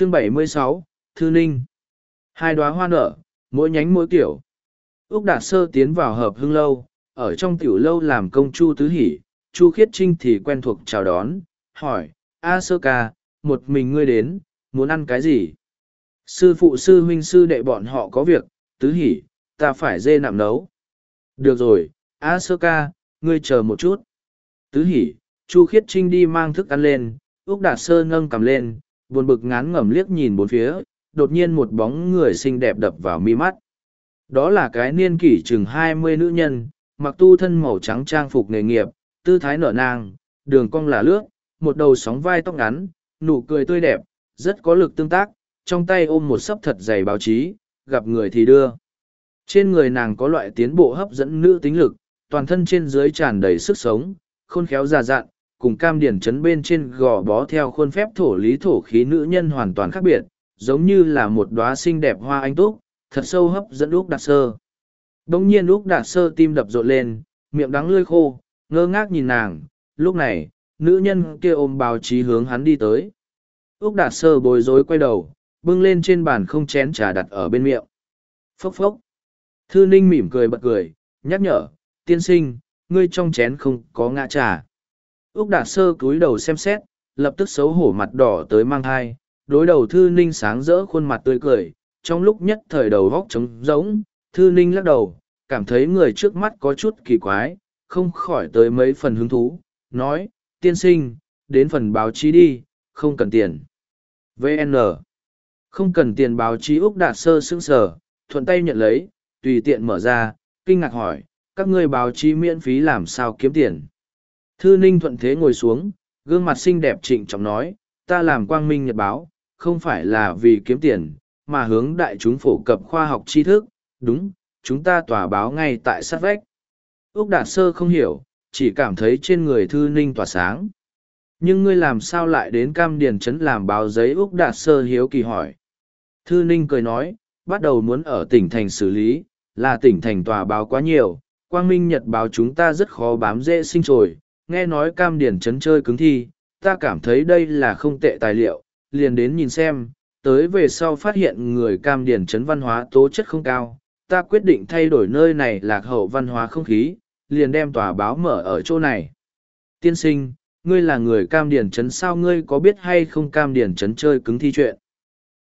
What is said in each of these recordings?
chương 76, Thư Ninh. Hai đóa hoa nở, mỗi nhánh mỗi kiểu. Úc Đạt Sơ tiến vào hợp hưng lâu, ở trong tiểu lâu làm công chu tứ hỷ, chu khiết trinh thì quen thuộc chào đón, hỏi, A Sơ ca, một mình ngươi đến, muốn ăn cái gì? Sư phụ sư huynh sư đệ bọn họ có việc, tứ hỷ, ta phải dê nạm nấu. Được rồi, A Sơ ca, ngươi chờ một chút. Tứ hỷ, chu khiết trinh đi mang thức ăn lên, Úc Đạt Sơ nâng cầm lên, buồn bực ngán ngẩm liếc nhìn bốn phía, đột nhiên một bóng người xinh đẹp đập vào mi mắt. Đó là cái niên kỷ chừng hai mươi nữ nhân, mặc tu thân màu trắng trang phục nghề nghiệp, tư thái nở nang, đường cong là lướt, một đầu sóng vai tóc ngắn, nụ cười tươi đẹp, rất có lực tương tác, trong tay ôm một sấp thật dày báo chí, gặp người thì đưa. Trên người nàng có loại tiến bộ hấp dẫn nữ tính lực, toàn thân trên dưới tràn đầy sức sống, khôn khéo già dặn, cùng cam điển chấn bên trên gò bó theo khuôn phép thổ lý thổ khí nữ nhân hoàn toàn khác biệt, giống như là một đóa xinh đẹp hoa anh túc, thật sâu hấp dẫn Úc Đạt Sơ. Đông nhiên Úc Đạt Sơ tim đập rộn lên, miệng đắng lươi khô, ngơ ngác nhìn nàng, lúc này, nữ nhân kia ôm báo chí hướng hắn đi tới. Úc Đạt Sơ bối rối quay đầu, bưng lên trên bàn không chén trà đặt ở bên miệng. Phốc phốc. Thư Ninh mỉm cười bật cười, nhắc nhở, tiên sinh, ngươi trong chén không có ngã trà. Úc Đạt Sơ cúi đầu xem xét, lập tức xấu hổ mặt đỏ tới mang thai, đối đầu Thư Ninh sáng rỡ khuôn mặt tươi cười, trong lúc nhất thời đầu góc trống rỗng, Thư Ninh lắc đầu, cảm thấy người trước mắt có chút kỳ quái, không khỏi tới mấy phần hứng thú, nói, tiên sinh, đến phần báo chí đi, không cần tiền. VN Không cần tiền báo chí Úc Đạt Sơ sững sờ, thuận tay nhận lấy, tùy tiện mở ra, kinh ngạc hỏi, các ngươi báo chí miễn phí làm sao kiếm tiền. Thư Ninh thuận thế ngồi xuống, gương mặt xinh đẹp trịnh trọng nói, ta làm quang minh nhật báo, không phải là vì kiếm tiền, mà hướng đại chúng phổ cập khoa học tri thức, đúng, chúng ta tòa báo ngay tại sát vách. Úc Đạt Sơ không hiểu, chỉ cảm thấy trên người Thư Ninh tỏa sáng. Nhưng ngươi làm sao lại đến Cam Điền Trấn làm báo giấy Úc Đạt Sơ hiếu kỳ hỏi. Thư Ninh cười nói, bắt đầu muốn ở tỉnh thành xử lý, là tỉnh thành tòa báo quá nhiều, Quang Minh Nhật báo chúng ta rất khó bám dễ sinh trồi, nghe nói Cam Điền Trấn chơi cứng thi, ta cảm thấy đây là không tệ tài liệu, liền đến nhìn xem, tới về sau phát hiện người Cam Điền Trấn văn hóa tố chất không cao, ta quyết định thay đổi nơi này lạc hậu văn hóa không khí, liền đem tòa báo mở ở chỗ này. Tiên sinh, ngươi là người cam điển trấn sao ngươi có biết hay không cam điển trấn chơi cứng thi chuyện?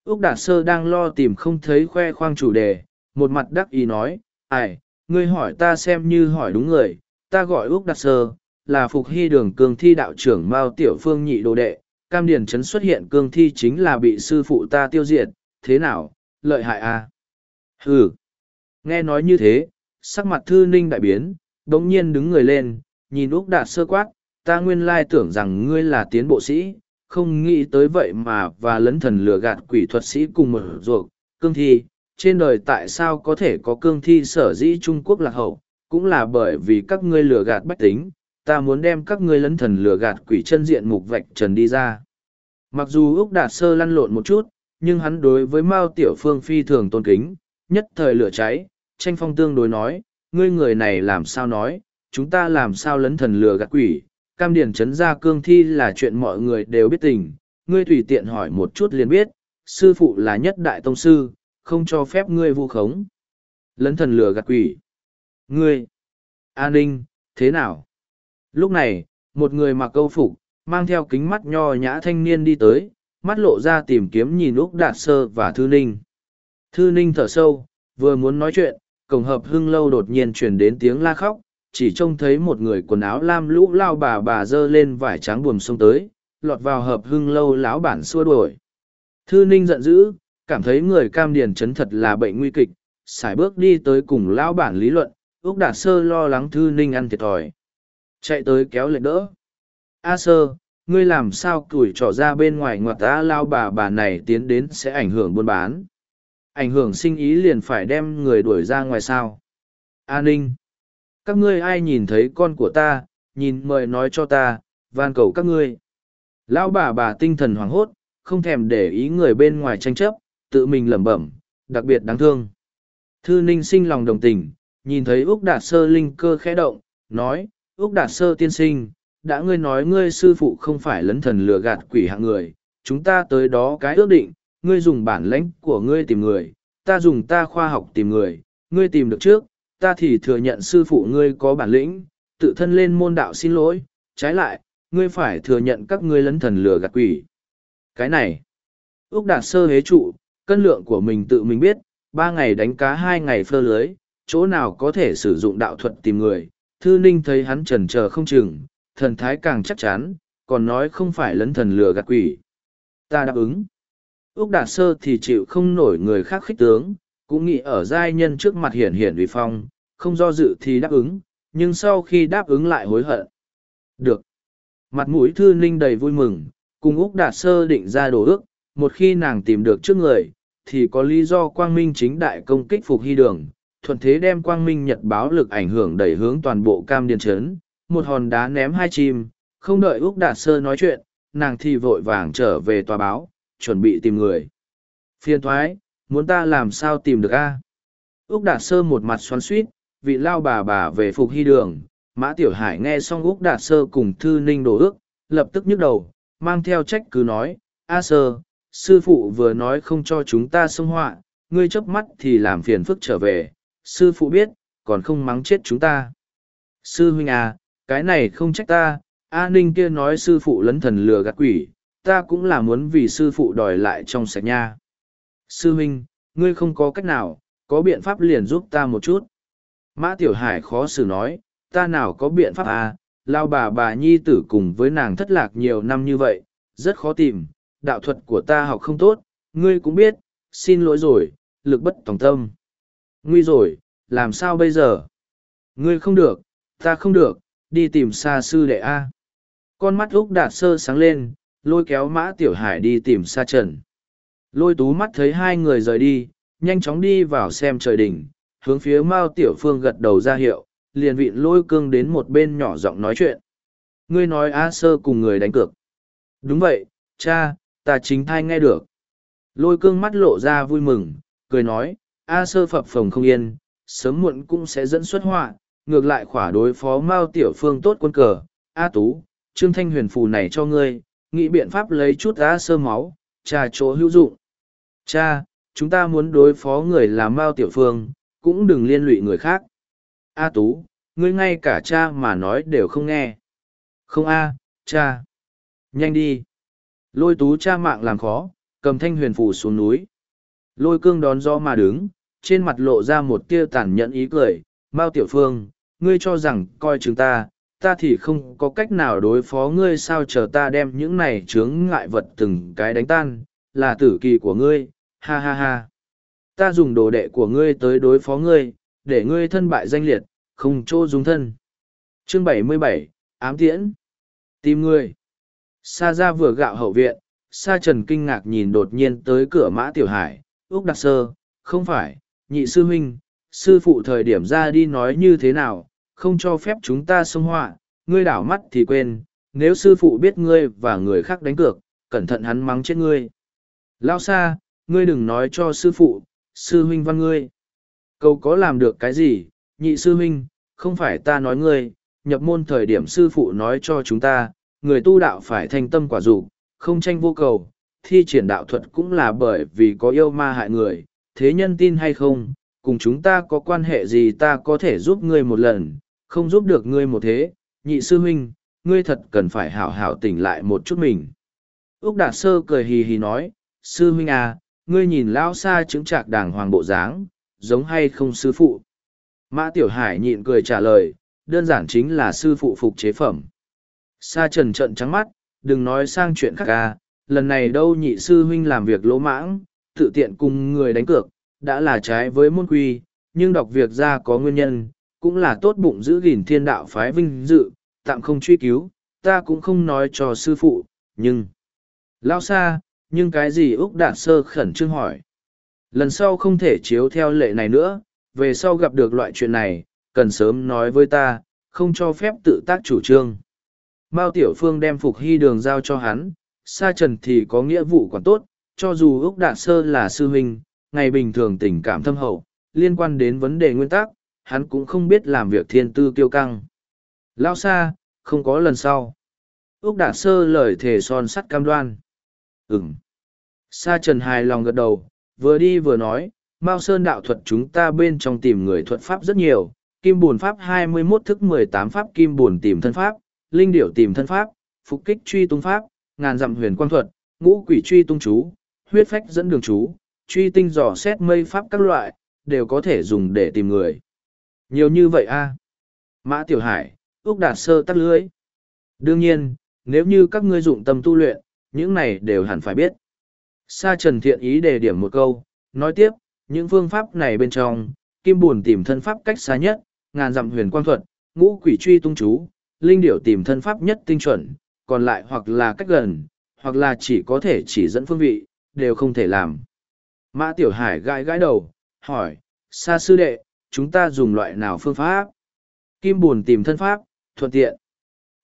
Úc Đạt Sơ đang lo tìm không thấy khoe khoang chủ đề, một mặt đắc ý nói, ai, ngươi hỏi ta xem như hỏi đúng người, ta gọi Úc Đạt Sơ, là phục hy đường cương thi đạo trưởng Mao Tiểu Phương nhị đồ đệ, cam điền trấn xuất hiện cương thi chính là bị sư phụ ta tiêu diệt, thế nào, lợi hại à? Hừ, nghe nói như thế, sắc mặt thư ninh đại biến, đống nhiên đứng người lên, nhìn Úc Đạt sơ quát, ta nguyên lai tưởng rằng ngươi là tiến bộ sĩ, không nghĩ tới vậy mà và lấn thần lừa gạt quỷ thuật sĩ cùng một ruột, cương thi, trên đời tại sao có thể có cương thi sở dĩ Trung Quốc lạc hậu, cũng là bởi vì các ngươi lừa gạt bách tính, ta muốn đem các ngươi lấn thần lừa gạt quỷ chân diện mục vạch trần đi ra. Mặc dù Úc Đạt sơ lăn lộn một chút, nhưng hắn đối với Mao Tiểu Phương phi thường tôn kính, nhất thời lửa cháy, tranh phong tương đối nói, ngươi người này làm sao nói, chúng ta làm sao lấn thần lừa gạt quỷ, cam điển chấn ra cương thi là chuyện mọi người đều biết tình, ngươi tùy tiện hỏi một chút liền biết, sư phụ là nhất đại tông sư, không cho phép ngươi vu khống. Lấn thần lừa gạt quỷ. Ngươi, an ninh, thế nào? Lúc này, một người mặc câu phục, mang theo kính mắt nho nhã thanh niên đi tới, mắt lộ ra tìm kiếm nhìn Úc Đạt Sơ và Thư Ninh. Thư Ninh thở sâu, vừa muốn nói chuyện, cổng hợp hưng lâu đột nhiên truyền đến tiếng la khóc, chỉ trông thấy một người quần áo lam lũ lao bà bà dơ lên vải trắng buồm sông tới, lọt vào hợp hưng lâu lão bản xua đuổi. Thư ninh giận dữ, cảm thấy người cam điền chấn thật là bệnh nguy kịch, xài bước đi tới cùng lão bản lý luận, Úc Đạt Sơ lo lắng Thư ninh ăn thiệt thòi. Chạy tới kéo lệnh đỡ. A Sơ, ngươi làm sao tuổi trỏ ra bên ngoài ngoặt ta lao bà bà này tiến đến sẽ ảnh hưởng buôn bán ảnh hưởng sinh ý liền phải đem người đuổi ra ngoài sao. A Ninh, các ngươi ai nhìn thấy con của ta, nhìn mời nói cho ta, van cầu các ngươi. Lão bà bà tinh thần hoảng hốt, không thèm để ý người bên ngoài tranh chấp, tự mình lẩm bẩm, đặc biệt đáng thương. Thư Ninh sinh lòng đồng tình, nhìn thấy Úc Đạt Sơ linh cơ khẽ động, nói, Úc Đạt Sơ tiên sinh, đã ngươi nói ngươi sư phụ không phải lấn thần lừa gạt quỷ hạng người, chúng ta tới đó cái ước định, ngươi dùng bản lãnh của ngươi tìm người, ta dùng ta khoa học tìm người, ngươi tìm được trước, ta thì thừa nhận sư phụ ngươi có bản lĩnh, tự thân lên môn đạo xin lỗi, trái lại, ngươi phải thừa nhận các ngươi lấn thần lừa gạt quỷ. Cái này, Úc Đạt Sơ hế trụ, cân lượng của mình tự mình biết, ba ngày đánh cá hai ngày phơ lưới, chỗ nào có thể sử dụng đạo thuật tìm người. Thư Ninh thấy hắn trần trờ không chừng, thần thái càng chắc chắn, còn nói không phải lấn thần lừa gạt quỷ. Ta đáp ứng. Úc Đạt Sơ thì chịu không nổi người khác khích tướng, cũng nghĩ ở giai nhân trước mặt hiển hiển uy phong, không do dự thì đáp ứng, nhưng sau khi đáp ứng lại hối hận. Được. Mặt mũi Thư Ninh đầy vui mừng, cùng Úc Đạt Sơ định ra đồ ước, một khi nàng tìm được trước người, thì có lý do quang minh chính đại công kích phục hy đường, thuận thế đem quang minh nhật báo lực ảnh hưởng đẩy hướng toàn bộ cam điền trấn, một hòn đá ném hai chim, không đợi Úc Đạt Sơ nói chuyện, nàng thì vội vàng trở về tòa báo, chuẩn bị tìm người. Phiền thoái, muốn ta làm sao tìm được a? Úc Đạt Sơ một mặt xoắn suýt, vị lao bà bà về phục hy đường, Mã Tiểu Hải nghe xong Úc Đạt Sơ cùng Thư Ninh đổ ước, lập tức nhức đầu, mang theo trách cứ nói, A Sơ, sư phụ vừa nói không cho chúng ta xông họa, ngươi chớp mắt thì làm phiền phức trở về, sư phụ biết, còn không mắng chết chúng ta. Sư huynh à, cái này không trách ta, A Ninh kia nói sư phụ lấn thần lừa gạt quỷ, ta cũng là muốn vì sư phụ đòi lại trong sạch nha. Sư huynh, ngươi không có cách nào, có biện pháp liền giúp ta một chút. Mã Tiểu Hải khó xử nói, ta nào có biện pháp à, lao bà bà nhi tử cùng với nàng thất lạc nhiều năm như vậy, rất khó tìm, đạo thuật của ta học không tốt, ngươi cũng biết, xin lỗi rồi, lực bất tòng tâm. Nguy rồi, làm sao bây giờ? Ngươi không được, ta không được, đi tìm xa sư đệ A. Con mắt Úc Đạt Sơ sáng lên, lôi kéo mã tiểu hải đi tìm xa trần. Lôi tú mắt thấy hai người rời đi, nhanh chóng đi vào xem trời đỉnh, hướng phía Mao Tiểu Phương gật đầu ra hiệu, liền vịn lôi cương đến một bên nhỏ giọng nói chuyện. Ngươi nói A Sơ cùng người đánh cược. Đúng vậy, cha, ta chính thai nghe được. Lôi cương mắt lộ ra vui mừng, cười nói, A Sơ phập phồng không yên, sớm muộn cũng sẽ dẫn xuất họa, ngược lại khỏa đối phó Mao Tiểu Phương tốt quân cờ. A Tú, Trương Thanh huyền phù này cho ngươi, nghĩ biện pháp lấy chút A Sơ máu, trà chỗ hữu dụng. Cha, chúng ta muốn đối phó người là Mao Tiểu Phương, cũng đừng liên lụy người khác. A Tú, ngươi ngay cả cha mà nói đều không nghe. Không A, cha. Nhanh đi. Lôi tú cha mạng làm khó, cầm thanh huyền phù xuống núi. Lôi cương đón gió mà đứng, trên mặt lộ ra một tia tàn nhẫn ý cười. Mao Tiểu Phương, ngươi cho rằng coi chúng ta, ta thì không có cách nào đối phó ngươi sao chờ ta đem những này chướng ngại vật từng cái đánh tan, là tử kỳ của ngươi, ha ha ha. Ta dùng đồ đệ của ngươi tới đối phó ngươi, để ngươi thân bại danh liệt, không chỗ dung thân. Chương bảy mươi bảy Ám Tiễn Tìm ngươi Sa ra vừa gạo hậu viện, Sa Trần kinh ngạc nhìn đột nhiên tới cửa mã tiểu hải, Úc Đặc Sơ, không phải, nhị sư huynh, sư phụ thời điểm ra đi nói như thế nào, không cho phép chúng ta xông họa, ngươi đảo mắt thì quên, nếu sư phụ biết ngươi và người khác đánh cược, cẩn thận hắn mắng chết ngươi. Lao Sa, ngươi đừng nói cho sư phụ, sư huynh văn ngươi. Cầu có làm được cái gì, nhị sư huynh, không phải ta nói ngươi, nhập môn thời điểm sư phụ nói cho chúng ta, người tu đạo phải thành tâm quả dục không tranh vô cầu, thi triển đạo thuật cũng là bởi vì có yêu ma hại người, thế nhân tin hay không, cùng chúng ta có quan hệ gì ta có thể giúp ngươi một lần, không giúp được ngươi một thế, nhị sư huynh, ngươi thật cần phải hảo hảo tỉnh lại một chút mình. Úc Đạt Sơ cười hì hì nói, sư huynh à, ngươi nhìn lão xa chứng trạc đàng hoàng bộ dáng, giống hay không sư phụ. Mã Tiểu Hải nhịn cười trả lời, đơn giản chính là sư phụ phục chế phẩm. Sa trần trận trắng mắt, đừng nói sang chuyện khác à, lần này đâu nhị sư huynh làm việc lỗ mãng, tự tiện cùng người đánh cược, đã là trái với môn quy, nhưng đọc việc ra có nguyên nhân, cũng là tốt bụng giữ gìn thiên đạo phái vinh dự, tạm không truy cứu, ta cũng không nói cho sư phụ, nhưng... Lao xa, nhưng cái gì Úc Đạt Sơ khẩn trương hỏi. Lần sau không thể chiếu theo lệ này nữa, về sau gặp được loại chuyện này, cần sớm nói với ta, không cho phép tự tác chủ trương. Mao Tiểu Phương đem Phục Hy đường giao cho hắn, Sa Trần thì có nghĩa vụ quản tốt, cho dù Úc Đạt Sơ là sư huynh, ngày bình thường tình cảm thâm hậu, liên quan đến vấn đề nguyên tắc, hắn cũng không biết làm việc thiên tư kiêu căng. Lao xa không có lần sau. Úc Đạt Sơ lời thề son sắt cam đoan. Ừm. Sa trần hài lòng gật đầu, vừa đi vừa nói, Mao Sơn đạo thuật chúng ta bên trong tìm người thuật pháp rất nhiều, kim buồn pháp 21 thức 18 pháp kim buồn tìm thân pháp, linh điểu tìm thân pháp, phục kích truy tung pháp, ngàn dặm huyền quang thuật, ngũ quỷ truy tung chú, huyết phách dẫn đường chú, truy tinh dò xét mây pháp các loại, đều có thể dùng để tìm người. Nhiều như vậy a Mã Tiểu Hải, Úc Đạt Sơ tắt lưới. Đương nhiên, nếu như các ngươi dụng tâm tu luyện, những này đều hẳn phải biết. Sa Trần Thiện ý đề điểm một câu, nói tiếp, những phương pháp này bên trong, kim buồn tìm thân pháp cách xa nhất, ngàn dặm huyền quang thuật, ngũ quỷ truy tung chú, linh điểu tìm thân pháp nhất tinh chuẩn, còn lại hoặc là cách gần, hoặc là chỉ có thể chỉ dẫn phương vị, đều không thể làm. Mã Tiểu Hải gãi gãi đầu, hỏi, Sa sư đệ, chúng ta dùng loại nào phương pháp? Kim buồn tìm thân pháp, thuận tiện.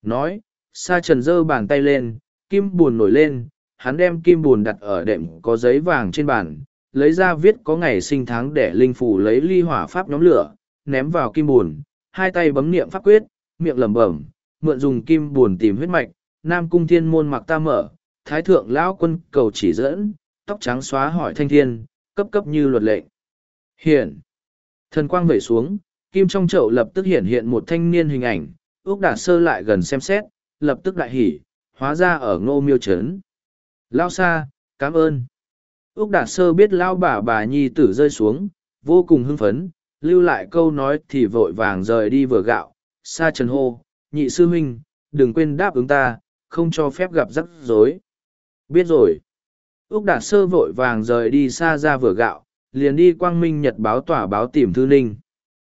Nói, Sa Trần giơ bàn tay lên, kim buồn nổi lên, hắn đem kim buồn đặt ở đệm có giấy vàng trên bàn, lấy ra viết có ngày sinh tháng để linh phủ lấy ly hỏa pháp nhóm lửa, ném vào kim buồn, hai tay bấm niệm pháp quyết, miệng lẩm bẩm, mượn dùng kim buồn tìm huyết mạch, Nam cung thiên môn mặc ta mở, Thái thượng lão quân cầu chỉ dẫn, tóc trắng xóa hỏi thanh thiên, cấp cấp như luật lệ Hiện. Thần quang vẩy xuống, kim trong chậu lập tức hiện hiện một thanh niên hình ảnh, Úc Đạt Sơ lại gần xem xét, lập tức đại hỉ, hóa ra ở ngô miêu trấn. Lao xa, cảm ơn. Úc Đạt Sơ biết Lao bà bà nhi tử rơi xuống, vô cùng hưng phấn, lưu lại câu nói thì vội vàng rời đi vừa gạo, xa trần hô, nhị sư huynh, đừng quên đáp ứng ta, không cho phép gặp rắc rối. Biết rồi. Úc Đạt Sơ vội vàng rời đi xa ra vừa gạo, liền đi quang minh nhật báo tỏa báo tìm Thư Ninh.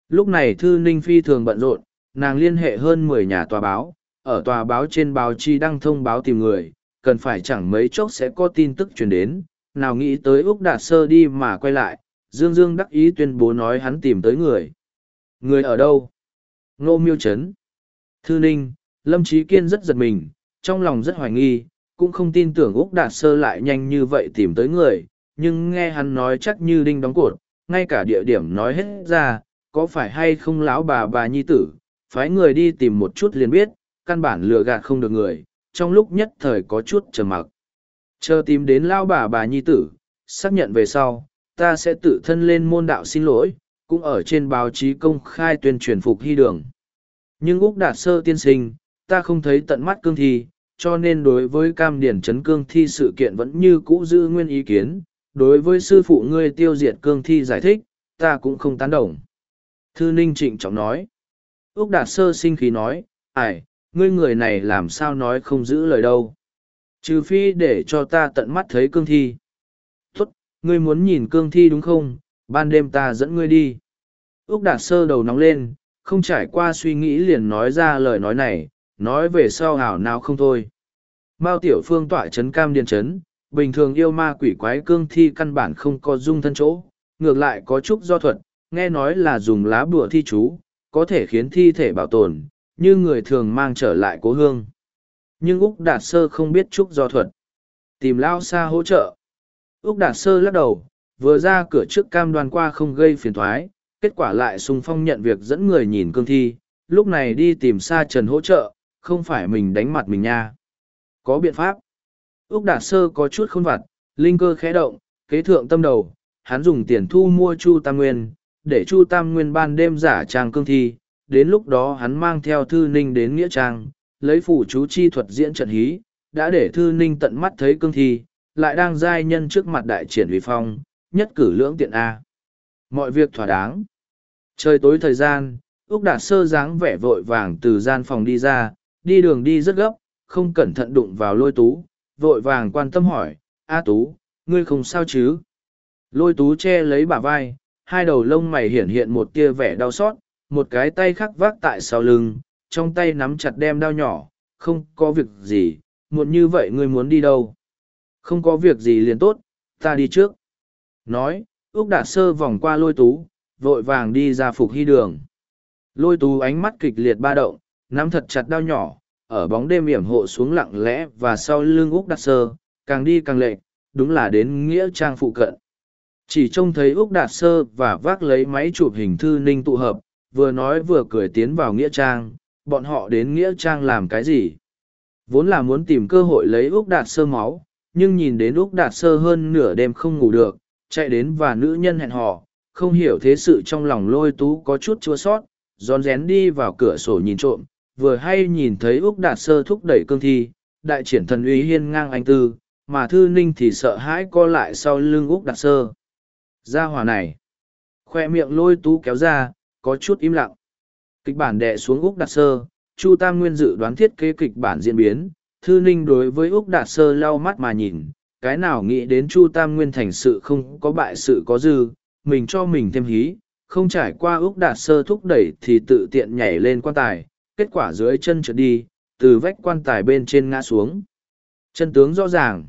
Lúc này Thư Ninh phi thường bận rộn, nàng liên hệ hơn mười nhà tòa báo, ở tòa báo trên báo chi đăng thông báo tìm người, cần phải chẳng mấy chốc sẽ có tin tức truyền đến, nào nghĩ tới Úc Đạt Sơ đi mà quay lại, Dương Dương đắc ý tuyên bố nói hắn tìm tới người. Người ở đâu? Ngô Miêu Trấn. Thư Ninh, Lâm Trí Kiên rất giật mình, trong lòng rất hoài nghi, cũng không tin tưởng Úc Đạt Sơ lại nhanh như vậy tìm tới người, nhưng nghe hắn nói chắc như đinh đóng cột, ngay cả địa điểm nói hết ra, có phải hay không lão bà bà nhi tử, phái người đi tìm một chút liền biết, căn bản lừa gạt không được người, trong lúc nhất thời có chút trầm mặc. Chờ tìm đến lão bà bà nhi tử, xác nhận về sau, ta sẽ tự thân lên môn đạo xin lỗi, cũng ở trên báo chí công khai tuyên truyền phục hy đường. Nhưng Úc Đạt Sơ tiên sinh, ta không thấy tận mắt cương thi, cho nên đối với cam điển chấn cương thi sự kiện vẫn như cũ giữ nguyên ý kiến, đối với sư phụ ngươi tiêu diệt cương thi giải thích, ta cũng không tán đồng. Thư Ninh trịnh trọng nói. ước Đạt Sơ sinh khí nói, ải, ngươi người này làm sao nói không giữ lời đâu. Trừ phi để cho ta tận mắt thấy cương thi. tuất ngươi muốn nhìn cương thi đúng không? Ban đêm ta dẫn ngươi đi. ước Đạt Sơ đầu nóng lên, không trải qua suy nghĩ liền nói ra lời nói này, nói về sau hảo nào không thôi. Mao Tiểu Phương tọa chấn cam điền chấn, bình thường yêu ma quỷ quái cương thi căn bản không có dung thân chỗ, ngược lại có chút do thuật, nghe nói là dùng lá bùa thi chú, có thể khiến thi thể bảo tồn, như người thường mang trở lại cố hương. Nhưng Úc Đạt Sơ không biết chút do thuật. Tìm Lao xa hỗ trợ. Úc Đạt Sơ lắc đầu, vừa ra cửa trước cam đoan qua không gây phiền thoái, kết quả lại sung phong nhận việc dẫn người nhìn cương thi, lúc này đi tìm Sa Trần hỗ trợ, không phải mình đánh mặt mình nha. Có biện pháp. Úc Đạt Sơ có chút khôn vặt, linh cơ khẽ động, kế thượng tâm đầu, hắn dùng tiền thu mua Chu Tam Nguyên, để Chu Tam Nguyên ban đêm giả trang cương thi, đến lúc đó hắn mang theo Thư Ninh đến Nghĩa Trang, lấy phủ chú chi thuật diễn trận hí, đã để Thư Ninh tận mắt thấy cương thi, lại đang giai nhân trước mặt đại triển uy phong, nhất cử lưỡng tiện A. Mọi việc thỏa đáng. Trời tối thời gian, Úc Đạt Sơ dáng vẻ vội vàng từ gian phòng đi ra, đi đường đi rất gấp, không cẩn thận đụng vào lôi tú, vội vàng quan tâm hỏi, A tú, ngươi không sao chứ? Lôi tú che lấy bả vai, hai đầu lông mày hiển hiện một tia vẻ đau xót, một cái tay khắc vác tại sau lưng, trong tay nắm chặt đem đao nhỏ, không có việc gì, muộn như vậy ngươi muốn đi đâu? Không có việc gì liền tốt, ta đi trước. Nói, Úc Đạt Sơ vòng qua lôi tú, vội vàng đi ra phục hy đường. Lôi tú ánh mắt kịch liệt ba động, nắm thật chặt đao nhỏ, ở bóng đêm yểm hộ xuống lặng lẽ và sau lưng Úc Đạt Sơ, càng đi càng lệ, đúng là đến Nghĩa Trang phụ cận. Chỉ trông thấy Úc Đạt Sơ và vác lấy máy chụp hình thư ninh tụ hợp, vừa nói vừa cười tiến vào Nghĩa Trang, bọn họ đến Nghĩa Trang làm cái gì? Vốn là muốn tìm cơ hội lấy Úc Đạt Sơ máu, nhưng nhìn đến Úc Đạt Sơ hơn nửa đêm không ngủ được, chạy đến và nữ nhân hẹn hò, không hiểu thế sự trong lòng lôi tú có chút chua sót, rón rén đi vào cửa sổ nhìn trộm, vừa hay nhìn thấy Úc Đạt Sơ thúc đẩy cương thi, đại triển thần uy hiên ngang anh tư, mà Thư Ninh thì sợ hãi co lại sau lưng Úc Đạt Sơ. Ra hỏa này, khoe miệng lôi tú kéo ra, có chút im lặng. Kịch bản đè xuống Úc Đạt Sơ, Chu Tam Nguyên dự đoán thiết kế kịch bản diễn biến, Thư Ninh đối với Úc Đạt Sơ lau mắt mà nhìn, cái nào nghĩ đến Chu Tam Nguyên thành sự không có bại sự có dư, mình cho mình thêm hí, không trải qua Úc Đạt Sơ thúc đẩy thì tự tiện nhảy lên quan tài, kết quả dưới chân trượt đi, từ vách quan tài bên trên ngã xuống. Chân tướng rõ ràng.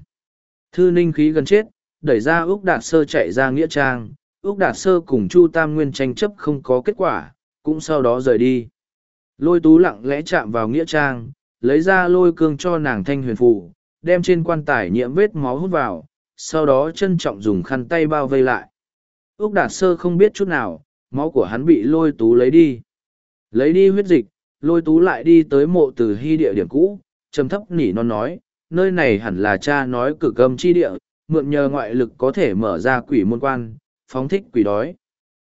Thư Ninh khí gần chết, đẩy ra Úc Đạt Sơ chạy ra Nghĩa Trang, Úc Đạt Sơ cùng Chu Tam Nguyên tranh chấp không có kết quả, cũng sau đó rời đi. Lôi tú lặng lẽ chạm vào Nghĩa Trang, lấy ra lôi cương cho nàng thanh huyền phù, đem trên quan tài nhiễm vết máu hút vào, sau đó trân trọng dùng khăn tay bao vây lại. Úc Đạt Sơ không biết chút nào, máu của hắn bị lôi tú lấy đi. Lấy đi huyết dịch, lôi tú lại đi tới mộ từ hy địa điểm cũ, trầm thấp nỉ non nói, nơi này hẳn là cha nói cử cầm chi địa, mượn nhờ ngoại lực có thể mở ra quỷ môn quan, phóng thích quỷ đói.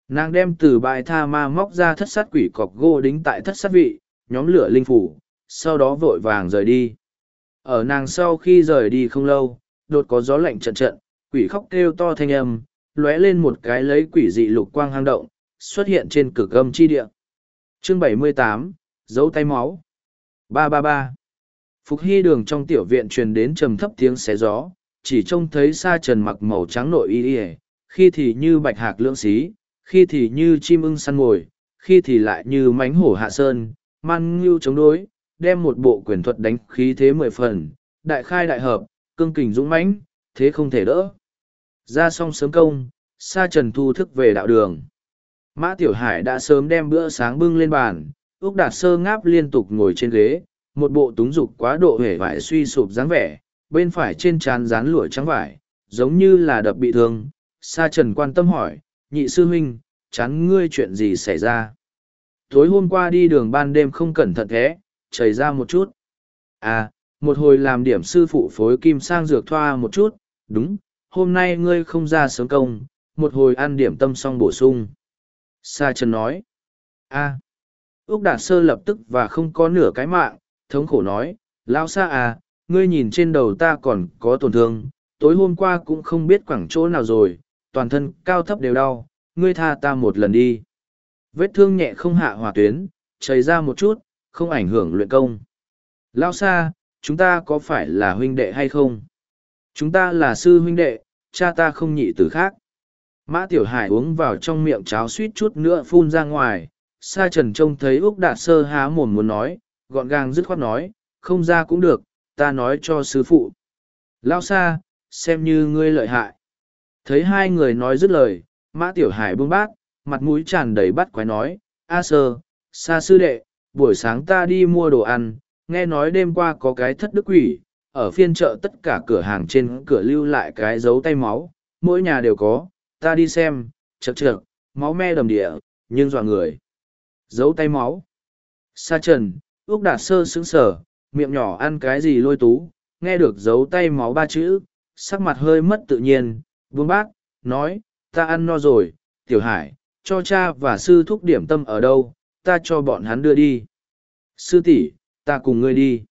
Nàng đem từ bãi tha ma móc ra thất sát quỷ cọc gô đính tại thất sát vị, nhóm lửa linh phủ, sau đó vội vàng rời đi. Ở nàng sau khi rời đi không lâu, đột có gió lạnh trận trận, quỷ khóc kêu to thanh âm, lóe lên một cái lấy quỷ dị lục quang hang động, xuất hiện trên cực âm chi địa. Chương 78, dấu tay máu. 333. Phục hy đường trong tiểu viện truyền đến trầm thấp tiếng xé gió, chỉ trông thấy sa trần mặc màu trắng nội y y, khi thì như bạch hạc lưỡng xí, khi thì như chim ưng săn ngồi, khi thì lại như mánh hổ hạ sơn, man ngưu chống đối, đem một bộ quyền thuật đánh khí thế mười phần, đại khai đại hợp, cương kình dũng mãnh, thế không thể đỡ. Ra xong sớm công, sa trần thu thức về đạo đường. Mã Tiểu Hải đã sớm đem bữa sáng bưng lên bàn, Úc Đạt Sơ ngáp liên tục ngồi trên ghế, một bộ túng dục quá độ hể vải suy sụp dáng vẻ, bên phải trên trán dán lụa trắng vải, giống như là đập bị thương. Sa Trần quan tâm hỏi, nhị sư huynh, chán ngươi chuyện gì xảy ra? Tối hôm qua đi đường ban đêm không cẩn thận thế, chảy ra một chút. À, một hồi làm điểm sư phụ phối kim sang dược thoa một chút, đúng, hôm nay ngươi không ra sớm công, một hồi ăn điểm tâm xong bổ sung. Sa Trần nói, a à. Úc Đạt Sơ lập tức và không có nửa cái mạng, thống khổ nói, Lão Sa à, ngươi nhìn trên đầu ta còn có tổn thương, tối hôm qua cũng không biết quẳng chỗ nào rồi, toàn thân cao thấp đều đau, ngươi tha ta một lần đi. Vết thương nhẹ không hạ hỏa tuyến, chảy ra một chút, không ảnh hưởng luyện công. Lao xa, chúng ta có phải là huynh đệ hay không? Chúng ta là sư huynh đệ, cha ta không nhị từ khác. Mã Tiểu Hải uống vào trong miệng cháo suýt chút nữa phun ra ngoài. Sa Trần trông thấy Úc Đạt Sơ há mồm muốn nói, gọn gàng dứt khoát nói, không ra cũng được, ta nói cho sư phụ. Lao Sa, xem như ngươi lợi hại. Thấy hai người nói dứt lời, Mã Tiểu Hải bưng bát, mặt mũi tràn đầy bắt quái nói, A sơ, Sa sư đệ, buổi sáng ta đi mua đồ ăn, nghe nói đêm qua có cái thất đức quỷ, ở phiên chợ tất cả cửa hàng trên cửa lưu lại cái dấu tay máu, mỗi nhà đều có, ta đi xem, chật chật, máu me đầm địa, nhưng dọa người giấu tay máu. Sa trần, ước Đạt Sơ sững sở, miệng nhỏ ăn cái gì lôi tú, nghe được giấu tay máu ba chữ, sắc mặt hơi mất tự nhiên, vương bác, nói, ta ăn no rồi, tiểu hải, cho cha và sư thúc điểm tâm ở đâu, ta cho bọn hắn đưa đi. Sư tỷ, ta cùng ngươi đi.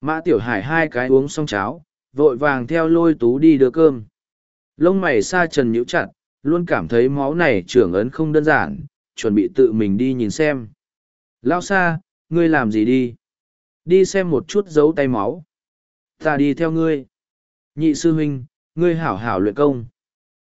Mã tiểu hải hai cái uống xong cháo, vội vàng theo lôi tú đi đưa cơm. Lông mày sa trần nhíu chặt, luôn cảm thấy máu này trưởng ấn không đơn giản, chuẩn bị tự mình đi nhìn xem. Lao xa, ngươi làm gì đi? Đi xem một chút dấu tay máu. Ta đi theo ngươi. Nhị sư huynh, ngươi hảo hảo luyện công.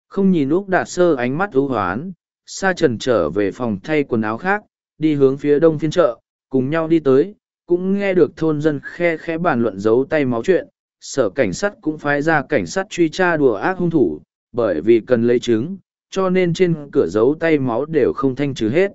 Không nhìn Úc Đạt Sơ ánh mắt ưu hoán, Sa Trần trở về phòng thay quần áo khác, đi hướng phía đông phiên chợ, cùng nhau đi tới, cũng nghe được thôn dân khe khẽ bàn luận giấu tay máu chuyện. Sở cảnh sát cũng phái ra cảnh sát truy tra đùa ác hung thủ, bởi vì cần lấy chứng, cho nên trên cửa giấu tay máu đều không thanh trừ hết.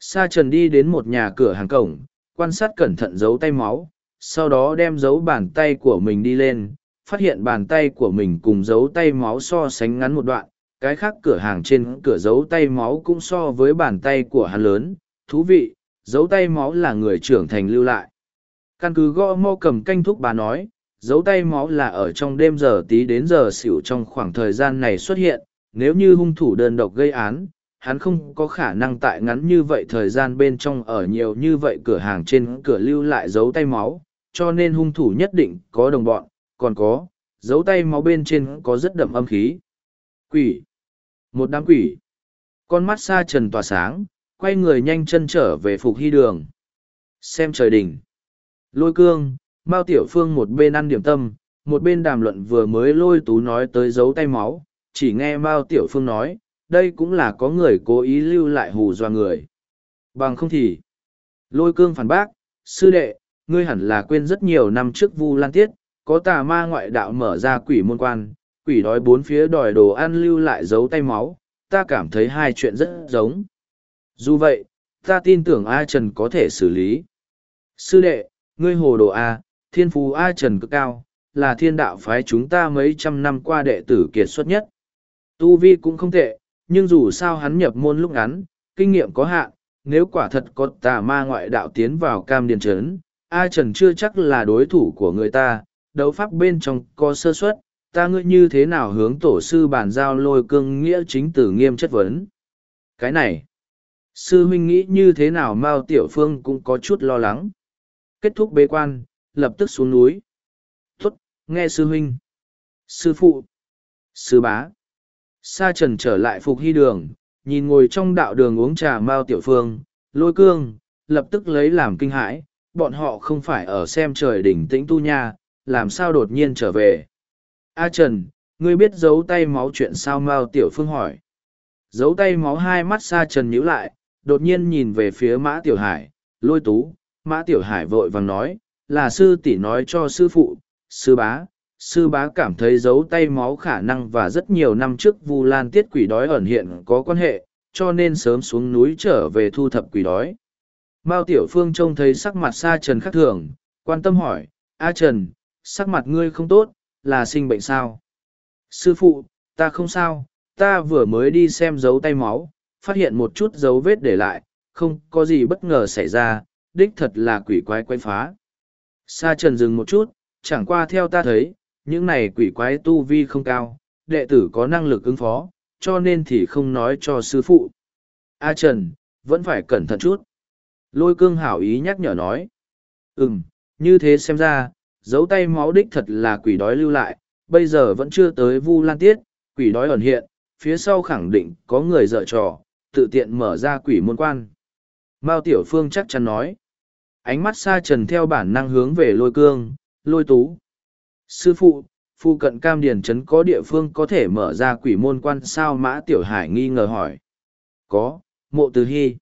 Sa Trần đi đến một nhà cửa hàng cổng, quan sát cẩn thận giấu tay máu, sau đó đem dấu bàn tay của mình đi lên, phát hiện bàn tay của mình cùng dấu tay máu so sánh ngắn một đoạn, cái khác cửa hàng trên cửa dấu tay máu cũng so với bàn tay của hắn lớn, thú vị, dấu tay máu là người trưởng thành lưu lại. Căn cứ gõ mô cầm canh thúc bà nói, dấu tay máu là ở trong đêm giờ tí đến giờ xỉu trong khoảng thời gian này xuất hiện, nếu như hung thủ đơn độc gây án, hắn không có khả năng tại ngắn như vậy thời gian bên trong ở nhiều như vậy cửa hàng trên cửa lưu lại dấu tay máu, cho nên hung thủ nhất định có đồng bọn, còn có, dấu tay máu bên trên có rất đậm âm khí. Quỷ. Một đám quỷ. Con mắt xa trần tỏa sáng, quay người nhanh chân trở về phục hy đường. Xem trời đỉnh. Lôi cương, Mao Tiểu Phương một bên ăn điểm tâm, một bên đàm luận vừa mới lôi tú nói tới dấu tay máu, chỉ nghe Mao Tiểu Phương nói, đây cũng là có người cố ý lưu lại hù dọa người. Bằng không thì, lôi cương phản bác, sư đệ, ngươi hẳn là quên rất nhiều năm trước Vu Lan Tiết, có tà ma ngoại đạo mở ra quỷ môn quan, quỷ đói bốn phía đòi đồ ăn lưu lại dấu tay máu, ta cảm thấy hai chuyện rất giống. Dù vậy, ta tin tưởng A Trần có thể xử lý. Sư đệ, ngươi hồ đồ A, thiên phú A Trần cực cao, là thiên đạo phái chúng ta mấy trăm năm qua đệ tử kiệt xuất nhất. Tu Vi cũng không tệ, nhưng dù sao hắn nhập môn lúc ngắn, kinh nghiệm có hạn, nếu quả thật có tà ma ngoại đạo tiến vào cam điền trấn, A Trần chưa chắc là đối thủ của người ta, đấu pháp bên trong có sơ suất, ta ngươi như thế nào hướng tổ sư bàn giao lôi cương nghĩa chính tử nghiêm chất vấn. Cái này, sư huynh nghĩ như thế nào Mao Tiểu Phương cũng có chút lo lắng. Kết thúc bế quan, lập tức xuống núi. Tốt, nghe sư huynh. Sư phụ. Sư bá. Sa trần trở lại phục hy đường, nhìn ngồi trong đạo đường uống trà Mao Tiểu Phương, lôi cương, lập tức lấy làm kinh hãi, bọn họ không phải ở xem trời đỉnh tĩnh tu nha, làm sao đột nhiên trở về. A Trần, ngươi biết giấu tay máu chuyện sao Mao Tiểu Phương hỏi. Giấu tay máu hai mắt Sa Trần nhíu lại, đột nhiên nhìn về phía Mã Tiểu Hải, lôi tú, Mã Tiểu Hải vội vàng nói, là sư tỷ nói cho sư phụ, sư bá, sư bá cảm thấy dấu tay máu khả năng và rất nhiều năm trước vu lan tiết quỷ đói ẩn hiện có quan hệ, cho nên sớm xuống núi trở về thu thập quỷ đói. Mao tiểu phương trông thấy sắc mặt sa trần khác thường, quan tâm hỏi, a trần, sắc mặt ngươi không tốt, là sinh bệnh sao? Sư phụ, ta không sao, ta vừa mới đi xem dấu tay máu, phát hiện một chút dấu vết để lại, không có gì bất ngờ xảy ra, đích thật là quỷ quái quay phá. Sa trần dừng một chút, chẳng qua theo ta thấy những này quỷ quái tu vi không cao, đệ tử có năng lực ứng phó, cho nên thì không nói cho sư phụ. A Trần, vẫn phải cẩn thận chút. Lôi cương hảo ý nhắc nhở nói. Ừm, như thế xem ra, dấu tay máu đích thật là quỷ đói lưu lại, bây giờ vẫn chưa tới vu lan tiết, quỷ đói ẩn hiện, phía sau khẳng định có người dở trò, tự tiện mở ra quỷ môn quan. Mao Tiểu Phương chắc chắn nói. Ánh mắt xa trần theo bản năng hướng về lôi cương, lôi tú. Sư phụ, phụ cận cam điền trấn có địa phương có thể mở ra quỷ môn quan sao mã tiểu hải nghi ngờ hỏi. Có, mộ từ hy.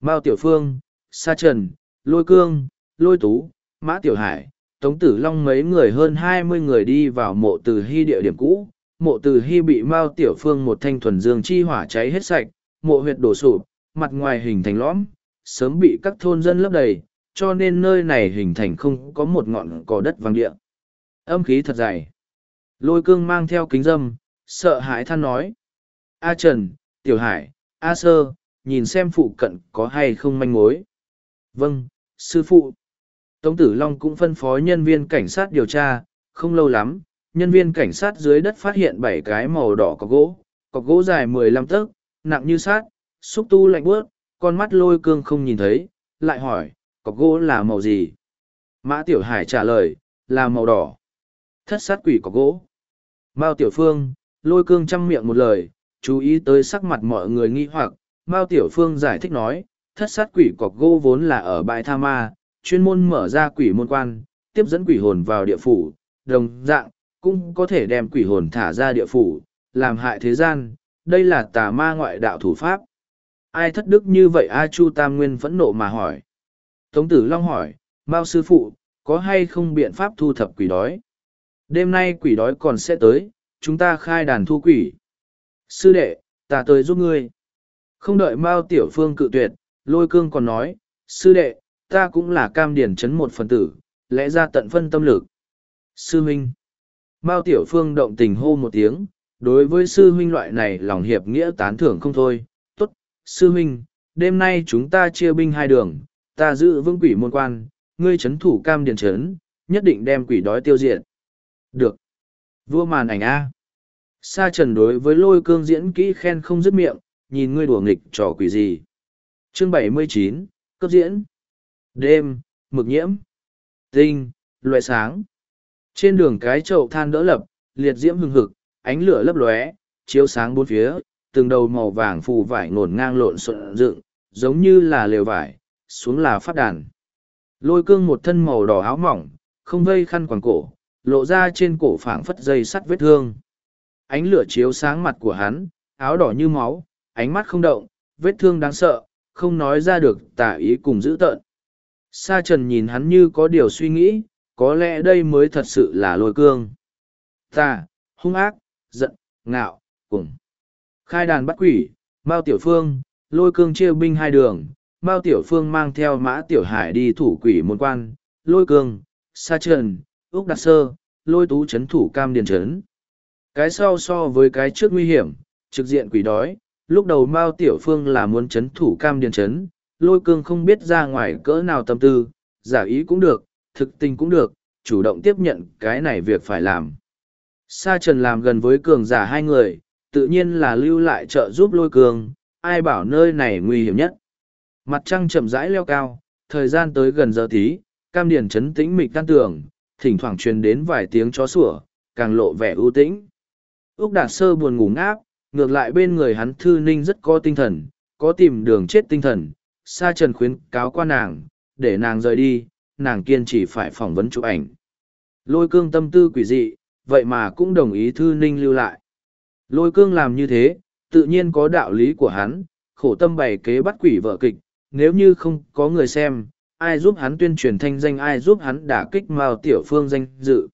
Mao tiểu phương, sa trần, lôi cương, lôi tú, mã tiểu hải, tống tử long mấy người hơn hai mươi người đi vào mộ từ hy địa điểm cũ. Mộ từ hy bị Mao tiểu phương một thanh thuần dương chi hỏa cháy hết sạch, mộ huyệt đổ sụp, mặt ngoài hình thành lõm, sớm bị các thôn dân lấp đầy, cho nên nơi này hình thành không có một ngọn cỏ đất vàng địa. Âm khí thật dày. Lôi cương mang theo kính dâm, sợ hãi than nói. A Trần, Tiểu Hải, A Sơ, nhìn xem phụ cận có hay không manh mối. Vâng, sư phụ. Tống Tử Long cũng phân phó nhân viên cảnh sát điều tra, không lâu lắm, nhân viên cảnh sát dưới đất phát hiện bảy cái màu đỏ có gỗ, cọc gỗ dài mười lăm tấc, nặng như sát, xúc tu lạnh bước, con mắt lôi cương không nhìn thấy, lại hỏi, cọc gỗ là màu gì? Mã Tiểu Hải trả lời, là màu đỏ. Thất sát quỷ có gỗ. Mao Tiểu Phương, lôi cương chăm miệng một lời, chú ý tới sắc mặt mọi người nghi hoặc. Mao Tiểu Phương giải thích nói, thất sát quỷ cọc gỗ vốn là ở bãi tha ma, chuyên môn mở ra quỷ môn quan, tiếp dẫn quỷ hồn vào địa phủ, đồng dạng, cũng có thể đem quỷ hồn thả ra địa phủ, làm hại thế gian, đây là tà ma ngoại đạo thủ pháp. Ai thất đức như vậy A Chu Tam Nguyên phẫn nộ mà hỏi. Tống Tử Long hỏi, Mao sư phụ, có hay không biện pháp thu thập quỷ đói? Đêm nay quỷ đói còn sẽ tới, chúng ta khai đàn thu quỷ. Sư đệ, ta tới giúp ngươi. Không đợi Mao Tiểu Phương cự tuyệt, lôi cương còn nói, sư đệ, ta cũng là cam điển chấn một phần tử, lẽ ra tận phân tâm lực. Sư huynh. Mao Tiểu Phương động tình hô một tiếng, đối với sư huynh loại này lòng hiệp nghĩa tán thưởng không thôi. Tốt, sư huynh, đêm nay chúng ta chia binh hai đường, ta giữ vững quỷ môn quan, ngươi chấn thủ cam điển chấn, nhất định đem quỷ đói tiêu diệt. Được. Vua màn ảnh A. Sa trần đối với lôi cương diễn kỹ khen không dứt miệng, nhìn ngươi đùa nghịch trò quỷ gì. Chương bảy mươi chín cấp diễn. Đêm, mực nhiễm. Tinh, loại sáng. Trên đường cái chậu than đỡ lập, liệt diễm hừng hực, ánh lửa lấp lóe, chiếu sáng bốn phía, từng đầu màu vàng phù vải ngổn ngang lộn xộn dựng, giống như là lều vải, xuống là phát đàn. Lôi cương một thân màu đỏ áo mỏng, không vây khăn quàng cổ, lộ ra trên cổ phảng phất dây sắt vết thương. Ánh lửa chiếu sáng mặt của hắn, áo đỏ như máu, ánh mắt không động, vết thương đáng sợ, không nói ra được tả ý cùng dữ tợn. Sa trần nhìn hắn như có điều suy nghĩ, có lẽ đây mới thật sự là lôi cương. Ta, hung ác, giận, ngạo, cùng. Khai đàn bắt quỷ, Mao Tiểu Phương, lôi cương chia binh hai đường, Mao Tiểu Phương mang theo mã Tiểu Hải đi thủ quỷ môn quan, lôi cương, sa trần, úc Đạt sơ, lôi tú chấn thủ cam điền chấn. Cái sau so với cái trước nguy hiểm, trực diện quỷ đói, lúc đầu Mao Tiểu Phương là muốn chấn thủ cam điền chấn, lôi cương không biết ra ngoài cỡ nào tâm tư, giả ý cũng được, thực tình cũng được, chủ động tiếp nhận cái này việc phải làm. Sa trần làm gần với cường giả hai người, tự nhiên là lưu lại trợ giúp lôi cường, ai bảo nơi này nguy hiểm nhất. Mặt trăng chậm rãi leo cao, thời gian tới gần giờ tí, cam điển chấn tĩnh mịch tan tưởng, thỉnh thoảng truyền đến vài tiếng chó sủa, càng lộ vẻ ưu tĩnh. Úc Đạt Sơ buồn ngủ ngáp, ngược lại bên người hắn thư ninh rất có tinh thần, có tìm đường chết tinh thần, sa trần khuyến cáo qua nàng, để nàng rời đi, nàng kiên trì phải phỏng vấn chụp ảnh. Lôi cương tâm tư quỷ dị, vậy mà cũng đồng ý thư ninh lưu lại. Lôi cương làm như thế, tự nhiên có đạo lý của hắn, khổ tâm bày kế bắt quỷ vợ kịch, nếu như không có người xem, ai giúp hắn tuyên truyền thanh danh ai giúp hắn đả kích Mao Tiểu Phương danh dự.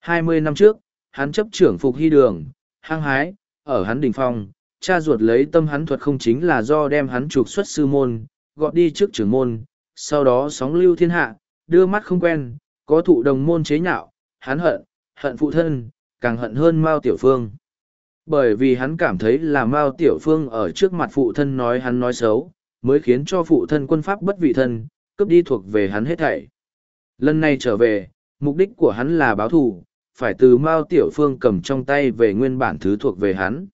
Hai mươi năm trước, hắn chấp trưởng phục hy đường, hăng hái, ở hắn đỉnh phong, cha ruột lấy tâm hắn thuật không chính là do đem hắn trục xuất sư môn, gọt đi trước trưởng môn, sau đó sóng lưu thiên hạ, đưa mắt không quen, có thụ đồng môn chế nhạo, hắn hận, hận phụ thân, càng hận hơn Mao Tiểu Phương. Bởi vì hắn cảm thấy là Mao Tiểu Phương ở trước mặt phụ thân nói hắn nói xấu, mới khiến cho phụ thân quân pháp bất vị thân, cướp đi thuộc về hắn hết thảy. Lần này trở về, mục đích của hắn là báo thù, phải từ Mao Tiểu Phương cầm trong tay về nguyên bản thứ thuộc về hắn.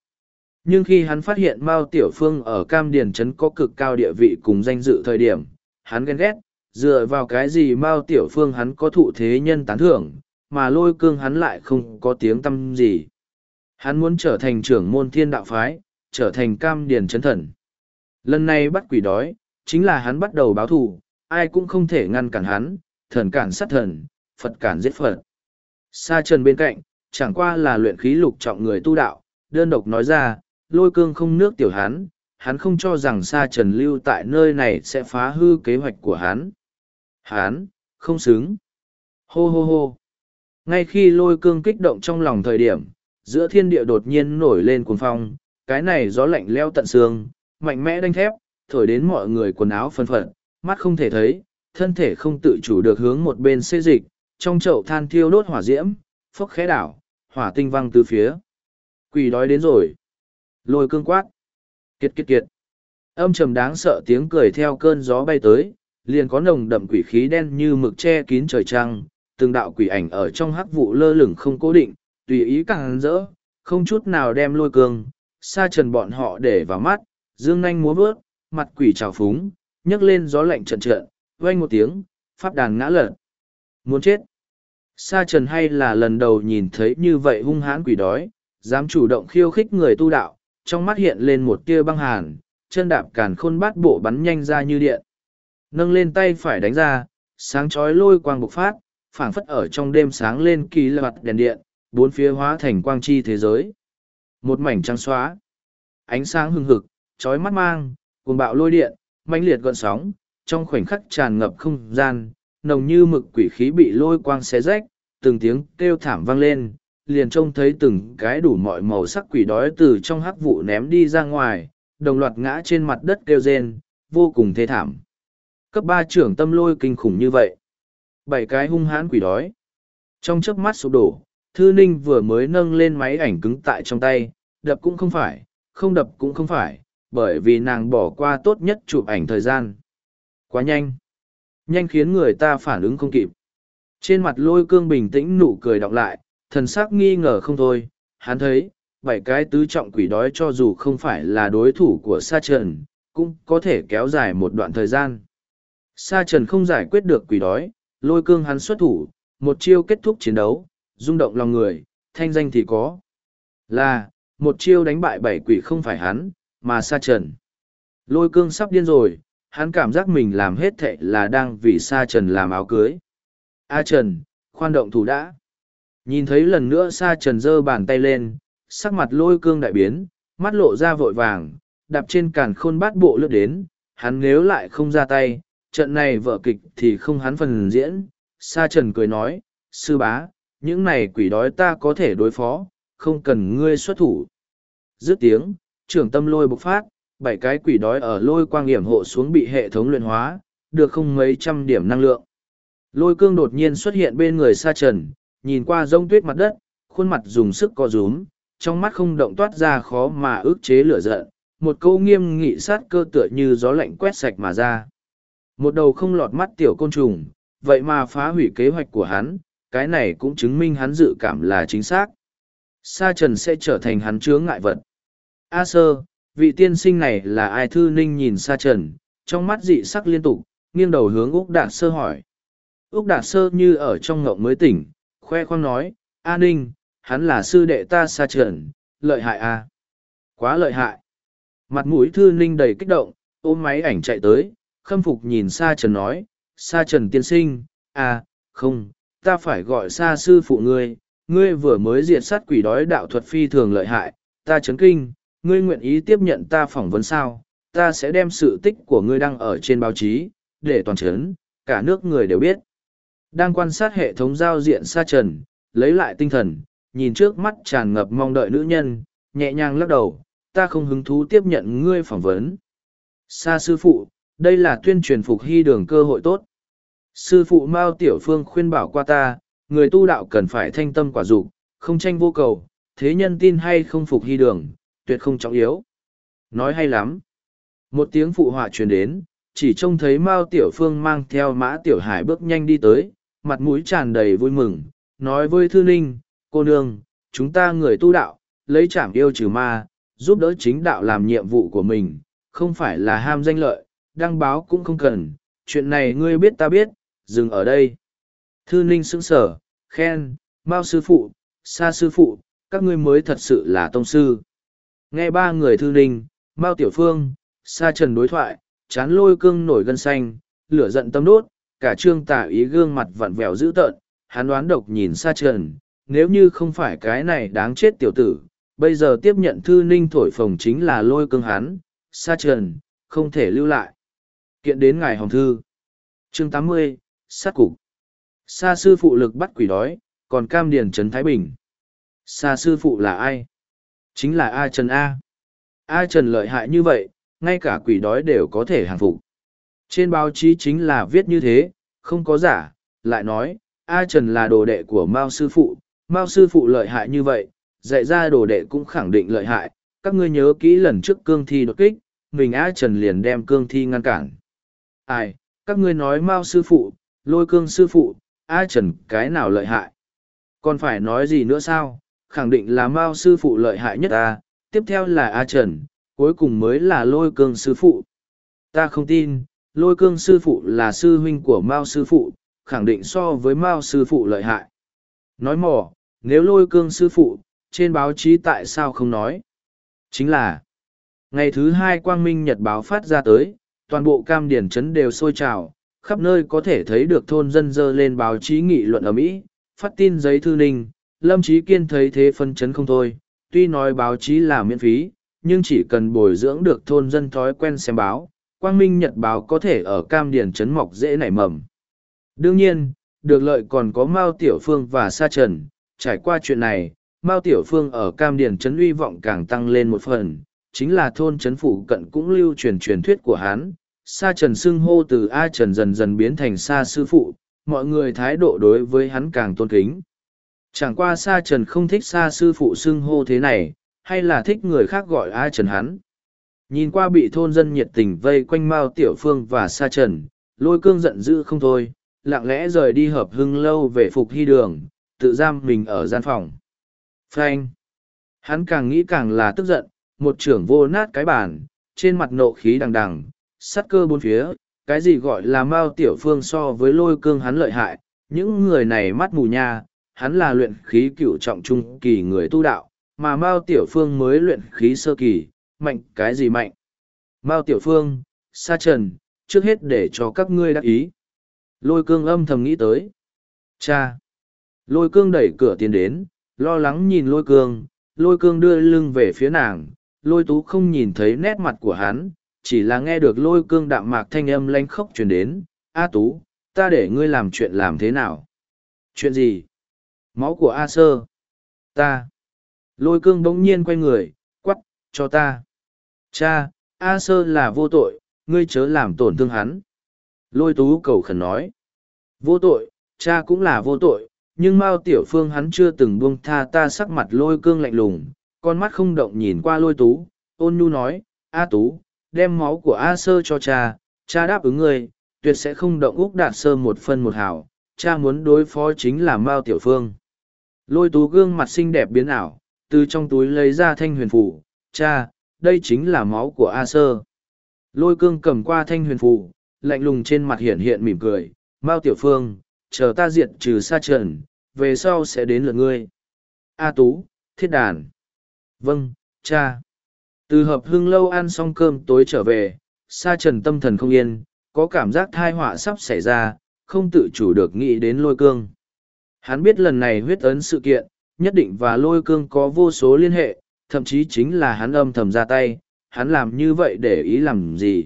Nhưng khi hắn phát hiện Mao Tiểu Phương ở Cam Điền Trấn có cực cao địa vị cùng danh dự thời điểm, hắn ghen ghét, dựa vào cái gì Mao Tiểu Phương hắn có thụ thế nhân tán thưởng, mà lôi cương hắn lại không có tiếng tâm gì. Hắn muốn trở thành trưởng môn thiên đạo phái, trở thành Cam Điền Trấn Thần. Lần này bắt quỷ đói, chính là hắn bắt đầu báo thù, ai cũng không thể ngăn cản hắn, thần cản sát thần, Phật cản giết Phật. Sa trần bên cạnh, chẳng qua là luyện khí lục trọng người tu đạo, đơn độc nói ra, lôi cương không nước tiểu hắn, hắn không cho rằng sa trần lưu tại nơi này sẽ phá hư kế hoạch của hắn. Hắn, không xứng. Hô hô hô. Ngay khi lôi cương kích động trong lòng thời điểm, giữa thiên địa đột nhiên nổi lên cuồng phong, cái này gió lạnh leo tận xương, mạnh mẽ đanh thép, thổi đến mọi người quần áo phân phật, mắt không thể thấy, thân thể không tự chủ được hướng một bên xê dịch, trong chậu than thiêu đốt hỏa diễm, phốc khẽ đảo, hỏa tinh văng từ phía. Quỷ đói đến rồi. Lôi cương quát. Kiệt kiệt kiệt. Âm trầm đáng sợ tiếng cười theo cơn gió bay tới, liền có nồng đậm quỷ khí đen như mực che kín trời trăng, từng đạo quỷ ảnh ở trong hắc vụ lơ lửng không cố định, tùy ý càng rỡ, không chút nào đem lôi cương, xa trần bọn họ để vào mắt, dương nanh múa vớt, mặt quỷ trào phúng, nhấc lên gió lạnh trận trận, vang một tiếng, pháp đàn ngã lật. Muốn chết. Sa trần hay là lần đầu nhìn thấy như vậy hung hãn quỷ đói, dám chủ động khiêu khích người tu đạo, trong mắt hiện lên một tia băng hàn, chân đạp càn khôn bát bộ bắn nhanh ra như điện. Nâng lên tay phải đánh ra, sáng chói lôi quang bộc phát, phảng phất ở trong đêm sáng lên kỳ loạt đèn điện, bốn phía hóa thành quang chi thế giới. Một mảnh trắng xóa, ánh sáng hừng hực, chói mắt mang, cuồng bạo lôi điện, mãnh liệt gợn sóng, trong khoảnh khắc tràn ngập không gian, nồng như mực quỷ khí bị lôi quang xé rách, từng tiếng kêu thảm vang lên, liền trông thấy từng cái đủ mọi màu sắc quỷ đói từ trong hắc vụ ném đi ra ngoài, đồng loạt ngã trên mặt đất kêu rên, vô cùng thê thảm. Cấp ba trưởng tâm lôi kinh khủng như vậy. Bảy cái hung hãn quỷ đói. Trong chớp mắt sụp đổ, Thư Ninh vừa mới nâng lên máy ảnh cứng tại trong tay, đập cũng không phải, không đập cũng không phải, bởi vì nàng bỏ qua tốt nhất chụp ảnh thời gian. Quá nhanh. Nhanh khiến người ta phản ứng không kịp. Trên mặt lôi cương bình tĩnh nụ cười đọc lại, thần sắc nghi ngờ không thôi, hắn thấy, bảy cái tứ trọng quỷ đói cho dù không phải là đối thủ của Sa Trần, cũng có thể kéo dài một đoạn thời gian. Sa Trần không giải quyết được quỷ đói, lôi cương hắn xuất thủ, một chiêu kết thúc chiến đấu, rung động lòng người, thanh danh thì có. Là, một chiêu đánh bại bảy quỷ không phải hắn, mà Sa Trần. Lôi cương sắp điên rồi, hắn cảm giác mình làm hết thệ là đang vì Sa Trần làm áo cưới. A Trần, khoan động thủ đã. Nhìn thấy lần nữa Sa Trần giơ bàn tay lên, sắc mặt lôi cương đại biến, mắt lộ ra vội vàng, đạp trên càn khôn bát bộ lướt đến, hắn nếu lại không ra tay, trận này vợ kịch thì không hắn phần diễn. Sa Trần cười nói, sư bá, những này quỷ đói ta có thể đối phó, không cần ngươi xuất thủ. Dứt tiếng, trưởng tâm lôi bộc phát, bảy cái quỷ đói ở lôi quang hiểm hộ xuống bị hệ thống luyện hóa, được không mấy trăm điểm năng lượng. Lôi cương đột nhiên xuất hiện bên người sa trần, nhìn qua rông tuyết mặt đất, khuôn mặt dùng sức co rúm, trong mắt không động toát ra khó mà ước chế lửa giận, một câu nghiêm nghị sát cơ tựa như gió lạnh quét sạch mà ra. Một đầu không lọt mắt tiểu côn trùng, vậy mà phá hủy kế hoạch của hắn, cái này cũng chứng minh hắn dự cảm là chính xác. Sa trần sẽ trở thành hắn chướng ngại vật. A sơ, vị tiên sinh này là ai thư ninh nhìn xa trần, trong mắt dị sắc liên tục, nghiêng đầu hướng Úc Đạt Sơ hỏi. Úc Đạt Sơ như ở trong ngộng mới tỉnh, khoe khoang nói, A Ninh, hắn là sư đệ ta xa trần, lợi hại à? Quá lợi hại. Mặt mũi thư ninh đầy kích động, ôm máy ảnh chạy tới, khâm phục nhìn xa trần nói, xa trần tiên sinh, à, không, ta phải gọi xa sư phụ ngươi, ngươi vừa mới diệt sát quỷ đói đạo thuật phi thường lợi hại, ta chấn kinh, ngươi nguyện ý tiếp nhận ta phỏng vấn sao, ta sẽ đem sự tích của ngươi đăng ở trên báo chí, để toàn chấn, cả nước người đều biết. Đang quan sát hệ thống giao diện xa trần, lấy lại tinh thần, nhìn trước mắt tràn ngập mong đợi nữ nhân, nhẹ nhàng lắc đầu, ta không hứng thú tiếp nhận ngươi phỏng vấn. Sa sư phụ, đây là tuyên truyền phục hy đường cơ hội tốt. Sư phụ Mao Tiểu Phương khuyên bảo qua ta, người tu đạo cần phải thanh tâm quả dục, không tranh vô cầu, thế nhân tin hay không phục hy đường, tuyệt không trọng yếu. Nói hay lắm. Một tiếng phụ họa truyền đến, chỉ trông thấy Mao Tiểu Phương mang theo mã Tiểu Hải bước nhanh đi tới, mặt mũi tràn đầy vui mừng, nói với Thư Ninh, cô nương, chúng ta người tu đạo, lấy trảm yêu trừ ma, giúp đỡ chính đạo làm nhiệm vụ của mình, không phải là ham danh lợi, đăng báo cũng không cần, chuyện này ngươi biết ta biết, dừng ở đây. Thư Ninh sững sở, khen, Mao sư phụ, Sa sư phụ, các ngươi mới thật sự là tông sư. Nghe ba người Thư Ninh, Mao Tiểu Phương, Sa Trần đối thoại, chán lôi cương nổi gân xanh, lửa giận tâm đốt, cả trương tả ý gương mặt vặn vẹo dữ tợn, hắn đoán độc nhìn Sa Trần, nếu như không phải cái này đáng chết tiểu tử, bây giờ tiếp nhận Thư Ninh thổi phồng chính là lôi cương hắn, Sa Trần, không thể lưu lại. Kiện đến ngài hồng thư. Chương tám mươi sát cục. Sa sư phụ lực bắt quỷ đói, còn cam điền trấn Thái Bình. Sa sư phụ là ai? Chính là A Trần A. A Trần lợi hại như vậy, ngay cả quỷ đói đều có thể hàng phục. Trên báo chí chính là viết như thế, không có giả, lại nói, A Trần là đồ đệ của Mao sư phụ, Mao sư phụ lợi hại như vậy, dạy ra đồ đệ cũng khẳng định lợi hại, các ngươi nhớ kỹ lần trước cương thi đột kích, mình A Trần liền đem cương thi ngăn cản. Ai, các ngươi nói Mao sư phụ, lôi cương sư phụ, A Trần cái nào lợi hại? Còn phải nói gì nữa sao? Khẳng định là Mao sư phụ lợi hại nhất ta, tiếp theo là A Trần, cuối cùng mới là lôi cương sư phụ. Ta không tin, lôi cương sư phụ là sư huynh của Mao sư phụ, khẳng định so với Mao sư phụ lợi hại. Nói mỏ, nếu lôi cương sư phụ, trên báo chí tại sao không nói? Chính là, ngày thứ hai quang minh nhật báo phát ra tới, toàn bộ cam điển trấn đều sôi trào, khắp nơi có thể thấy được thôn dân dơ lên báo chí nghị luận ở Mỹ, phát tin giấy thư ninh, Lâm Trí Kiên thấy thế phân chấn không thôi, tuy nói báo chí là miễn phí, nhưng chỉ cần bồi dưỡng được thôn dân thói quen xem báo, Quang Minh Nhật báo có thể ở cam Điền trấn mọc dễ nảy mầm. Đương nhiên, được lợi còn có Mao Tiểu Phương và Sa Trần, trải qua chuyện này, Mao Tiểu Phương ở cam Điền trấn uy vọng càng tăng lên một phần, chính là thôn trấn phủ cận cũng lưu truyền truyền thuyết của hắn, Sa Trần xưng hô từ A Trần dần dần biến thành Sa sư phụ, mọi người thái độ đối với hắn càng tôn kính. Chẳng qua Sa Trần không thích Sa sư phụ xưng hô thế này, hay là thích người khác gọi A Trần hắn. Nhìn qua bị thôn dân nhiệt tình vây quanh Mao Tiểu Phương và Sa Trần, lôi cương giận dữ không thôi, lặng lẽ rời đi hợp hưng lâu về phục hy đường, tự giam mình ở gian phòng. Frank! Hắn càng nghĩ càng là tức giận, một trưởng vô nát cái bàn, trên mặt nộ khí đằng đằng, sắt cơ bốn phía, cái gì gọi là mao tiểu phương so với lôi cương hắn lợi hại, những người này mắt mù nha, hắn là luyện khí cựu trọng trung kỳ người tu đạo, mà mao tiểu phương mới luyện khí sơ kỳ, mạnh cái gì mạnh. Mao tiểu phương, sa trần, trước hết để cho các ngươi đắc ý. Lôi cương âm thầm nghĩ tới. Cha! Lôi cương đẩy cửa tiến đến, lo lắng nhìn lôi cương, lôi cương đưa lưng về phía nàng, lôi tú không nhìn thấy nét mặt của hắn, chỉ là nghe được lôi cương đạm mạc thanh âm lanh khóc truyền đến. A tú, ta để ngươi làm chuyện làm thế nào? Chuyện gì? Máu của A sơ. Ta. Lôi cương bỗng nhiên quay người, quắt, cho ta. Cha, A sơ là vô tội, ngươi chớ làm tổn thương hắn. Lôi tú cầu khẩn nói. Vô tội, cha cũng là vô tội, nhưng Mao Tiểu Phương hắn chưa từng buông tha ta sắc mặt lôi cương lạnh lùng, con mắt không động nhìn qua lôi tú, ôn nhu nói, A tú, đem máu của A sơ cho cha, cha đáp ứng ngươi, tuyệt sẽ không động úc đạt sơ một phân một hảo, cha muốn đối phó chính là Mao Tiểu Phương. Lôi tú gương mặt xinh đẹp biến ảo, từ trong túi lấy ra thanh huyền phủ, cha, đây chính là máu của A sơ. Lôi cương cầm qua thanh huyền phủ, lạnh lùng trên mặt hiện hiện mỉm cười, Mao Tiểu Phương, chờ ta diệt trừ sa trần, về sau sẽ đến lượt ngươi. A Tú, thiết đàn. Vâng, cha. Từ hợp hưng lâu ăn xong cơm tối trở về, sa trần tâm thần không yên, có cảm giác thai họa sắp xảy ra, không tự chủ được nghĩ đến lôi cương. Hắn biết lần này huyết ấn sự kiện, nhất định và lôi cương có vô số liên hệ, thậm chí chính là hắn âm thầm ra tay, hắn làm như vậy để ý làm gì.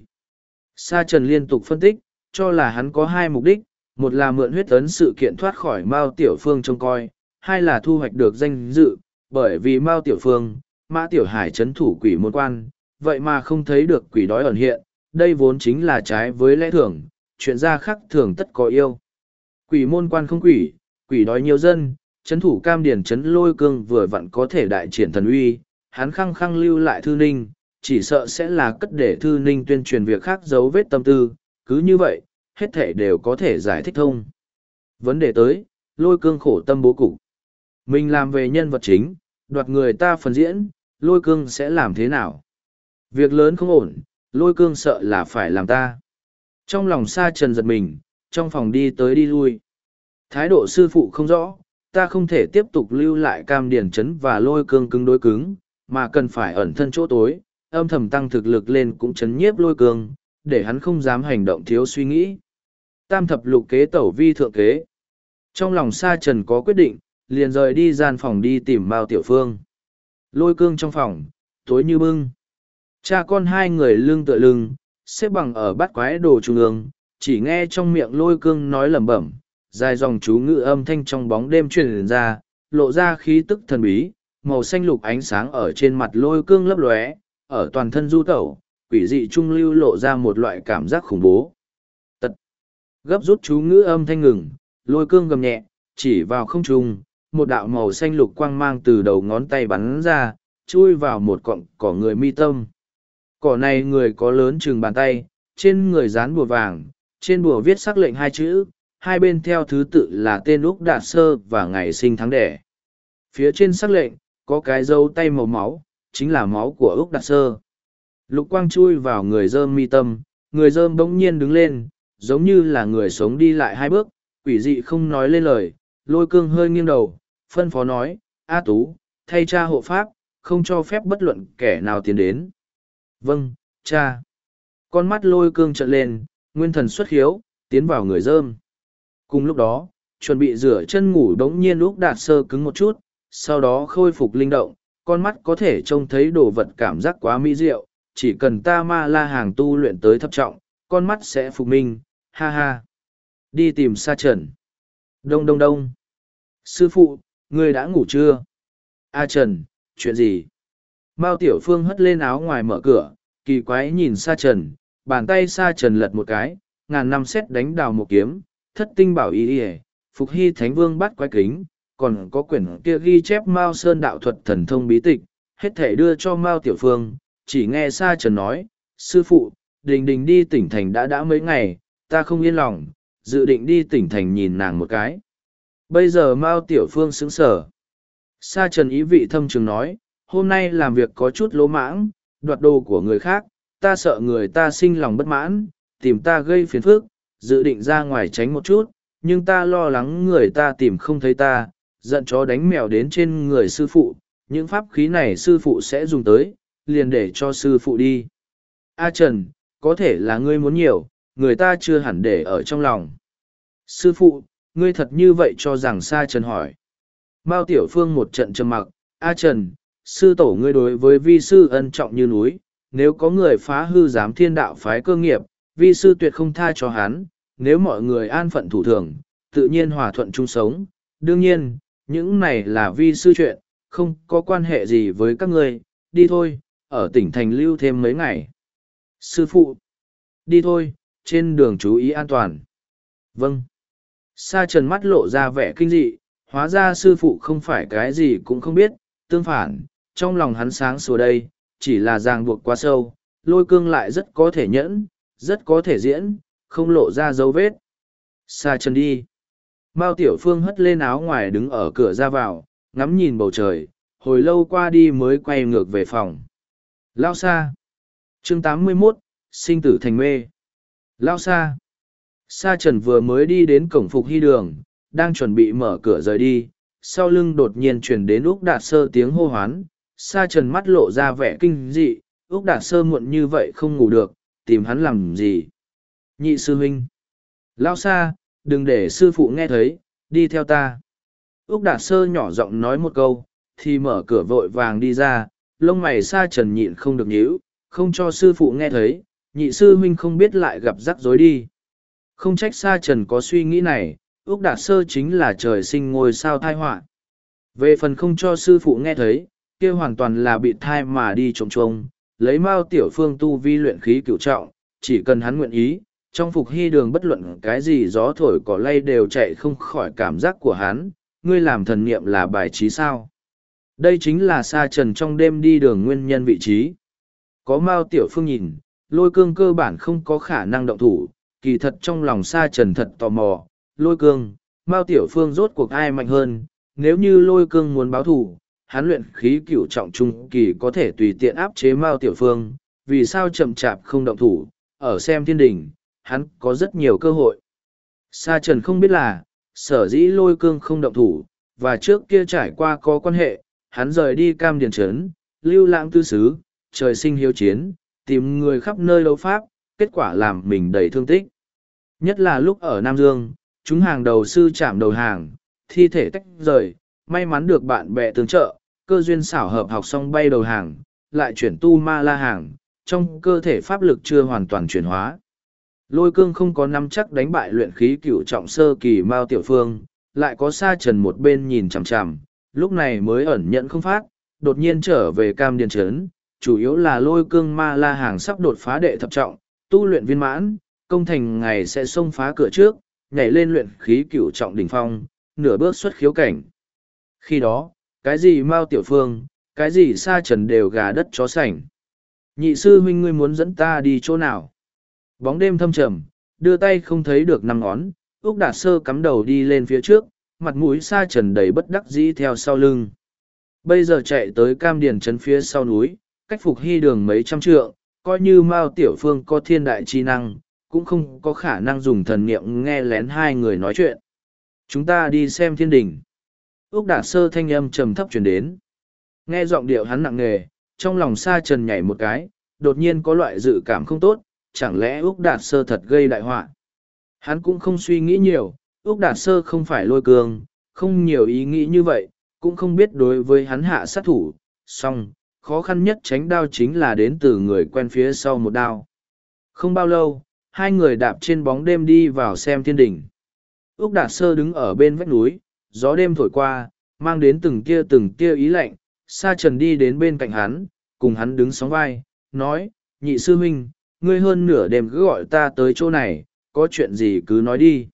Sa trần liên tục phân tích, cho là hắn có hai mục đích, một là mượn huyết ấn sự kiện thoát khỏi Mao Tiểu Phương trông coi, hai là thu hoạch được danh dự, bởi vì Mao Tiểu Phương, Mã Tiểu Hải chấn thủ quỷ môn quan, vậy mà không thấy được quỷ đói ẩn hiện, đây vốn chính là trái với lẽ thường, chuyện ra khác thường tất có yêu. Quỷ môn quan không quỷ, quỷ đói nhiều dân, chấn thủ cam điển chấn lôi cương vừa vặn có thể đại triển thần uy, hắn khăng khăng lưu lại thư ninh, chỉ sợ sẽ là cất để thư ninh tuyên truyền việc khác dấu vết tâm tư, cứ như vậy, hết thể đều có thể giải thích thông. Vấn đề tới, lôi cương khổ tâm bố cục. Mình làm về nhân vật chính, đoạt người ta phần diễn, lôi cương sẽ làm thế nào? Việc lớn không ổn, lôi cương sợ là phải làm ta. Trong lòng sa trần giật mình, trong phòng đi tới đi lui. Thái độ sư phụ không rõ, ta không thể tiếp tục lưu lại cam điển chấn và lôi cương cứng đối cứng, mà cần phải ẩn thân chỗ tối, âm thầm tăng thực lực lên cũng chấn nhiếp lôi cương, để hắn không dám hành động thiếu suy nghĩ. Tam thập lục kế tẩu vi thượng kế. Trong lòng sa trần có quyết định, liền rời đi gian phòng đi tìm Mao Tiểu Phương. Lôi cương trong phòng, tối như bưng. Cha con hai người lưng tựa lưng, xếp bằng ở bát quái đồ trung ương, chỉ nghe trong miệng lôi cương nói lẩm bẩm, dài dòng chú ngữ âm thanh trong bóng đêm truyền ra, lộ ra khí tức thần bí, màu xanh lục ánh sáng ở trên mặt lôi cương lấp lóe, ở toàn thân du tẩu, quỷ dị trung lưu lộ ra một loại cảm giác khủng bố. Tật. Gấp rút chú ngữ âm thanh ngừng, lôi cương gầm nhẹ, chỉ vào không trung, một đạo màu xanh lục quang mang từ đầu ngón tay bắn ra, chui vào một cọng cỏ người mi tâm. Cỏ này người có lớn chừng bàn tay, trên người dán bùa vàng, trên bùa viết sắc lệnh hai chữ, hai bên theo thứ tự là tên Úc Đạt Sơ và ngày sinh tháng đẻ. Phía trên sắc lệnh, có cái dấu tay màu máu, chính là máu của Úc Đạt Sơ. Lục quang chui vào người dơm mi tâm, người dơm bỗng nhiên đứng lên, giống như là người sống đi lại hai bước, quỷ dị không nói lên lời, lôi cương hơi nghiêng đầu, phân phó nói, A Tú, thay cha hộ pháp, không cho phép bất luận kẻ nào tiến đến. Vâng, cha. Con mắt lôi cương trợn lên, nguyên thần xuất khiếu tiến vào người dơm. Cùng lúc đó, chuẩn bị rửa chân ngủ đống nhiên lúc đạt sơ cứng một chút, sau đó khôi phục linh động, con mắt có thể trông thấy đồ vật cảm giác quá mỹ diệu, chỉ cần ta ma la hàng tu luyện tới thấp trọng, con mắt sẽ phục minh, ha ha. Đi tìm sa trần. Đông đông đông. Sư phụ, người đã ngủ chưa? A Trần, chuyện gì? Mao Tiểu Phương hất lên áo ngoài mở cửa, kỳ quái nhìn sa trần, bàn tay sa trần lật một cái, ngàn năm xét đánh đào một kiếm, thất tinh bảo y ỉa phục hy thánh vương bắt quái kính, còn có quyển kia ghi chép Mao Sơn đạo thuật thần thông bí tịch, hết thể đưa cho Mao Tiểu Phương, chỉ nghe Sa Trần nói, sư phụ, đình đình đi tỉnh thành đã đã mấy ngày, ta không yên lòng, dự định đi tỉnh thành nhìn nàng một cái. Bây giờ Mao Tiểu Phương xứng sở. Sa Trần ý vị thâm trường nói, hôm nay làm việc có chút lỗ mãng, đoạt đồ của người khác, ta sợ người ta sinh lòng bất mãn, tìm ta gây phiền phức, dự định ra ngoài tránh một chút, nhưng ta lo lắng người ta tìm không thấy ta, giận chó đánh mèo đến trên người sư phụ, những pháp khí này sư phụ sẽ dùng tới, liền để cho sư phụ đi. A Trần, có thể là ngươi muốn nhiều, người ta chưa hẳn để ở trong lòng. Sư phụ, ngươi thật như vậy cho rằng Sa Trần hỏi. Mao Tiểu Phương một trận trầm mặc, A Trần, sư tổ ngươi đối với vi sư ân trọng như núi, nếu có người phá hư giám thiên đạo phái cơ nghiệp, vi sư tuyệt không tha cho hắn, nếu mọi người an phận thủ thường, tự nhiên hòa thuận chung sống. Đương nhiên, những này là vi sư chuyện, không có quan hệ gì với các ngươi, đi thôi, ở tỉnh thành lưu thêm mấy ngày. Sư phụ, đi thôi, trên đường chú ý an toàn. Vâng. Sa trần mắt lộ ra vẻ kinh dị, hóa ra sư phụ không phải cái gì cũng không biết, tương phản, trong lòng hắn sáng sủa đây, chỉ là ràng buộc quá sâu, lôi cương lại rất có thể nhẫn, rất có thể diễn, không lộ ra dấu vết. Sa trần đi. Mao Tiểu Phương hất lên áo ngoài đứng ở cửa ra vào, ngắm nhìn bầu trời, hồi lâu qua đi mới quay ngược về phòng. Lao xa. chương 81, sinh tử thành mê. Lao xa. Sa Trần vừa mới đi đến cổng phục hy đường, đang chuẩn bị mở cửa rời đi, sau lưng đột nhiên truyền đến Úc Đạt Sơ tiếng hô hoán. Sa Trần mắt lộ ra vẻ kinh dị, Úc Đạt Sơ muộn như vậy không ngủ được, tìm hắn làm gì? Nhị sư huynh. Lao xa, đừng để sư phụ nghe thấy, đi theo ta. Úc Đạt Sơ nhỏ giọng nói một câu, thì mở cửa vội vàng đi ra, lông mày Sa Trần nhịn không được nhíu, không cho sư phụ nghe thấy, nhị sư huynh không biết lại gặp rắc rối đi. Không trách Sa Trần có suy nghĩ này, Úc Đạt Sơ chính là trời sinh ngôi sao thai họa. Về phần không cho sư phụ nghe thấy, kia hoàn toàn là bị thai mà đi trồng trông, lấy Mao Tiểu Phương tu vi luyện khí cửu trọng, chỉ cần hắn nguyện ý, trong phục hy đường bất luận cái gì gió thổi cỏ lay đều chạy không khỏi cảm giác của hắn, ngươi làm thần niệm là bài trí sao. Đây chính là sa trần trong đêm đi đường nguyên nhân vị trí. Có Mao Tiểu Phương nhìn, lôi cương cơ bản không có khả năng động thủ, kỳ thật trong lòng sa trần thật tò mò, lôi cương, Mao Tiểu Phương rốt cuộc ai mạnh hơn, nếu như lôi cương muốn báo thủ, hắn luyện khí cửu trọng trung kỳ có thể tùy tiện áp chế Mao Tiểu Phương, vì sao chậm chạp không động thủ, ở xem thiên đình, hắn có rất nhiều cơ hội. Sa Trần không biết là, sở dĩ lôi cương không động thủ, và trước kia trải qua có quan hệ, hắn rời đi cam điền trấn, lưu lãng tư xứ, trời sinh hiếu chiến, tìm người khắp nơi đấu pháp, kết quả làm mình đầy thương tích. Nhất là lúc ở Nam Dương, chúng hàng đầu sư chạm đầu hàng, thi thể tách rời, may mắn được bạn bè tương trợ, cơ duyên xảo hợp học xong bay đầu hàng, lại chuyển tu ma la hàng, trong cơ thể pháp lực chưa hoàn toàn chuyển hóa. Lôi cương không có nắm chắc đánh bại luyện khí cửu trọng sơ kỳ Mao Tiểu Phương, lại có sa trần một bên nhìn chằm chằm, lúc này mới ẩn nhận không phát, đột nhiên trở về cam điền trấn, chủ yếu là lôi cương ma la hàng sắp đột phá đệ thập trọng, tu luyện viên mãn, công thành ngày sẽ xông phá cửa trước, nhảy lên luyện khí cửu trọng đỉnh phong, nửa bước xuất khiếu cảnh. Khi đó, cái gì Mao Tiểu Phương, cái gì sa trần đều gà đất chó sảnh. Nhị sư huynh ngươi muốn dẫn ta đi chỗ nào? Bóng đêm thâm trầm, đưa tay không thấy được năm ngón, Úc Đạt Sơ cắm đầu đi lên phía trước, mặt mũi sa trần đầy bất đắc dĩ theo sau lưng. Bây giờ chạy tới cam điền trấn phía sau núi, cách phục hy đường mấy trăm trượng, coi như Mao Tiểu Phương có thiên đại chi năng, cũng không có khả năng dùng thần niệm nghe lén hai người nói chuyện. Chúng ta đi xem thiên đình. Úc Đạt Sơ thanh âm trầm thấp chuyển đến. Nghe giọng điệu hắn nặng nề, trong lòng sa trần nhảy một cái, đột nhiên có loại dự cảm không tốt, chẳng lẽ Úc Đạt Sơ thật gây đại họa. Hắn cũng không suy nghĩ nhiều, Úc Đạt Sơ không phải lôi cường, không nhiều ý nghĩ như vậy, cũng không biết đối với hắn hạ sát thủ, song, khó khăn nhất tránh đao chính là đến từ người quen phía sau một đao. Không bao lâu, hai người đạp trên bóng đêm đi vào xem thiên đỉnh. Úc Đạt Sơ đứng ở bên vách núi, gió đêm thổi qua, mang đến từng tia từng tia ý lạnh, Sa Trần đi đến bên cạnh hắn, cùng hắn đứng sóng vai, nói, nhị sư huynh, ngươi hơn nửa đêm cứ gọi ta tới chỗ này, có chuyện gì cứ nói đi.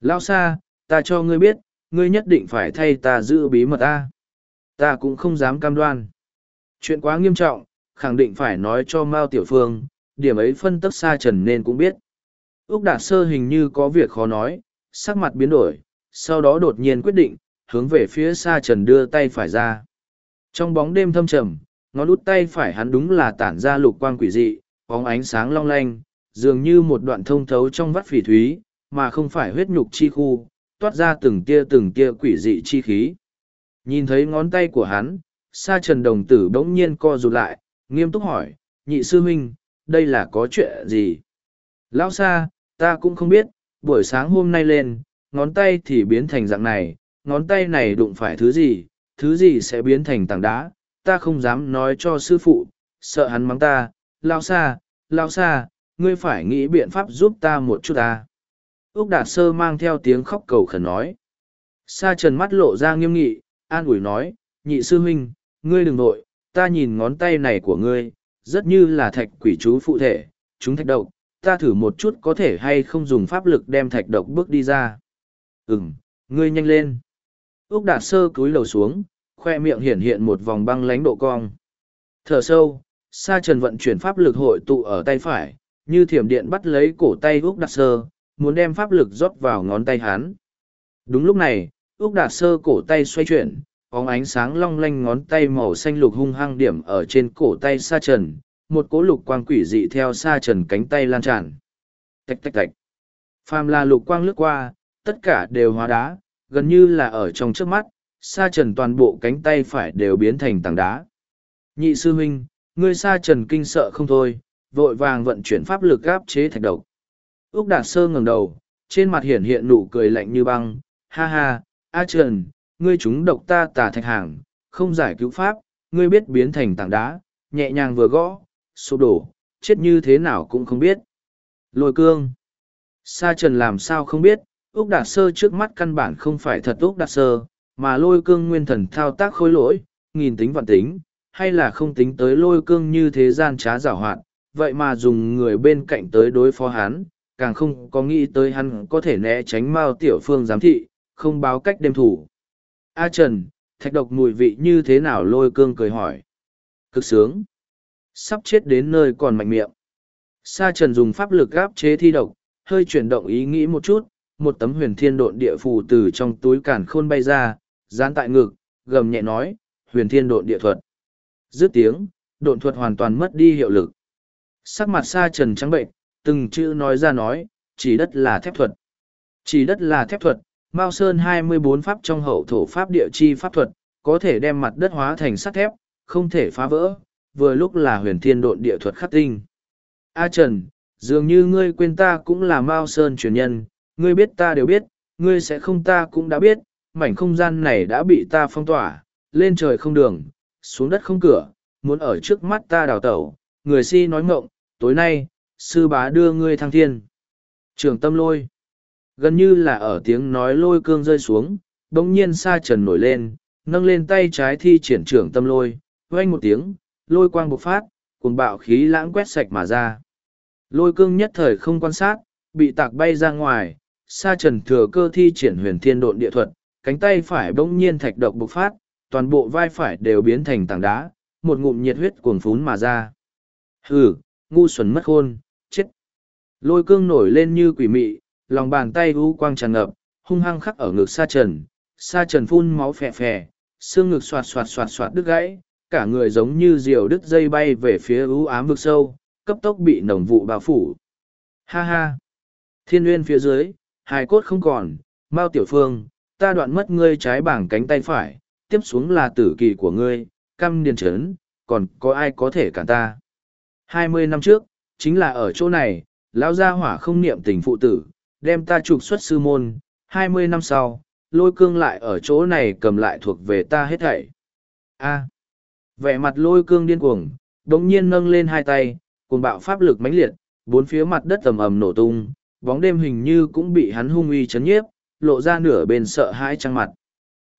Lao Sa, ta cho ngươi biết, ngươi nhất định phải thay ta giữ bí mật ta. Ta cũng không dám cam đoan. Chuyện quá nghiêm trọng, khẳng định phải nói cho Mao Tiểu Phương, điểm ấy phân tức Sa Trần nên cũng biết. Úc Đạt Sơ hình như có việc khó nói, sắc mặt biến đổi, sau đó đột nhiên quyết định, hướng về phía xa trần đưa tay phải ra. Trong bóng đêm thâm trầm, ngón út tay phải hắn đúng là tản ra lục quang quỷ dị, bóng ánh sáng long lanh, dường như một đoạn thông thấu trong vắt phỉ thúy, mà không phải huyết nhục chi khu, toát ra từng tia từng tia quỷ dị chi khí. Nhìn thấy ngón tay của hắn, sa trần đồng tử bỗng nhiên co rụt lại, nghiêm túc hỏi, nhị sư huynh, đây là có chuyện gì? Lão sa, ta cũng không biết, buổi sáng hôm nay lên, ngón tay thì biến thành dạng này, ngón tay này đụng phải thứ gì, thứ gì sẽ biến thành tảng đá, ta không dám nói cho sư phụ, sợ hắn mắng ta, lao xa, lao xa, ngươi phải nghĩ biện pháp giúp ta một chút ta. Úc Đạt Sơ mang theo tiếng khóc cầu khẩn nói. Sa trần mắt lộ ra nghiêm nghị, an ủi nói, nhị sư huynh, ngươi đừng nội, ta nhìn ngón tay này của ngươi, rất như là thạch quỷ chú phụ thể, chúng thạch độc, ta thử một chút có thể hay không dùng pháp lực đem thạch độc bước đi ra. Ừm, ngươi nhanh lên. Úc Đạt Sơ cúi lầu xuống, khoe miệng hiện hiện một vòng băng lánh độ cong. Thở sâu, Sa Trần vận chuyển pháp lực hội tụ ở tay phải, như thiểm điện bắt lấy cổ tay Úc Đạt Sơ, muốn đem pháp lực rót vào ngón tay hắn. Đúng lúc này, Úc Đạt Sơ cổ tay xoay chuyển, bóng ánh sáng long lanh ngón tay màu xanh lục hung hăng điểm ở trên cổ tay Sa Trần, một cỗ lục quang quỷ dị theo Sa Trần cánh tay lan tràn. Tạch tạch tạch. Phàm là lục quang lướt qua, tất cả đều hóa đá, gần như là ở trong trước mắt, sa trần toàn bộ cánh tay phải đều biến thành tảng đá. Nhị sư huynh, ngươi sa trần kinh sợ không thôi, vội vàng vận chuyển pháp lực áp chế thạch độc. Úc Đạt Sơ ngẩng đầu, trên mặt hiển hiện nụ cười lạnh như băng, ha ha, A Trần, ngươi chúng độc ta tà thạch hàng, không giải cứu pháp, ngươi biết biến thành tảng đá, nhẹ nhàng vừa gõ, sụp đổ, chết như thế nào cũng không biết. Lôi cương. Sa Trần làm sao không biết, Úc Đạt Sơ trước mắt căn bản không phải thật Úc Đạt Sơ, mà lôi cương nguyên thần thao tác khối lỗi, nghìn tính vạn tính, hay là không tính tới lôi cương như thế gian trá giảo hoạt, vậy mà dùng người bên cạnh tới đối phó hắn, càng không có nghĩ tới hắn có thể né tránh Mao Tiểu Phương giám thị, không báo cách đêm thủ. A Trần, thạch độc mùi vị như thế nào lôi cương cười hỏi. Cực sướng. Sắp chết đến nơi còn mạnh miệng. Sa Trần dùng pháp lực áp chế thi độc, hơi chuyển động ý nghĩ một chút, một tấm huyền thiên độn địa phù từ trong túi cản khôn bay ra, dán tại ngực, gầm nhẹ nói, huyền thiên độn địa thuật. Dứt tiếng, độn thuật hoàn toàn mất đi hiệu lực. Sắc mặt sa trần trắng bệnh, từng chữ nói ra nói, chỉ đất là thép thuật. Chỉ đất là thép thuật, Mao Sơn hai mươi bốn pháp trong hậu thổ pháp địa chi pháp thuật, có thể đem mặt đất hóa thành sắt thép, không thể phá vỡ, vừa lúc là huyền thiên độn địa thuật khắc tinh. A Trần, dường như ngươi quên ta cũng là Mao Sơn truyền nhân, ngươi biết ta đều biết, ngươi sẽ không ta cũng đã biết, mảnh không gian này đã bị ta phong tỏa, lên trời không đường, xuống đất không cửa, muốn ở trước mắt ta đào tẩu, người si nói ngộng, tối nay, sư bá đưa ngươi thăng thiên. Trường tâm lôi, gần như là ở tiếng nói lôi cương rơi xuống, bỗng nhiên sa trần nổi lên, nâng lên tay trái thi triển trưởng tâm lôi, vang một tiếng, lôi quang bộc phát, cùng bạo khí lãng quét sạch mà ra. Lôi cương nhất thời không quan sát, bị tạc bay ra ngoài, sa trần thừa cơ thi triển huyền thiên độn địa thuật, cánh tay phải bỗng nhiên thạch độc bộc phát, toàn bộ vai phải đều biến thành tảng đá, một ngụm nhiệt huyết cuồng phún mà ra. Hừ, ngu xuẩn mất khôn, chết. Lôi cương nổi lên như quỷ mị, lòng bàn tay u quang tràn ngập, hung hăng khắc ở ngực sa trần, sa trần phun máu phè phè, xương ngực xoạt xoạt xoạt xoạt đứt gãy, cả người giống như diều đứt dây bay về phía u ám vực sâu, cấp tốc bị nồng vụ bao phủ. Ha ha! Thiên nguyên phía dưới, hài cốt không còn, Mao Tiểu Phương, ta đoạn mất ngươi trái bảng cánh tay phải, tiếp xuống là tử kỳ của ngươi, căm điền trấn, còn có ai có thể cản ta. Hai mươi năm trước, chính là ở chỗ này, lão gia hỏa không niệm tình phụ tử, đem ta trục xuất sư môn, hai mươi năm sau, lôi cương lại ở chỗ này cầm lại thuộc về ta hết thảy. A. vẻ mặt lôi cương điên cuồng, đống nhiên nâng lên hai tay, cùng bạo pháp lực mãnh liệt, bốn phía mặt đất ầm ầm nổ tung, bóng đêm hình như cũng bị hắn hung uy chấn nhiếp, lộ ra nửa bên sợ hãi trăng mặt.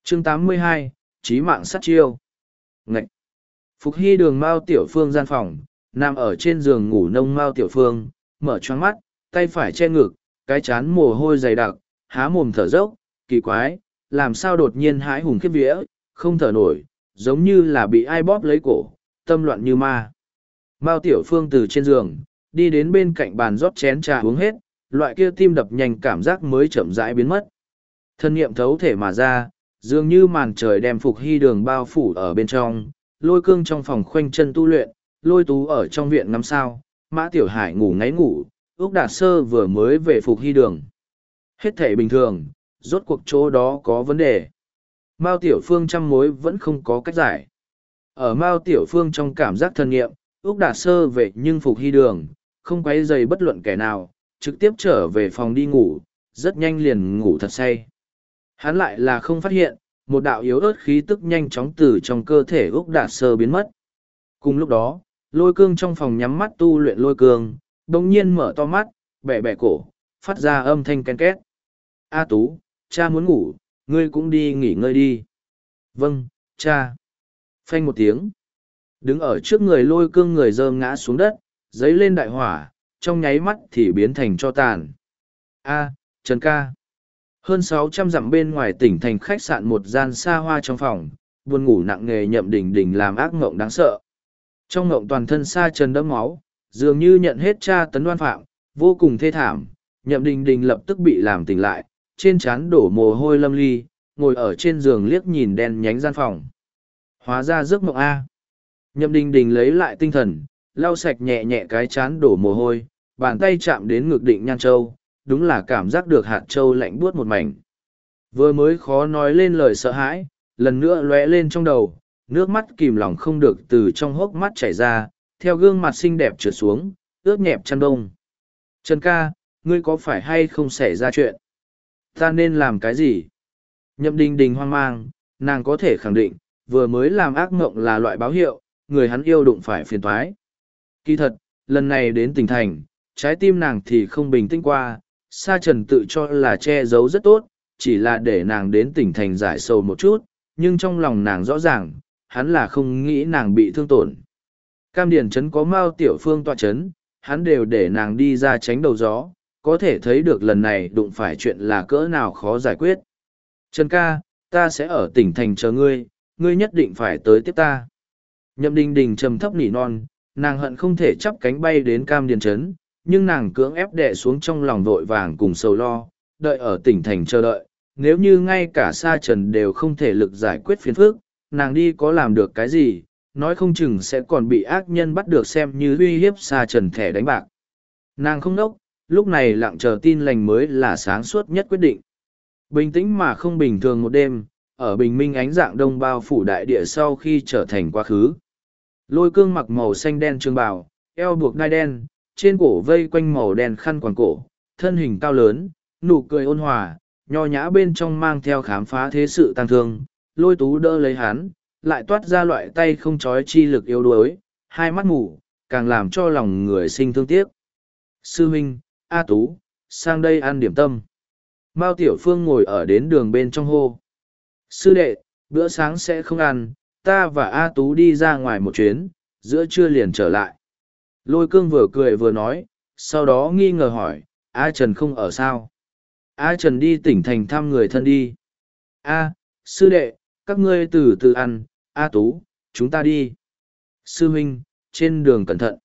chương 82, Chí mạng sát chiêu. Ngậy! Phục hy đường Mao Tiểu Phương gian phòng, nằm ở trên giường ngủ nông Mao Tiểu Phương, mở choáng mắt, tay phải che ngực, cái chán mồ hôi dày đặc, há mồm thở dốc, kỳ quái, làm sao đột nhiên hãi hùng khiếp vía, không thở nổi, giống như là bị ai bóp lấy cổ, tâm loạn như ma. Mao Tiểu Phương từ trên giường, đi đến bên cạnh bàn rót chén trà uống hết, loại kia tim đập nhanh cảm giác mới chậm rãi biến mất. Thân nghiệm thấu thể mà ra, dường như màn trời đem phục hy đường bao phủ ở bên trong, lôi cương trong phòng khoanh chân tu luyện, lôi tú ở trong viện ngắm sao, mã tiểu hải ngủ ngáy ngủ, ước Đạt Sơ vừa mới về phục hy đường. Hết thể bình thường, rốt cuộc chỗ đó có vấn đề. Mao Tiểu Phương trăm mối vẫn không có cách giải. Ở Mao Tiểu Phương trong cảm giác thân nghiệm, ước Đạt Sơ về nhưng phục hy đường, không quấy dày bất luận kẻ nào, trực tiếp trở về phòng đi ngủ, rất nhanh liền ngủ thật say. Hắn lại là không phát hiện, một đạo yếu ớt khí tức nhanh chóng từ trong cơ thể Úc Đạt Sơ biến mất. Cùng lúc đó, lôi cương trong phòng nhắm mắt tu luyện lôi cương, đồng nhiên mở to mắt, bẻ bẻ cổ, phát ra âm thanh ken két. A Tú, cha muốn ngủ, ngươi cũng đi nghỉ ngơi đi. Vâng, cha. Phanh một tiếng. Đứng ở trước người lôi cương người dơ ngã xuống đất, giấy lên đại hỏa, trong nháy mắt thì biến thành cho tàn. A, Trần ca. Hơn sáu trăm dặm bên ngoài tỉnh thành khách sạn một gian xa hoa trong phòng, buồn ngủ nặng nề nhậm đỉnh đỉnh làm ác ngộng đáng sợ. Trong ngộng toàn thân xa trần đẫm máu, dường như nhận hết tra tấn đoan phạm, vô cùng thê thảm, nhậm đình đình lập tức bị làm tỉnh lại, trên trán đổ mồ hôi lâm ly, ngồi ở trên giường liếc nhìn đen nhánh gian phòng. Hóa ra giấc mộng A. Nhậm đình đình lấy lại tinh thần, lau sạch nhẹ nhẹ cái chán đổ mồ hôi, bàn tay chạm đến ngực định nhan châu, đúng là cảm giác được hạt châu lạnh buốt một mảnh. Vừa mới khó nói lên lời sợ hãi, lần nữa lóe lên trong đầu, nước mắt kìm lòng không được từ trong hốc mắt chảy ra, theo gương mặt xinh đẹp trượt xuống, ướt nhẹp chăn đông. Trần ca, ngươi có phải hay không xảy ra chuyện? Ta nên làm cái gì? Nhậm đình đình hoang mang, nàng có thể khẳng định, vừa mới làm ác mộng là loại báo hiệu, người hắn yêu đụng phải phiền thoái. Kỳ thật, lần này đến tỉnh thành, trái tim nàng thì không bình tĩnh qua, Sa Trần tự cho là che giấu rất tốt, chỉ là để nàng đến tỉnh thành giải sầu một chút, nhưng trong lòng nàng rõ ràng, hắn là không nghĩ nàng bị thương tổn. Cam Điền Trấn có Mao Tiểu Phương tọa chấn, hắn đều để nàng đi ra tránh đầu gió, có thể thấy được lần này đụng phải chuyện là cỡ nào khó giải quyết. Trần ca, ta sẽ ở tỉnh thành chờ ngươi, ngươi nhất định phải tới tiếp ta. Nhậm đình đình trầm thấp nỉ non, nàng hận không thể chắp cánh bay đến Cam Điền Trấn, nhưng nàng cưỡng ép đè xuống trong lòng vội vàng cùng sầu lo, đợi ở tỉnh thành chờ đợi. Nếu như ngay cả Sa Trần đều không thể lực giải quyết phiền phức, nàng đi có làm được cái gì, nói không chừng sẽ còn bị ác nhân bắt được xem như uy hiếp Sa Trần thẻ đánh bạc. Nàng không đốc, lúc này lặng chờ tin lành mới là sáng suốt nhất quyết định. Bình tĩnh mà không bình thường một đêm, ở bình minh ánh dạng đông bao phủ đại địa sau khi trở thành quá khứ. Lôi cương mặc màu xanh đen trường bào, eo buộc đai đen, trên cổ vây quanh màu đen khăn quàng cổ, thân hình cao lớn, nụ cười ôn hòa, nho nhã bên trong mang theo khám phá thế sự tăng thương, lôi tú đỡ lấy hắn, lại toát ra loại tay không trói chi lực yếu đuối, hai mắt mù, càng làm cho lòng người sinh thương tiếc. Sư huynh, A Tú, sang đây ăn điểm tâm. Mao Tiểu Phương ngồi ở đến đường bên trong hô. Sư đệ, bữa sáng sẽ không ăn, ta và A Tú đi ra ngoài một chuyến, giữa trưa liền trở lại. Lôi cương vừa cười vừa nói, sau đó nghi ngờ hỏi, A Trần không ở sao? A Trần đi tỉnh thành thăm người thân đi. A, sư đệ, các ngươi từ từ ăn, A Tú, chúng ta đi. Sư huynh, trên đường cẩn thận.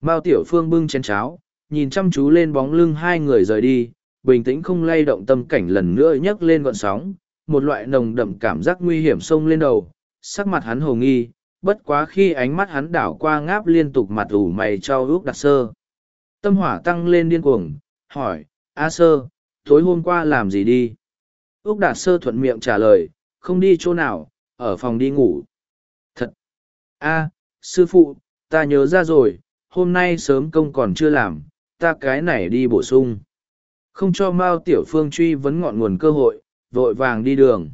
Mao Tiểu Phương bưng chén cháo, nhìn chăm chú lên bóng lưng hai người rời đi, bình tĩnh không lay động tâm cảnh lần nữa nhấc lên gọn sóng, một loại nồng đậm cảm giác nguy hiểm xông lên đầu, sắc mặt hắn hồ nghi, bất quá khi ánh mắt hắn đảo qua ngáp liên tục mặt ủ mày cho ước đặc sơ. Tâm hỏa tăng lên điên cuồng, hỏi, A sơ, tối hôm qua làm gì đi? Úc Đạt Sơ thuận miệng trả lời, không đi chỗ nào, ở phòng đi ngủ. Thật! A, sư phụ, ta nhớ ra rồi, hôm nay sớm công còn chưa làm, ta cái này đi bổ sung. Không cho Mao Tiểu Phương truy vấn ngọn nguồn cơ hội, vội vàng đi đường.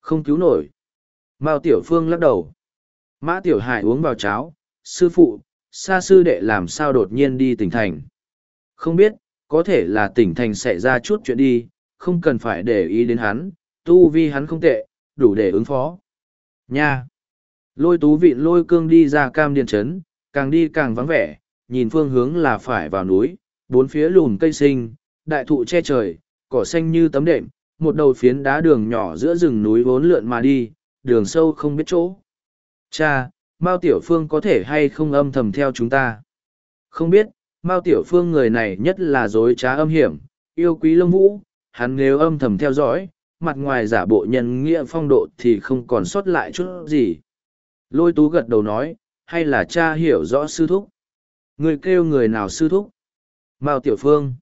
Không cứu nổi. Mao Tiểu Phương lắc đầu. Mã Tiểu Hải uống vào cháo, sư phụ, xa sư đệ làm sao đột nhiên đi tỉnh thành. Không biết, có thể là tỉnh thành xảy ra chút chuyện đi, không cần phải để ý đến hắn, tu vi hắn không tệ, đủ để ứng phó. Nha! Lôi tú vị lôi cương đi ra cam điện trấn, càng đi càng vắng vẻ, nhìn phương hướng là phải vào núi, bốn phía lùm cây sinh, đại thụ che trời, cỏ xanh như tấm đệm, một đầu phiến đá đường nhỏ giữa rừng núi vốn lượn mà đi, đường sâu không biết chỗ. Cha, Mao Tiểu Phương có thể hay không âm thầm theo chúng ta? Không biết, Mao Tiểu Phương người này nhất là dối trá âm hiểm, yêu quý lông vũ, hắn nếu âm thầm theo dõi, mặt ngoài giả bộ nhân nghĩa phong độ thì không còn sót lại chút gì. Lôi tú gật đầu nói, hay là cha hiểu rõ sư thúc? Người kêu người nào sư thúc? Mao Tiểu Phương.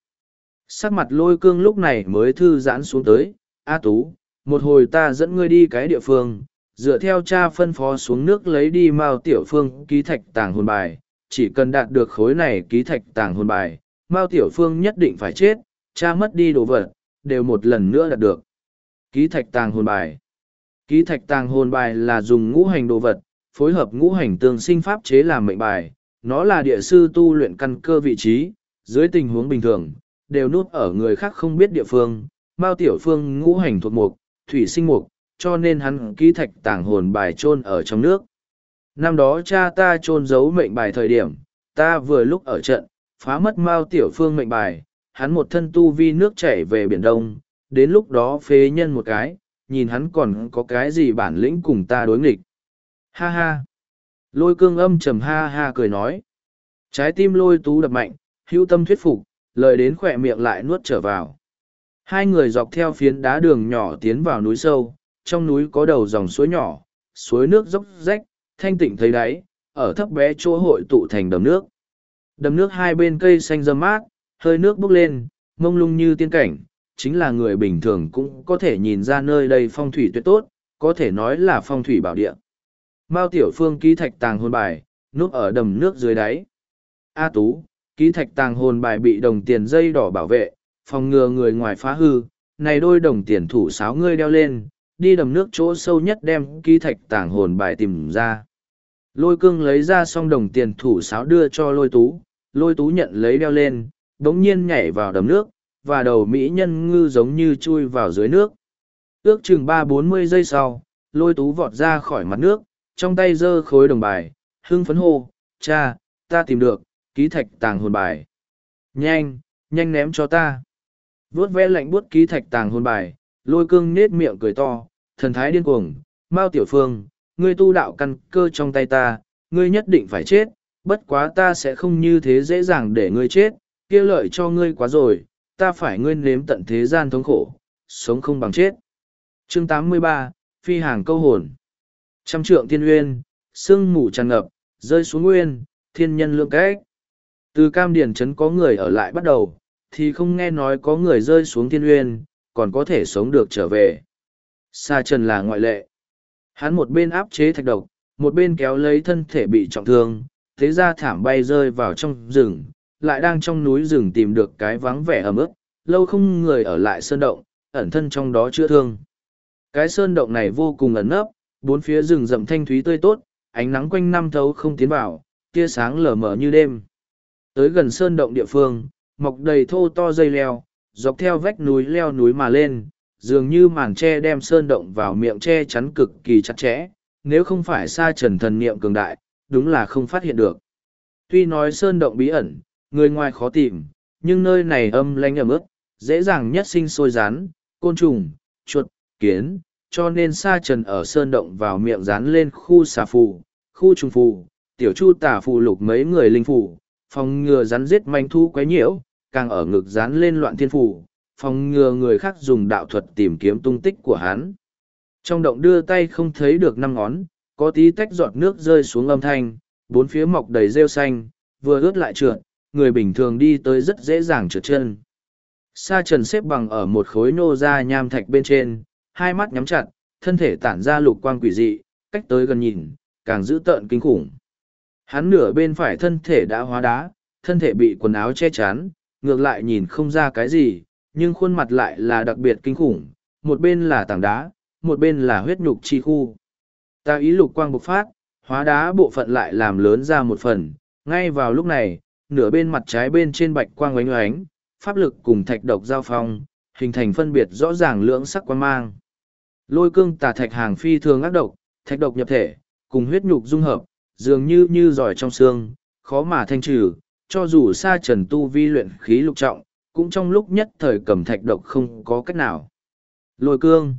Sắc mặt lôi cương lúc này mới thư giãn xuống tới, A Tú, một hồi ta dẫn ngươi đi cái địa phương, dựa theo cha phân phó xuống nước lấy đi Mao Tiểu Phương ký thạch tàng hồn bài, chỉ cần đạt được khối này ký thạch tàng hồn bài, Mao Tiểu Phương nhất định phải chết, cha mất đi đồ vật, đều một lần nữa đạt được. Ký thạch tàng hồn bài Ký thạch tàng hồn bài là dùng ngũ hành đồ vật, phối hợp ngũ hành tương sinh pháp chế làm mệnh bài, nó là địa sư tu luyện căn cơ vị trí, dưới tình huống bình thường, đều nút ở người khác không biết địa phương. Mao Tiểu Phương ngũ hành thuộc mục, thủy sinh mục, cho nên hắn ký thạch tàng hồn bài chôn ở trong nước. Năm đó cha ta chôn giấu mệnh bài thời điểm, ta vừa lúc ở trận, phá mất Mao Tiểu Phương mệnh bài, hắn một thân tu vi nước chảy về biển Đông, đến lúc đó phế nhân một cái, nhìn hắn còn có cái gì bản lĩnh cùng ta đối nghịch. Ha ha! Lôi cương âm trầm ha ha cười nói. Trái tim lôi tú đập mạnh, hữu tâm thuyết phục, lời đến khỏe miệng lại nuốt trở vào. Hai người dọc theo phiến đá đường nhỏ tiến vào núi sâu, trong núi có đầu dòng suối nhỏ, suối nước dốc rách, thanh tịnh thấy đáy, ở thấp bé chỗ hội tụ thành đầm nước. Đầm nước hai bên cây xanh râm mát, hơi nước bốc lên, mông lung như tiên cảnh, chính là người bình thường cũng có thể nhìn ra nơi đây phong thủy tuyệt tốt, có thể nói là phong thủy bảo địa. Mao Tiểu Phương ký thạch tàng hồn bài, núp ở đầm nước dưới đáy. A Tú, ký thạch tàng hồn bài bị đồng tiền dây đỏ bảo vệ, phòng ngừa người ngoài phá hư, này đôi đồng tiền thủ sáo ngươi đeo lên, đi đầm nước chỗ sâu nhất đem ký thạch tàng hồn bài tìm ra. Lôi cương lấy ra xong đồng tiền thủ sáo đưa cho lôi tú, lôi tú nhận lấy đeo lên, đống nhiên nhảy vào đầm nước, và đầu mỹ nhân ngư giống như chui vào dưới nước. Ước chừng ba bốn mươi giây sau, lôi tú vọt ra khỏi mặt nước, trong tay giơ khối đồng bài, hưng phấn hô, cha, ta tìm được, ký thạch tàng hồn bài. Nhanh, nhanh ném cho ta. Vốt vẽ lạnh buốt ký thạch tàng hồn bài, lôi cương nết miệng cười to, thần thái điên cuồng, Mao Tiểu Phương, ngươi tu đạo căn cơ trong tay ta, ngươi nhất định phải chết, bất quá ta sẽ không như thế dễ dàng để ngươi chết, kia lợi cho ngươi quá rồi, ta phải ngươi nếm tận thế gian thống khổ, sống không bằng chết. Chương 83, Phi hàng câu hồn Trăm trượng thiên uyên, sương mù tràn ngập, rơi xuống nguyên, thiên nhân lượng cách. Từ cam điển trấn có người ở lại bắt đầu, thì không nghe nói có người rơi xuống thiên uyên, còn có thể sống được trở về. Sa trần là ngoại lệ. Hắn một bên áp chế thạch độc, một bên kéo lấy thân thể bị trọng thương, thế ra thảm bay rơi vào trong rừng, lại đang trong núi rừng tìm được cái vắng vẻ ấm ức, lâu không người ở lại sơn động, ẩn thân trong đó chữa thương. Cái sơn động này vô cùng ẩn nấp, bốn phía rừng rậm thanh thúy tươi tốt, ánh nắng quanh năm thấu không tiến vào, tia sáng lờ mờ như đêm. Tới gần sơn động địa phương, mọc đầy thô to dây leo, dọc theo vách núi leo núi mà lên, dường như màn tre đem sơn động vào miệng tre chắn cực kỳ chặt chẽ, nếu không phải xa trần thần niệm cường đại, đúng là không phát hiện được. Tuy nói sơn động bí ẩn, người ngoài khó tìm, nhưng nơi này âm lanh ẩm ướt, dễ dàng nhất sinh sôi rán, côn trùng, chuột, kiến, cho nên sa trần ở sơn động vào miệng rán lên khu xà phù, khu trùng phù, tiểu chu tả phù lục mấy người linh phù, phòng ngừa rắn giết manh thu quấy nhiễu, càng ở ngực dán lên loạn thiên phủ phòng ngừa người khác dùng đạo thuật tìm kiếm tung tích của hắn. Trong động đưa tay không thấy được năm ngón, có tí tách giọt nước rơi xuống âm thanh, bốn phía mọc đầy rêu xanh, vừa ướt lại trượt, người bình thường đi tới rất dễ dàng trượt chân. Sa trần xếp bằng ở một khối nô ra nham thạch bên trên, hai mắt nhắm chặt, thân thể tản ra lục quang quỷ dị, cách tới gần nhìn, càng dữ tợn kinh khủng. Hắn nửa bên phải thân thể đã hóa đá, thân thể bị quần áo che chắn, ngược lại nhìn không ra cái gì, nhưng khuôn mặt lại là đặc biệt kinh khủng, một bên là tảng đá, một bên là huyết nhục chi khu. Ta ý lục quang bộc phát, hóa đá bộ phận lại làm lớn ra một phần, ngay vào lúc này, nửa bên mặt trái bên trên bạch quang oánh oánh, pháp lực cùng thạch độc giao phong, hình thành phân biệt rõ ràng lưỡng sắc quan mang. Lôi cương tà thạch hàng phi thường ác độc, thạch độc nhập thể, cùng huyết nhục dung hợp, dường như như giỏi trong xương, khó mà thanh trừ, cho dù sa trần tu vi luyện khí lục trọng, cũng trong lúc nhất thời cầm thạch độc không có cách nào. Lôi cương.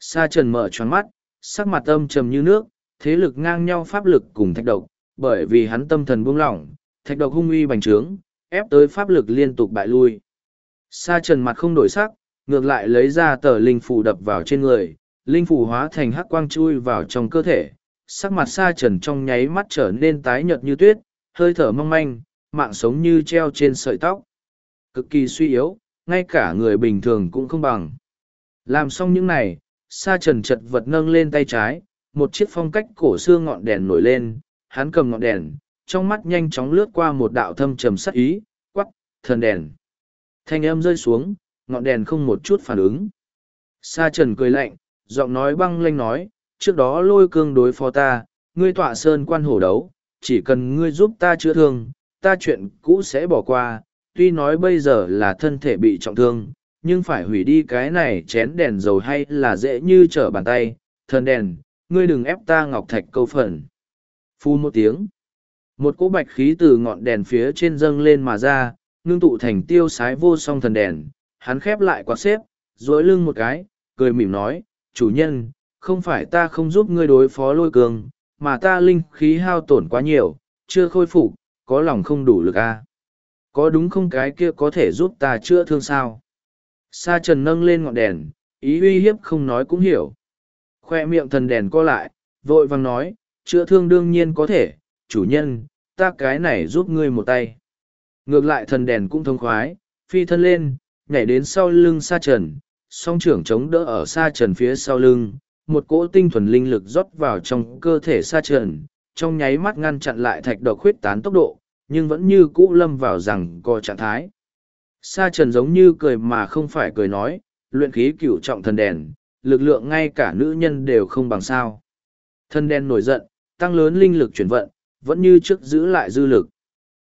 Sa trần mở choáng mắt, sắc mặt âm trầm như nước, thế lực ngang nhau pháp lực cùng thạch độc, bởi vì hắn tâm thần buông lỏng, thạch độc hung uy bành trướng, ép tới pháp lực liên tục bại lui. Sa trần mặt không đổi sắc, ngược lại lấy ra tờ linh phủ đập vào trên người, linh phủ hóa thành hắc quang chui vào trong cơ thể, sắc mặt sa trần trong nháy mắt trở nên tái nhợt như tuyết, hơi thở mong manh, mạng sống như treo trên sợi tóc. Cực kỳ suy yếu, ngay cả người bình thường cũng không bằng. Làm xong những này, sa trần chật vật nâng lên tay trái, một chiếc phong cách cổ xưa ngọn đèn nổi lên, hắn cầm ngọn đèn, trong mắt nhanh chóng lướt qua một đạo thâm trầm sắc ý, quắc, thần đèn. Thanh âm rơi xuống, ngọn đèn không một chút phản ứng. Sa trần cười lạnh, giọng nói băng lanh nói, trước đó lôi cương đối phó ta, ngươi tọa sơn quan hổ đấu, chỉ cần ngươi giúp ta chữa thương, ta chuyện cũ sẽ bỏ qua, tuy nói bây giờ là thân thể bị trọng thương, nhưng phải hủy đi cái này chén đèn dầu hay là dễ như trở bàn tay, thần đèn, ngươi đừng ép ta ngọc thạch câu phần. Phu một tiếng, một cỗ bạch khí từ ngọn đèn phía trên dâng lên mà ra, ngưng tụ thành tiêu sái vô song thần đèn, hắn khép lại quạt xếp, dối lưng một cái, cười mỉm nói, chủ nhân, không phải ta không giúp ngươi đối phó lôi cường, mà ta linh khí hao tổn quá nhiều, chưa khôi phục, có lòng không đủ lực a à? Có đúng không cái kia có thể giúp ta chữa thương sao? Sa trần nâng lên ngọn đèn, ý uy hiếp không nói cũng hiểu. Khoe miệng thần đèn co lại, vội vàng nói, chữa thương đương nhiên có thể, chủ nhân, ta cái này giúp ngươi một tay. Ngược lại thần đèn cũng thông khoái, phi thân lên, nhảy đến sau lưng sa trần, song trưởng chống đỡ ở sa trần phía sau lưng, một cỗ tinh thuần linh lực rót vào trong cơ thể sa trần, trong nháy mắt ngăn chặn lại thạch độc khuyết tán tốc độ, nhưng vẫn như cũ lâm vào rằng co trạng thái. Sa trần giống như cười mà không phải cười nói, luyện khí cửu trọng thần đèn, lực lượng ngay cả nữ nhân đều không bằng sao. Thần đèn nổi giận, tăng lớn linh lực chuyển vận, vẫn như trước giữ lại dư lực.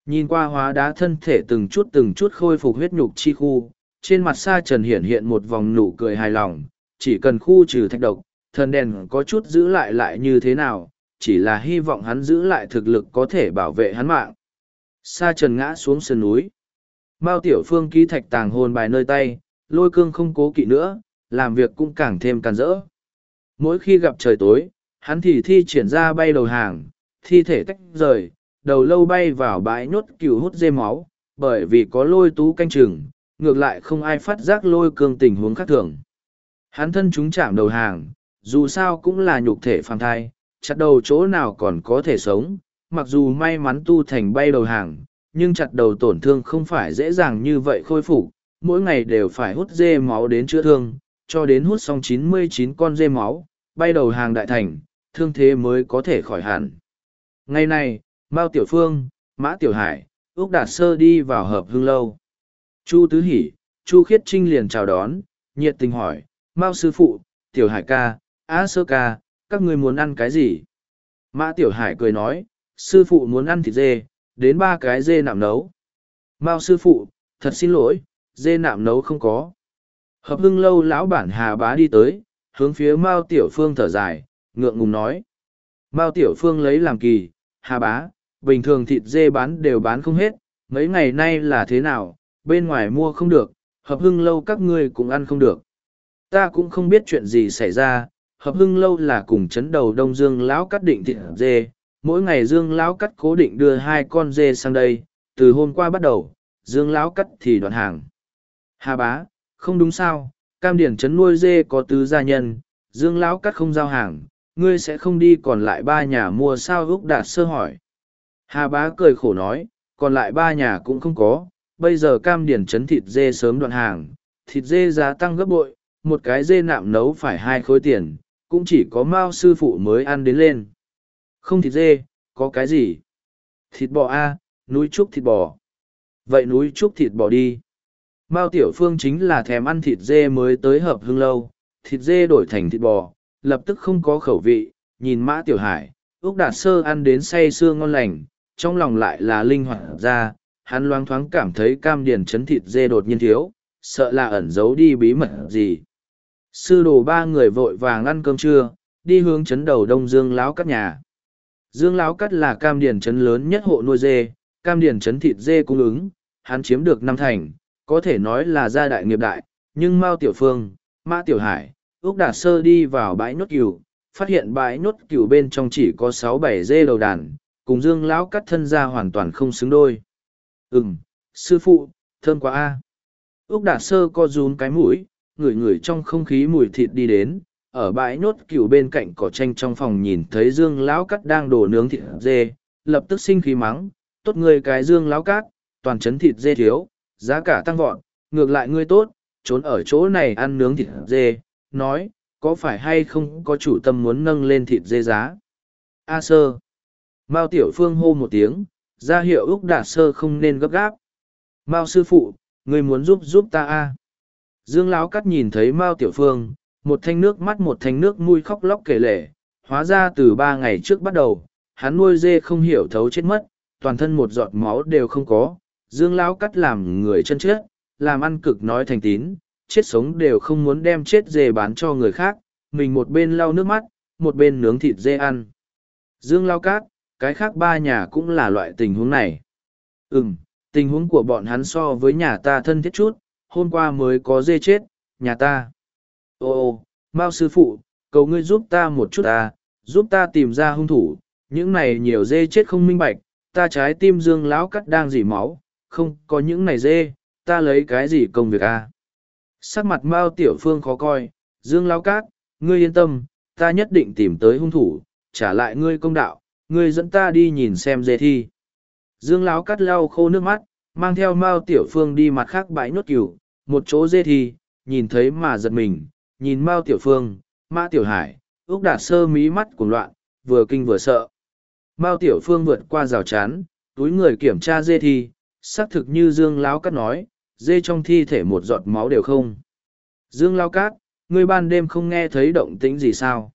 Nhìn qua hóa đá thân thể từng chút từng chút khôi phục huyết nhục chi khu, trên mặt sa trần hiện hiện một vòng nụ cười hài lòng, chỉ cần khu trừ thạch độc, thần đèn có chút giữ lại lại như thế nào, chỉ là hy vọng hắn giữ lại thực lực có thể bảo vệ hắn mạng. Sa trần ngã xuống sườn núi. Mao tiểu phương ký thạch tàng hồn bài nơi tay, lôi cương không cố kỵ nữa, làm việc cũng càng thêm càn rỡ. Mỗi khi gặp trời tối, hắn thì thi triển ra bay đầu hàng, thi thể tách rời, đầu lâu bay vào bãi nhốt cừu hút dê máu, bởi vì có lôi tú canh chừng, ngược lại không ai phát giác lôi cương tình huống khác thường. Hắn thân chúng chạm đầu hàng, dù sao cũng là nhục thể phàm thai, chặt đầu chỗ nào còn có thể sống, mặc dù may mắn tu thành bay đầu hàng, nhưng chặt đầu tổn thương không phải dễ dàng như vậy khôi phục, mỗi ngày đều phải hút dê máu đến chữa thương, cho đến hút xong 99 con dê máu, bay đầu hàng đại thành, thương thế mới có thể khỏi hẳn. Ngày nay, Mao Tiểu Phương, Mã Tiểu Hải, Úc Đạt Sơ đi vào hợp hương lâu. Chu Tứ Hỷ, Chu Khiết Trinh liền chào đón, nhiệt tình hỏi, Mao Sư Phụ, Tiểu Hải ca, Á Sơ ca, các người muốn ăn cái gì? Mã Tiểu Hải cười nói, Sư Phụ muốn ăn thịt dê, đến ba cái dê nạm nấu. Mao Sư Phụ, thật xin lỗi, dê nạm nấu không có. Hợp hưng lâu lão bản Hà Bá đi tới, hướng phía Mao Tiểu Phương thở dài, ngượng ngùng nói. Mao Tiểu Phương lấy làm kỳ, Hà Bá, bình thường thịt dê bán đều bán không hết, mấy ngày nay là thế nào, bên ngoài mua không được, hợp hưng lâu các ngươi cũng ăn không được. Ta cũng không biết chuyện gì xảy ra, hợp hưng lâu là cùng chấn đầu đông dương lão cắt định thịt dê, mỗi ngày dương lão cắt cố định đưa hai con dê sang đây, từ hôm qua bắt đầu, dương lão cắt thì đoạn hàng. Hà bá, không đúng sao, cam điển chấn nuôi dê có tứ gia nhân, dương lão cắt không giao hàng, ngươi sẽ không đi còn lại ba nhà mua sao úc đạt sơ hỏi. Hà bá cười khổ nói, còn lại ba nhà cũng không có, bây giờ cam điển chấn thịt dê sớm đoạn hàng, thịt dê giá tăng gấp bội, một cái dê nạm nấu phải hai khối tiền, cũng chỉ có mao sư phụ mới ăn đến lên. Không thịt dê, có cái gì? Thịt bò A, núi trúc thịt bò. Vậy núi trúc thịt bò đi. Mao Tiểu Phương chính là thèm ăn thịt dê mới tới hợp hương lâu, thịt dê đổi thành thịt bò, lập tức không có khẩu vị, nhìn Mã Tiểu Hải, Úc Đạt Sơ ăn đến say sưa ngon lành, trong lòng lại là linh hoạt ra, hắn loáng thoáng cảm thấy cam điền chấn thịt dê đột nhiên thiếu, sợ là ẩn giấu đi bí mật gì. Sư đồ ba người vội vàng ăn cơm trưa, đi hướng chấn đầu đông dương láo cắt nhà. Dương láo cắt là cam điền chấn lớn nhất hộ nuôi dê, cam điền chấn thịt dê cung ứng, hắn chiếm được năm thành, có thể nói là gia đại nghiệp đại, nhưng Mao Tiểu Phương, Mã Tiểu Hải, Úc Đạt Sơ đi vào bãi nhốt cừu, phát hiện bãi nhốt cừu bên trong chỉ có sáu bảy dê đầu đàn, cùng Dương lão cắt thân ra hoàn toàn không xứng đôi. Ừm, sư phụ thơm quá a úc đạt sơ co rún cái mũi ngửi ngửi trong không khí mùi thịt đi đến, ở bãi nốt cừu bên cạnh cỏ tranh trong phòng nhìn thấy dương lão cắt đang đổ nướng thịt dê, lập tức sinh khí mắng, tốt người cái dương lão cát, toàn chấn thịt dê thiếu, giá cả tăng vọt, ngược lại ngươi tốt, trốn ở chỗ này ăn nướng thịt dê. Nói, có phải hay không có chủ tâm muốn nâng lên thịt dê giá? A sơ. Mao tiểu phương hô một tiếng, ra hiệu úc đạt sơ không nên gấp gáp. Mao sư phụ người muốn giúp giúp ta a? Dương lão cắt nhìn thấy mao tiểu phương, một thanh nước mắt một thanh nước mũi khóc lóc kể lể, hóa ra từ ba ngày trước bắt đầu, hắn nuôi dê không hiểu thấu chết mất, toàn thân một giọt máu đều không có. Dương lão cắt làm người chân chết, làm ăn cực nói thành tín, chết sống đều không muốn đem chết dê bán cho người khác, mình một bên lau nước mắt, một bên nướng thịt dê ăn. Dương Lão cát, cái khác ba nhà cũng là loại tình huống này. Ừ tình huống của bọn hắn so với nhà ta thân thiết chút hôm qua mới có dê chết, nhà ta ồ mao sư phụ, cầu ngươi giúp ta một chút ta giúp ta tìm ra hung thủ, những này nhiều dê chết không minh bạch, ta trái tim dương lão cắt đang dỉ máu, không có những này dê, ta lấy cái gì công việc à? sắc mặt mao tiểu phương khó coi, dương lão cát, ngươi yên tâm, ta nhất định tìm tới hung thủ, trả lại ngươi công đạo, ngươi dẫn ta đi nhìn xem dê thi dương lão cắt lau khô nước mắt, mang theo mao tiểu phương đi mặt khác bãi nốt cừu một chỗ dê thi, nhìn thấy mà giật mình, nhìn mao tiểu phương, mã tiểu hải, ước đạt sơ mí mắt cuồng loạn, vừa kinh vừa sợ. Mao tiểu phương vượt qua rào chắn, túi người kiểm tra dê thi, xác thực như dương lão Cát nói, dê trong thi thể một giọt máu đều không. Dương Láo cát, ngươi ban đêm không nghe thấy động tĩnh gì sao?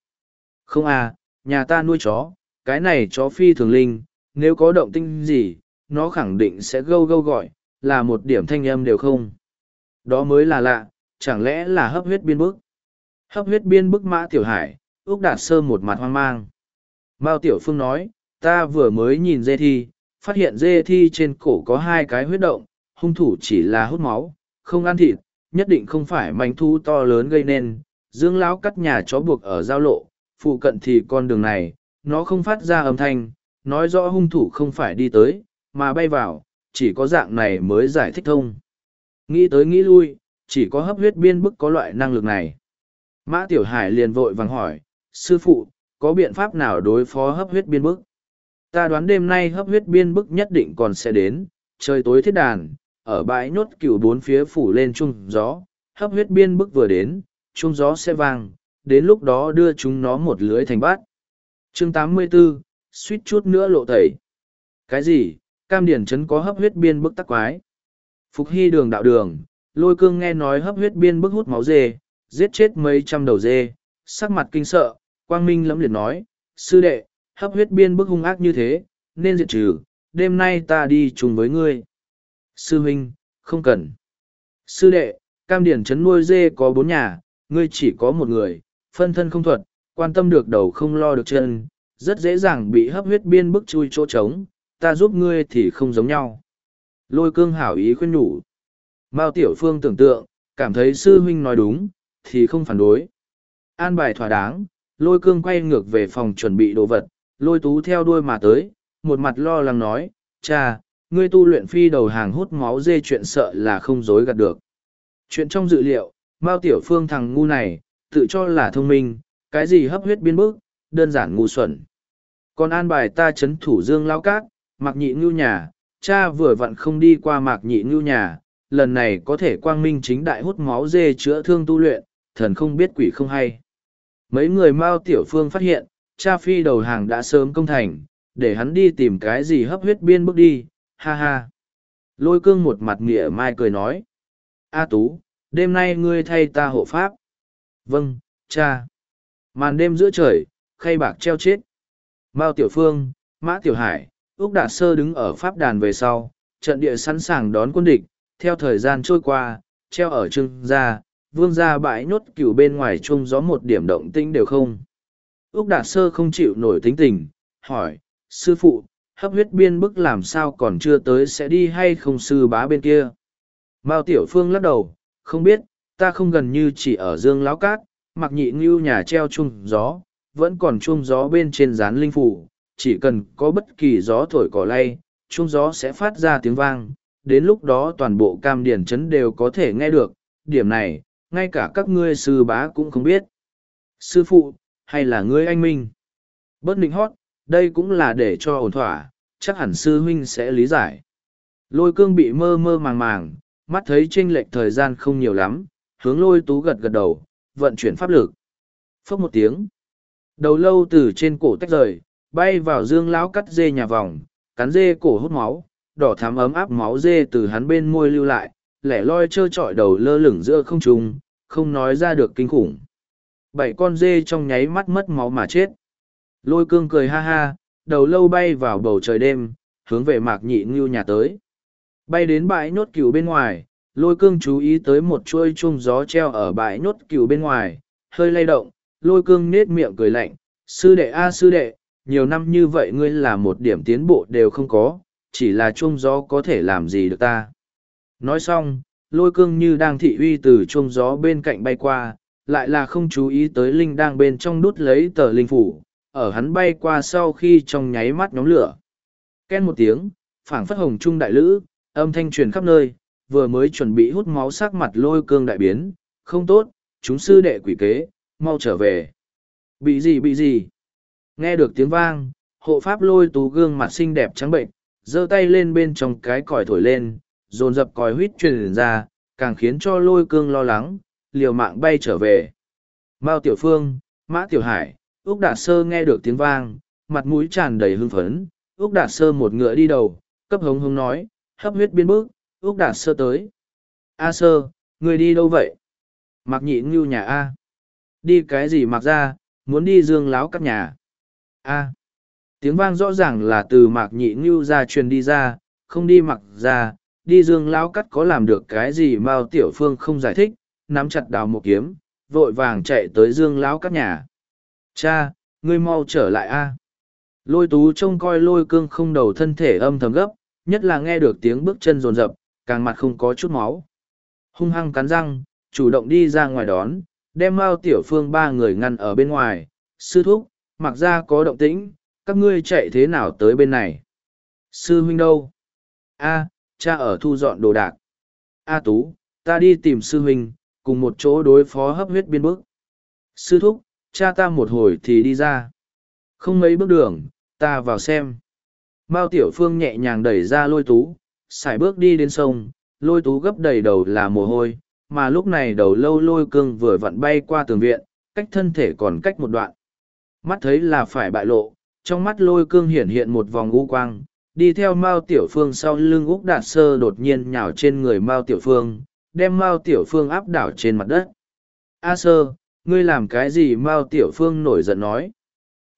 Không à nhà ta nuôi chó, cái này chó phi thường linh, nếu có động tĩnh gì, nó khẳng định sẽ gâu gâu gọi, là một điểm thanh âm đều không đó mới là lạ, chẳng lẽ là hấp huyết biên bức? Hấp huyết biên bức mã tiểu hải ước đạt sơ một mặt hoang mang. Mao tiểu phương nói, ta vừa mới nhìn dê thi, phát hiện dê thi trên cổ có hai cái huyết động, hung thủ chỉ là hút máu, không ăn thịt, nhất định không phải manh thu to lớn gây nên. Dương lão cắt nhà chó buộc ở giao lộ, phụ cận thì con đường này, nó không phát ra âm thanh, nói rõ hung thủ không phải đi tới, mà bay vào, chỉ có dạng này mới giải thích thông nghĩ tới nghĩ lui chỉ có hấp huyết biên bức có loại năng lực này. Mã tiểu hải liền vội vàng hỏi sư phụ có biện pháp nào đối phó hấp huyết biên bức? Ta đoán đêm nay hấp huyết biên bức nhất định còn sẽ đến trời tối thiết đàn ở bãi nhốt cửu bốn phía phủ lên chung gió hấp huyết biên bức vừa đến chung gió sẽ vang đến lúc đó đưa chúng nó một lưới thành bát. Chương 84, suýt chút nữa lộ tẩy. Cái gì? Cam điển trấn có hấp huyết biên bức tắc quái? Phục hy đường đạo đường, lôi cương nghe nói hấp huyết biên bức hút máu dê, giết chết mấy trăm đầu dê, sắc mặt kinh sợ, quang minh lẫm liệt nói, sư đệ, hấp huyết biên bức hung ác như thế, nên diệt trừ, đêm nay ta đi chung với ngươi. Sư huynh, không cần. Sư đệ, cam điển trấn nuôi dê có bốn nhà, ngươi chỉ có một người, phân thân không thuật, quan tâm được đầu không lo được chân, rất dễ dàng bị hấp huyết biên bức chui chỗ trống, ta giúp ngươi thì không giống nhau lôi cương hảo ý khuyên nhủ mao tiểu phương tưởng tượng cảm thấy sư huynh nói đúng thì không phản đối an bài thỏa đáng lôi cương quay ngược về phòng chuẩn bị đồ vật lôi tú theo đuôi mà tới một mặt lo lắng nói cha ngươi tu luyện phi đầu hàng hút máu dê chuyện sợ là không dối gạt được. Chuyện trong dự liệu, Mao Tiểu Phương thằng ngu này, tự cho là thông minh, cái gì hấp huyết biến bức, đơn giản ngu xuẩn. Còn an bài ta chấn thủ dương lao cát, mặc nhị ngưu nhà, cha vừa vặn không đi qua mạc nhị ngưu nhà, lần này có thể quang minh chính đại hút máu dê chữa thương tu luyện, thần không biết quỷ không hay. Mấy người Mao Tiểu Phương phát hiện, cha phi đầu hàng đã sớm công thành, để hắn đi tìm cái gì hấp huyết biên bước đi, ha ha. Lôi cương một mặt nghĩa mai cười nói. A Tú, đêm nay ngươi thay ta hộ pháp. Vâng, cha. Màn đêm giữa trời, khay bạc treo chết. Mao Tiểu Phương, Mã Tiểu Hải, Úc Đạt Sơ đứng ở pháp đàn về sau, trận địa sẵn sàng đón quân địch, theo thời gian trôi qua, treo ở trưng gia, vương gia bãi nhốt cửu bên ngoài chung gió một điểm động tĩnh đều không. Úc Đạt Sơ không chịu nổi tính tình, hỏi, sư phụ, hấp huyết biên bức làm sao còn chưa tới sẽ đi hay không sư bá bên kia. Mao Tiểu Phương lắc đầu, không biết, ta không gần như chỉ ở dương láo cát, mặc nhị ngưu nhà treo chung gió, vẫn còn chung gió bên trên rán linh phủ, chỉ cần có bất kỳ gió thổi cỏ lay, chung gió sẽ phát ra tiếng vang, đến lúc đó toàn bộ cam điển trấn đều có thể nghe được, điểm này, ngay cả các ngươi sư bá cũng không biết. Sư phụ, hay là ngươi anh Minh? Bớt định hót, đây cũng là để cho ổn thỏa, chắc hẳn sư huynh sẽ lý giải. Lôi cương bị mơ mơ màng màng, mắt thấy chênh lệch thời gian không nhiều lắm, hướng lôi tú gật gật đầu, vận chuyển pháp lực. Phốc một tiếng. Đầu lâu từ trên cổ tách rời, bay vào dương lão cắt dê nhà vòng, cắn dê cổ hút máu, đỏ thắm ấm áp máu dê từ hắn bên môi lưu lại, lẻ loi trơ trọi đầu lơ lửng giữa không trung, không nói ra được kinh khủng. Bảy con dê trong nháy mắt mất máu mà chết. Lôi cương cười ha ha, đầu lâu bay vào bầu trời đêm, hướng về mạc nhị ngưu nhà tới. Bay đến bãi nhốt cừu bên ngoài, lôi cương chú ý tới một chuôi chung gió treo ở bãi nhốt cừu bên ngoài, hơi lay động, lôi cương nết miệng cười lạnh, sư đệ a sư đệ, nhiều năm như vậy ngươi là một điểm tiến bộ đều không có, chỉ là chuông gió có thể làm gì được ta. Nói xong, lôi cương như đang thị uy từ chuông gió bên cạnh bay qua, lại là không chú ý tới linh đang bên trong đút lấy tờ linh phủ, ở hắn bay qua sau khi trong nháy mắt nhóm lửa. Ken một tiếng, phảng phất hồng trung đại lữ, âm thanh truyền khắp nơi, vừa mới chuẩn bị hút máu sắc mặt lôi cương đại biến, không tốt, chúng sư đệ quỷ kế, mau trở về. Bị gì bị gì? Nghe được tiếng vang, hộ pháp lôi tú gương mặt xinh đẹp trắng bệnh, giơ tay lên bên trong cái còi thổi lên, dồn dập còi huýt truyền ra, càng khiến cho lôi cương lo lắng, liều mạng bay trở về. Mao Tiểu Phương, Mã Tiểu Hải, Úc Đạt Sơ nghe được tiếng vang, mặt mũi tràn đầy hưng phấn, Úc Đạt Sơ một ngựa đi đầu, cấp hống hống nói, hấp huyết biên bước, Úc Đạt Sơ tới. A Sơ, người đi đâu vậy? Mặc nhị ngưu nhà A. Đi cái gì mặc ra, muốn đi dương láo các nhà. A. Tiếng vang rõ ràng là từ mạc nhị ngưu ra truyền đi ra, không đi mặc ra, đi dương lão cắt có làm được cái gì mao tiểu phương không giải thích nắm chặt đào một kiếm vội vàng chạy tới dương lão cắt nhà. Cha ngươi mau trở lại a. Lôi tú trông coi lôi cương không đầu thân thể âm thầm gấp nhất là nghe được tiếng bước chân rồn rập càng mặt không có chút máu. Hung hăng cắn răng chủ động đi ra ngoài đón đem mao tiểu phương ba người ngăn ở bên ngoài. Sư thúc mặc ra có động tĩnh các ngươi chạy thế nào tới bên này sư huynh đâu a cha ở thu dọn đồ đạc. A Tú, ta đi tìm sư huynh, cùng một chỗ đối phó hấp huyết biên bức. Sư thúc, cha ta một hồi thì đi ra. Không mấy bước đường, ta vào xem. Mao Tiểu Phương nhẹ nhàng đẩy ra lôi tú, xài bước đi đến sông, lôi tú gấp đầy đầu là mồ hôi, mà lúc này đầu lâu lôi cương vừa vặn bay qua tường viện, cách thân thể còn cách một đoạn. Mắt thấy là phải bại lộ, trong mắt lôi cương hiển hiện một vòng u quang, đi theo mao tiểu phương sau lưng úc đạt sơ đột nhiên nhào trên người mao tiểu phương đem mao tiểu phương áp đảo trên mặt đất. A sơ ngươi làm cái gì? Mao tiểu phương nổi giận nói.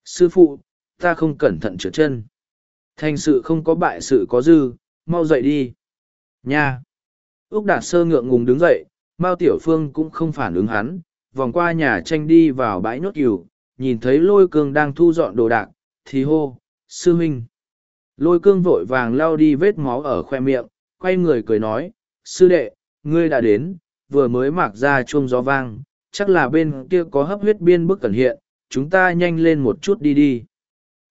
Sư phụ ta không cẩn thận trượt chân. Thành sự không có bại sự có dư mau dậy đi. Nha. Úc đạt sơ ngượng ngùng đứng dậy mao tiểu phương cũng không phản ứng hắn vòng qua nhà tranh đi vào bãi nhốt cừu nhìn thấy lôi cương đang thu dọn đồ đạc thì hô sư huynh Lôi cương vội vàng lao đi vết máu ở khoe miệng, quay người cười nói, sư đệ, ngươi đã đến, vừa mới mặc ra chuông gió vang, chắc là bên kia có hấp huyết biên bức cẩn hiện, chúng ta nhanh lên một chút đi đi.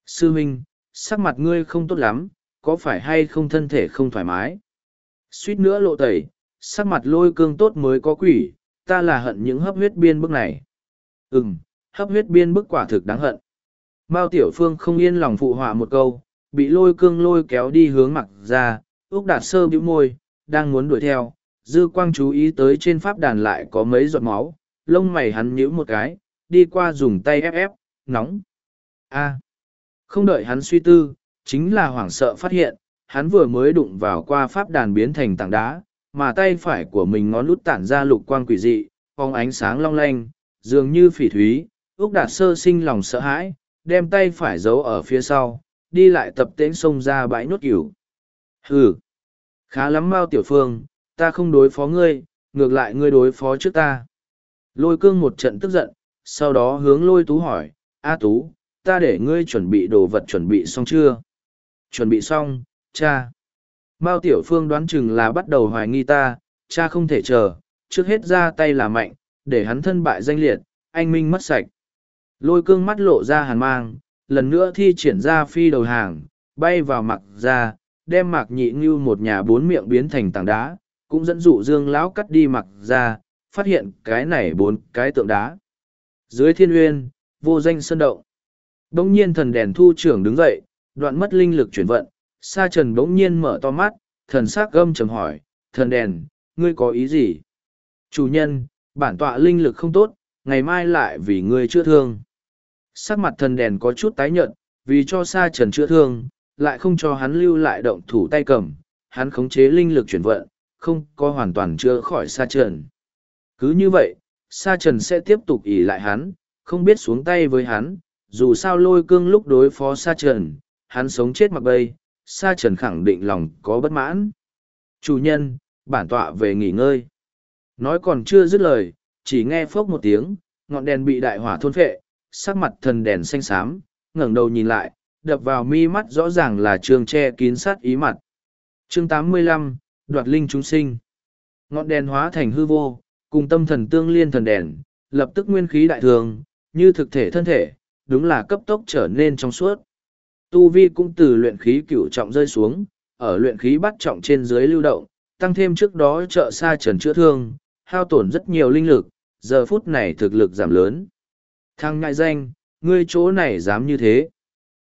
Sư huynh, sắc mặt ngươi không tốt lắm, có phải hay không thân thể không thoải mái? Suýt nữa lộ tẩy, sắc mặt lôi cương tốt mới có quỷ, ta là hận những hấp huyết biên bức này. Ừm, hấp huyết biên bức quả thực đáng hận. Mao Tiểu Phương không yên lòng phụ họa một câu, bị lôi cương lôi kéo đi hướng mặc ra, Úc Đạt Sơ bĩu môi, đang muốn đuổi theo, dư quang chú ý tới trên pháp đàn lại có mấy giọt máu, lông mày hắn nhíu một cái, đi qua dùng tay ép ép, nóng. a không đợi hắn suy tư, chính là hoảng sợ phát hiện, hắn vừa mới đụng vào qua pháp đàn biến thành tảng đá, mà tay phải của mình ngón lút tản ra lục quang quỷ dị, phong ánh sáng long lanh, dường như phỉ thúy, Úc Đạt Sơ sinh lòng sợ hãi, đem tay phải giấu ở phía sau, đi lại tập tễnh xông ra bãi nốt cửu. Hừ, khá lắm Mao Tiểu Phương, ta không đối phó ngươi, ngược lại ngươi đối phó trước ta. Lôi cương một trận tức giận, sau đó hướng lôi tú hỏi, A tú, ta để ngươi chuẩn bị đồ vật chuẩn bị xong chưa? Chuẩn bị xong, cha. Mao Tiểu Phương đoán chừng là bắt đầu hoài nghi ta, cha không thể chờ, trước hết ra tay là mạnh, để hắn thân bại danh liệt, anh minh mất sạch. Lôi cương mắt lộ ra hàn mang, lần nữa thi triển ra phi đầu hàng, bay vào mặc ra, đem mạc nhị như một nhà bốn miệng biến thành tảng đá, cũng dẫn dụ dương lão cắt đi mặc ra, phát hiện cái này bốn cái tượng đá. Dưới thiên uyên, vô danh sơn động. đống nhiên thần đèn thu trưởng đứng dậy, đoạn mất linh lực chuyển vận, sa trần bỗng nhiên mở to mắt, thần sắc gâm trầm hỏi, thần đèn, ngươi có ý gì? Chủ nhân, bản tọa linh lực không tốt, ngày mai lại vì ngươi chữa thương. Sắc mặt thần đèn có chút tái nhợt, vì cho sa trần chữa thương, lại không cho hắn lưu lại động thủ tay cầm, hắn khống chế linh lực chuyển vận, không có hoàn toàn chữa khỏi sa trần. Cứ như vậy, sa trần sẽ tiếp tục ỉ lại hắn, không biết xuống tay với hắn, dù sao lôi cương lúc đối phó sa trần, hắn sống chết mặc bay, sa trần khẳng định lòng có bất mãn. Chủ nhân, bản tọa về nghỉ ngơi. Nói còn chưa dứt lời, chỉ nghe phốc một tiếng, ngọn đèn bị đại hỏa thôn phệ, sắc mặt thần đèn xanh xám, ngẩng đầu nhìn lại, đập vào mi mắt rõ ràng là trường che kín sát ý mặt. Chương 85, Đoạt Linh chúng sinh. Ngọn đèn hóa thành hư vô, cùng tâm thần tương liên thần đèn, lập tức nguyên khí đại thường, như thực thể thân thể, đúng là cấp tốc trở nên trong suốt. Tu vi cũng từ luyện khí cửu trọng rơi xuống, ở luyện khí bắt trọng trên dưới lưu động, tăng thêm trước đó trợ xa trần chữa thương, hao tổn rất nhiều linh lực, giờ phút này thực lực giảm lớn. Thằng ngại danh, ngươi chỗ này dám như thế.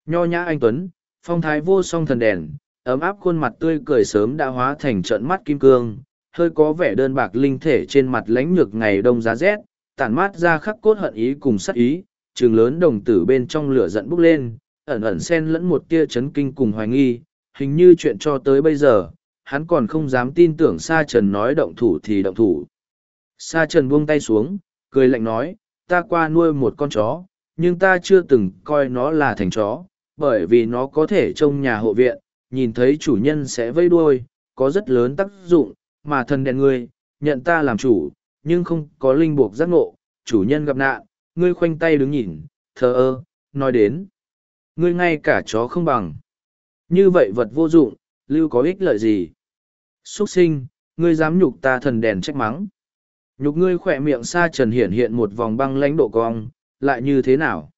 Nho nhã anh Tuấn, phong thái vô song thần đèn, ấm áp khuôn mặt tươi cười sớm đã hóa thành trận mắt kim cương, hơi có vẻ đơn bạc linh thể trên mặt lãnh nhược ngày đông giá rét, tản mát ra khắc cốt hận ý cùng sắc ý, trường lớn đồng tử bên trong lửa giận bốc lên, ẩn ẩn xen lẫn một tia chấn kinh cùng hoài nghi, hình như chuyện cho tới bây giờ, hắn còn không dám tin tưởng Sa Trần nói động thủ thì động thủ. Sa Trần buông tay xuống, cười lạnh nói, ta qua nuôi một con chó, nhưng ta chưa từng coi nó là thành chó, bởi vì nó có thể trông nhà hộ viện, nhìn thấy chủ nhân sẽ vây đuôi, có rất lớn tác dụng, mà thần đèn ngươi, nhận ta làm chủ, nhưng không có linh buộc giác ngộ, chủ nhân gặp nạn, ngươi khoanh tay đứng nhìn, thờ ơ, nói đến. Ngươi ngay cả chó không bằng. Như vậy vật vô dụng, lưu có ích lợi gì? Xuất sinh, ngươi dám nhục ta thần đèn trách mắng. Nhục ngươi khỏe miệng xa trần hiện hiện một vòng băng lãnh độ cong, lại như thế nào?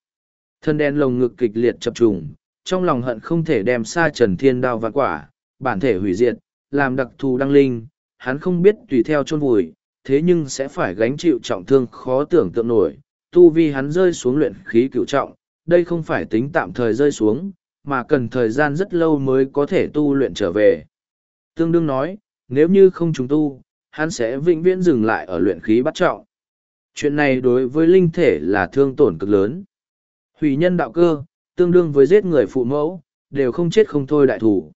Thân đen lồng ngực kịch liệt chập trùng, trong lòng hận không thể đem xa trần thiên đao vạn quả, bản thể hủy diệt, làm đặc thù đăng linh, hắn không biết tùy theo chôn vùi, thế nhưng sẽ phải gánh chịu trọng thương khó tưởng tượng nổi, tu vi hắn rơi xuống luyện khí cựu trọng, đây không phải tính tạm thời rơi xuống, mà cần thời gian rất lâu mới có thể tu luyện trở về. Tương đương nói, nếu như không chúng tu, hắn sẽ vĩnh viễn dừng lại ở luyện khí bắt trọng. Chuyện này đối với linh thể là thương tổn cực lớn. Hủy nhân đạo cơ, tương đương với giết người phụ mẫu, đều không chết không thôi đại thủ.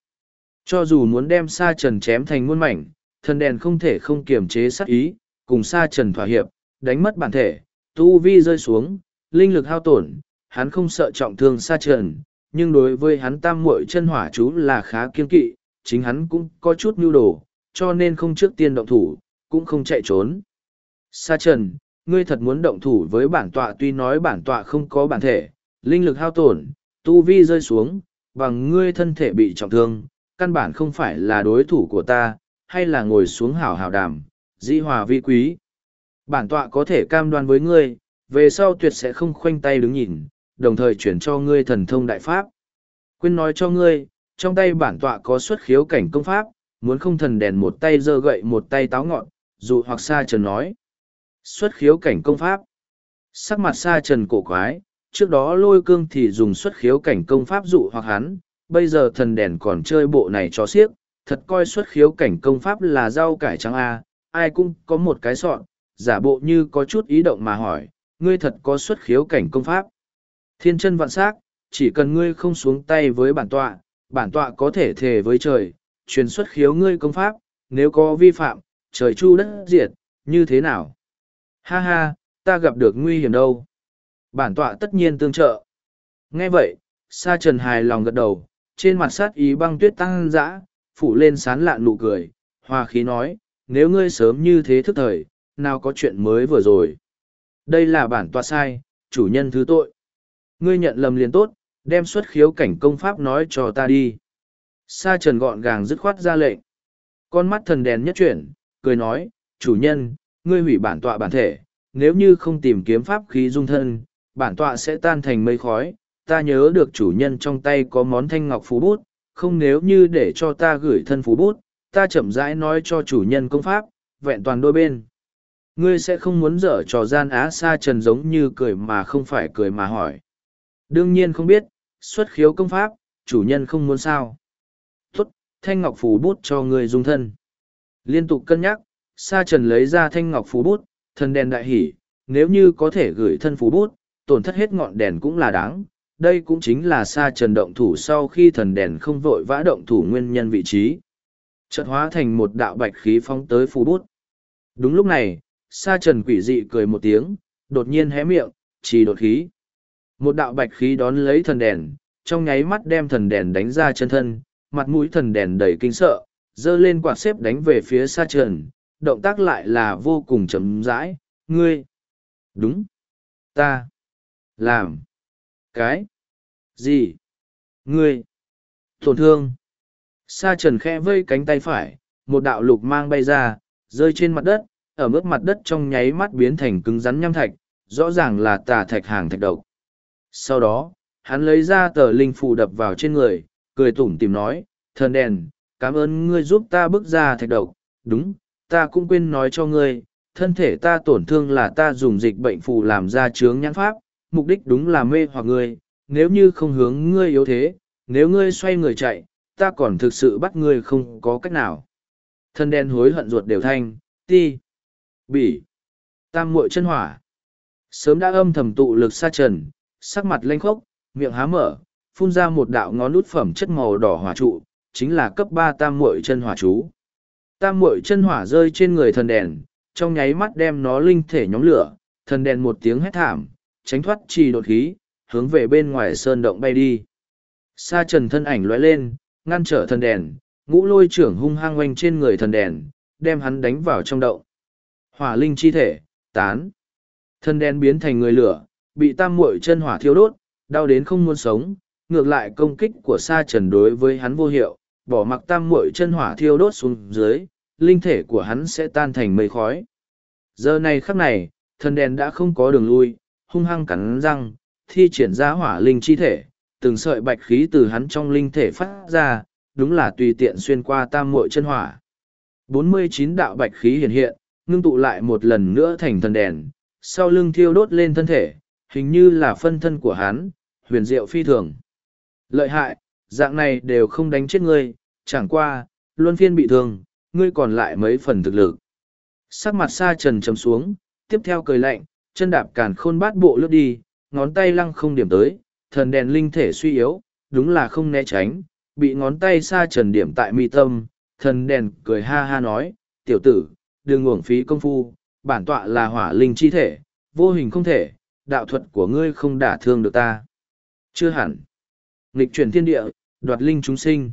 Cho dù muốn đem sa trần chém thành muôn mảnh, thần đèn không thể không kiềm chế sát ý, cùng sa trần thỏa hiệp, đánh mất bản thể, tu vi rơi xuống, linh lực hao tổn, hắn không sợ trọng thương sa trần, nhưng đối với hắn tam muội chân hỏa chú là khá kiên kỵ, chính hắn cũng có chút nhu đồ, cho nên không trước tiên động thủ, cũng không chạy trốn. Sa trần, ngươi thật muốn động thủ với bản tọa tuy nói bản tọa không có bản thể, linh lực hao tổn, tu vi rơi xuống, bằng ngươi thân thể bị trọng thương, căn bản không phải là đối thủ của ta, hay là ngồi xuống hảo hảo đàm, dĩ hòa vi quý. Bản tọa có thể cam đoan với ngươi, về sau tuyệt sẽ không khoanh tay đứng nhìn, đồng thời chuyển cho ngươi thần thông đại pháp. Quyên nói cho ngươi, trong tay bản tọa có xuất khiếu cảnh công pháp, muốn không thần đèn một tay giơ gậy một tay táo ngọn, dù hoặc sa trần nói. Xuất khiếu cảnh công pháp. Sắc mặt sa trần cổ quái, trước đó lôi cương thì dùng xuất khiếu cảnh công pháp dụ hoặc hắn, bây giờ thần đèn còn chơi bộ này cho xiếc, thật coi xuất khiếu cảnh công pháp là rau cải trắng A, ai cũng có một cái sọn, giả bộ như có chút ý động mà hỏi, ngươi thật có xuất khiếu cảnh công pháp. Thiên chân vạn sắc, chỉ cần ngươi không xuống tay với bản tọa, bản tọa có thể thề với trời, truyền xuất khiếu ngươi công pháp, nếu có vi phạm, trời chu đất diệt, như thế nào? Ha ha, ta gặp được nguy hiểm đâu. Bản tọa tất nhiên tương trợ. Nghe vậy, Sa Trần hài lòng gật đầu, trên mặt sát ý băng tuyết tăng dã, phủ lên sán lạn nụ cười, hòa khí nói, nếu ngươi sớm như thế thức thời, nào có chuyện mới vừa rồi. Đây là bản tọa sai, chủ nhân thứ tội. Ngươi nhận lầm liền tốt, đem xuất khiếu cảnh công pháp nói cho ta đi. Sa trần gọn gàng dứt khoát ra lệnh. Con mắt thần đèn nhất chuyển, cười nói, chủ nhân, ngươi hủy bản tọa bản thể, nếu như không tìm kiếm pháp khí dung thân, bản tọa sẽ tan thành mây khói. Ta nhớ được chủ nhân trong tay có món thanh ngọc phú bút, không nếu như để cho ta gửi thân phú bút, ta chậm rãi nói cho chủ nhân công pháp, vẹn toàn đôi bên. Ngươi sẽ không muốn dở trò gian á sa trần giống như cười mà không phải cười mà hỏi. Đương nhiên không biết, xuất khiếu công pháp, chủ nhân không muốn sao. Thanh ngọc phù bút cho ngươi dung thân. Liên tục cân nhắc, sa trần lấy ra thanh ngọc phù bút, thần đèn đại hỉ, nếu như có thể gửi thân phù bút, tổn thất hết ngọn đèn cũng là đáng. Đây cũng chính là sa trần động thủ sau khi thần đèn không vội vã động thủ nguyên nhân vị trí. Chợt hóa thành một đạo bạch khí phóng tới phù bút. Đúng lúc này, sa trần quỷ dị cười một tiếng, đột nhiên hé miệng, chỉ đột khí. Một đạo bạch khí đón lấy thần đèn, trong nháy mắt đem thần đèn đánh ra chân thân, mặt mũi thần đèn đầy kinh sợ, dơ lên quạt xếp đánh về phía xa trần, động tác lại là vô cùng chấm rãi, ngươi. Đúng. Ta. Làm. Cái. Gì. Ngươi. Tổn thương. Sa trần khẽ vây cánh tay phải, một đạo lục mang bay ra, rơi trên mặt đất, ở mức mặt đất trong nháy mắt biến thành cứng rắn nham thạch, rõ ràng là tà thạch hàng thạch độc. Sau đó, hắn lấy ra tờ linh phù đập vào trên người, cười tủm tìm nói, thần đèn, cảm ơn ngươi giúp ta bước ra thạch độc, đúng, ta cũng quên nói cho ngươi, thân thể ta tổn thương là ta dùng dịch bệnh phù làm ra chướng nhãn pháp, mục đích đúng là mê hoặc ngươi, nếu như không hướng ngươi yếu thế, nếu ngươi xoay người chạy, ta còn thực sự bắt ngươi không có cách nào. Thân đen hối hận ruột đều thanh, ti, bỉ, tam muội chân hỏa. Sớm đã âm thầm tụ lực xa trần, sắc mặt lanh khốc, miệng há mở, phun ra một đạo ngón nút phẩm chất màu đỏ hỏa trụ, chính là cấp ba tam muội chân hỏa chú. Tam muội chân hỏa rơi trên người thần đèn, trong nháy mắt đem nó linh thể nhóm lửa, thần đèn một tiếng hét thảm, tránh thoát trì đột khí, hướng về bên ngoài sơn động bay đi. Sa trần thân ảnh lóe lên, ngăn trở thần đèn, ngũ lôi trưởng hung hăng quanh trên người thần đèn, đem hắn đánh vào trong động. Hỏa linh chi thể, tán. Thần đèn biến thành người lửa, bị tam muội chân hỏa thiêu đốt, đau đến không muốn sống, ngược lại công kích của sa trần đối với hắn vô hiệu, bỏ mặc tam muội chân hỏa thiêu đốt xuống dưới, linh thể của hắn sẽ tan thành mây khói. Giờ này khắc này, thần đèn đã không có đường lui, hung hăng cắn răng, thi triển ra hỏa linh chi thể, từng sợi bạch khí từ hắn trong linh thể phát ra, đúng là tùy tiện xuyên qua tam muội chân hỏa. 49 đạo bạch khí hiện hiện, ngưng tụ lại một lần nữa thành thần đèn, sau lưng thiêu đốt lên thân thể, hình như là phân thân của hắn, huyền diệu phi thường. Lợi hại, dạng này đều không đánh chết ngươi, chẳng qua, luân phiên bị thương, ngươi còn lại mấy phần thực lực. Sắc mặt sa trần chấm xuống, tiếp theo cười lạnh, chân đạp càn khôn bát bộ lướt đi, ngón tay lăng không điểm tới, thần đèn linh thể suy yếu, đúng là không né tránh, bị ngón tay sa trần điểm tại mi tâm, thần đèn cười ha ha nói, tiểu tử, đừng uổng phí công phu, bản tọa là hỏa linh chi thể, vô hình không thể, đạo thuật của ngươi không đả thương được ta. Chưa hẳn. Nghịch chuyển thiên địa, đoạt linh chúng sinh.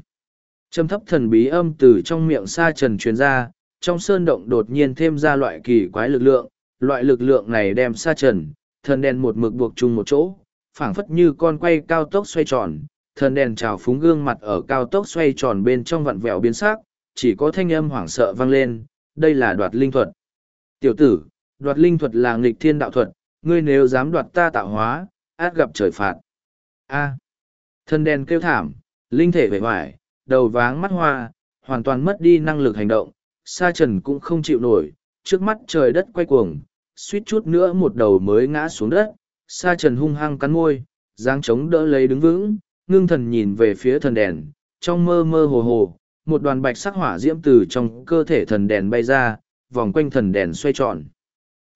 Trầm thấp thần bí âm từ trong miệng sa trần truyền ra, trong sơn động đột nhiên thêm ra loại kỳ quái lực lượng, loại lực lượng này đem sa trần, thần đèn một mực buộc chung một chỗ, phảng phất như con quay cao tốc xoay tròn, thần đèn trào phúng gương mặt ở cao tốc xoay tròn bên trong vặn vẹo biến sắc, chỉ có thanh âm hoảng sợ vang lên, đây là đoạt linh thuật. Tiểu tử, đoạt linh thuật là nghịch thiên đạo thuật, ngươi nếu dám đoạt ta tạo hóa, át gặp trời phạt. A. Thần đèn kêu thảm, linh thể vẻ vải, đầu váng mắt hoa, hoàn toàn mất đi năng lực hành động, sa trần cũng không chịu nổi, trước mắt trời đất quay cuồng, suýt chút nữa một đầu mới ngã xuống đất, sa trần hung hăng cắn môi, dáng chống đỡ lấy đứng vững, ngưng thần nhìn về phía thần đèn, trong mơ mơ hồ hồ, một đoàn bạch sắc hỏa diễm từ trong cơ thể thần đèn bay ra, vòng quanh thần đèn xoay tròn.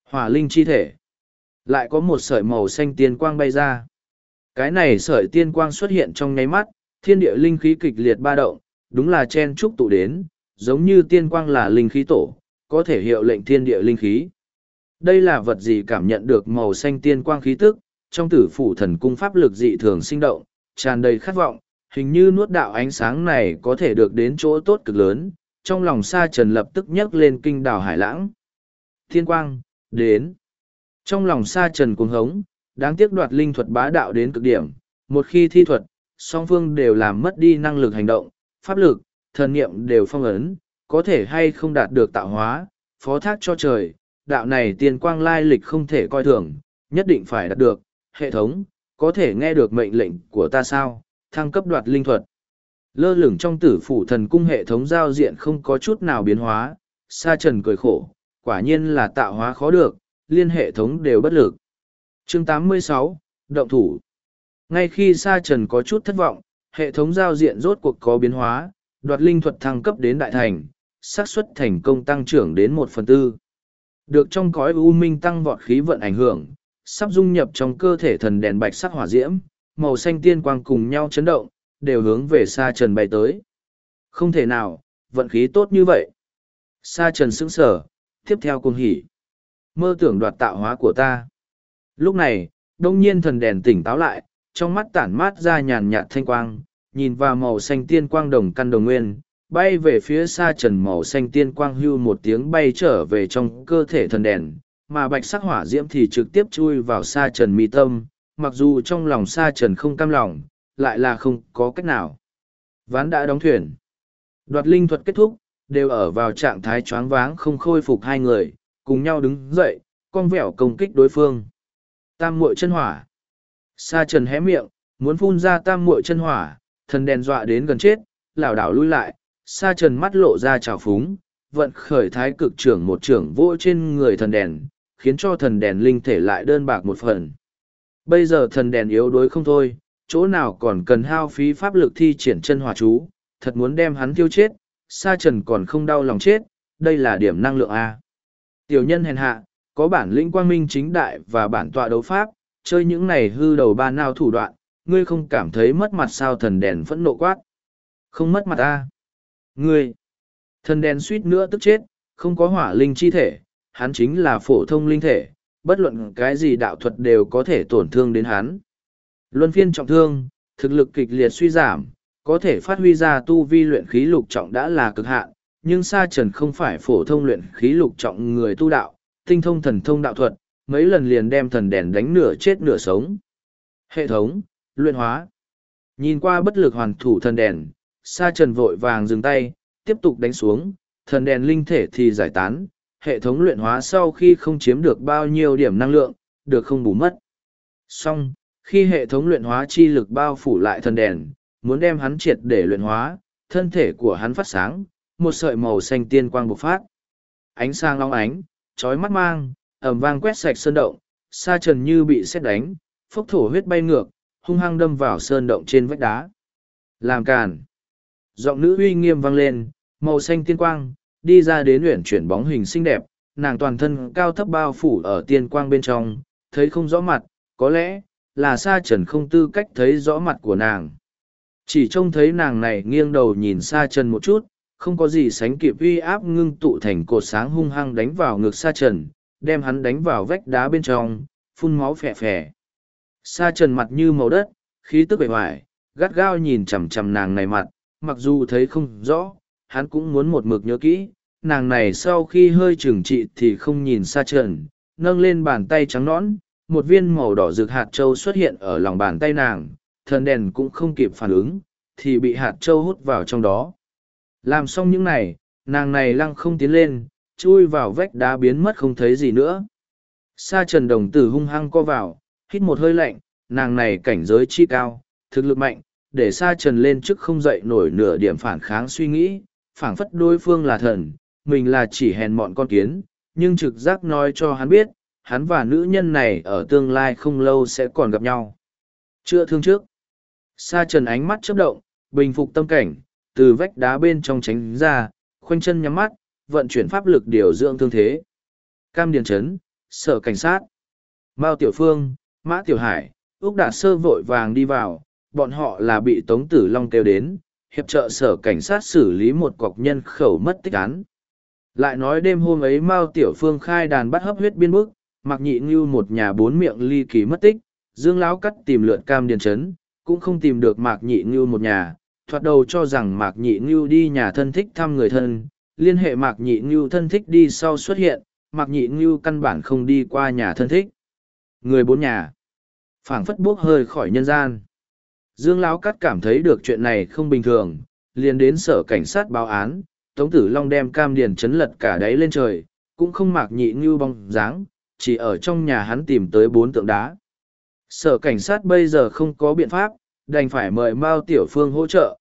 Hỏa linh chi thể. Lại có một sợi màu xanh tiên quang bay ra. Cái này sợi tiên quang xuất hiện trong nháy mắt, thiên địa linh khí kịch liệt ba động, đúng là chen trúc tụ đến, giống như tiên quang là linh khí tổ, có thể hiệu lệnh thiên địa linh khí. Đây là vật gì cảm nhận được màu xanh tiên quang khí tức, trong tử phủ thần cung pháp lực dị thường sinh động, tràn đầy khát vọng, hình như nuốt đạo ánh sáng này có thể được đến chỗ tốt cực lớn, trong lòng sa trần lập tức nhấc lên kinh đảo hải lãng. Thiên quang, đến. Trong lòng sa trần cuồng hống, đáng tiếc đoạt linh thuật bá đạo đến cực điểm, một khi thi thuật, song phương đều làm mất đi năng lực hành động, pháp lực, thần niệm đều phong ấn, có thể hay không đạt được tạo hóa, phó thác cho trời, đạo này tiền quang lai lịch không thể coi thường, nhất định phải đạt được, hệ thống, có thể nghe được mệnh lệnh của ta sao, thăng cấp đoạt linh thuật. Lơ lửng trong tử phủ thần cung hệ thống giao diện không có chút nào biến hóa, sa trần cười khổ, quả nhiên là tạo hóa khó được, liên hệ thống đều bất lực. Chương 86, Động thủ Ngay khi sa trần có chút thất vọng, hệ thống giao diện rốt cuộc có biến hóa, đoạt linh thuật thăng cấp đến đại thành, xác suất thành công tăng trưởng đến một phần tư. Được trong cõi u minh tăng vọt khí vận ảnh hưởng, sắp dung nhập trong cơ thể thần đèn bạch sắc hỏa diễm, màu xanh tiên quang cùng nhau chấn động, đều hướng về Sa trần bay tới. Không thể nào, vận khí tốt như vậy. Sa trần sững sờ, tiếp theo cùng hỉ. Mơ tưởng đoạt tạo hóa của ta. Lúc này, đông nhiên thần đèn tỉnh táo lại, trong mắt tản mát ra nhàn nhạt thanh quang, nhìn vào màu xanh tiên quang đồng căn đồng nguyên, bay về phía xa trần màu xanh tiên quang hưu một tiếng bay trở về trong cơ thể thần đèn, mà bạch sắc hỏa diễm thì trực tiếp chui vào xa trần mi tâm, mặc dù trong lòng xa trần không cam lòng, lại là không có cách nào. Ván đã đóng thuyền. Đoạt linh thuật kết thúc, đều ở vào trạng thái choáng váng không khôi phục hai người, cùng nhau đứng dậy, con vẹo công kích đối phương. Tam muội chân hỏa. Sa trần hé miệng, muốn phun ra tam muội chân hỏa, thần đèn dọa đến gần chết, lảo đảo lui lại, sa trần mắt lộ ra trào phúng, vận khởi thái cực trưởng một trưởng vô trên người thần đèn, khiến cho thần đèn linh thể lại đơn bạc một phần. Bây giờ thần đèn yếu đuối không thôi, chỗ nào còn cần hao phí pháp lực thi triển chân hỏa chú, thật muốn đem hắn tiêu chết, sa trần còn không đau lòng chết, đây là điểm năng lượng A. Tiểu nhân hèn hạ, có bản lĩnh quang minh chính đại và bản tọa đấu pháp, chơi những này hư đầu ba nào thủ đoạn, ngươi không cảm thấy mất mặt sao thần đèn phẫn nộ quát. Không mất mặt A. Ngươi, thần đèn suýt nữa tức chết, không có hỏa linh chi thể, hắn chính là phổ thông linh thể, bất luận cái gì đạo thuật đều có thể tổn thương đến hắn. Luân phiên trọng thương, thực lực kịch liệt suy giảm, có thể phát huy ra tu vi luyện khí lục trọng đã là cực hạn, nhưng Sa Trần không phải phổ thông luyện khí lục trọng người tu đạo, tinh thông thần thông đạo thuật, mấy lần liền đem thần đèn đánh nửa chết nửa sống. Hệ thống, luyện hóa. Nhìn qua bất lực hoàn thủ thần đèn, Sa Trần vội vàng dừng tay, tiếp tục đánh xuống, thần đèn linh thể thì giải tán, hệ thống luyện hóa sau khi không chiếm được bao nhiêu điểm năng lượng, được không bù mất. Xong, khi hệ thống luyện hóa chi lực bao phủ lại thần đèn, muốn đem hắn triệt để luyện hóa, thân thể của hắn phát sáng, một sợi màu xanh tiên quang bộc phát. Ánh sáng long ánh, chói mắt mang, ẩm vang quét sạch sơn động, sa trần như bị xét đánh, phốc thổ huyết bay ngược, hung hăng đâm vào sơn động trên vách đá. Làm càn. Giọng nữ uy nghiêm vang lên, màu xanh tiên quang, đi ra đến luyện chuyển bóng hình xinh đẹp, nàng toàn thân cao thấp bao phủ ở tiên quang bên trong, thấy không rõ mặt, có lẽ, là sa trần không tư cách thấy rõ mặt của nàng. Chỉ trông thấy nàng này nghiêng đầu nhìn sa trần một chút, không có gì sánh kịp uy áp ngưng tụ thành cột sáng hung hăng đánh vào ngực sa trần, đem hắn đánh vào vách đá bên trong, phun máu phè phè. Sa trần mặt như màu đất, khí tức bề hoài, gắt gao nhìn chằm chằm nàng này mặt, mặc dù thấy không rõ, hắn cũng muốn một mực nhớ kỹ, nàng này sau khi hơi trừng trị thì không nhìn sa trần, nâng lên bàn tay trắng nõn, một viên màu đỏ rực hạt châu xuất hiện ở lòng bàn tay nàng, thần đèn cũng không kịp phản ứng, thì bị hạt châu hút vào trong đó. Làm xong những này, nàng này lăng không tiến lên, chui vào vách đá biến mất không thấy gì nữa. Sa trần đồng tử hung hăng co vào, hít một hơi lạnh, nàng này cảnh giới chi cao, thực lực mạnh, để sa trần lên trước không dậy nổi nửa điểm phản kháng suy nghĩ, phảng phất đối phương là thần, mình là chỉ hèn mọn con kiến, nhưng trực giác nói cho hắn biết, hắn và nữ nhân này ở tương lai không lâu sẽ còn gặp nhau. Chưa thương trước. Sa trần ánh mắt chớp động, bình phục tâm cảnh, từ vách đá bên trong tránh ra, khoanh chân nhắm mắt, vận chuyển pháp lực điều dưỡng thương thế. Cam Điền Trấn, Sở Cảnh sát, Mao Tiểu Phương, Mã Tiểu Hải, Úc Đạt Sơ vội vàng đi vào, bọn họ là bị Tống Tử Long kêu đến, hiệp trợ Sở Cảnh sát xử lý một cọc nhân khẩu mất tích án. Lại nói đêm hôm ấy Mao Tiểu Phương khai đàn bắt hấp huyết biên bức, mặc nhị như một nhà bốn miệng ly kỳ mất tích, Dương Lão cắt tìm lượn Cam Điền Trấn, cũng không tìm được Mạc Nhị Ngưu một nhà, thoạt đầu cho rằng Mạc Nhị Ngưu đi nhà thân thích thăm người thân, liên hệ Mạc Nhị Ngưu thân thích đi sau xuất hiện, Mạc Nhị Ngưu căn bản không đi qua nhà thân thích. Người bốn nhà, phảng phất buốc hơi khỏi nhân gian. Dương Lão Cát cảm thấy được chuyện này không bình thường, liền đến sở cảnh sát báo án, Tống Tử Long đem cam điền chấn lật cả đáy lên trời, cũng không Mạc Nhị Ngưu bong dáng, chỉ ở trong nhà hắn tìm tới bốn tượng đá. Sở cảnh sát bây giờ không có biện pháp, đành phải mời Mao Tiểu Phương hỗ trợ.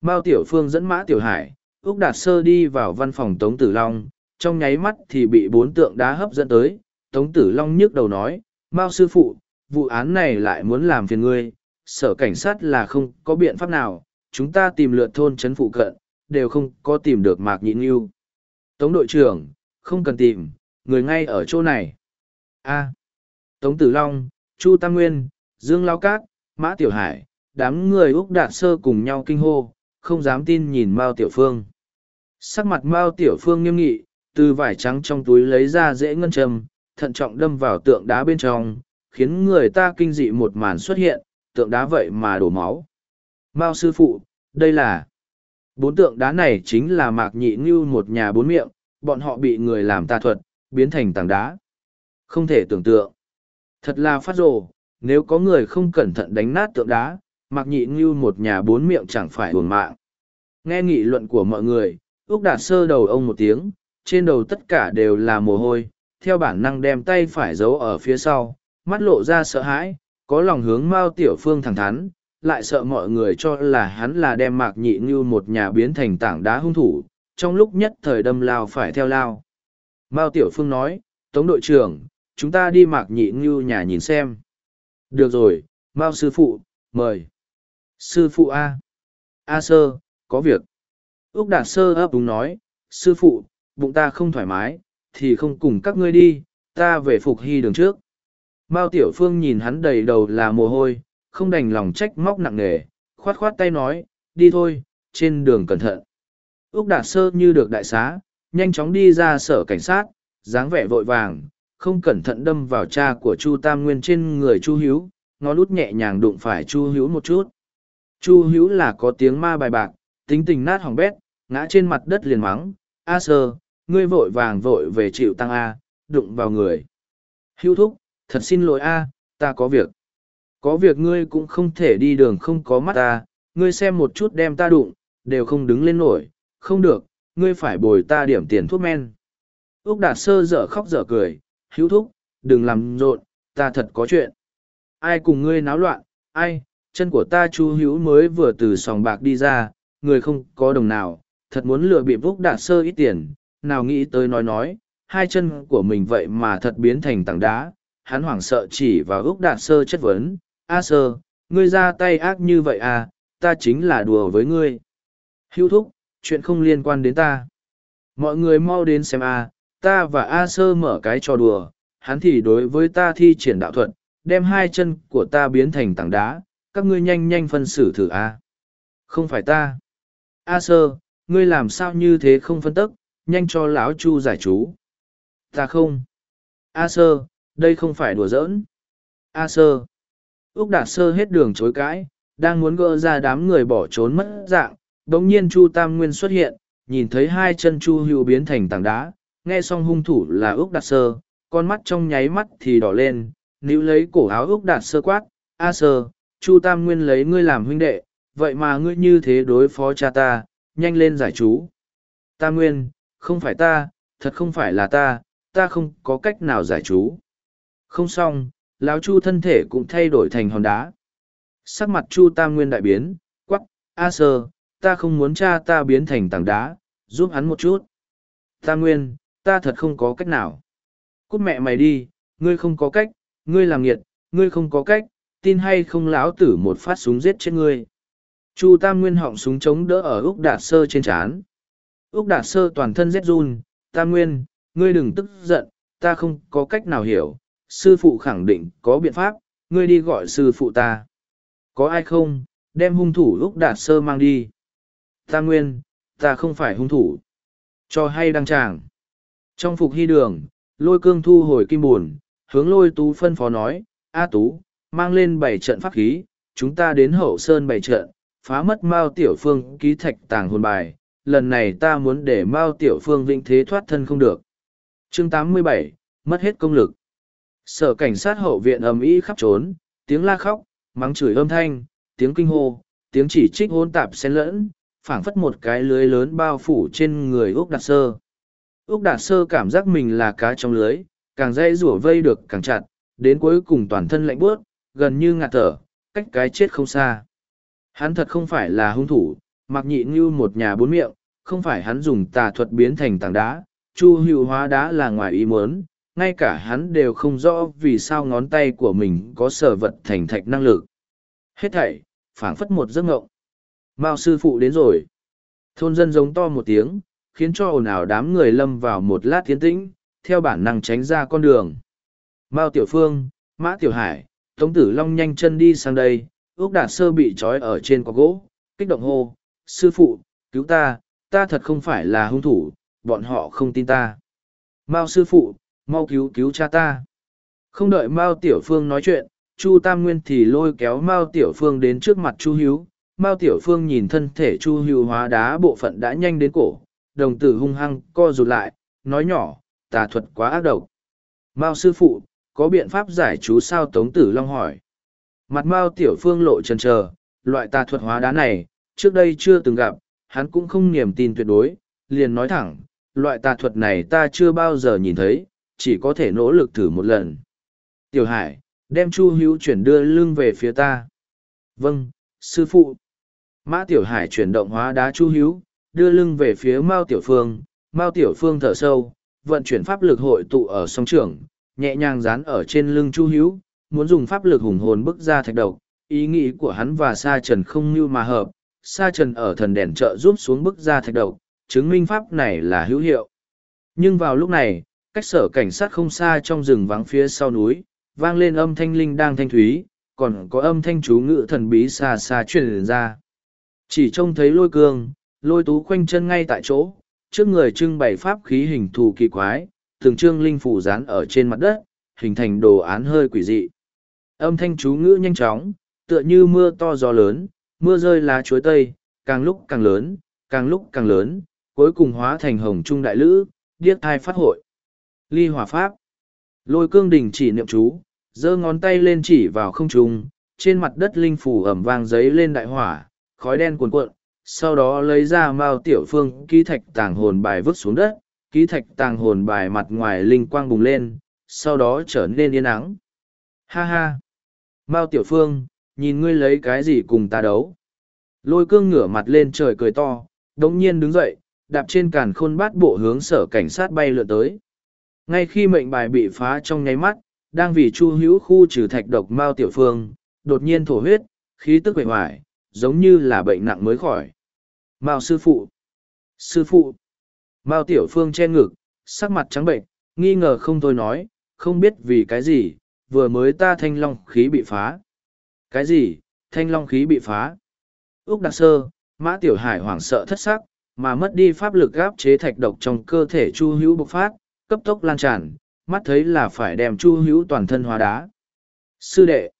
Mao Tiểu Phương dẫn Mã Tiểu Hải, Úc Đạt Sơ đi vào văn phòng Tống Tử Long, trong nháy mắt thì bị bốn tượng đá hấp dẫn tới. Tống Tử Long nhức đầu nói, Mao sư phụ, vụ án này lại muốn làm phiền ngươi, sở cảnh sát là không có biện pháp nào, chúng ta tìm lượt thôn trấn phụ cận, đều không có tìm được Mạc Nhị Nghiêu. Tống đội trưởng, không cần tìm, người ngay ở chỗ này. A. Tống Tử Long, Chu Tam Nguyên, Dương Lao Cát, Mã Tiểu Hải, đám người Úc Đạt Sơ cùng nhau kinh hô, không dám tin nhìn Mao Tiểu Phương. Sắc mặt Mao Tiểu Phương nghiêm nghị, từ vải trắng trong túi lấy ra dễ ngân châm, thận trọng đâm vào tượng đá bên trong, khiến người ta kinh dị một màn xuất hiện, tượng đá vậy mà đổ máu. Mao sư phụ, đây là... Bốn tượng đá này chính là mạc nhị ngưu một nhà bốn miệng, bọn họ bị người làm tà thuật, biến thành tảng đá. Không thể tưởng tượng. Thật là phát rồ, nếu có người không cẩn thận đánh nát tượng đá, mạc nhị Ngưu một nhà bốn miệng chẳng phải buồn mạng. Nghe nghị luận của mọi người, Úc Đạt sơ đầu ông một tiếng, trên đầu tất cả đều là mồ hôi, theo bản năng đem tay phải giấu ở phía sau, mắt lộ ra sợ hãi, có lòng hướng Mao Tiểu Phương thẳng thắn, lại sợ mọi người cho là hắn là đem mạc nhị Ngưu một nhà biến thành tảng đá hung thủ, trong lúc nhất thời đâm lao phải theo lao. Mao Tiểu Phương nói, Tống đội trưởng, chúng ta đi mạc nhị Ngưu nhà nhìn xem. Được rồi, Mao sư phụ, mời. Sư phụ A. A sơ, có việc. ước Đạt sơ ấp đúng nói, sư phụ, bụng ta không thoải mái, thì không cùng các ngươi đi, ta về phục hy đường trước. Mao Tiểu Phương nhìn hắn đầy đầu là mồ hôi, không đành lòng trách móc nặng nề, khoát khoát tay nói, đi thôi, trên đường cẩn thận. ước Đạt Sơ như được đại xá, nhanh chóng đi ra sở cảnh sát, dáng vẻ vội vàng, không cẩn thận đâm vào cha của Chu Tam Nguyên trên người Chu hữu ngó lút nhẹ nhàng đụng phải Chu hữu một chút. Chu hữu là có tiếng ma bài bạc, tính tình nát hỏng bét, ngã trên mặt đất liền mắng, A sơ, ngươi vội vàng vội về chịu tăng A, đụng vào người. Hữu thúc, thật xin lỗi A, ta có việc. Có việc ngươi cũng không thể đi đường không có mắt ta, ngươi xem một chút đem ta đụng, đều không đứng lên nổi, không được, ngươi phải bồi ta điểm tiền thuốc men. Úc Đạt Sơ dở khóc dở cười, hữu thúc, đừng làm rộn, ta thật có chuyện. Ai cùng ngươi náo loạn, ai, chân của ta chu hữu mới vừa từ sòng bạc đi ra, người không có đồng nào, thật muốn lừa bị vúc Đạt Sơ ít tiền, nào nghĩ tới nói nói, hai chân của mình vậy mà thật biến thành tảng đá, hắn hoảng sợ chỉ vào Úc Đạt Sơ chất vấn, A sơ, ngươi ra tay ác như vậy à, ta chính là đùa với ngươi. Hữu thúc, chuyện không liên quan đến ta. Mọi người mau đến xem a, à, ta và A sơ mở cái trò đùa, hắn thì đối với ta thi triển đạo thuật, đem hai chân của ta biến thành tảng đá, các ngươi nhanh nhanh phân xử thử a. À. Không phải ta. A sơ, ngươi làm sao như thế không phân tức, nhanh cho lão chu giải chú. Ta không. A sơ, đây không phải đùa giỡn. A sơ. Úc Đạt Sơ hết đường chối cãi, đang muốn gỡ ra đám người bỏ trốn mất dạng, đống nhiên Chu Tam Nguyên xuất hiện, nhìn thấy hai chân Chu Hữu biến thành tảng đá, nghe xong hung thủ là Úc Đạt Sơ, con mắt trong nháy mắt thì đỏ lên, níu lấy cổ áo Úc Đạt Sơ quát, A Sơ, Chu Tam Nguyên lấy ngươi làm huynh đệ, vậy mà ngươi như thế đối phó cha ta, nhanh lên giải chú. Tam Nguyên, không phải ta, thật không phải là ta, ta không có cách nào giải chú. Không xong, lão chu thân thể cũng thay đổi thành hòn đá sắc mặt chu tam nguyên đại biến quắc, a sơ ta không muốn cha ta biến thành tảng đá giúp hắn một chút tam nguyên ta thật không có cách nào cút mẹ mày đi ngươi không có cách ngươi làm nghiệt ngươi không có cách tin hay không lão tử một phát súng giết chết ngươi chu tam nguyên họng súng chống đỡ ở úc đạt sơ trên trán úc đạt sơ toàn thân rét run tam nguyên ngươi đừng tức giận ta không có cách nào hiểu sư phụ khẳng định có biện pháp, ngươi đi gọi sư phụ ta. Có ai không, đem hung thủ úc đạt sơ mang đi. tam nguyên, ta không phải hung thủ. Cho hay đăng tràng. Trong phục hy đường, lôi cương thu hồi kim buồn, hướng lôi tú phân phó nói, A tú, mang lên bảy trận pháp khí, chúng ta đến hậu sơn bảy trận, phá mất Mao Tiểu Phương ký thạch tàng hồn bài, lần này ta muốn để Mao Tiểu Phương vĩnh thế thoát thân không được. Chương 87, mất hết công lực sở cảnh sát hậu viện ầm ĩ khắp trốn tiếng la khóc mắng chửi âm thanh tiếng kinh hô tiếng chỉ trích hôn tạp xen lẫn phảng phất một cái lưới lớn bao phủ trên người úc đạt sơ úc đạt sơ cảm giác mình là cá trong lưới càng dây rủa vây được càng chặt đến cuối cùng toàn thân lạnh bước, gần như ngạt thở cách cái chết không xa hắn thật không phải là hung thủ mặc nhị như một nhà bốn miệng, không phải hắn dùng tà thuật biến thành tảng đá, chu hữu hóa đá là ngoài ý muốn, ngay cả hắn đều không rõ vì sao ngón tay của mình có sở vật thành thạch năng lực. Hết thảy, phảng phất một giấc ngộng. Mao sư phụ đến rồi. Thôn dân giống to một tiếng, khiến cho ồn ào đám người lâm vào một lát tiến tĩnh, theo bản năng tránh ra con đường. Mao Tiểu Phương, Mã Tiểu Hải, Tống Tử Long nhanh chân đi sang đây, Úc Đạt Sơ bị trói ở trên quả gỗ, kích động hô, sư phụ, cứu ta, ta thật không phải là hung thủ, bọn họ không tin ta. Mao sư phụ, mau cứu cứu cha ta. Không đợi Mao Tiểu Phương nói chuyện, Chu Tam Nguyên thì lôi kéo Mao Tiểu Phương đến trước mặt Chu Hiếu. Mao Tiểu Phương nhìn thân thể Chu Hiếu hóa đá bộ phận đã nhanh đến cổ, đồng tử hung hăng co rụt lại, nói nhỏ, tà thuật quá ác độc. Mao sư phụ, có biện pháp giải chú sao Tống Tử Long hỏi. Mặt Mao Tiểu Phương lộ trần chờ, loại tà thuật hóa đá này, trước đây chưa từng gặp, hắn cũng không niềm tin tuyệt đối, liền nói thẳng, loại tà thuật này ta chưa bao giờ nhìn thấy, chỉ có thể nỗ lực thử một lần. Tiểu Hải, đem Chu Hữu chuyển đưa lưng về phía ta. Vâng, sư phụ. Mã Tiểu Hải chuyển động hóa đá Chu Hữu, đưa lưng về phía Mao Tiểu Phương. Mao Tiểu Phương thở sâu, vận chuyển pháp lực hội tụ ở song trường, nhẹ nhàng dán ở trên lưng Chu Hữu, muốn dùng pháp lực hùng hồn bức ra thạch độc. Ý nghĩ của hắn và Sa Trần không như mà hợp, Sa Trần ở thần đèn trợ giúp xuống bức ra thạch độc, chứng minh pháp này là hữu hiệu. Nhưng vào lúc này, cách sở cảnh sát không xa trong rừng vắng phía sau núi, vang lên âm thanh linh đang thanh thúy, còn có âm thanh chú ngữ thần bí xa xa truyền ra. Chỉ trông thấy lôi cương, lôi tú khoanh chân ngay tại chỗ, trước người trưng bày pháp khí hình thù kỳ quái, thường trương linh phủ dán ở trên mặt đất, hình thành đồ án hơi quỷ dị. Âm thanh chú ngữ nhanh chóng, tựa như mưa to gió lớn, mưa rơi lá chuối tây, càng lúc càng lớn, càng lúc càng lớn, cuối cùng hóa thành hồng trung đại lữ, điếc thai phát hội. Ly hỏa pháp. Lôi cương đình chỉ niệm chú, giơ ngón tay lên chỉ vào không trung, trên mặt đất linh phủ ẩm vang giấy lên đại hỏa, khói đen cuồn cuộn, sau đó lấy ra mao tiểu phương ký thạch tàng hồn bài vứt xuống đất, ký thạch tàng hồn bài mặt ngoài linh quang bùng lên, sau đó trở nên yên ắng. Ha ha! Mao tiểu phương, nhìn ngươi lấy cái gì cùng ta đấu? Lôi cương ngửa mặt lên trời cười to, đống nhiên đứng dậy, đạp trên càn khôn bát bộ hướng sở cảnh sát bay lượn tới. Ngay khi mệnh bài bị phá trong nháy mắt, đang vì chu hữu khu trừ thạch độc mao tiểu phương, đột nhiên thổ huyết, khí tức bệ hoài, giống như là bệnh nặng mới khỏi. Mao sư phụ! Sư phụ! Mao tiểu phương che ngực, sắc mặt trắng bệnh, nghi ngờ không thôi nói, không biết vì cái gì, vừa mới ta thanh long khí bị phá. Cái gì, thanh long khí bị phá? Úc Đặc Sơ, Mã Tiểu Hải hoảng sợ thất sắc, mà mất đi pháp lực gáp chế thạch độc trong cơ thể Chu Hữu bộc phát, cấp tốc lan tràn, mắt thấy là phải đem Chu Hữu toàn thân hóa đá. Sư đệ,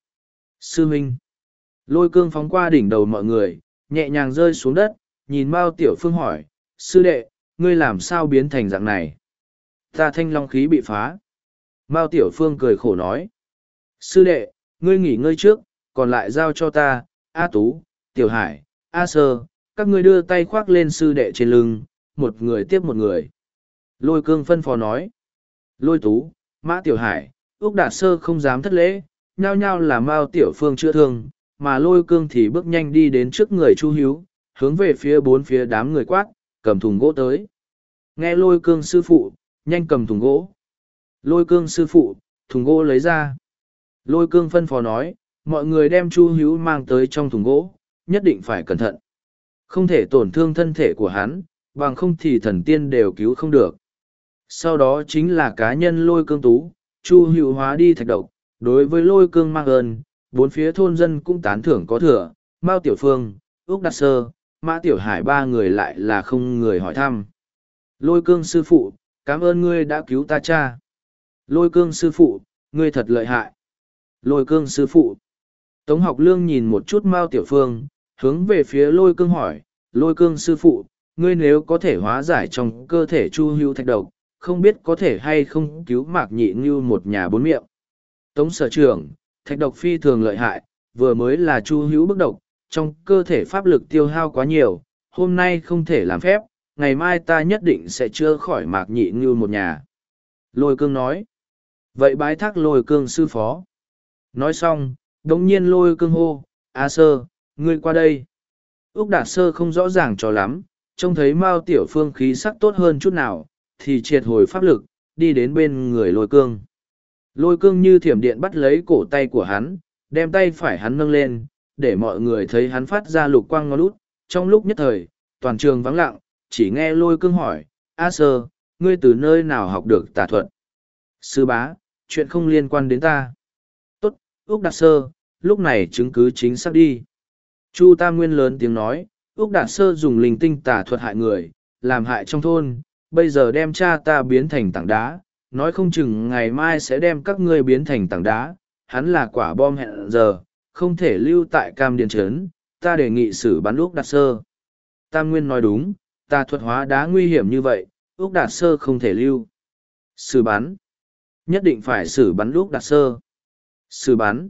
sư huynh, lôi cương phóng qua đỉnh đầu mọi người, nhẹ nhàng rơi xuống đất, nhìn Mao Tiểu Phương hỏi, sư đệ, ngươi làm sao biến thành dạng này? Ta thanh long khí bị phá. Mao Tiểu Phương cười khổ nói, sư đệ, ngươi nghỉ ngơi trước, còn lại giao cho ta, A Tú, Tiểu Hải, A Sơ, các ngươi đưa tay khoác lên sư đệ trên lưng, một người tiếp một người. Lôi cương phân phó nói. Lôi tú, mã tiểu hải, Úc Đạt Sơ không dám thất lễ, nhao nhao là Mao Tiểu Phương chữa thương, mà lôi cương thì bước nhanh đi đến trước người Chu Hiếu, hướng về phía bốn phía đám người quát, cầm thùng gỗ tới. Nghe lôi cương sư phụ, nhanh cầm thùng gỗ. Lôi cương sư phụ, thùng gỗ lấy ra. Lôi cương phân phó nói, mọi người đem Chu hữu mang tới trong thùng gỗ, nhất định phải cẩn thận. Không thể tổn thương thân thể của hắn, bằng không thì thần tiên đều cứu không được. Sau đó chính là cá nhân lôi cương tú, chu hữu hóa đi thạch độc, đối với lôi cương mang ơn, bốn phía thôn dân cũng tán thưởng có thừa, Mao Tiểu Phương, Úc Đạt Sơ, Mã Tiểu Hải ba người lại là không người hỏi thăm. Lôi cương sư phụ, cảm ơn ngươi đã cứu ta cha. Lôi cương sư phụ, ngươi thật lợi hại. Lôi cương sư phụ. Tống học lương nhìn một chút Mao Tiểu Phương, hướng về phía lôi cương hỏi, lôi cương sư phụ, ngươi nếu có thể hóa giải trong cơ thể chu hưu thạch độc, không biết có thể hay không cứu mạc nhị như một nhà bốn miệng. Tống sở trưởng, thạch độc phi thường lợi hại, vừa mới là chu hữu bức độc, trong cơ thể pháp lực tiêu hao quá nhiều, hôm nay không thể làm phép, ngày mai ta nhất định sẽ chữa khỏi mạc nhị như một nhà. Lôi cương nói. Vậy bái thác lôi cương sư phó. Nói xong, đống nhiên lôi cương hô, A sơ, ngươi qua đây. Úc Đạt Sơ không rõ ràng cho lắm, trông thấy Mao Tiểu Phương khí sắc tốt hơn chút nào, thì triệt hồi pháp lực, đi đến bên người lôi cương. Lôi cương như thiểm điện bắt lấy cổ tay của hắn, đem tay phải hắn nâng lên, để mọi người thấy hắn phát ra lục quang ngó lút. Trong lúc nhất thời, toàn trường vắng lặng, chỉ nghe lôi cương hỏi, A sơ, ngươi từ nơi nào học được tà thuật? Sư bá, chuyện không liên quan đến ta. Tốt, Úc Đạt Sơ, lúc này chứng cứ chính xác đi. Chu Tam Nguyên lớn tiếng nói, Úc Đạt Sơ dùng linh tinh tà thuật hại người, làm hại trong thôn, bây giờ đem cha ta biến thành tảng đá, nói không chừng ngày mai sẽ đem các ngươi biến thành tảng đá, hắn là quả bom hẹn giờ, không thể lưu tại cam Điền trấn, ta đề nghị xử bắn Úc Đạt Sơ. Tam Nguyên nói đúng, ta thuật hóa đá nguy hiểm như vậy, Úc Đạt Sơ không thể lưu. Xử bắn. Nhất định phải xử bắn Úc Đạt Sơ. Xử bắn.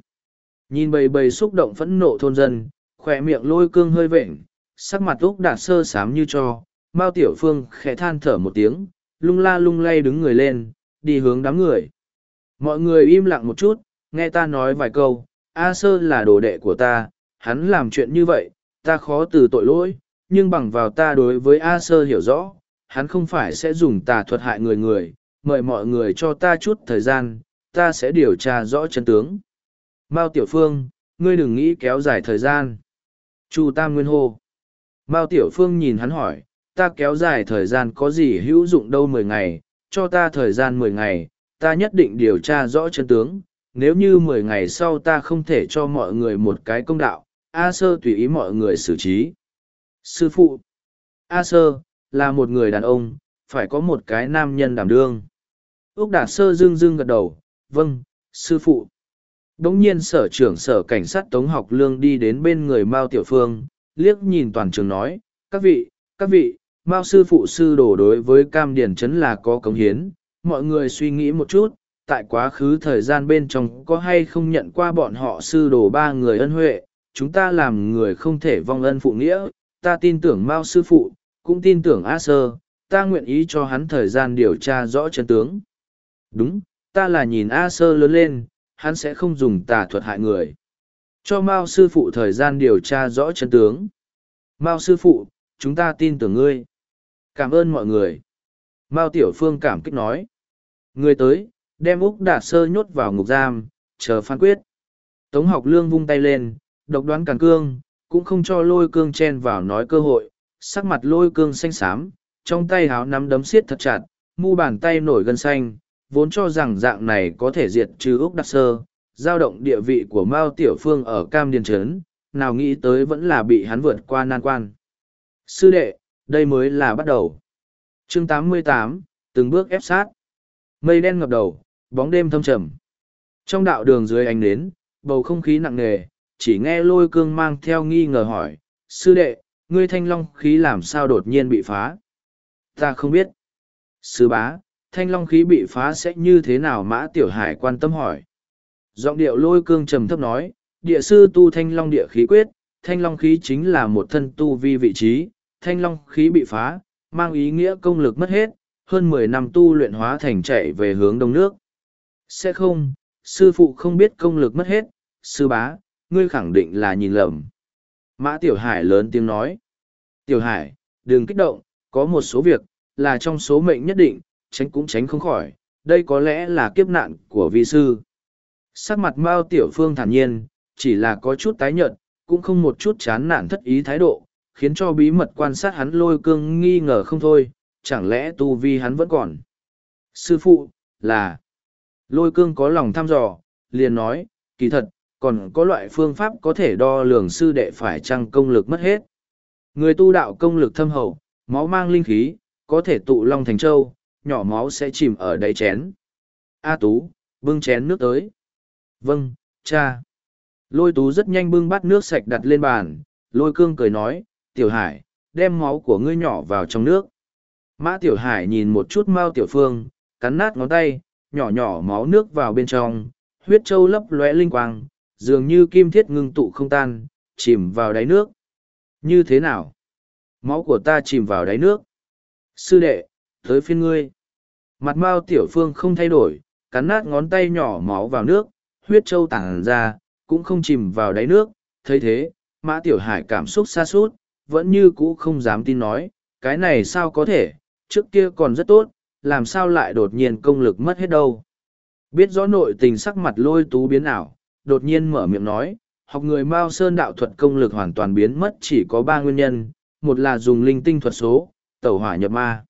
Nhìn bầy bầy xúc động phẫn nộ thôn dân, khỏe miệng lôi cương hơi vệnh, sắc mặt Úc Đạt Sơ sám như cho, Mao Tiểu Phương khẽ than thở một tiếng, lung la lung lay đứng người lên, đi hướng đám người. Mọi người im lặng một chút, nghe ta nói vài câu, A Sơ là đồ đệ của ta, hắn làm chuyện như vậy, ta khó từ tội lỗi, nhưng bằng vào ta đối với A Sơ hiểu rõ, hắn không phải sẽ dùng tà thuật hại người người, mời mọi người cho ta chút thời gian, ta sẽ điều tra rõ chân tướng. Mao Tiểu Phương, ngươi đừng nghĩ kéo dài thời gian. Chu Tam Nguyên hô. Mao Tiểu Phương nhìn hắn hỏi, ta kéo dài thời gian có gì hữu dụng đâu mười ngày, cho ta thời gian mười ngày, ta nhất định điều tra rõ chân tướng. Nếu như mười ngày sau ta không thể cho mọi người một cái công đạo, A Sơ tùy ý mọi người xử trí. Sư phụ, A Sơ, là một người đàn ông, phải có một cái nam nhân đảm đương. Úc Đạt Sơ dương dương gật đầu, vâng, sư phụ. Đống nhiên sở trưởng sở cảnh sát Tống Học Lương đi đến bên người Mao Tiểu Phương, liếc nhìn toàn trường nói, các vị, các vị, Mao sư phụ sư đổ đối với Cam Điển Trấn là có cống hiến, mọi người suy nghĩ một chút, tại quá khứ thời gian bên trong có hay không nhận qua bọn họ sư đồ ba người ân huệ, chúng ta làm người không thể vong ân phụ nghĩa, ta tin tưởng Mao sư phụ, cũng tin tưởng A Sơ, ta nguyện ý cho hắn thời gian điều tra rõ chân tướng. Đúng, ta là nhìn A Sơ lớn lên, hắn sẽ không dùng tà thuật hại người. Cho Mao sư phụ thời gian điều tra rõ chân tướng. Mao sư phụ, chúng ta tin tưởng ngươi. Cảm ơn mọi người. Mao Tiểu Phương cảm kích nói. Người tới, đem Úc Đạt Sơ nhốt vào ngục giam, chờ phán quyết. Tống học lương vung tay lên, độc đoán càn cương, cũng không cho lôi cương chen vào nói cơ hội, sắc mặt lôi cương xanh xám, trong tay háo nắm đấm siết thật chặt, mu bàn tay nổi gân xanh, vốn cho rằng dạng này có thể diệt trừ Úc Đặc Sơ, giao động địa vị của Mao Tiểu Phương ở Cam Điền Trấn, nào nghĩ tới vẫn là bị hắn vượt qua nan quan. Sư đệ, đây mới là bắt đầu. chương 88, từng bước ép sát. Mây đen ngập đầu, bóng đêm thâm trầm. Trong đạo đường dưới ánh nến, bầu không khí nặng nề, chỉ nghe lôi cương mang theo nghi ngờ hỏi, sư đệ, ngươi thanh long khí làm sao đột nhiên bị phá? Ta không biết. Sư bá, thanh long khí bị phá sẽ như thế nào mã tiểu hải quan tâm hỏi. Giọng điệu lôi cương trầm thấp nói, địa sư tu thanh long địa khí quyết, thanh long khí chính là một thân tu vi vị trí, thanh long khí bị phá, mang ý nghĩa công lực mất hết, hơn mười năm tu luyện hóa thành chạy về hướng đông nước. Sẽ không, sư phụ không biết công lực mất hết, sư bá, ngươi khẳng định là nhìn lầm. Mã Tiểu Hải lớn tiếng nói. Tiểu Hải, đừng kích động, có một số việc, là trong số mệnh nhất định, tránh cũng tránh không khỏi, đây có lẽ là kiếp nạn của vi sư. Sắc mặt Mao Tiểu Phương thản nhiên, chỉ là có chút tái nhợt, cũng không một chút chán nản thất ý thái độ, khiến cho bí mật quan sát hắn lôi cương nghi ngờ không thôi, chẳng lẽ tu vi hắn vẫn còn. Sư phụ, là... Lôi cương có lòng thăm dò, liền nói, kỳ thật, còn có loại phương pháp có thể đo lường sư đệ phải chăng công lực mất hết. Người tu đạo công lực thâm hậu, máu mang linh khí, có thể tụ long thành châu, nhỏ máu sẽ chìm ở đáy chén. A Tú, bưng chén nước tới. Vâng, cha. Lôi Tú rất nhanh bưng bát nước sạch đặt lên bàn, lôi cương cười nói, Tiểu Hải, đem máu của ngươi nhỏ vào trong nước. Mã Tiểu Hải nhìn một chút Mao Tiểu Phương, cắn nát ngón tay, nhỏ nhỏ máu nước vào bên trong, huyết châu lấp lóe linh quang, dường như kim thiết ngưng tụ không tan, chìm vào đáy nước. Như thế nào? Máu của ta chìm vào đáy nước. Sư đệ, tới phiên ngươi. Mặt Mao Tiểu Phương không thay đổi, cắn nát ngón tay nhỏ máu vào nước, huyết châu tản ra, cũng không chìm vào đáy nước. thấy thế, Mã Tiểu Hải cảm xúc xa sút vẫn như cũ không dám tin nói, cái này sao có thể, trước kia còn rất tốt, làm sao lại đột nhiên công lực mất hết đâu. Biết rõ nội tình sắc mặt lôi tú biến ảo, đột nhiên mở miệng nói, học người Mao Sơn đạo thuật công lực hoàn toàn biến mất chỉ có ba nguyên nhân, một là dùng linh tinh thuật số, tẩu hỏa nhập ma.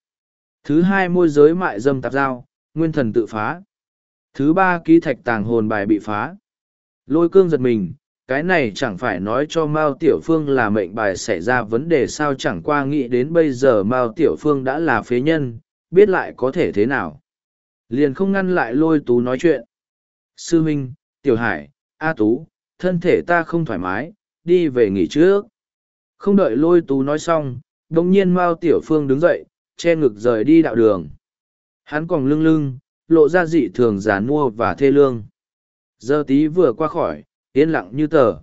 Thứ hai môi giới mại dâm tạp giao, nguyên thần tự phá. Thứ ba ký thạch tàng hồn bài bị phá. Lôi cương giật mình, cái này chẳng phải nói cho Mao Tiểu Phương là mệnh bài xảy ra vấn đề sao chẳng qua nghĩ đến bây giờ Mao Tiểu Phương đã là phế nhân, biết lại có thể thế nào. Liền không ngăn lại lôi tú nói chuyện. Sư Minh, Tiểu Hải, A Tú, thân thể ta không thoải mái, đi về nghỉ trước. Không đợi lôi tú nói xong, đồng nhiên Mao Tiểu Phương đứng dậy, che ngực rời đi đạo đường. Hắn còn lưng lưng, lộ ra dị thường giả mua và thê lương. Giờ tí vừa qua khỏi, yên lặng như tờ.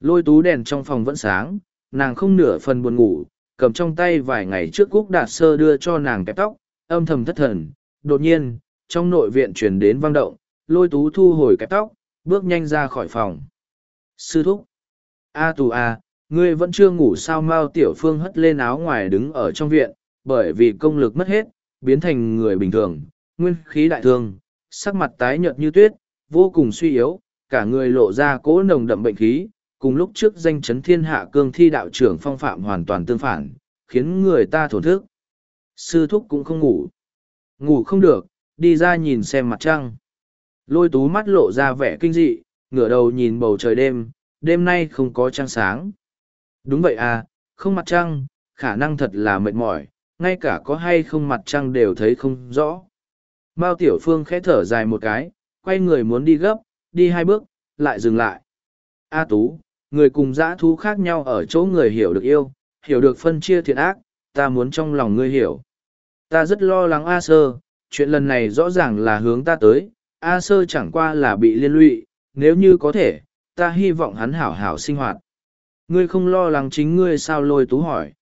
Lôi tú đèn trong phòng vẫn sáng, nàng không nửa phần buồn ngủ, cầm trong tay vài ngày trước Cúc Đạt Sơ đưa cho nàng kẹp tóc, âm thầm thất thần. Đột nhiên, trong nội viện truyền đến vang động, lôi tú thu hồi kẹp tóc, bước nhanh ra khỏi phòng. Sư thúc. A tù a, ngươi vẫn chưa ngủ sao Mao Tiểu Phương hất lên áo ngoài đứng ở trong viện, bởi vì công lực mất hết, biến thành người bình thường, nguyên khí đại thương, sắc mặt tái nhợt như tuyết, vô cùng suy yếu, cả người lộ ra cỗ nồng đậm bệnh khí, cùng lúc trước danh chấn thiên hạ cương thi đạo trưởng phong phạm hoàn toàn tương phản, khiến người ta thổn thức. Sư thúc cũng không ngủ. Ngủ không được, đi ra nhìn xem mặt trăng. Lôi tú mắt lộ ra vẻ kinh dị, ngửa đầu nhìn bầu trời đêm, đêm nay không có trăng sáng. Đúng vậy à, không mặt trăng, khả năng thật là mệt mỏi, ngay cả có hay không mặt trăng đều thấy không rõ. Mao Tiểu Phương khẽ thở dài một cái, quay người muốn đi gấp, đi hai bước, lại dừng lại. A Tú, người cùng dã thú khác nhau ở chỗ người hiểu được yêu, hiểu được phân chia thiện ác, ta muốn trong lòng ngươi hiểu. Ta rất lo lắng A Sơ, chuyện lần này rõ ràng là hướng ta tới, A Sơ chẳng qua là bị liên lụy, nếu như có thể, ta hy vọng hắn hảo hảo sinh hoạt. Ngươi không lo lắng chính ngươi sao lôi tú hỏi.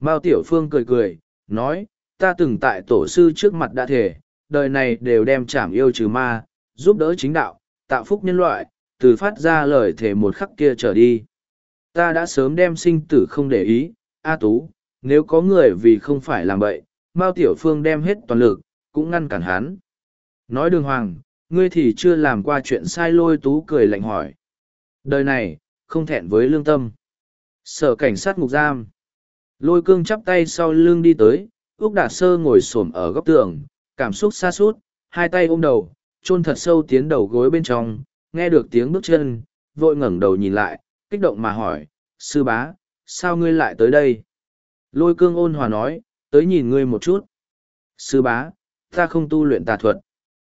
Mao Tiểu Phương cười cười, nói, ta từng tại tổ sư trước mặt đã thể, đời này đều đem chảm yêu trừ ma, giúp đỡ chính đạo, tạo phúc nhân loại, từ phát ra lời thể một khắc kia trở đi. Ta đã sớm đem sinh tử không để ý, A Tú, nếu có người vì không phải làm bậy, Mao Tiểu Phương đem hết toàn lực, cũng ngăn cản hắn. Nói đường hoàng, ngươi thì chưa làm qua chuyện sai lôi Tú cười lạnh hỏi. Đời này, không thẹn với lương tâm. Sở cảnh sát ngục giam. Lôi cương chắp tay sau lưng đi tới, Úc Đạt Sơ ngồi xổm ở góc tường, cảm xúc xa sút hai tay ôm đầu, chôn thật sâu tiến đầu gối bên trong, nghe được tiếng bước chân, vội ngẩng đầu nhìn lại, kích động mà hỏi, sư bá, sao ngươi lại tới đây? Lôi cương ôn hòa nói, tới nhìn ngươi một chút. Sư bá, ta không tu luyện tà thuật.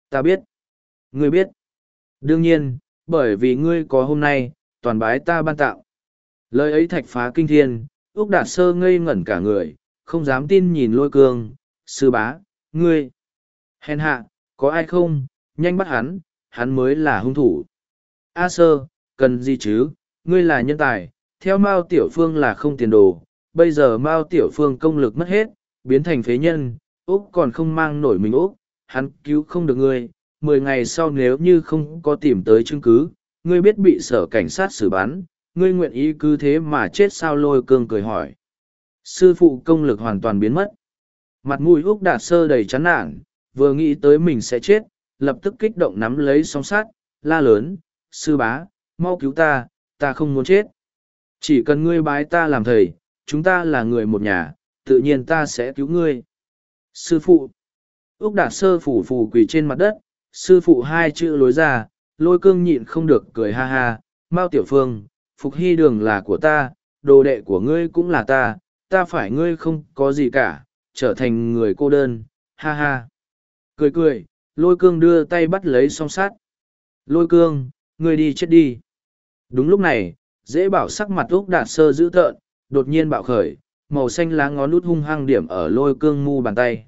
Ta biết. Ngươi biết. Đương nhiên, bởi vì ngươi có hôm nay, toàn bái ta ban tạo. Lời ấy thạch phá kinh thiên, Úc Đạt Sơ ngây ngẩn cả người, không dám tin nhìn lôi cương, sư bá, ngươi. Hèn hạ, có ai không, nhanh bắt hắn, hắn mới là hung thủ. A sơ, cần gì chứ, ngươi là nhân tài, theo Mao Tiểu Phương là không tiền đồ, bây giờ Mao Tiểu Phương công lực mất hết, biến thành phế nhân, Úc còn không mang nổi mình Úc, hắn cứu không được ngươi, mười ngày sau nếu như không có tìm tới chứng cứ, ngươi biết bị sở cảnh sát xử bắn, ngươi nguyện ý cứ thế mà chết sao lôi cương cười hỏi. Sư phụ công lực hoàn toàn biến mất. Mặt mũi Úc Đạt Sơ đầy chán nản, vừa nghĩ tới mình sẽ chết, lập tức kích động nắm lấy song sát, la lớn, sư bá, mau cứu ta, ta không muốn chết. Chỉ cần ngươi bái ta làm thầy, chúng ta là người một nhà, tự nhiên ta sẽ cứu ngươi. Sư phụ, Úc Đạt Sơ phủ phủ quỳ trên mặt đất, sư phụ hai chữ lối ra, lôi cương nhịn không được cười ha ha, Mao Tiểu Phương, Phục Hy Đường là của ta, đồ đệ của ngươi cũng là ta, ta phải ngươi không có gì cả, trở thành người cô đơn, ha ha. Cười cười, lôi cương đưa tay bắt lấy song sát. Lôi cương, ngươi đi chết đi. Đúng lúc này, dễ bảo sắc mặt Úc Đạt Sơ dữ tợn, đột nhiên bạo khởi, màu xanh lá ngón nút hung hăng điểm ở lôi cương mu bàn tay.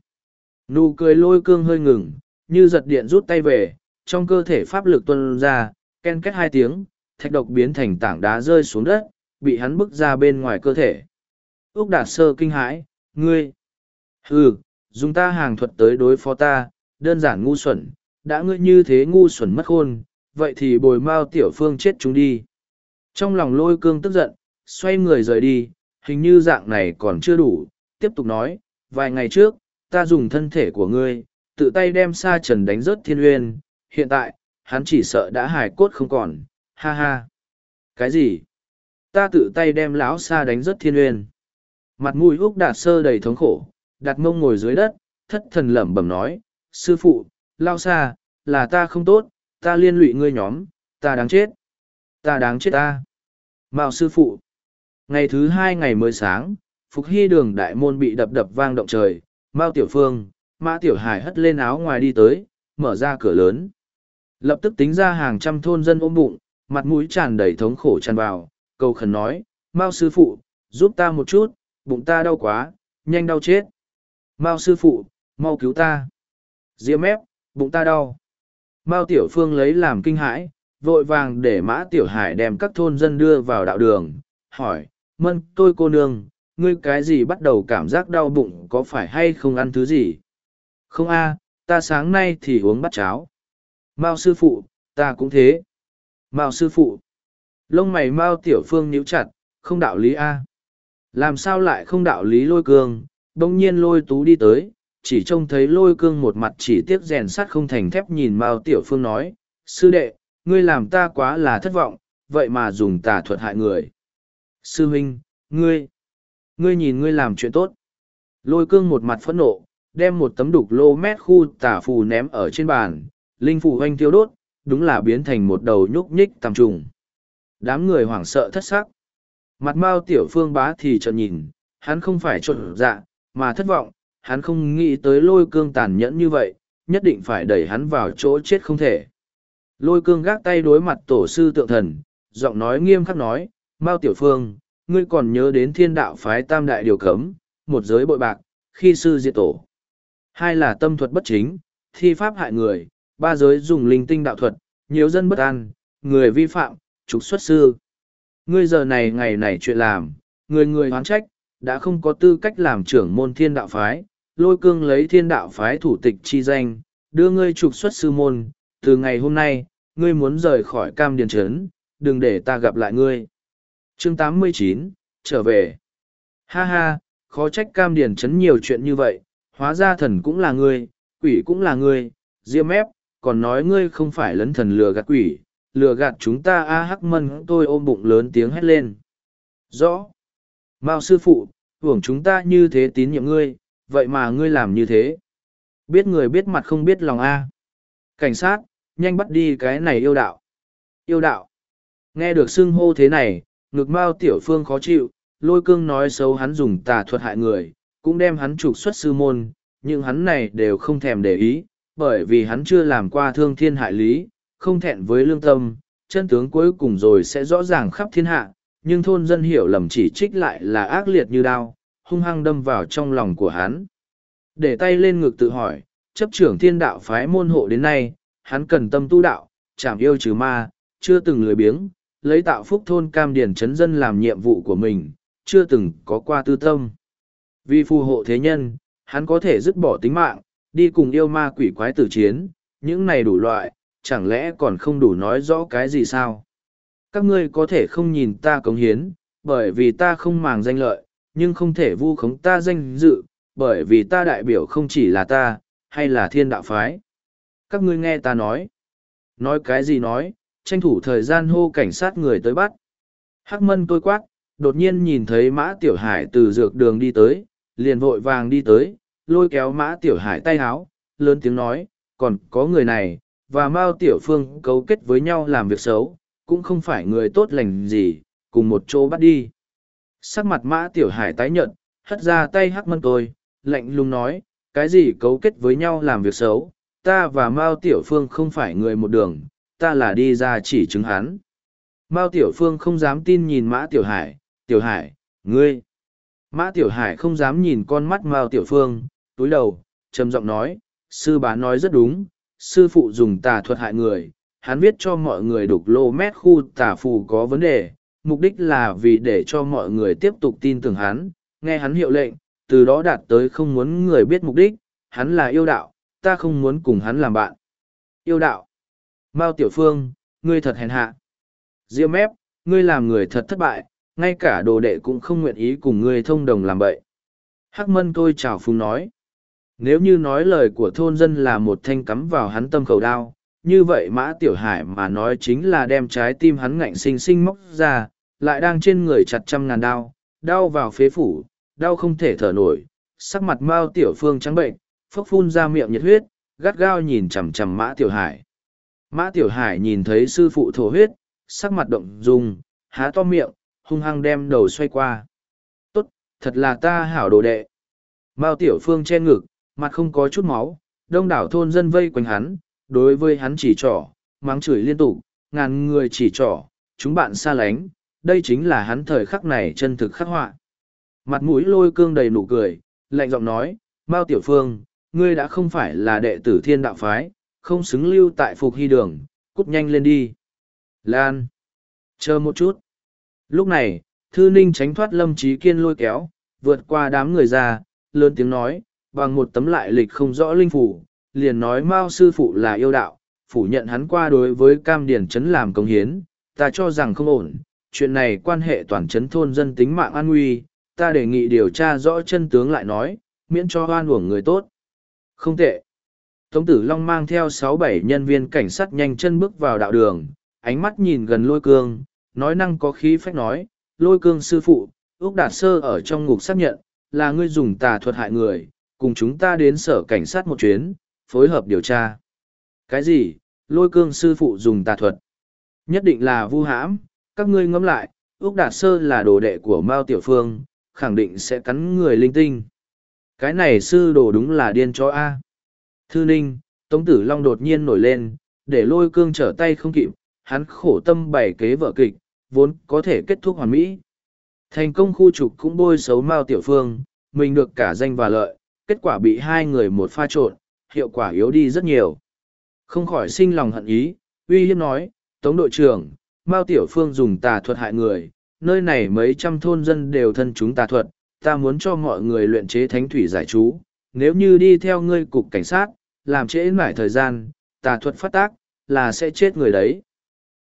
Nụ cười lôi cương hơi ngừng, như giật điện rút tay về, trong cơ thể pháp lực tuân ra, ken kết hai tiếng, thạch độc biến thành tảng đá rơi xuống đất, bị hắn bức ra bên ngoài cơ thể. Úc Đạt Sơ kinh hãi, ngươi. Hừ, dùng ta hàng thuật tới đối phó ta, đơn giản ngu xuẩn, đã ngươi như thế ngu xuẩn mất khôn, vậy thì bồi mao tiểu phương chết chúng đi. Trong lòng lôi cương tức giận, xoay người rời đi, hình như dạng này còn chưa đủ, tiếp tục nói, vài ngày trước, ta dùng thân thể của ngươi, tự tay đem sa trần đánh rớt thiên uyên, hiện tại, hắn chỉ sợ đã hài cốt không còn, ha ha. Cái gì? Ta tự tay đem lão sa đánh rớt thiên uyên. Mặt mũi Úc Đạt Sơ đầy thống khổ, đặt mông ngồi dưới đất, thất thần lẩm bẩm nói, sư phụ, lao sa, là ta không tốt, ta liên lụy ngươi nhóm, ta đáng chết. Ta đáng chết ta. Mạo sư phụ. Ngày thứ hai ngày mới sáng, Phục Hy đường đại môn bị đập đập vang động trời, Mao Tiểu Phương, Mã Tiểu Hải hất lên áo ngoài đi tới, mở ra cửa lớn. Lập tức tính ra hàng trăm thôn dân ôm bụng, mặt mũi tràn đầy thống khổ tràn vào, cầu khẩn nói, Mao sư phụ, giúp ta một chút, bụng ta đau quá, nhanh đau chết. Mao sư phụ, mau cứu ta. Diễm ép, bụng ta đau. Mao Tiểu Phương lấy làm kinh hãi, vội vàng để Mã Tiểu Hải đem các thôn dân đưa vào đạo đường, hỏi, mân tôi cô nương, ngươi cái gì bắt đầu cảm giác đau bụng có phải hay không ăn thứ gì? Không a, ta sáng nay thì uống bát cháo. Mao sư phụ, ta cũng thế. Mao sư phụ. Lông mày Mao Tiểu Phương níu chặt, không đạo lý a. Làm sao lại không đạo lý lôi cương, đông nhiên lôi tú đi tới, chỉ trông thấy lôi cương một mặt chỉ tiếc rèn sắt không thành thép nhìn Mao Tiểu Phương nói, sư đệ, ngươi làm ta quá là thất vọng, vậy mà dùng tà thuật hại người. Sư huynh, ngươi, ngươi nhìn ngươi làm chuyện tốt. Lôi cương một mặt phẫn nộ, đem một tấm đục lô mét khu tả phù ném ở trên bàn, linh phù hoanh thiêu đốt, đúng là biến thành một đầu nhúc nhích tầm trùng. Đám người hoảng sợ thất sắc. Mặt mao tiểu phương bá thì trợn nhìn, hắn không phải trộn dạ, mà thất vọng, hắn không nghĩ tới lôi cương tàn nhẫn như vậy, nhất định phải đẩy hắn vào chỗ chết không thể. Lôi cương gác tay đối mặt tổ sư tượng thần, giọng nói nghiêm khắc nói, Mao Tiểu Phương, ngươi còn nhớ đến thiên đạo phái tam đại điều cấm, một giới bội bạc, khi sư diệt tổ. Hai là tâm thuật bất chính, thi pháp hại người, ba giới dùng linh tinh đạo thuật, nhiều dân bất an, người vi phạm, trục xuất sư. Ngươi giờ này ngày này chuyện làm, người người hoán trách, đã không có tư cách làm trưởng môn thiên đạo phái, lôi cương lấy thiên đạo phái thủ tịch chi danh, đưa ngươi trục xuất sư môn, từ ngày hôm nay, ngươi muốn rời khỏi cam điền trấn, đừng để ta gặp lại ngươi chương 89, trở về. Ha ha, khó trách cam điền chấn nhiều chuyện như vậy, hóa ra thần cũng là ngươi, quỷ cũng là ngươi, diêm ép, còn nói ngươi không phải lấn thần lừa gạt quỷ, lừa gạt chúng ta a hắc mân tôi ôm bụng lớn tiếng hét lên. Rõ. Mao sư phụ, hưởng chúng ta như thế tín nhiệm ngươi, vậy mà ngươi làm như thế. Biết người biết mặt không biết lòng a. Cảnh sát, nhanh bắt đi cái này yêu đạo. Yêu đạo. Nghe được xưng hô thế này, ngực mao tiểu phương khó chịu, lôi cương nói xấu hắn dùng tà thuật hại người, cũng đem hắn trục xuất sư môn, nhưng hắn này đều không thèm để ý, bởi vì hắn chưa làm qua thương thiên hại lý, không thẹn với lương tâm, chân tướng cuối cùng rồi sẽ rõ ràng khắp thiên hạ, nhưng thôn dân hiểu lầm chỉ trích lại là ác liệt như đao, hung hăng đâm vào trong lòng của hắn. Để tay lên ngực tự hỏi, chấp trưởng thiên đạo phái môn hộ đến nay, hắn cần tâm tu đạo, chảm yêu trừ ma, chưa từng lười biếng, lấy tạo phúc thôn cam điển chấn dân làm nhiệm vụ của mình, chưa từng có qua tư tâm. Vì phù hộ thế nhân, hắn có thể dứt bỏ tính mạng, đi cùng yêu ma quỷ quái tử chiến, những này đủ loại, chẳng lẽ còn không đủ nói rõ cái gì sao? Các ngươi có thể không nhìn ta cống hiến, bởi vì ta không màng danh lợi, nhưng không thể vu khống ta danh dự, bởi vì ta đại biểu không chỉ là ta, hay là thiên đạo phái. Các ngươi nghe ta nói. Nói cái gì nói, tranh thủ thời gian hô cảnh sát người tới bắt. Hắc mân tôi quát, đột nhiên nhìn thấy mã tiểu hải từ dược đường đi tới, liền vội vàng đi tới, lôi kéo mã tiểu hải tay háo, lớn tiếng nói, còn có người này, và Mao Tiểu Phương cấu kết với nhau làm việc xấu, cũng không phải người tốt lành gì, cùng một chỗ bắt đi. Sắc mặt mã Tiểu Hải tái nhợt, hất ra tay hắc mân tôi, lạnh lùng nói, cái gì cấu kết với nhau làm việc xấu, ta và Mao Tiểu Phương không phải người một đường, ta là đi ra chỉ chứng hắn. Mao Tiểu Phương không dám tin nhìn Mã Tiểu Hải, Tiểu Hải, ngươi. Mã Tiểu Hải không dám nhìn con mắt Mao Tiểu Phương, túi đầu, trầm giọng nói, sư bá nói rất đúng, sư phụ dùng tà thuật hại người, hắn viết cho mọi người đục lô mét khu tà phù có vấn đề, mục đích là vì để cho mọi người tiếp tục tin tưởng hắn, nghe hắn hiệu lệnh, từ đó đạt tới không muốn người biết mục đích, hắn là yêu đạo, ta không muốn cùng hắn làm bạn. Yêu đạo. Mao Tiểu Phương, ngươi thật hèn hạ. Diêu mép, ngươi làm người thật thất bại, ngay cả đồ đệ cũng không nguyện ý cùng ngươi thông đồng làm bậy. Hắc mân tôi chào phúng nói. Nếu như nói lời của thôn dân là một thanh cắm vào hắn tâm khẩu đao, như vậy mã tiểu hải mà nói chính là đem trái tim hắn ngạnh xinh xinh móc ra, lại đang trên người chặt trăm ngàn đao, đau vào phế phủ, đau không thể thở nổi, sắc mặt mao tiểu phương trắng bệnh, phốc phun ra miệng nhiệt huyết, gắt gao nhìn chằm chằm mã tiểu hải. Mã tiểu hải nhìn thấy sư phụ thổ huyết, sắc mặt động dung, há to miệng, hung hăng đem đầu xoay qua. Tốt, thật là ta hảo đồ đệ. Mao tiểu phương che ngực, mặt không có chút máu, đông đảo thôn dân vây quanh hắn, đối với hắn chỉ trỏ, mắng chửi liên tục, ngàn người chỉ trỏ, chúng bạn xa lánh, đây chính là hắn thời khắc này chân thực khắc họa. Mặt mũi lôi cương đầy nụ cười, lạnh giọng nói, Mao Tiểu Phương, ngươi đã không phải là đệ tử thiên đạo phái, không xứng lưu tại phục hy đường, cút nhanh lên đi. Lan! Chờ một chút. Lúc này, Thư Ninh tránh thoát Lâm Trí Kiên lôi kéo, vượt qua đám người ra, lớn tiếng nói, bằng một tấm lại lịch không rõ linh phủ, liền nói Mao sư phụ là yêu đạo, phủ nhận hắn qua đối với cam điển chấn làm công hiến, ta cho rằng không ổn, chuyện này quan hệ toàn chấn thôn dân tính mạng an nguy, ta đề nghị điều tra rõ chân tướng lại nói, miễn cho oan uổng người tốt. Không tệ. Tống tử Long mang theo sáu bảy nhân viên cảnh sát nhanh chân bước vào đạo đường, ánh mắt nhìn gần lôi cương, nói năng có khí phách nói, lôi cương sư phụ, Úc Đạt Sơ ở trong ngục xác nhận, là ngươi dùng tà thuật hại người, cùng chúng ta đến sở cảnh sát một chuyến, phối hợp điều tra. Cái gì, lôi cương sư phụ dùng tà thuật? Nhất định là vu hãm, các ngươi ngẫm lại, Úc Đạt Sơ là đồ đệ của Mao Tiểu Phương, khẳng định sẽ cắn người linh tinh. Cái này sư đồ đúng là điên cho A. Thư Ninh, Tống Tử Long đột nhiên nổi lên, để lôi cương trở tay không kịp, hắn khổ tâm bày kế vợ kịch, vốn có thể kết thúc hoàn mỹ. Thành công khu trục cũng bôi xấu Mao Tiểu Phương, mình được cả danh và lợi, kết quả bị hai người một pha trộn, hiệu quả yếu đi rất nhiều. Không khỏi sinh lòng hận ý, uy hiếp nói, Tống đội trưởng, Mao Tiểu Phương dùng tà thuật hại người, nơi này mấy trăm thôn dân đều thân chúng tà thuật, ta muốn cho mọi người luyện chế thánh thủy giải chú, nếu như đi theo ngươi cục cảnh sát, làm trễ mãi thời gian, tà thuật phát tác, là sẽ chết người đấy.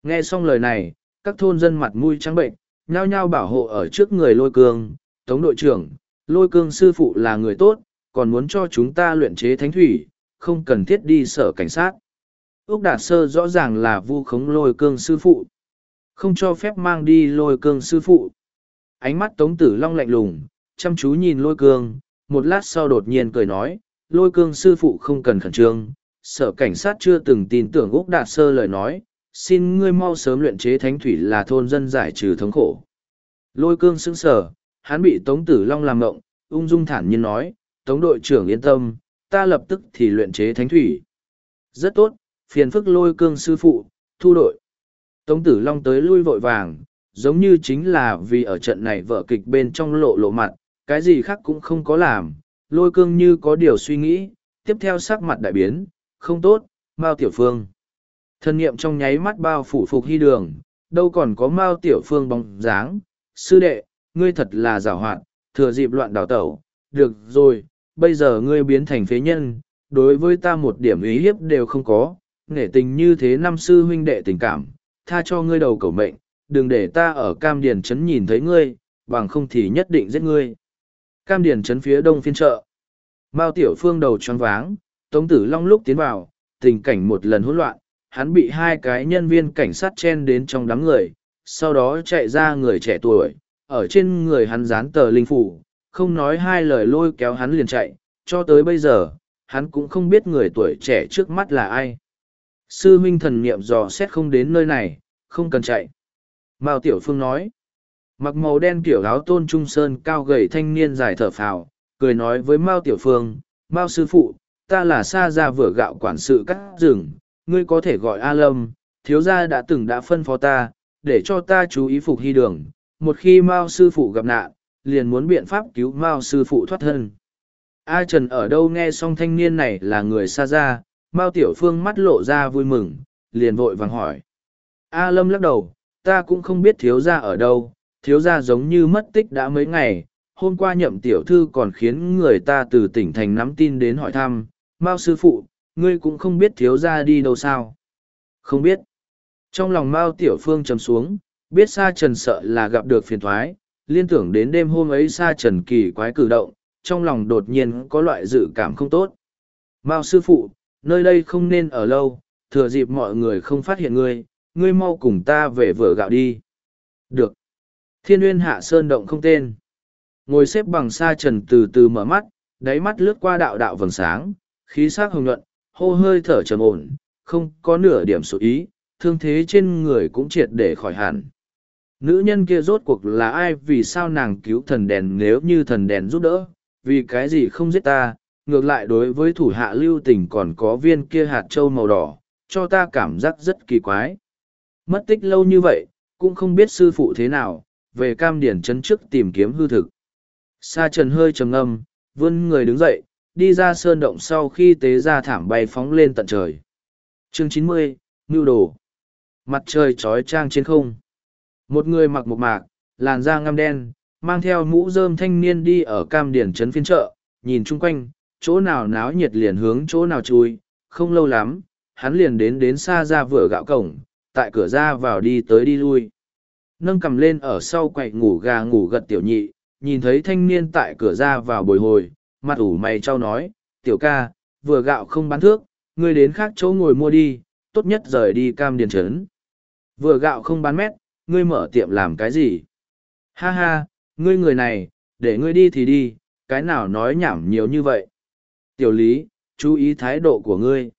Nghe xong lời này, các thôn dân mặt mũi trắng bệnh, nhao nhao bảo hộ ở trước người lôi cương, tống đội trưởng, lôi cương sư phụ là người tốt, còn muốn cho chúng ta luyện chế thánh thủy, không cần thiết đi sở cảnh sát. Úc Đạt Sơ rõ ràng là vu khống lôi cương sư phụ. Không cho phép mang đi lôi cương sư phụ. Ánh mắt Tống Tử Long lạnh lùng, chăm chú nhìn lôi cương, một lát sau đột nhiên cười nói, lôi cương sư phụ không cần khẩn trương, sở cảnh sát chưa từng tin tưởng Úc Đạt Sơ lời nói, xin ngươi mau sớm luyện chế thánh thủy là thôn dân giải trừ thống khổ. Lôi cương sững sờ, hắn bị Tống Tử Long làm ngộng, ung dung thản nhiên nói, Tống đội trưởng yên tâm, ta lập tức thì luyện chế thánh thủy. Rất tốt, phiền phức lôi cương sư phụ, thu đội. Tống Tử Long tới lui vội vàng, giống như chính là vì ở trận này vở kịch bên trong lộ lộ mặt, cái gì khác cũng không có làm, lôi cương như có điều suy nghĩ, tiếp theo sắc mặt đại biến, không tốt, Mao Tiểu Phương. Thân nhiệm trong nháy mắt bao phủ phục hy đường, đâu còn có Mao Tiểu Phương bóng dáng, sư đệ, ngươi thật là giảo hoạt, thừa dịp loạn đào tẩu, được rồi, bây giờ ngươi biến thành phế nhân, đối với ta một điểm ý hiếp đều không có, nể tình như thế năm sư huynh đệ tình cảm, tha cho ngươi đầu cầu mệnh, đừng để ta ở cam điền trấn nhìn thấy ngươi, bằng không thì nhất định giết ngươi. Cam điền trấn phía đông phiên chợ. Mao tiểu phương đầu choáng váng, Tống Tử Long lúc tiến vào, tình cảnh một lần hỗn loạn, hắn bị hai cái nhân viên cảnh sát chen đến trong đám người, sau đó chạy ra người trẻ tuổi, ở trên người hắn dán tờ linh phủ, không nói hai lời lôi kéo hắn liền chạy, cho tới bây giờ, hắn cũng không biết người tuổi trẻ trước mắt là ai. Sư huynh thần niệm dò xét không đến nơi này, không cần chạy. Mao Tiểu Phương nói, mặc màu đen kiểu áo tôn trung sơn cao gầy thanh niên dài thở phào, cười nói với Mao Tiểu Phương, Mao sư phụ, ta là xa ra vừa gạo quản sự cắt rừng, ngươi có thể gọi A Lâm, thiếu gia đã từng đã phân phó ta, để cho ta chú ý phục hy đường, một khi Mao sư phụ gặp nạn, liền muốn biện pháp cứu Mao sư phụ thoát thân. A Trần ở đâu nghe xong thanh niên này là người xa ra, Mao Tiểu Phương mắt lộ ra vui mừng, liền vội vàng hỏi. A Lâm lắc đầu, ta cũng không biết thiếu gia ở đâu, thiếu gia giống như mất tích đã mấy ngày, hôm qua nhậm tiểu thư còn khiến người ta từ tỉnh thành nắm tin đến hỏi thăm, Mao sư phụ, ngươi cũng không biết thiếu gia đi đâu sao. Không biết. Trong lòng Mao Tiểu Phương trầm xuống, Biết Sa Trần sợ là gặp được phiền thoái, liên tưởng đến đêm hôm ấy Sa Trần kỳ quái cử động, trong lòng đột nhiên có loại dự cảm không tốt. Mao sư phụ, nơi đây không nên ở lâu, thừa dịp mọi người không phát hiện ngươi, ngươi mau cùng ta về vừa gạo đi. Được. Thiên uyên hạ sơn động không tên. Ngồi xếp bằng Sa Trần từ từ mở mắt, đáy mắt lướt qua đạo đạo vầng sáng, khí sắc hồng nhuận, hô hơi thở trầm ổn, không có nửa điểm sụt ý, thương thế trên người cũng triệt để khỏi hẳn. Nữ nhân kia rốt cuộc là ai vì sao nàng cứu thần đèn nếu như thần đèn giúp đỡ, vì cái gì không giết ta, ngược lại đối với thủ hạ lưu tình còn có viên kia hạt trâu màu đỏ, cho ta cảm giác rất kỳ quái. Mất tích lâu như vậy, cũng không biết sư phụ thế nào, về cam điển Trấn trước tìm kiếm hư thực. Sa trần hơi trầm ngâm, vươn người đứng dậy, đi ra sơn động sau khi tế ra thảm bay phóng lên tận trời. Chương chín mươi Ngưu Đồ Mặt trời trói trang trên không. Một người mặc một mạc, làn da ngăm đen, mang theo mũ rơm thanh niên đi ở cam điển trấn phiên chợ, nhìn chung quanh, chỗ nào náo nhiệt liền hướng chỗ nào chui, không lâu lắm, hắn liền đến đến xa ra vừa gạo cổng, tại cửa ra vào đi tới đi lui. Nâng cầm lên ở sau quậy ngủ gà ngủ gật tiểu nhị, nhìn thấy thanh niên tại cửa ra vào bồi hồi, mặt ủ mày trao nói, tiểu ca, vừa gạo không bán thước, ngươi đến khác chỗ ngồi mua đi, tốt nhất rời đi cam điền trấn. Vừa gạo không bán mét, ngươi mở tiệm làm cái gì? Ha ha, ngươi người này, để ngươi đi thì đi, cái nào nói nhảm nhiều như vậy? Tiểu lý, chú ý thái độ của ngươi.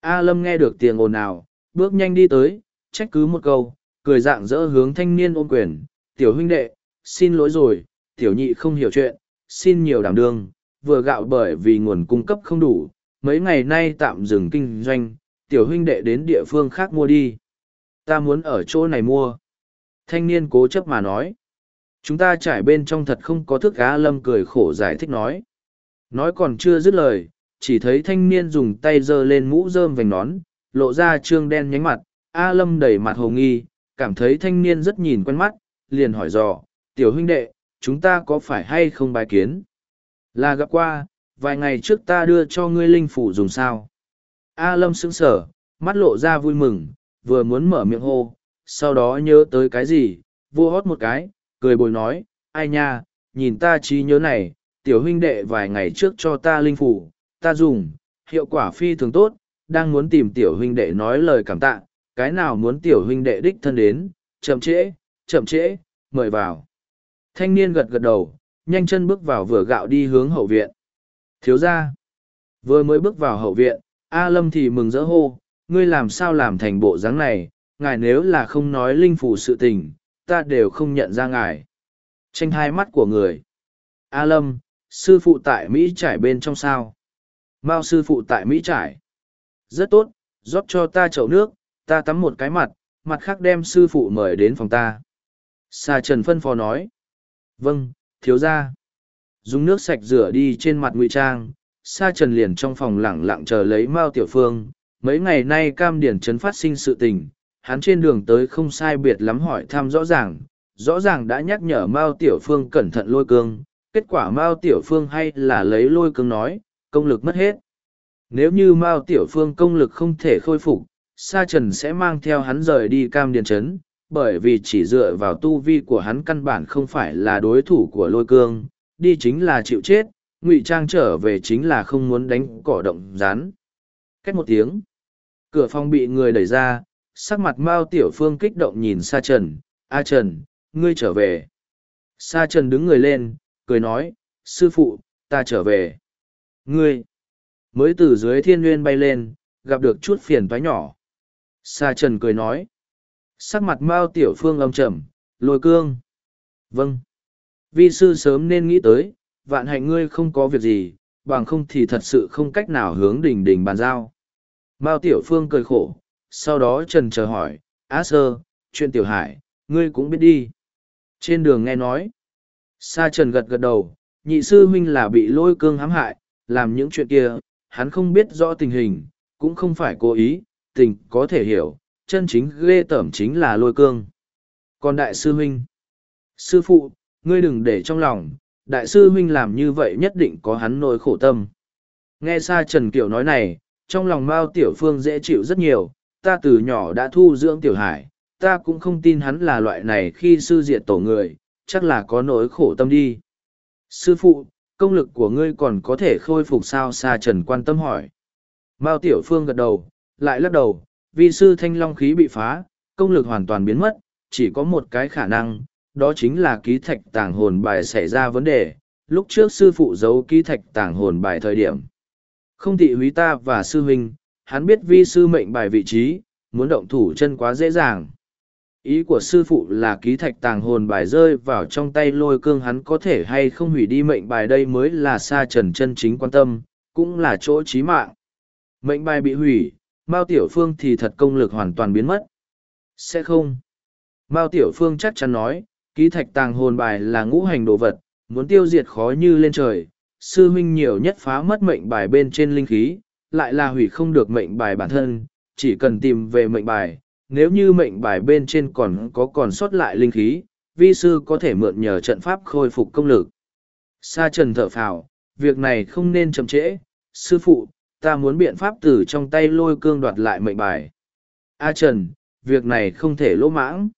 A Lâm nghe được tiền ồn ào, bước nhanh đi tới, trách cứ một câu, cười dạng dỡ hướng thanh niên ôm quyền. Tiểu huynh đệ, xin lỗi rồi, tiểu nhị không hiểu chuyện, xin nhiều đảm đương, vừa gạo bởi vì nguồn cung cấp không đủ, mấy ngày nay tạm dừng kinh doanh, tiểu huynh đệ đến địa phương khác mua đi. Ta muốn ở chỗ này mua. Thanh niên cố chấp mà nói. Chúng ta trải bên trong thật không có thức cá lâm cười khổ giải thích nói. Nói còn chưa dứt lời, chỉ thấy thanh niên dùng tay giơ lên mũ rơm vành nón, lộ ra trương đen nhánh mặt. A lâm đẩy mặt hồ nghi, cảm thấy thanh niên rất nhìn quen mắt, liền hỏi dò, tiểu huynh đệ, chúng ta có phải hay không bài kiến? Là gặp qua, vài ngày trước ta đưa cho ngươi linh phủ dùng sao? A lâm sững sở, mắt lộ ra vui mừng, vừa muốn mở miệng hô, sau đó nhớ tới cái gì, vua hót một cái, cười bồi nói, ai nha, nhìn ta trí nhớ này, tiểu huynh đệ vài ngày trước cho ta linh phủ, ta dùng, hiệu quả phi thường tốt, đang muốn tìm tiểu huynh đệ nói lời cảm tạ, cái nào muốn tiểu huynh đệ đích thân đến, chậm trễ, chậm trễ, mời vào. Thanh niên gật gật đầu, nhanh chân bước vào vừa gạo đi hướng hậu viện. Thiếu ra, vừa mới bước vào hậu viện, A Lâm thì mừng rỡ hô, ngươi làm sao làm thành bộ dáng này, ngài nếu là không nói linh phủ sự tình, ta đều không nhận ra ngài. Tranh hai mắt của người. A Lâm, sư phụ tại Mỹ trải bên trong sao. Mao sư phụ tại Mỹ trải. Rất tốt, rót cho ta chậu nước, ta tắm một cái mặt, mặt khác đem sư phụ mời đến phòng ta. Sa Trần phân phó nói. Vâng, thiếu ra. Dùng nước sạch rửa đi trên mặt ngụy trang, Sa Trần liền trong phòng lẳng lặng chờ lấy Mao Tiểu Phương. Mấy ngày nay cam điển chấn phát sinh sự tình, hắn trên đường tới không sai biệt lắm hỏi thăm rõ ràng, rõ ràng đã nhắc nhở Mao Tiểu Phương cẩn thận lôi cương, kết quả Mao Tiểu Phương hay là lấy lôi cương nói, công lực mất hết. Nếu như Mao Tiểu Phương công lực không thể khôi phục, Sa Trần sẽ mang theo hắn rời đi cam điền chấn, bởi vì chỉ dựa vào tu vi của hắn căn bản không phải là đối thủ của lôi cương, đi chính là chịu chết, ngụy trang trở về chính là không muốn đánh cỏ động rán. Cách một tiếng, cửa phòng bị người đẩy ra, sắc mặt Mao Tiểu Phương kích động nhìn Sa Trần, A Trần, ngươi trở về. Sa Trần đứng người lên, cười nói, sư phụ, ta trở về. Ngươi, mới từ dưới thiên nguyên bay lên, gặp được chút phiền toái nhỏ. Sa Trần cười nói, sắc mặt Mao Tiểu Phương âm trầm, lôi cương. Vâng. Vi sư sớm nên nghĩ tới, vạn hạnh ngươi không có việc gì, bằng không thì thật sự không cách nào hướng đỉnh đỉnh bàn giao. Mao Tiểu Phương cười khổ, sau đó trần chờ hỏi á sơ chuyện tiểu hải ngươi cũng biết đi trên đường nghe nói sa trần gật gật đầu nhị sư huynh là bị lôi cương hãm hại làm những chuyện kia hắn không biết rõ tình hình cũng không phải cố ý tình có thể hiểu chân chính ghê tởm chính là lôi cương còn đại sư huynh sư phụ ngươi đừng để trong lòng đại sư huynh làm như vậy nhất định có hắn nỗi khổ tâm nghe xa trần kiều nói này trong lòng mao tiểu phương dễ chịu rất nhiều ta từ nhỏ đã thu dưỡng tiểu hải, ta cũng không tin hắn là loại này khi sư diệt tổ người, chắc là có nỗi khổ tâm đi. Sư phụ, công lực của ngươi còn có thể khôi phục sao xa Trần quan tâm hỏi. Mao Tiểu Phương gật đầu, lại lắc đầu, vi sư thanh long khí bị phá, công lực hoàn toàn biến mất, chỉ có một cái khả năng, đó chính là ký thạch tàng hồn bài xảy ra vấn đề. Lúc trước sư phụ giấu ký thạch tàng hồn bài thời điểm. Không thị húy ta và sư huynh, hắn biết vi sư mệnh bài vị trí, muốn động thủ chân quá dễ dàng. Ý của sư phụ là ký thạch tàng hồn bài rơi vào trong tay lôi cương hắn có thể hay không hủy đi mệnh bài đây mới là sa trần chân chính quan tâm, cũng là chỗ chí mạng. Mệnh bài bị hủy, Mao Tiểu Phương thì thật công lực hoàn toàn biến mất. Sẽ không. Mao Tiểu Phương chắc chắn nói, ký thạch tàng hồn bài là ngũ hành đồ vật, muốn tiêu diệt khó như lên trời. Sư huynh nhiều nhất phá mất mệnh bài bên trên linh khí, lại là hủy không được mệnh bài bản thân, chỉ cần tìm về mệnh bài, nếu như mệnh bài bên trên còn có còn sót lại linh khí, vi sư có thể mượn nhờ trận pháp khôi phục công lực. Sa trần thở phào, việc này không nên chậm trễ, sư phụ, ta muốn biện pháp từ trong tay lôi cương đoạt lại mệnh bài. A trần, việc này không thể lỗ mãng.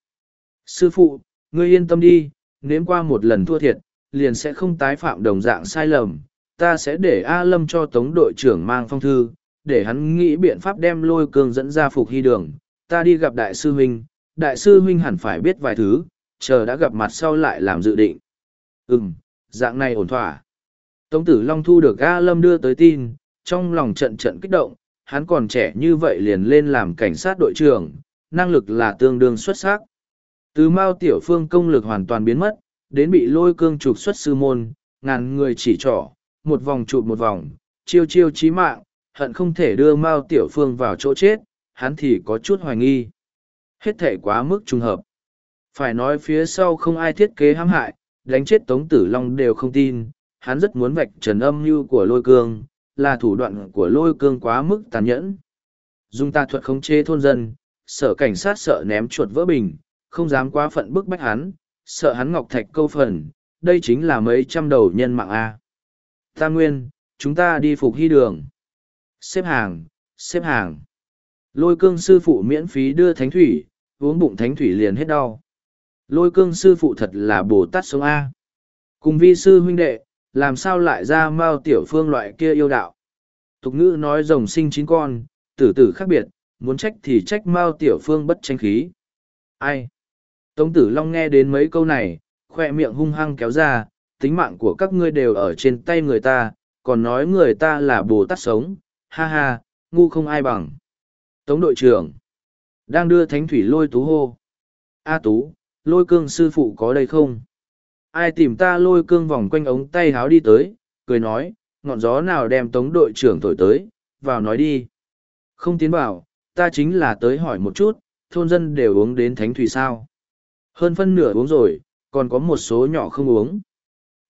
Sư phụ, ngươi yên tâm đi, nếm qua một lần thua thiệt, liền sẽ không tái phạm đồng dạng sai lầm. Ta sẽ để A Lâm cho Tống đội trưởng mang phong thư, để hắn nghĩ biện pháp đem lôi cương dẫn ra phục hy đường, ta đi gặp đại sư huynh, đại sư huynh hẳn phải biết vài thứ, chờ đã gặp mặt sau lại làm dự định. Ừm, dạng này ổn thỏa. Tống tử Long thu được A Lâm đưa tới tin, trong lòng trận trận kích động, hắn còn trẻ như vậy liền lên làm cảnh sát đội trưởng, năng lực là tương đương xuất sắc. Từ Mao Tiểu Phương công lực hoàn toàn biến mất, đến bị lôi cương trục xuất sư môn, ngàn người chỉ trỏ, một vòng chụp một vòng, chiêu chiêu chí mạng, hận không thể đưa Mao Tiểu Phương vào chỗ chết, hắn thì có chút hoài nghi. Hết thể quá mức trùng hợp. Phải nói phía sau không ai thiết kế hãm hại, đánh chết Tống Tử Long đều không tin, hắn rất muốn vạch trần âm mưu của lôi cương, là thủ đoạn của lôi cương quá mức tàn nhẫn. Dung ta thuật khống chế thôn dân, sợ cảnh sát sợ ném chuột vỡ bình, không dám quá phận bức bách hắn, sợ hắn ngọc thạch câu phần, đây chính là mấy trăm đầu nhân mạng A. Ta nguyên, chúng ta đi phục hy đường. Xếp hàng, xếp hàng. Lôi cương sư phụ miễn phí đưa thánh thủy, uống bụng thánh thủy liền hết đau. Lôi cương sư phụ thật là bồ tát sống A. Cùng vi sư huynh đệ, làm sao lại ra mao tiểu phương loại kia yêu đạo. Tục ngữ nói rồng sinh chín con, tử tử khác biệt, muốn trách thì trách mao tiểu phương bất tranh khí. Ai? Tống tử long nghe đến mấy câu này, khoe miệng hung hăng kéo ra, tính mạng của các ngươi đều ở trên tay người ta, còn nói người ta là bồ tát sống, ha ha, ngu không ai bằng. Tống đội trưởng, đang đưa thánh thủy lôi tú hô. A tú, lôi cương sư phụ có đây không? Ai tìm ta lôi cương vòng quanh ống tay háo đi tới, cười nói, ngọn gió nào đem tống đội trưởng thổi tới, vào nói đi. Không tiến vào, ta chính là tới hỏi một chút, thôn dân đều uống đến thánh thủy sao. Hơn phân nửa uống rồi, còn có một số nhỏ không uống.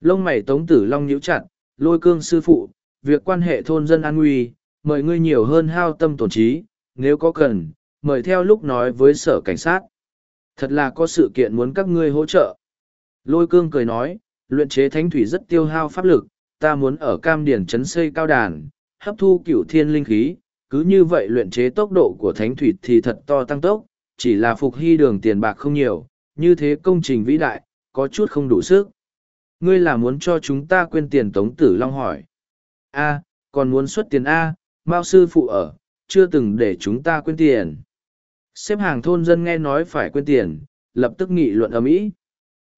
Lông mày tống tử long nhíu chặt, lôi cương sư phụ, việc quan hệ thôn dân an nguy, mời ngươi nhiều hơn hao tâm tổn trí, nếu có cần, mời theo lúc nói với sở cảnh sát. Thật là có sự kiện muốn các ngươi hỗ trợ. Lôi cương cười nói, luyện chế thánh thủy rất tiêu hao pháp lực, ta muốn ở cam điển chấn xây cao đàn, hấp thu cửu thiên linh khí, cứ như vậy luyện chế tốc độ của thánh thủy thì thật to tăng tốc, chỉ là phục hy đường tiền bạc không nhiều, như thế công trình vĩ đại, có chút không đủ sức. Ngươi là muốn cho chúng ta quên tiền Tống Tử Long hỏi. A, còn muốn xuất tiền A, Mao sư phụ ở, chưa từng để chúng ta quên tiền. Xếp hàng thôn dân nghe nói phải quên tiền, lập tức nghị luận ở mỹ.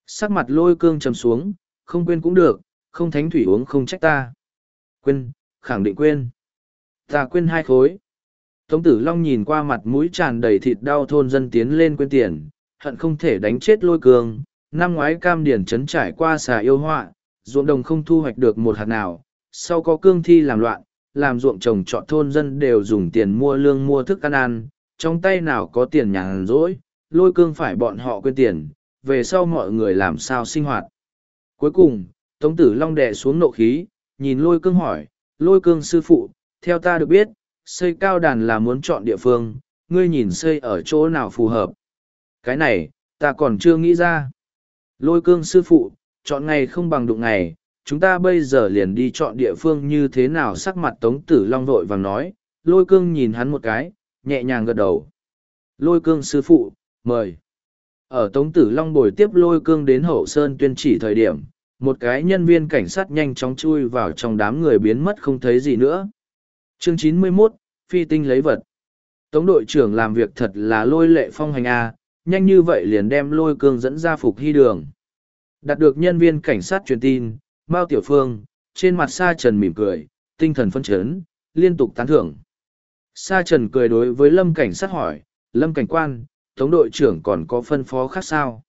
Sắc mặt lôi cương trầm xuống, không quên cũng được, không thánh thủy uống không trách ta. Quên, khẳng định quên. Ta quên hai khối. Tống tử long nhìn qua mặt mũi tràn đầy thịt đau thôn dân tiến lên quên tiền, hận không thể đánh chết lôi cương. Năm ngoái cam điển trấn trải qua xà yêu họa, ruộng đồng không thu hoạch được một hạt nào, sau có cương thi làm loạn, làm ruộng trồng trọt thôn dân đều dùng tiền mua lương mua thức ăn ăn, trong tay nào có tiền nhàn rỗi, lôi cương phải bọn họ quên tiền, về sau mọi người làm sao sinh hoạt. Cuối cùng, Tống Tử Long đè xuống nộ khí, nhìn lôi cương hỏi, lôi cương sư phụ, theo ta được biết, xây cao đàn là muốn chọn địa phương, ngươi nhìn xây ở chỗ nào phù hợp. Cái này, ta còn chưa nghĩ ra. Lôi cương sư phụ, chọn ngày không bằng đụng ngày, chúng ta bây giờ liền đi chọn địa phương như thế nào sắc mặt tống tử long vội vàng nói lôi cương nhìn hắn một cái nhẹ nhàng gật đầu lôi cương sư phụ Mời. Ở Tống Tử Long bồi tiếp lôi cương đến hậu sơn tuyên chỉ thời điểm, một cái nhân viên cảnh sát nhanh chóng chui vào trong đám người biến mất không thấy gì nữa. Chương chín mươi 91, Phi tinh lấy vật. Tống đội trưởng làm việc thật là lôi lệ phong hành A, nhanh như vậy liền đem lôi cương dẫn ra phục hy đường. Đạt được nhân viên cảnh sát truyền tin, Mao Tiểu Phương, trên mặt Sa Trần mỉm cười, tinh thần phân chấn, liên tục tán thưởng. Sa Trần cười đối với Lâm cảnh sát hỏi, Lâm cảnh quan, Tống đội trưởng còn có phân phó khác sao?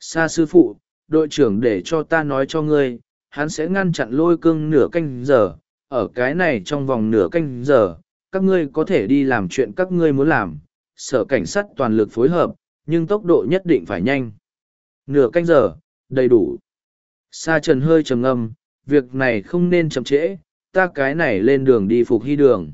Sa sư phụ, đội trưởng để cho ta nói cho ngươi, hắn sẽ ngăn chặn lôi cương nửa canh giờ, ở cái này trong vòng nửa canh giờ, các ngươi có thể đi làm chuyện các ngươi muốn làm, sở cảnh sát toàn lực phối hợp, nhưng tốc độ nhất định phải nhanh. Nửa canh giờ, đầy đủ. Sa trần hơi trầm ngâm, việc này không nên chậm trễ, ta cái này lên đường đi phục hy đường.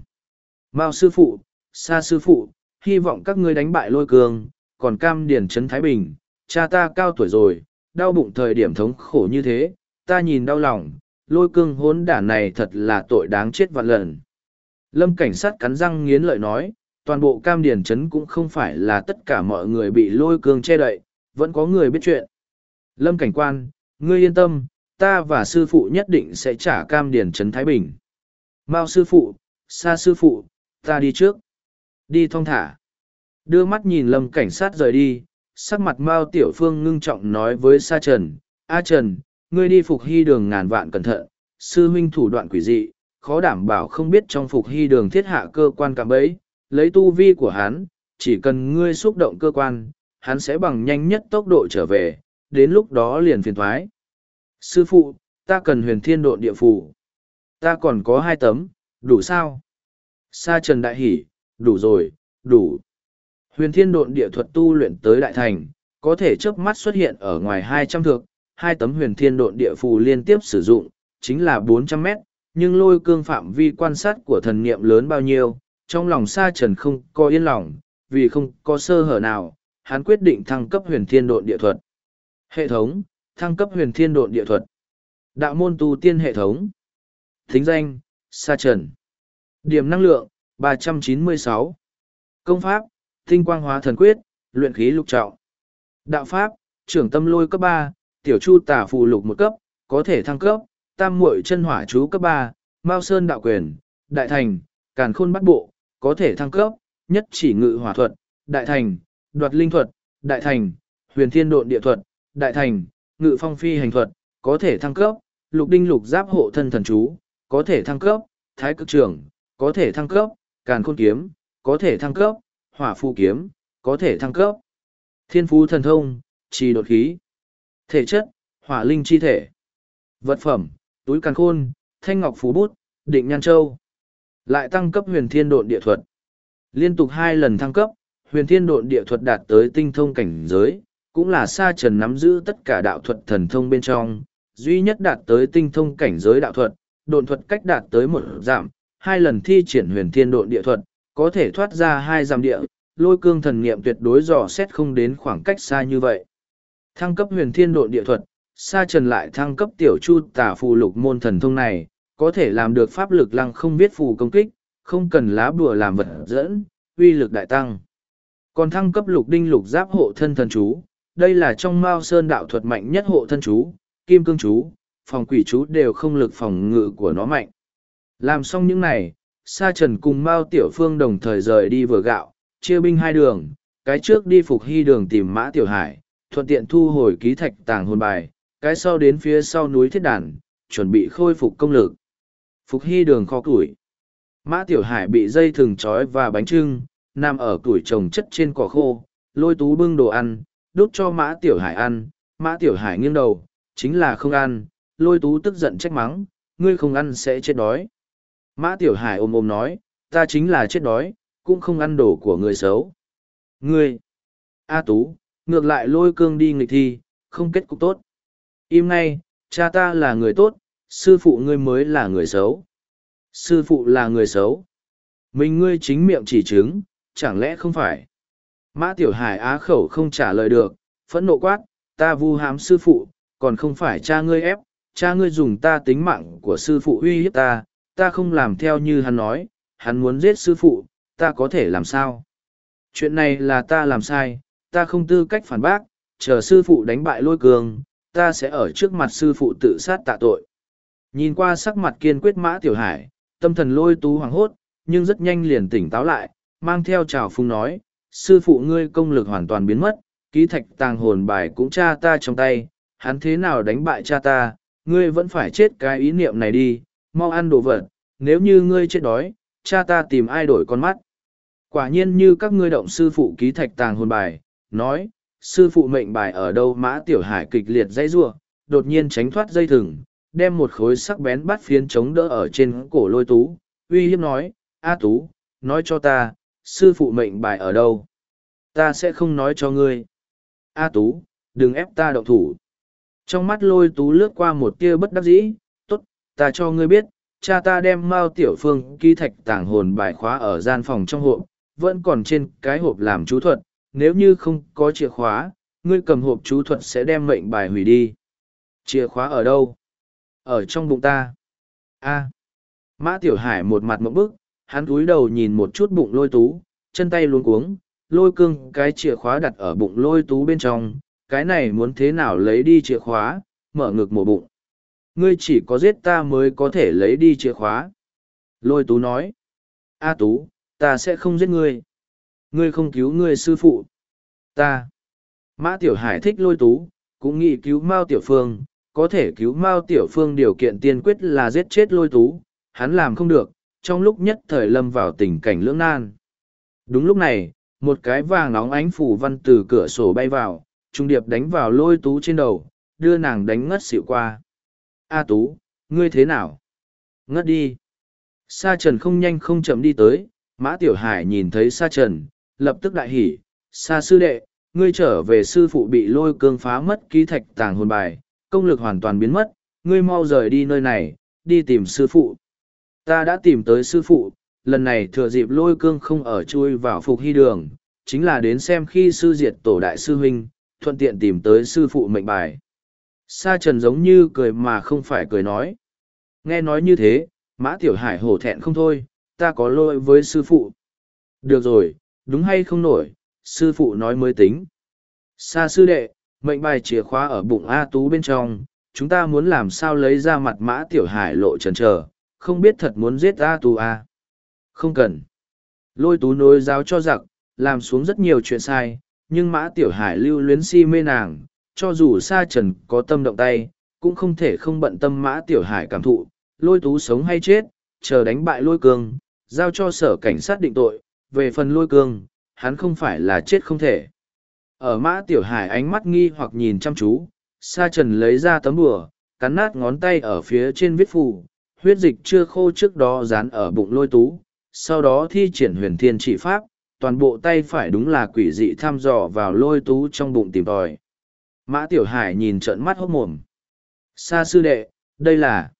Mao sư phụ, Sa sư phụ, hy vọng các ngươi đánh bại lôi cường, còn cam điển trấn Thái Bình, cha ta cao tuổi rồi, đau bụng thời điểm thống khổ như thế, ta nhìn đau lòng, lôi cương hốn đản này thật là tội đáng chết vạn lần. Lâm cảnh sát cắn răng nghiến lợi nói, toàn bộ cam điển trấn cũng không phải là tất cả mọi người bị lôi cương che đậy, vẫn có người biết chuyện. Lâm cảnh quan, ngươi yên tâm, ta và sư phụ nhất định sẽ trả cam điển trấn Thái Bình. Mao sư phụ, xa sư phụ, ta đi trước. Đi thong thả. Đưa mắt nhìn lâm cảnh sát rời đi, sắc mặt Mao Tiểu Phương ngưng trọng nói với Sa Trần, A Trần, ngươi đi phục hy đường ngàn vạn cẩn thận, sư huynh thủ đoạn quỷ dị, khó đảm bảo không biết trong phục hy đường thiết hạ cơ quan cạm bẫy, lấy tu vi của hắn, chỉ cần ngươi xúc động cơ quan, hắn sẽ bằng nhanh nhất tốc độ trở về, đến lúc đó liền phiền thoái. Sư phụ, ta cần huyền thiên độn địa phủ. Ta còn có hai tấm, đủ sao? Sa Trần Đại hỉ đủ rồi, đủ. Huyền thiên độn địa thuật tu luyện tới đại thành, có thể chớp mắt xuất hiện ở ngoài hai trăm thước, hai tấm huyền thiên độn địa phù liên tiếp sử dụng, chính là bốn trăm mét, nhưng lôi cương phạm vi quan sát của thần niệm lớn bao nhiêu, trong lòng sa trần không có yên lòng, vì không có sơ hở nào, hắn quyết định thăng cấp huyền thiên độn địa thuật. Hệ thống, thăng cấp huyền thiên độn địa thuật. Đạo môn tu tiên hệ thống. Thính danh, sa trần. Điểm năng lượng, 396. Công pháp, tinh quang hóa thần quyết, luyện khí lục trọng. Đạo pháp, trưởng tâm lôi cấp ba, tiểu chu tả phù lục một cấp, có thể thăng cấp, tam muội chân hỏa chú cấp ba, mao sơn đạo quyền, đại thành, càn khôn bắt bộ, có thể thăng cấp, nhất chỉ ngự hỏa thuật, đại thành, đoạt linh thuật, đại thành, huyền thiên độn địa thuật, đại thành, ngự phong phi hành thuật, có thể thăng cấp, lục đinh lục giáp hộ thân thần chú, có thể thăng cấp, thái cực trưởng, có thể thăng cấp, càn khôn kiếm, có thể thăng cấp, hỏa phù kiếm, có thể thăng cấp. Thiên phú thần thông, trì đột khí. Thể chất, hỏa linh chi thể. Vật phẩm, túi càn khôn, thanh ngọc phú bút, định nhan châu. Lại tăng cấp huyền thiên độn địa thuật. Liên tục hai lần thăng cấp, huyền thiên độn địa thuật đạt tới tinh thông cảnh giới, cũng là sa trần nắm giữ tất cả đạo thuật thần thông bên trong, duy nhất đạt tới tinh thông cảnh giới đạo thuật, độn thuật cách đạt tới một giảm, hai lần thi triển huyền thiên độn địa thuật, có thể thoát ra hai giam địa, lôi cương thần nghiệm tuyệt đối dò xét không đến khoảng cách xa như vậy. Thăng cấp huyền thiên độn địa thuật, xa trần lại thăng cấp tiểu chu tả phù lục môn thần thông này, có thể làm được pháp lực lăng không biết phù công kích, không cần lá bùa làm vật dẫn, uy lực đại tăng. Còn thăng cấp lục đinh lục giáp hộ thân thần chú, đây là trong mao sơn đạo thuật mạnh nhất hộ thân chú, kim cương chú, phòng quỷ chú đều không lực phòng ngự của nó mạnh. Làm xong những này, Sa Trần cùng Mao Tiểu Phương đồng thời rời đi vừa gạo, chia binh hai đường, cái trước đi phục hy đường tìm Mã Tiểu Hải, thuận tiện thu hồi ký thạch tàng hồn bài, cái sau đến phía sau núi thiết đàn, chuẩn bị khôi phục công lực. Phục hy đường kho củi. Mã Tiểu Hải bị dây thừng trói và bánh trưng, nằm ở củi trồng chất trên cỏ khô, lôi tú bưng đồ ăn, đút cho Mã Tiểu Hải ăn, Mã Tiểu Hải nghiêng đầu, chính là không ăn, lôi tú tức giận trách mắng, ngươi không ăn sẽ chết đói. Mã Tiểu Hải ôm ôm nói, ta chính là chết đói, cũng không ăn đồ của người xấu. Ngươi, A Tú, ngược lại lôi cương đi nghịch thi, không kết cục tốt. Im ngay, cha ta là người tốt, sư phụ ngươi mới là người xấu. Sư phụ là người xấu. Mình ngươi chính miệng chỉ chứng, chẳng lẽ không phải? Mã Tiểu Hải á khẩu không trả lời được, phẫn nộ quát, ta vu hám sư phụ, còn không phải cha ngươi ép, cha ngươi dùng ta tính mạng của sư phụ uy hiếp ta, ta không làm theo như hắn nói, hắn muốn giết sư phụ, ta có thể làm sao? Chuyện này là ta làm sai, ta không tư cách phản bác, chờ sư phụ đánh bại lôi cường, ta sẽ ở trước mặt sư phụ tự sát tạ tội. Nhìn qua sắc mặt kiên quyết mã tiểu hải, tâm thần lôi tú hoàng hốt, nhưng rất nhanh liền tỉnh táo lại, mang theo trào phung nói, sư phụ ngươi công lực hoàn toàn biến mất, ký thạch tàng hồn bài cũng cha ta trong tay, hắn thế nào đánh bại cha ta, ngươi vẫn phải chết cái ý niệm này đi, mau ăn đồ vật, nếu như ngươi chết đói, cha ta tìm ai đổi con mắt. Quả nhiên như các ngươi động sư phụ ký thạch tàng hồn bài, nói, sư phụ mệnh bài ở đâu mã tiểu hải kịch liệt dây rua, đột nhiên tránh thoát dây thừng, đem một khối sắc bén bắt phiến chống đỡ ở trên cổ lôi tú, uy hiếp nói, A tú, nói cho ta, sư phụ mệnh bài ở đâu? Ta sẽ không nói cho ngươi. A tú, đừng ép ta động thủ. Trong mắt lôi tú lướt qua một tia bất đắc dĩ, ta cho ngươi biết, cha ta đem mao tiểu phương ký thạch tàng hồn bài khóa ở gian phòng trong hộp, vẫn còn trên cái hộp làm chú thuật, nếu như không có chìa khóa, ngươi cầm hộp chú thuật sẽ đem mệnh bài hủy đi. Chìa khóa ở đâu? Ở trong bụng ta. A. Mã Tiểu Hải một mặt mộng bức, hắn cúi đầu nhìn một chút bụng lôi tú, chân tay luống cuống, lôi cương cái chìa khóa đặt ở bụng lôi tú bên trong, cái này muốn thế nào lấy đi chìa khóa, mở ngực mổ bụng. Ngươi chỉ có giết ta mới có thể lấy đi chìa khóa. Lôi tú nói. A tú, ta sẽ không giết ngươi. Ngươi không cứu ngươi sư phụ. Ta. Mã Tiểu Hải thích lôi tú, cũng nghĩ cứu Mao Tiểu Phương, có thể cứu Mao Tiểu Phương điều kiện tiên quyết là giết chết lôi tú, hắn làm không được, trong lúc nhất thời lâm vào tình cảnh lưỡng nan. Đúng lúc này, một cái vàng nóng ánh phủ văn từ cửa sổ bay vào, trung điệp đánh vào lôi tú trên đầu, đưa nàng đánh ngất xỉu qua. A tú, ngươi thế nào? Ngất đi. Sa trần không nhanh không chậm đi tới, mã tiểu hải nhìn thấy sa trần, lập tức đại hỉ. Sa sư đệ, ngươi trở về sư phụ bị lôi cương phá mất ký thạch tàng hồn bài, công lực hoàn toàn biến mất, ngươi mau rời đi nơi này, đi tìm sư phụ. Ta đã tìm tới sư phụ, lần này thừa dịp lôi cương không ở chui vào phục hy đường, chính là đến xem khi sư diệt tổ đại sư huynh, thuận tiện tìm tới sư phụ mệnh bài. Sa trần giống như cười mà không phải cười nói. Nghe nói như thế, mã tiểu hải hổ thẹn không thôi, ta có lỗi với sư phụ. Được rồi, đúng hay không nổi, sư phụ nói mới tính. Sa sư đệ, mệnh bài chìa khóa ở bụng A Tú bên trong, chúng ta muốn làm sao lấy ra mặt mã tiểu hải lộ trần trờ, không biết thật muốn giết A Tú A. Không cần. Lôi tú nối giáo cho giặc, làm xuống rất nhiều chuyện sai, nhưng mã tiểu hải lưu luyến si mê nàng, cho dù sa trần có tâm động tay, cũng không thể không bận tâm mã tiểu hải cảm thụ, lôi tú sống hay chết, chờ đánh bại lôi cương, giao cho sở cảnh sát định tội, về phần lôi cương, hắn không phải là chết không thể. Ở mã tiểu hải ánh mắt nghi hoặc nhìn chăm chú, sa trần lấy ra tấm bùa, cắn nát ngón tay ở phía trên viết phù, huyết dịch chưa khô trước đó dán ở bụng lôi tú, sau đó thi triển huyền thiên trị pháp, toàn bộ tay phải đúng là quỷ dị thăm dò vào lôi tú trong bụng tìm tòi. Mã Tiểu Hải nhìn trợn mắt hốt mồm. Sa sư đệ, đây là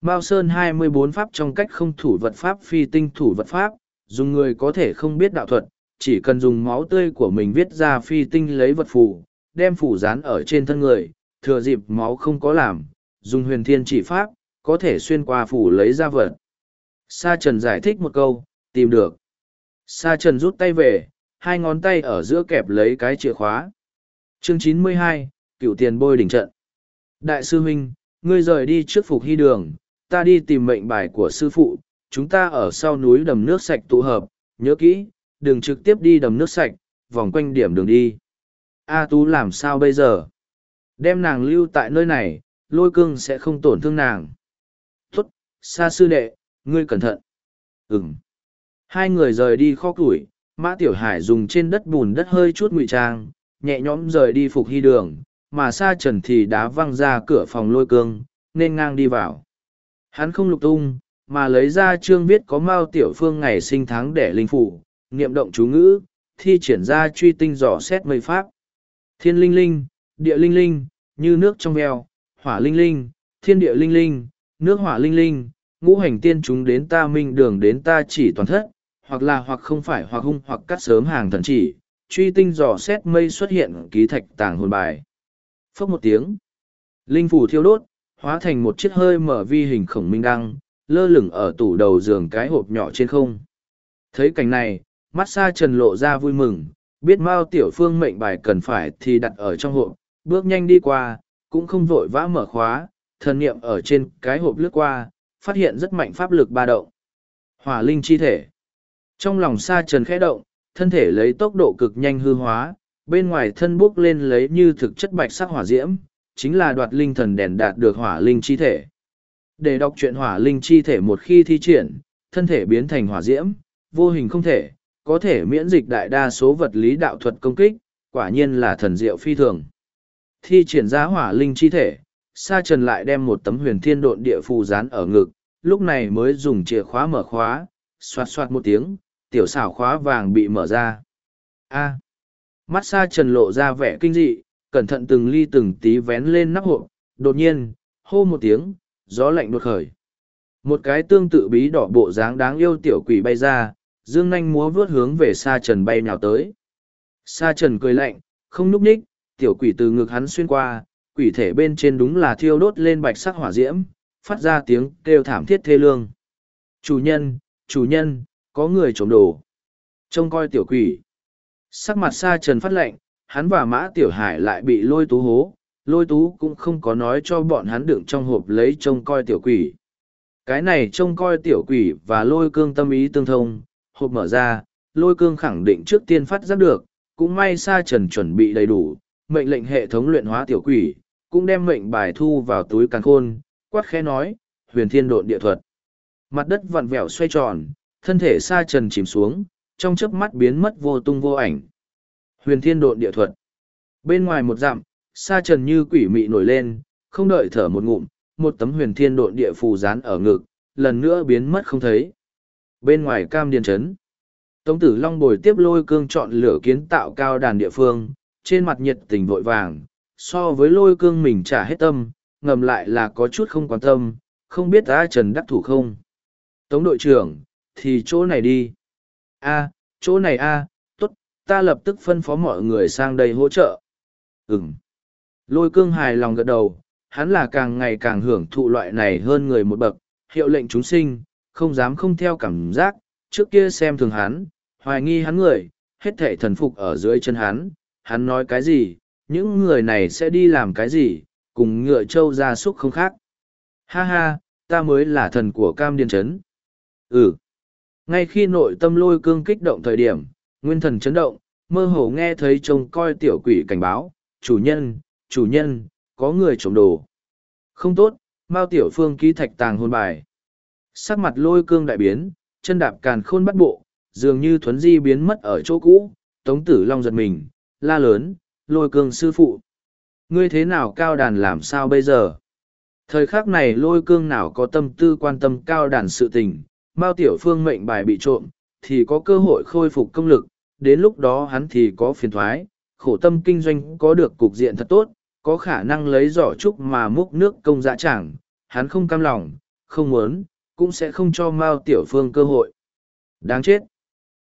Mao Sơn hai mươi bốn pháp trong cách không thủ vật pháp phi tinh thủ vật pháp, dùng người có thể không biết đạo thuật, chỉ cần dùng máu tươi của mình viết ra phi tinh lấy vật phù, đem phù dán ở trên thân người, thừa dịp máu không có làm, dùng huyền thiên chỉ pháp, có thể xuyên qua phủ lấy ra vật. Sa Trần giải thích một câu, tìm được. Sa Trần rút tay về, hai ngón tay ở giữa kẹp lấy cái chìa khóa. Chương chín mươi hai, cựu tiền bôi đỉnh trận. Đại sư huynh, ngươi rời đi trước phục hy đường, ta đi tìm mệnh bài của sư phụ, chúng ta ở sau núi đầm nước sạch tụ hợp, nhớ kỹ, đừng trực tiếp đi đầm nước sạch, vòng quanh điểm đường đi. A Tú làm sao bây giờ? Đem nàng lưu tại nơi này, lôi cương sẽ không tổn thương nàng. Tốt, xa sư đệ, ngươi cẩn thận. Ừm. Hai người rời đi kho củi, Mã Tiểu Hải dùng trên đất bùn đất hơi chút ngụy trang, nhẹ nhõm rời đi phục hy đường, mà Sa Trần thì đá văng ra cửa phòng lôi cương, nên ngang đi vào. Hắn không lục tung, mà lấy ra chương viết có Mao Tiểu Phương ngày sinh tháng để linh phủ, niệm động chú ngữ, thi triển ra truy tinh dò xét mây pháp. Thiên linh linh, địa linh linh, như nước trong veo, hỏa linh linh, thiên địa linh linh, nước hỏa linh linh, ngũ hành tiên chúng đến ta minh đường đến ta chỉ toàn thất, hoặc là hoặc không phải hoặc hung hoặc cắt sớm hàng thần chỉ, truy tinh dò xét mây xuất hiện ký thạch tàng hồn bài. Phốc một tiếng, linh phủ thiêu đốt, hóa thành một chiếc hơi mở vi hình khổng minh đăng, lơ lửng ở tủ đầu giường cái hộp nhỏ trên không. Thấy cảnh này, mắt xa trần lộ ra vui mừng, biết mao tiểu phương mệnh bài cần phải thì đặt ở trong hộp bước nhanh đi qua cũng không vội vã mở khóa thần niệm ở trên cái hộp lướt qua phát hiện rất mạnh pháp lực ba động hỏa linh chi thể trong lòng sa trần khẽ động thân thể lấy tốc độ cực nhanh hư hóa bên ngoài thân bốc lên lấy như thực chất bạch sắc hỏa diễm chính là đoạt linh thần đèn đạt được hỏa linh chi thể để đọc truyện hỏa linh chi thể một khi thi triển thân thể biến thành hỏa diễm vô hình không thể có thể miễn dịch đại đa số vật lý đạo thuật công kích, quả nhiên là thần diệu phi thường. Thi triển ra hỏa linh chi thể, Sa Trần lại đem một tấm huyền thiên độn địa phù dán ở ngực, lúc này mới dùng chìa khóa mở khóa, xoạt xoạt một tiếng, tiểu xảo khóa vàng bị mở ra. A. mắt Sa Trần lộ ra vẻ kinh dị, cẩn thận từng ly từng tí vén lên nắp hộp, đột nhiên, hô một tiếng, gió lạnh đột khởi. Một cái tương tự bí đỏ bộ dáng đáng yêu tiểu quỷ bay ra, dương nanh múa vớt hướng về sa trần bay nhào tới. Sa trần cười lạnh, không núp ních, tiểu quỷ từ ngực hắn xuyên qua, quỷ thể bên trên đúng là thiêu đốt lên bạch sắc hỏa diễm, phát ra tiếng kêu thảm thiết thê lương. Chủ nhân, chủ nhân, có người trộm đồ. Trông coi tiểu quỷ. Sắc mặt sa trần phát lệnh, hắn và mã tiểu hải lại bị lôi tú hố, lôi tú cũng không có nói cho bọn hắn đựng trong hộp lấy trông coi tiểu quỷ. Cái này trông coi tiểu quỷ và lôi cương tâm ý tương thông, hộp mở ra, lôi cương khẳng định trước tiên phát giác được, cũng may sa trần chuẩn bị đầy đủ, mệnh lệnh hệ thống luyện hóa tiểu quỷ, cũng đem mệnh bài thu vào túi càn khôn, quát khẽ nói, huyền thiên độn địa thuật. Mặt đất vặn vẹo xoay tròn, thân thể sa trần chìm xuống, trong chớp mắt biến mất vô tung vô ảnh. Huyền thiên độn địa thuật. Bên ngoài một dặm, sa trần như quỷ mị nổi lên, không đợi thở một ngụm, một tấm huyền thiên độn địa phù dán ở ngực, lần nữa biến mất không thấy. Bên ngoài cam điền trấn, Tống tử Long bồi tiếp lôi cương chọn lửa kiến tạo cao đàn địa phương, trên mặt nhiệt tình vội vàng, so với lôi cương mình trả hết tâm, ngầm lại là có chút không quan tâm, không biết ta trần đắc thủ không. Tống đội trưởng, thì chỗ này đi. a chỗ này a tốt, ta lập tức phân phó mọi người sang đây hỗ trợ. Ừm. Lôi cương hài lòng gật đầu, hắn là càng ngày càng hưởng thụ loại này hơn người một bậc, hiệu lệnh chúng sinh, không dám không theo cảm giác, trước kia xem thường hắn, hoài nghi hắn người, hết thể thần phục ở dưới chân hắn, hắn nói cái gì, những người này sẽ đi làm cái gì, cùng ngựa trâu ra súc không khác. Ha ha, ta mới là thần của cam điên chấn. Ừ. Ngay khi nội tâm lôi cương kích động thời điểm, nguyên thần chấn động, mơ hồ nghe thấy trông coi tiểu quỷ cảnh báo, chủ nhân, chủ nhân, có người trộm đồ. Không tốt, Mao Tiểu Phương ký thạch tàng hôn bài. Sắc mặt lôi cương đại biến, chân đạp càn khôn bắt bộ, dường như thuấn di biến mất ở chỗ cũ, tống tử long giật mình, la lớn, lôi cương sư phụ. Ngươi thế nào cao đàn làm sao bây giờ? Thời khắc này lôi cương nào có tâm tư quan tâm cao đàn sự tình, Mao Tiểu Phương mệnh bài bị trộm, thì có cơ hội khôi phục công lực, đến lúc đó hắn thì có phiền thoái, khổ tâm kinh doanh có được cục diện thật tốt, có khả năng lấy giỏ trúc mà múc nước công dã chẳng, hắn không cam lòng, không muốn, cũng sẽ không cho Mao Tiểu Phương cơ hội. Đáng chết!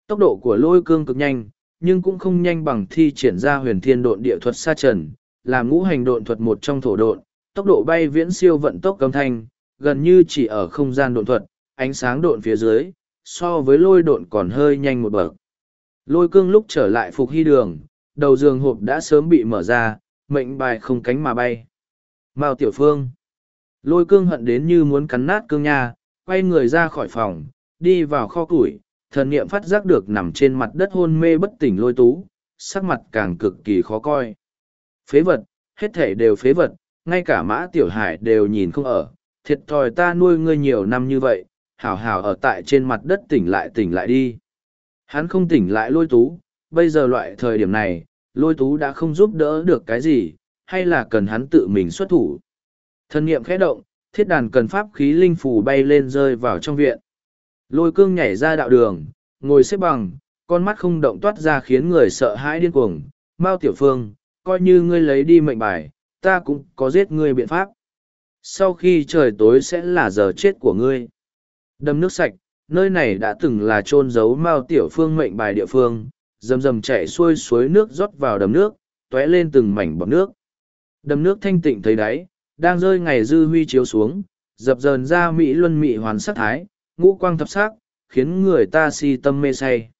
Tốc độ của lôi cương cực nhanh, nhưng cũng không nhanh bằng thi triển ra huyền thiên độn địa thuật sa trần, là ngũ hành độn thuật một trong thổ độn, tốc độ bay viễn siêu vận tốc âm thanh, gần như chỉ ở không gian độn thuật, ánh sáng độn phía dưới, so với lôi độn còn hơi nhanh một bậc. Lôi cương lúc trở lại phục hy đường, đầu giường hộp đã sớm bị mở ra, mệnh bài không cánh mà bay. Mao Tiểu Phương. Lôi cương hận đến như muốn cắn nát cương nha, quay người ra khỏi phòng, đi vào kho củi, thần niệm phát giác được nằm trên mặt đất hôn mê bất tỉnh lôi tú, sắc mặt càng cực kỳ khó coi. Phế vật, hết thể đều phế vật, ngay cả mã tiểu hải đều nhìn không ở, thiệt thòi ta nuôi ngươi nhiều năm như vậy, hảo hảo ở tại trên mặt đất tỉnh lại tỉnh lại đi. Hắn không tỉnh lại lôi tú, bây giờ loại thời điểm này, lôi tú đã không giúp đỡ được cái gì, hay là cần hắn tự mình xuất thủ. Thần niệm khẽ động, thiết đàn cần pháp khí linh phù bay lên rơi vào trong viện. Lôi cương nhảy ra đạo đường, ngồi xếp bằng, con mắt không động toát ra khiến người sợ hãi điên cuồng. Mao Tiểu Phương, coi như ngươi lấy đi mệnh bài, ta cũng có giết ngươi biện pháp. Sau khi trời tối sẽ là giờ chết của ngươi. Đâm nước sạch, nơi này đã từng là chôn giấu Mao Tiểu Phương mệnh bài địa phương, rầm rầm chảy xuôi suối nước rót vào đầm nước, tóe lên từng mảnh bọt nước. Đầm nước thanh tịnh thấy đáy, đang rơi ngày dư huy chiếu xuống, dập dờn ra mỹ luân mỹ hoàn sắc thái, ngũ quang thập sắc, khiến người ta si tâm mê say.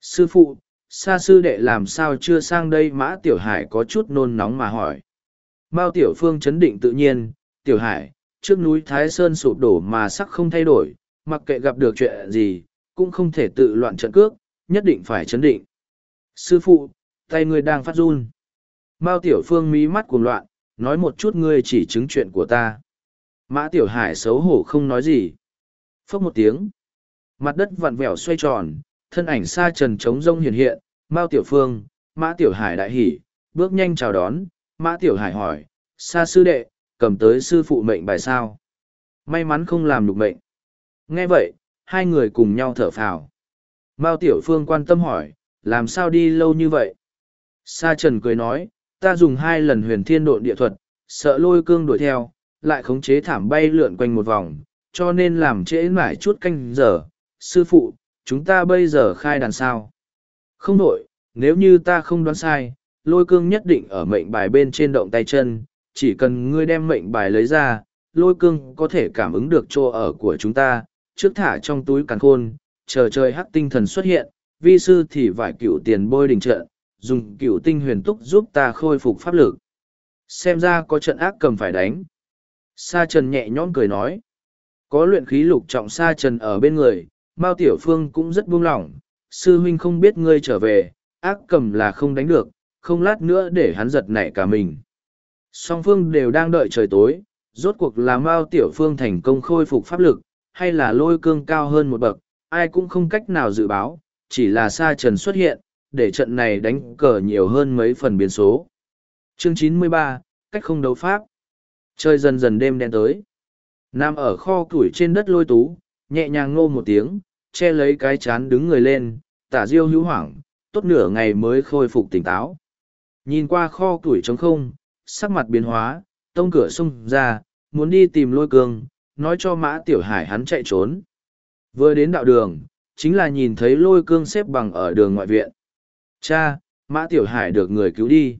Sư phụ, xa sư đệ làm sao chưa sang đây mã tiểu hải có chút nôn nóng mà hỏi. Mao tiểu phương chấn định tự nhiên, tiểu hải, trước núi Thái Sơn sụp đổ mà sắc không thay đổi, mặc kệ gặp được chuyện gì, cũng không thể tự loạn trận cước, nhất định phải chấn định. Sư phụ, tay ngươi đang phát run. Mao tiểu phương mí mắt cuồng loạn, nói một chút ngươi chỉ chứng chuyện của ta. Mã tiểu hải xấu hổ không nói gì. Phốc một tiếng. Mặt đất vặn vẹo xoay tròn, thân ảnh xa trần trống rông hiện hiện, Mao tiểu phương, mã tiểu hải đại hỉ, bước nhanh chào đón, mã tiểu hải hỏi, xa sư đệ, cầm tới sư phụ mệnh bài sao. May mắn không làm được mệnh. Nghe vậy, hai người cùng nhau thở phào. Mao Tiểu Phương quan tâm hỏi, làm sao đi lâu như vậy? Sa Trần cười nói, ta dùng hai lần huyền thiên độn địa thuật, sợ lôi cương đuổi theo, lại khống chế thảm bay lượn quanh một vòng, cho nên làm trễ mãi chút canh giờ. Sư phụ, chúng ta bây giờ khai đàn sao? Không đổi, nếu như ta không đoán sai, lôi cương nhất định ở mệnh bài bên trên động tay chân, chỉ cần ngươi đem mệnh bài lấy ra, lôi cương có thể cảm ứng được chỗ ở của chúng ta, trước thả trong túi càn khôn, chờ trời hắc tinh thần xuất hiện, vi sư thì vải cựu tiền bôi đình trận, dùng cựu tinh huyền túc giúp ta khôi phục pháp lực. Xem ra có trận ác cầm phải đánh. Sa trần nhẹ nhõm cười nói. Có luyện khí lục trọng sa trần ở bên người, Mao Tiểu Phương cũng rất buông lỏng. Sư huynh không biết ngươi trở về, ác cầm là không đánh được, không lát nữa để hắn giật nảy cả mình. Song phương đều đang đợi trời tối, rốt cuộc là Mao Tiểu Phương thành công khôi phục pháp lực, hay là lôi cương cao hơn một bậc, ai cũng không cách nào dự báo, chỉ là sa trần xuất hiện, để trận này đánh cờ nhiều hơn mấy phần biến số. Chương 93, cách không đấu pháp. Chơi dần dần đêm đen tới. Nam ở kho củi trên đất lôi tú, nhẹ nhàng ngô một tiếng, che lấy cái chán đứng người lên, tả diêu hữu hoảng, tốt nửa ngày mới khôi phục tỉnh táo. Nhìn qua kho củi trống không, sắc mặt biến hóa, tông cửa xông ra, muốn đi tìm lôi cương, nói cho mã tiểu hải hắn chạy trốn. Vừa đến đạo đường, chính là nhìn thấy lôi cương xếp bằng ở đường ngoại viện. Cha, mã tiểu hải được người cứu đi.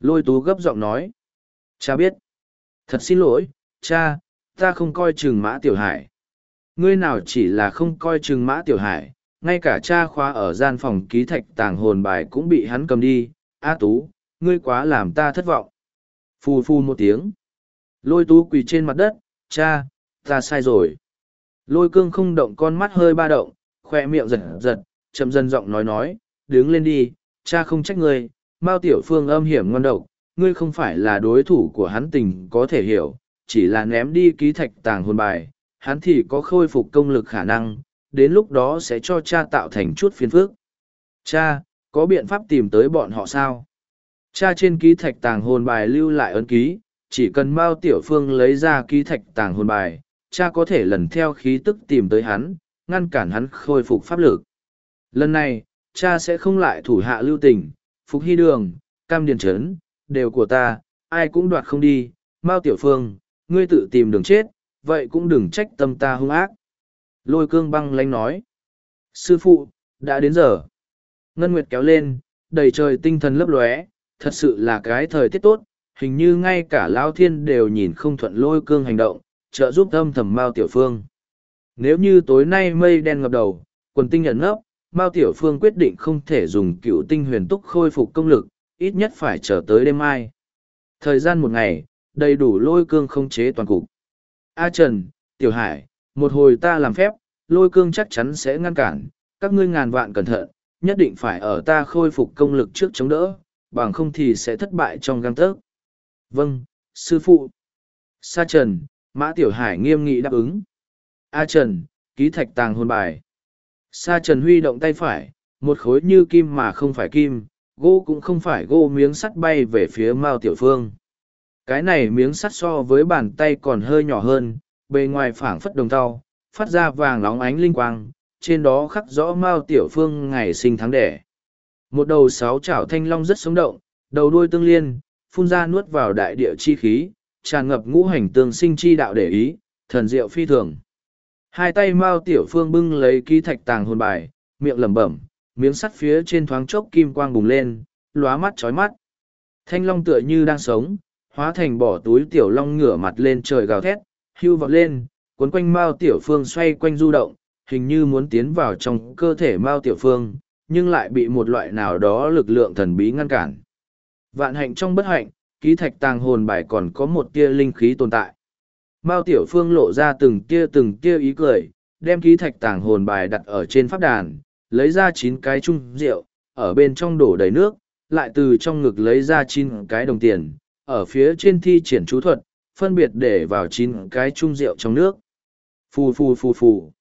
Lôi tú gấp giọng nói. Cha biết. Thật xin lỗi, cha, ta không coi chừng mã tiểu hải. Ngươi nào chỉ là không coi chừng mã tiểu hải, ngay cả cha khóa ở gian phòng ký thạch tàng hồn bài cũng bị hắn cầm đi. A tú, ngươi quá làm ta thất vọng. Phù phù một tiếng. Lôi tú quỳ trên mặt đất, cha, ta sai rồi. Lôi cương không động con mắt hơi ba động, khoe miệng giật giật, chậm dần giọng nói nói, đứng lên đi, cha không trách ngươi, Mao Tiểu Phương âm hiểm ngon độc, ngươi không phải là đối thủ của hắn tình có thể hiểu, chỉ là ném đi ký thạch tàng hồn bài, hắn thì có khôi phục công lực khả năng, đến lúc đó sẽ cho cha tạo thành chút phiền phức. Cha, có biện pháp tìm tới bọn họ sao? Cha trên ký thạch tàng hồn bài lưu lại ấn ký, chỉ cần Mao Tiểu Phương lấy ra ký thạch tàng hồn bài, cha có thể lần theo khí tức tìm tới hắn, ngăn cản hắn khôi phục pháp lực. Lần này, cha sẽ không lại thủ hạ lưu tình, Phục Hy Đường, Cam Điền Trấn, đều của ta, ai cũng đoạt không đi, Mao Tiểu Phương, ngươi tự tìm đường chết, vậy cũng đừng trách tâm ta hung ác. Lôi cương băng lanh nói. Sư phụ, đã đến giờ. Ngân Nguyệt kéo lên, đầy trời tinh thần lấp lóe, thật sự là cái thời tiết tốt, hình như ngay cả Lao Thiên đều nhìn không thuận lôi cương hành động, trợ giúp âm thầm Mao Tiểu Phương. Nếu như tối nay mây đen ngập đầu, quần tinh nhận ngấp, Mao Tiểu Phương quyết định không thể dùng cựu tinh huyền túc khôi phục công lực, ít nhất phải chờ tới đêm mai. Thời gian một ngày, đầy đủ lôi cương không chế toàn cục. A Trần, Tiểu Hải, một hồi ta làm phép, lôi cương chắc chắn sẽ ngăn cản, các ngươi ngàn vạn cẩn thận, nhất định phải ở ta khôi phục công lực trước chống đỡ, bằng không thì sẽ thất bại trong găng tớc. Vâng, sư phụ. Sa Trần, Mã Tiểu Hải nghiêm nghị đáp ứng. A Trần, ký thạch tàng hồn bài. Sa Trần huy động tay phải, một khối như kim mà không phải kim, gỗ cũng không phải gỗ miếng sắt bay về phía Mao Tiểu Phương. Cái này miếng sắt so với bàn tay còn hơi nhỏ hơn, bề ngoài phảng phất đồng tao, phát ra vàng nóng ánh linh quang, trên đó khắc rõ Mao Tiểu Phương ngày sinh tháng đẻ. Một đầu sáu chảo thanh long rất sống động, đầu đuôi tương liên, phun ra nuốt vào đại địa chi khí, tràn ngập ngũ hành tương sinh chi đạo để ý, thần diệu phi thường. Hai tay Mao Tiểu Phương bưng lấy ký thạch tàng hồn bài, miệng lẩm bẩm, miếng sắt phía trên thoáng chốc kim quang bùng lên, lóa mắt chói mắt. Thanh long tựa như đang sống, hóa thành bỏ túi tiểu long ngửa mặt lên trời gào thét, hưu vọt lên, cuốn quanh Mao Tiểu Phương xoay quanh du động, hình như muốn tiến vào trong cơ thể Mao Tiểu Phương, nhưng lại bị một loại nào đó lực lượng thần bí ngăn cản. Vạn hạnh trong bất hạnh, ký thạch tàng hồn bài còn có một tia linh khí tồn tại. Mao Tiểu Phương lộ ra từng tia từng tia ý cười, đem ký thạch tàng hồn bài đặt ở trên pháp đàn, lấy ra chín cái chung rượu, ở bên trong đổ đầy nước, lại từ trong ngực lấy ra chín cái đồng tiền, ở phía trên thi triển chú thuật, phân biệt để vào chín cái chung rượu trong nước. Phù phù phù phù.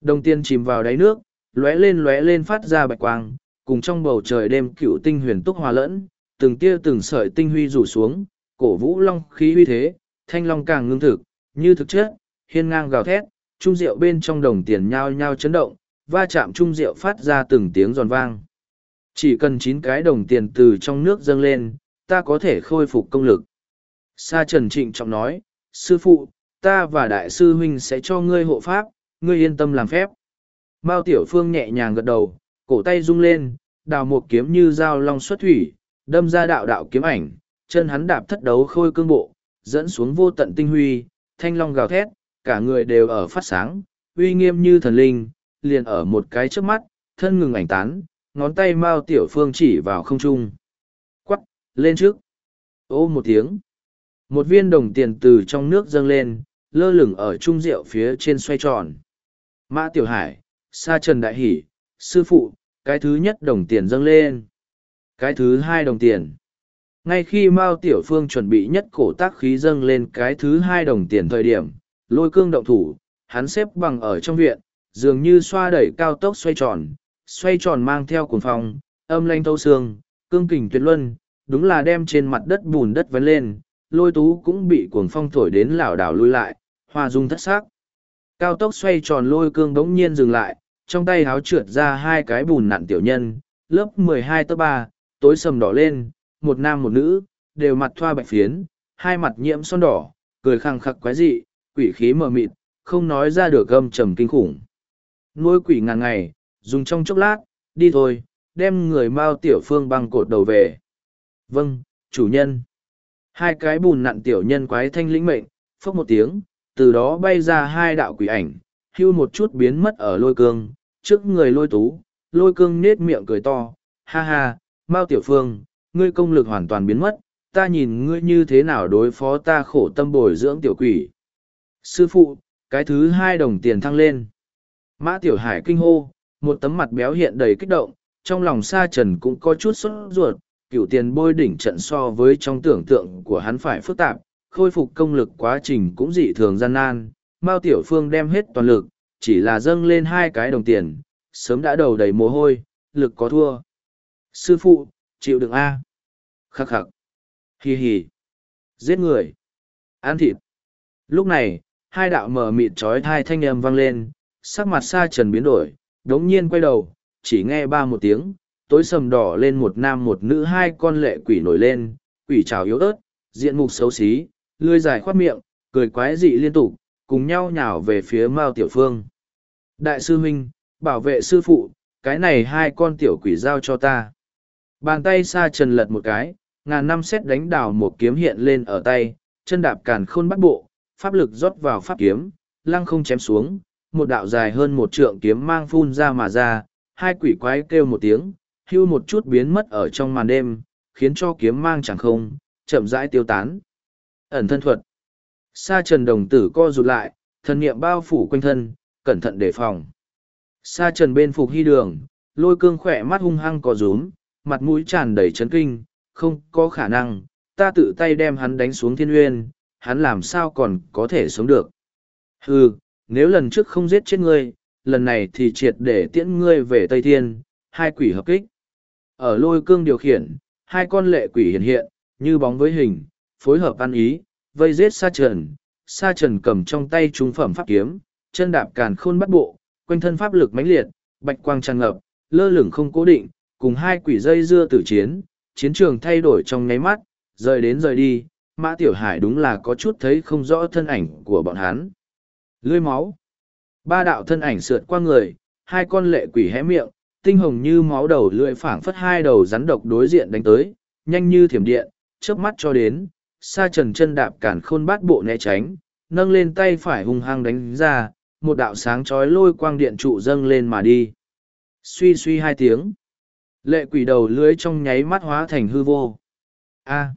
Đồng tiền chìm vào đáy nước, lóe lên lóe lên phát ra bạch quang, cùng trong bầu trời đêm cựu tinh huyền túc hòa lẫn, từng tia từng sợi tinh huy rủ xuống, cổ vũ long khí huy thế, thanh long càng ngưng thực, như thực chất, hiên ngang gào thét, trung rượu bên trong đồng tiền nhao nhao chấn động, va chạm trung rượu phát ra từng tiếng giòn vang. Chỉ cần chín cái đồng tiền từ trong nước dâng lên, ta có thể khôi phục công lực. Sa Trần Trịnh trọng nói, sư phụ, ta và đại sư huynh sẽ cho ngươi hộ pháp, ngươi yên tâm làm phép. Mao Tiểu Phương nhẹ nhàng gật đầu, cổ tay rung lên, đào một kiếm như dao long xuất thủy, đâm ra đạo đạo kiếm ảnh, chân hắn đạp thất đấu khôi cương bộ, dẫn xuống vô tận tinh huy, thanh long gào thét, cả người đều ở phát sáng, uy nghiêm như thần linh, liền ở một cái trước mắt, thân ngừng ảnh tán, ngón tay Mao Tiểu Phương chỉ vào không trung. Quắc, lên trước. Ô một tiếng. Một viên đồng tiền từ trong nước dâng lên, lơ lửng ở trung rượu phía trên xoay tròn. Mã Tiểu Hải, Sa Trần Đại hỉ Sư Phụ, cái thứ nhất đồng tiền dâng lên. Cái thứ hai đồng tiền. Ngay khi Mao Tiểu Phương chuẩn bị nhất cổ tác khí dâng lên cái thứ hai đồng tiền thời điểm, lôi cương động thủ, hắn xếp bằng ở trong viện, dường như xoa đẩy cao tốc xoay tròn, xoay tròn mang theo cuồng phong, âm lanh thâu xương, cương kình tuyệt luân, đúng là đem trên mặt đất bùn đất vấn lên, lôi tú cũng bị cuồng phong thổi đến lảo đảo lui lại, hoa dung thất xác. Cao tốc xoay tròn lôi cương đống nhiên dừng lại, trong tay háo trượt ra hai cái bùn nặn tiểu nhân, lớp mười hai tớ ba, tối sầm đỏ lên, một nam một nữ, đều mặt thoa bạch phiến, hai mặt nhiễm son đỏ, cười khăng khặc quái dị, quỷ khí mờ mịt, không nói ra được gâm trầm kinh khủng. Nuôi quỷ ngàn ngày, dùng trong chốc lát, đi thôi, đem người Mao Tiểu Phương băng cột đầu về. Vâng, chủ nhân. Hai cái bùn nặn tiểu nhân quái thanh lĩnh mệnh, phốc một tiếng, từ đó bay ra hai đạo quỷ ảnh, hưu một chút biến mất ở lôi cương, trước người lôi tú, lôi cương nết miệng cười to, ha ha, Mao Tiểu Phương, ngươi công lực hoàn toàn biến mất, ta nhìn ngươi như thế nào đối phó ta khổ tâm bồi dưỡng tiểu quỷ. Sư phụ, cái thứ hai đồng tiền thăng lên. Mã Tiểu Hải kinh hô, một tấm mặt béo hiện đầy kích động, trong lòng sa trần cũng có chút sốt ruột, cựu tiền bôi đỉnh trận so với trong tưởng tượng của hắn phải phức tạp, khôi phục công lực quá trình cũng dị thường gian nan. Mao Tiểu Phương đem hết toàn lực, chỉ là dâng lên hai cái đồng tiền, sớm đã đầu đầy mồ hôi, lực có thua. Sư phụ, chịu đựng A. Khắc khắc. Hì hì. Giết người. Ăn thịt. Lúc này, hai đạo mờ mịt trói thai thanh âm vang lên, sắc mặt sa trần biến đổi, đống nhiên quay đầu, chỉ nghe ba một tiếng, tối sầm đỏ lên một nam một nữ hai con lệ quỷ nổi lên, quỷ trào yếu ớt, diện mục xấu xí, lươi dài khoát miệng, cười quái dị liên tục, cùng nhau nhào về phía Mao Tiểu Phương. Đại sư huynh, bảo vệ sư phụ, cái này hai con tiểu quỷ giao cho ta. Bàn tay sa trần lật một cái, ngàn năm xét đánh đào một kiếm hiện lên ở tay, chân đạp càn khôn bắt bộ, pháp lực rót vào pháp kiếm, lăng không chém xuống, một đạo dài hơn một trượng kiếm mang phun ra mà ra, hai quỷ quái kêu một tiếng, hưu một chút biến mất ở trong màn đêm, khiến cho kiếm mang chẳng không, chậm rãi tiêu tán. Ẩn thân thuật. Sa trần đồng tử co rụt lại, thần niệm bao phủ quanh thân, cẩn thận đề phòng. Sa trần bên phục hy đường, lôi cương khỏe mắt hung hăng co rúm, mặt mũi tràn đầy chấn kinh, không có khả năng, ta tự tay đem hắn đánh xuống thiên uyên, hắn làm sao còn có thể sống được. Hừ, nếu lần trước không giết chết ngươi, lần này thì triệt để tiễn ngươi về Tây Thiên, hai quỷ hợp kích. Ở lôi cương điều khiển, hai con lệ quỷ hiện hiện, như bóng với hình, phối hợp ăn ý, vây giết sa trần. Sa trần cầm trong tay trung phẩm pháp kiếm, chân đạp càn khôn bắt bộ, quanh thân pháp lực mãnh liệt, bạch quang tràn ngập, lơ lửng không cố định, cùng hai quỷ dây dưa tử chiến, chiến trường thay đổi trong nháy mắt, rời đến rời đi, Mã Tiểu Hải đúng là có chút thấy không rõ thân ảnh của bọn hắn. Lươi máu. Ba đạo thân ảnh sượt qua người, hai con lệ quỷ hé miệng, tinh hồng như máu đầu lưỡi phảng phất hai đầu rắn độc đối diện đánh tới, nhanh như thiểm điện, chớp mắt cho đến, sa trần chân đạp cản khôn bát bộ né tránh, nâng lên tay phải hung hăng đánh ra, một đạo sáng chói lôi quang điện trụ dâng lên mà đi. Suy suy hai tiếng. Lệ quỷ đầu lưới trong nháy mắt hóa thành hư vô. A.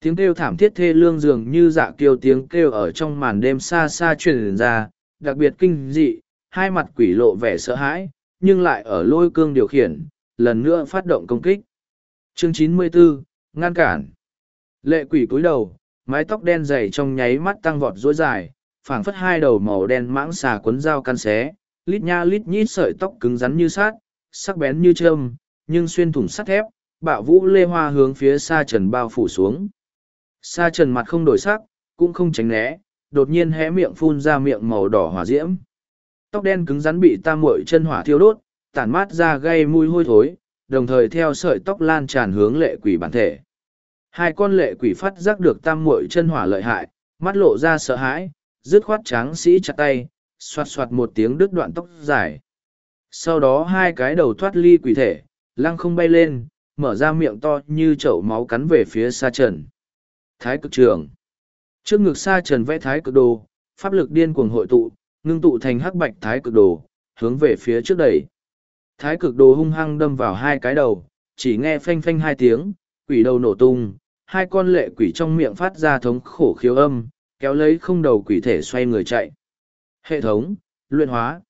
Tiếng kêu thảm thiết thê lương dường như dạ kêu tiếng kêu ở trong màn đêm xa xa truyền ra, đặc biệt kinh dị, hai mặt quỷ lộ vẻ sợ hãi, nhưng lại ở lôi cương điều khiển, lần nữa phát động công kích. Chương 94, ngăn cản. Lệ quỷ cúi đầu, mái tóc đen dày trong nháy mắt tăng vọt rối dài, phảng phất hai đầu màu đen mãng xà quấn dao căn xé, lít nha lít nhít sợi tóc cứng rắn như sát, sắc bén như trơm nhưng xuyên thủng sắt thép, bạo vũ lê hoa hướng phía sa trần bao phủ xuống. Sa trần mặt không đổi sắc, cũng không tránh né, đột nhiên hé miệng phun ra miệng màu đỏ hỏa diễm. Tóc đen cứng rắn bị tam muội chân hỏa thiêu đốt, tản mát ra gây mùi hôi thối, đồng thời theo sợi tóc lan tràn hướng lệ quỷ bản thể. Hai con lệ quỷ phát giác được tam muội chân hỏa lợi hại, mắt lộ ra sợ hãi, dứt khoát tráng sĩ chặt tay, xoạt xoạt một tiếng đứt đoạn tóc dài. Sau đó hai cái đầu thoát ly quỷ thể, lăng không bay lên, mở ra miệng to như chậu máu cắn về phía sa trần. Thái cực trường. Trước ngực sa trần vẽ thái cực đồ, pháp lực điên cuồng hội tụ, ngưng tụ thành hắc bạch thái cực đồ, hướng về phía trước đẩy. Thái cực đồ hung hăng đâm vào hai cái đầu, chỉ nghe phanh phanh hai tiếng, quỷ đầu nổ tung, hai con lệ quỷ trong miệng phát ra thống khổ khiếu âm, kéo lấy không đầu quỷ thể xoay người chạy. Hệ thống, luyện hóa.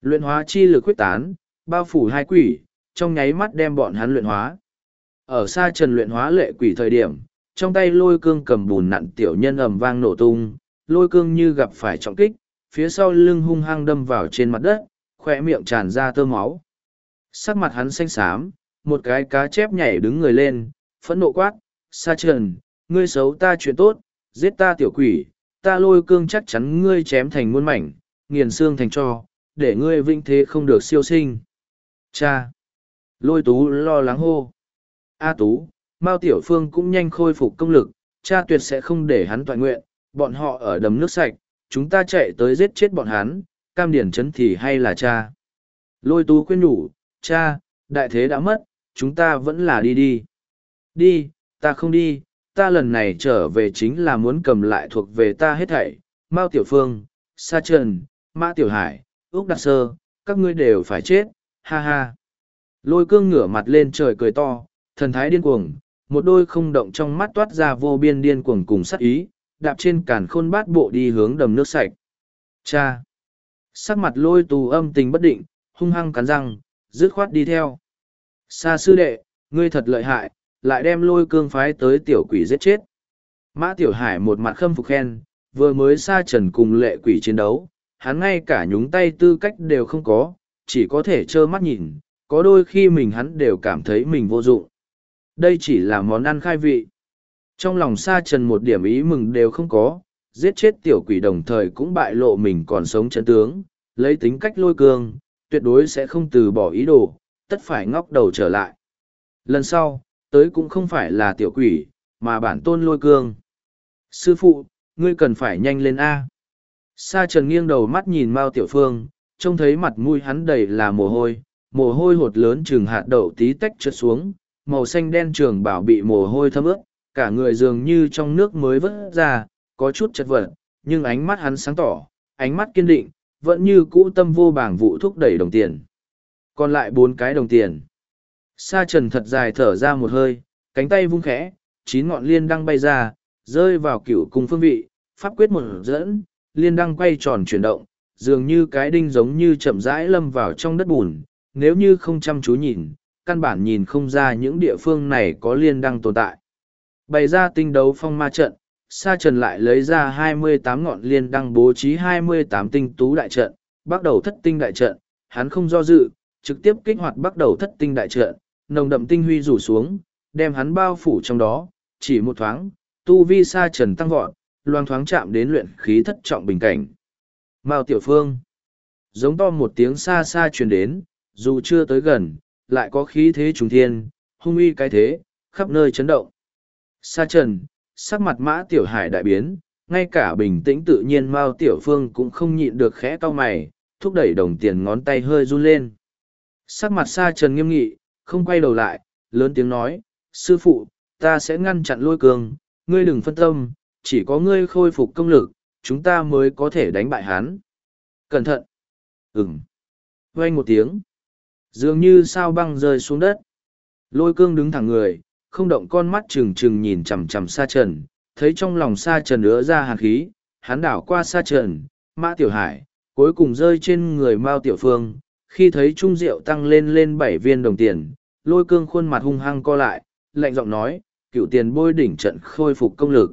Luyện hóa chi lực quyết tán, bao phủ hai quỷ, trong nháy mắt đem bọn hắn luyện hóa. Ở xa trần luyện hóa lệ quỷ thời điểm, trong tay lôi cương cầm bùn nặn tiểu nhân ầm vang nổ tung, lôi cương như gặp phải trọng kích, phía sau lưng hung hăng đâm vào trên mặt đất, khỏe miệng tràn ra tơ máu. Sắc mặt hắn xanh xám, một cái cá chép nhảy đứng người lên, phẫn nộ quát, xa trần, ngươi xấu ta chuyện tốt, giết ta tiểu quỷ, ta lôi cương chắc chắn ngươi chém thành muôn mảnh, nghiền xương thành cho, để ngươi vinh thế không được siêu sinh. Cha! Lôi tú lo lắng hô. A tú, Mao Tiểu Phương cũng nhanh khôi phục công lực, cha tuyệt sẽ không để hắn toàn nguyện, bọn họ ở đầm nước sạch, chúng ta chạy tới giết chết bọn hắn, cam điển chấn thì hay là cha. Lôi tú khuyên nhủ, cha, đại thế đã mất, chúng ta vẫn là đi đi. Đi, ta không đi, ta lần này trở về chính là muốn cầm lại thuộc về ta hết thảy, Mao Tiểu Phương, Sa Trần, Mã Tiểu Hải, Úc đặc Sơ, các ngươi đều phải chết, ha ha. Lôi cương ngửa mặt lên trời cười to, thần thái điên cuồng, một đôi không động trong mắt toát ra vô biên điên cuồng cùng sắc ý, đạp trên càn khôn bát bộ đi hướng đầm nước sạch. Cha! Sắc mặt lôi tù âm tình bất định, hung hăng cắn răng, dứt khoát đi theo. Sa sư đệ, ngươi thật lợi hại, lại đem lôi cương phái tới tiểu quỷ giết chết. Mã Tiểu Hải một mặt khâm phục khen, vừa mới xa trần cùng lệ quỷ chiến đấu, hắn ngay cả nhúng tay tư cách đều không có, chỉ có thể trơ mắt nhìn, có đôi khi mình hắn đều cảm thấy mình vô dụng. Đây chỉ là món ăn khai vị. Trong lòng Sa trần một điểm ý mừng đều không có, giết chết tiểu quỷ đồng thời cũng bại lộ mình còn sống chân tướng, lấy tính cách lôi cương, tuyệt đối sẽ không từ bỏ ý đồ, tất phải ngóc đầu trở lại. Lần sau, tới cũng không phải là tiểu quỷ, mà bản tôn lôi cương. Sư phụ, ngươi cần phải nhanh lên A. Sa trần nghiêng đầu mắt nhìn Mao Tiểu Phương, trông thấy mặt mũi hắn đầy là mồ hôi, mồ hôi hột lớn chừng hạt đậu tí tách trượt xuống, màu xanh đen trường bảo bị mồ hôi thấm ướt, cả người dường như trong nước mới vớt ra, có chút chật vật, nhưng ánh mắt hắn sáng tỏ, ánh mắt kiên định, vẫn như cũ tâm vô bảng vụ thúc đẩy đồng tiền. Còn lại bốn cái đồng tiền. Sa trần thật dài thở ra một hơi, cánh tay vung khẽ, chín ngọn liên đăng bay ra, rơi vào cửu cung phương vị, pháp quyết một dẫn, liên đăng quay tròn chuyển động, dường như cái đinh giống như chậm rãi lâm vào trong đất bùn, nếu như không chăm chú nhìn, căn bản nhìn không ra những địa phương này có liên đăng tồn tại. Bày ra tinh đấu phong ma trận, Sa Trần lại lấy ra 28 ngọn liên đăng bố trí 28 tinh tú đại trận, bắt đầu thất tinh đại trận, hắn không do dự, trực tiếp kích hoạt bắt đầu thất tinh đại trận, nồng đậm tinh huy rủ xuống, đem hắn bao phủ trong đó, chỉ một thoáng, tu vi Sa Trần tăng vọt, loang thoáng chạm đến luyện khí thất trọng bình cảnh. Mao Tiểu Phương giống to một tiếng xa xa truyền đến, dù chưa tới gần, lại có khí thế trùng thiên, hung uy cái thế, khắp nơi chấn động. Sa trần, sắc mặt mã tiểu hải đại biến, ngay cả bình tĩnh tự nhiên Mao Tiểu Phương cũng không nhịn được khẽ cau mày, thúc đẩy đồng tiền ngón tay hơi run lên. Sắc mặt Sa Trần nghiêm nghị, không quay đầu lại, lớn tiếng nói, sư phụ, ta sẽ ngăn chặn lôi cường, ngươi đừng phân tâm, chỉ có ngươi khôi phục công lực, chúng ta mới có thể đánh bại hắn. Cẩn thận! Ừm! Quay một tiếng. Dường như sao băng rơi xuống đất. Lôi cương đứng thẳng người, không động con mắt trừng trừng nhìn chằm chằm sa trần, thấy trong lòng sa trần ứa ra hạt khí, hắn đảo qua sa trần, mã tiểu hải, cuối cùng rơi trên người mao tiểu phương, khi thấy trung rượu tăng lên lên bảy viên đồng tiền, lôi cương khuôn mặt hung hăng co lại, lạnh giọng nói, cựu tiền bôi đỉnh trận khôi phục công lực.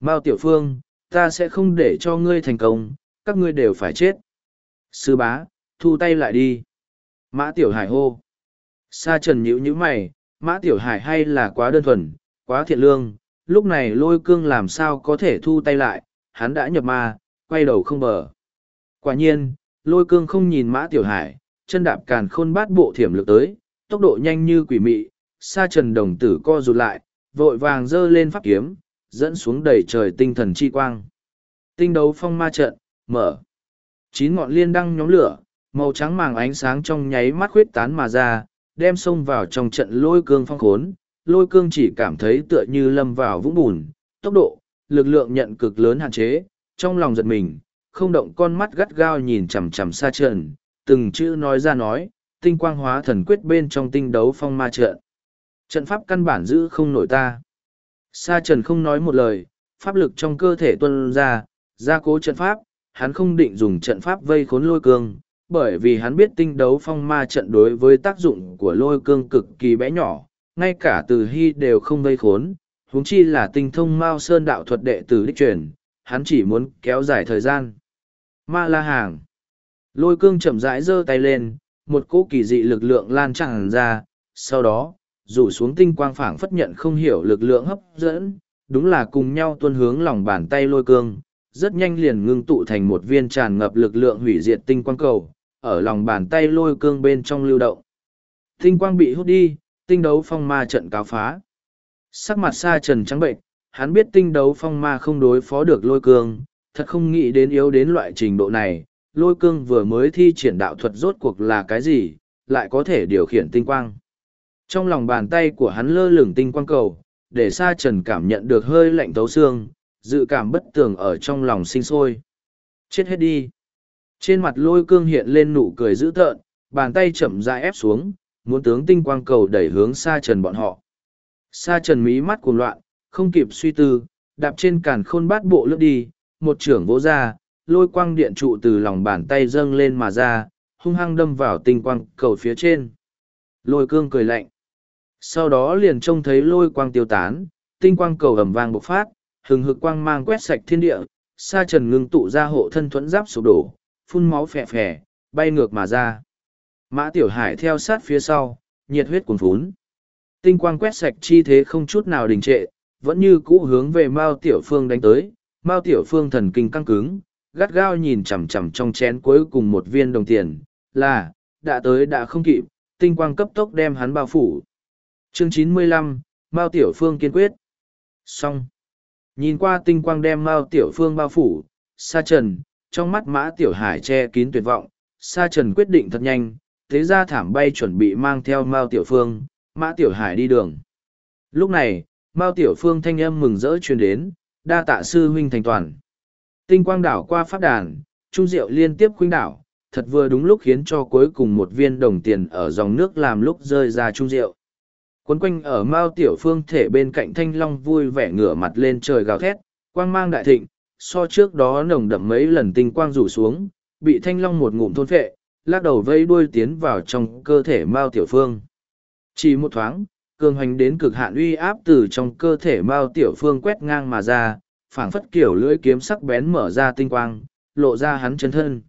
Mao tiểu phương, ta sẽ không để cho ngươi thành công, các ngươi đều phải chết. Sư bá, thu tay lại đi. Mã tiểu hải hô. Sa trần nhữ như mày, mã tiểu hải hay là quá đơn thuần, quá thiện lương, lúc này lôi cương làm sao có thể thu tay lại, hắn đã nhập ma, quay đầu không bờ. Quả nhiên, lôi cương không nhìn mã tiểu hải, chân đạp càn khôn bát bộ thiểm lực tới, tốc độ nhanh như quỷ mị, sa trần đồng tử co rụt lại, vội vàng giơ lên pháp kiếm, dẫn xuống đầy trời tinh thần chi quang. Tinh đấu phong ma trận, mở. Chín ngọn liên đăng nhóm lửa, màu trắng màng ánh sáng trong nháy mắt khuyết tán mà ra, đem xông vào trong trận lôi cương phong khốn. Lôi cương chỉ cảm thấy tựa như lâm vào vũng bùn, tốc độ, lực lượng nhận cực lớn hạn chế, trong lòng giật mình, không động con mắt gắt gao nhìn chằm chằm xa trận, từng chữ nói ra nói, tinh quang hóa thần quyết bên trong tinh đấu phong ma trận. Trận pháp căn bản giữ không nổi ta. Sa trần không nói một lời, pháp lực trong cơ thể tuân ra, gia cố trận pháp, hắn không định dùng trận pháp vây khốn lôi cương, bởi vì hắn biết tinh đấu phong ma trận đối với tác dụng của lôi cương cực kỳ bé nhỏ, ngay cả từ hy đều không vây khốn, huống chi là tinh thông mao sơn đạo thuật đệ tử đích truyền, hắn chỉ muốn kéo dài thời gian. Ma la hàng. Lôi cương chậm rãi giơ tay lên, một cỗ kỳ dị lực lượng lan tràn ra, sau đó, rủ xuống tinh quang phảng phất nhận không hiểu lực lượng hấp dẫn, đúng là cùng nhau tuân hướng lòng bàn tay lôi cương, rất nhanh liền ngưng tụ thành một viên tràn ngập lực lượng hủy diệt tinh quang cầu, ở lòng bàn tay lôi cương bên trong lưu động. Tinh quang bị hút đi, tinh đấu phong ma trận cáo phá. Sắc mặt xa trần trắng bệnh, hắn biết tinh đấu phong ma không đối phó được lôi cương, thật không nghĩ đến yếu đến loại trình độ này. Lôi cương vừa mới thi triển đạo thuật rốt cuộc là cái gì, lại có thể điều khiển tinh quang. Trong lòng bàn tay của hắn lơ lửng tinh quang cầu, để sa trần cảm nhận được hơi lạnh tấu xương, dự cảm bất tường ở trong lòng sinh sôi. Chết hết đi. Trên mặt lôi cương hiện lên nụ cười dữ tợn, bàn tay chậm rãi ép xuống, muốn tướng tinh quang cầu đẩy hướng xa trần bọn họ. Sa trần mí mắt cuồng loạn, không kịp suy tư, đạp trên càn khôn bát bộ lướt đi, một trưởng vỗ ra, lôi quang điện trụ từ lòng bàn tay dâng lên mà ra, hung hăng đâm vào tinh quang cầu phía trên. Lôi cương cười lạnh. Sau đó liền trông thấy lôi quang tiêu tán, tinh quang cầu ầm vang bộc phát, hừng hực quang mang quét sạch thiên địa, sa trần ngưng tụ ra hộ thân thuẫn giáp sụp đổ, phun máu phè phè, bay ngược mà ra. Mã Tiểu Hải theo sát phía sau, nhiệt huyết cuồn phún. Tinh quang quét sạch chi thế không chút nào đình trệ, vẫn như cũ hướng về Mao Tiểu Phương đánh tới. Mao Tiểu Phương thần kinh căng cứng, gắt gao nhìn chằm chằm trong chén cuối cùng một viên đồng tiền, là, đã tới đã không kịp, tinh quang cấp tốc đem hắn bao phủ. Chương chín mươi lăm, Mao Tiểu Phương kiên quyết. Xong. Nhìn qua tinh quang đem Mao Tiểu Phương bao phủ, Sa Trần, trong mắt Mã Tiểu Hải che kín tuyệt vọng, Sa Trần quyết định thật nhanh, thế ra thảm bay chuẩn bị mang theo Mao Tiểu Phương, Mã Tiểu Hải đi đường. Lúc này, Mao Tiểu Phương thanh âm mừng rỡ truyền đến, đa tạ sư huynh thành toàn. Tinh quang đảo qua pháp đàn, Trung Diệu liên tiếp khuynh đảo, thật vừa đúng lúc khiến cho cuối cùng một viên đồng tiền ở dòng nước làm lúc rơi ra Trung Diệu. Quấn quanh ở Mao Tiểu Phương thể bên cạnh Thanh Long vui vẻ ngửa mặt lên trời gào thét, quang mang đại thịnh, so trước đó nồng đậm mấy lần tinh quang rủ xuống, bị Thanh Long một ngụm thôn phệ, lắc đầu vây đuôi tiến vào trong cơ thể Mao Tiểu Phương. Chỉ một thoáng, cường hành đến cực hạn uy áp từ trong cơ thể Mao Tiểu Phương quét ngang mà ra, phảng phất kiểu lưỡi kiếm sắc bén mở ra tinh quang, lộ ra hắn chân thân.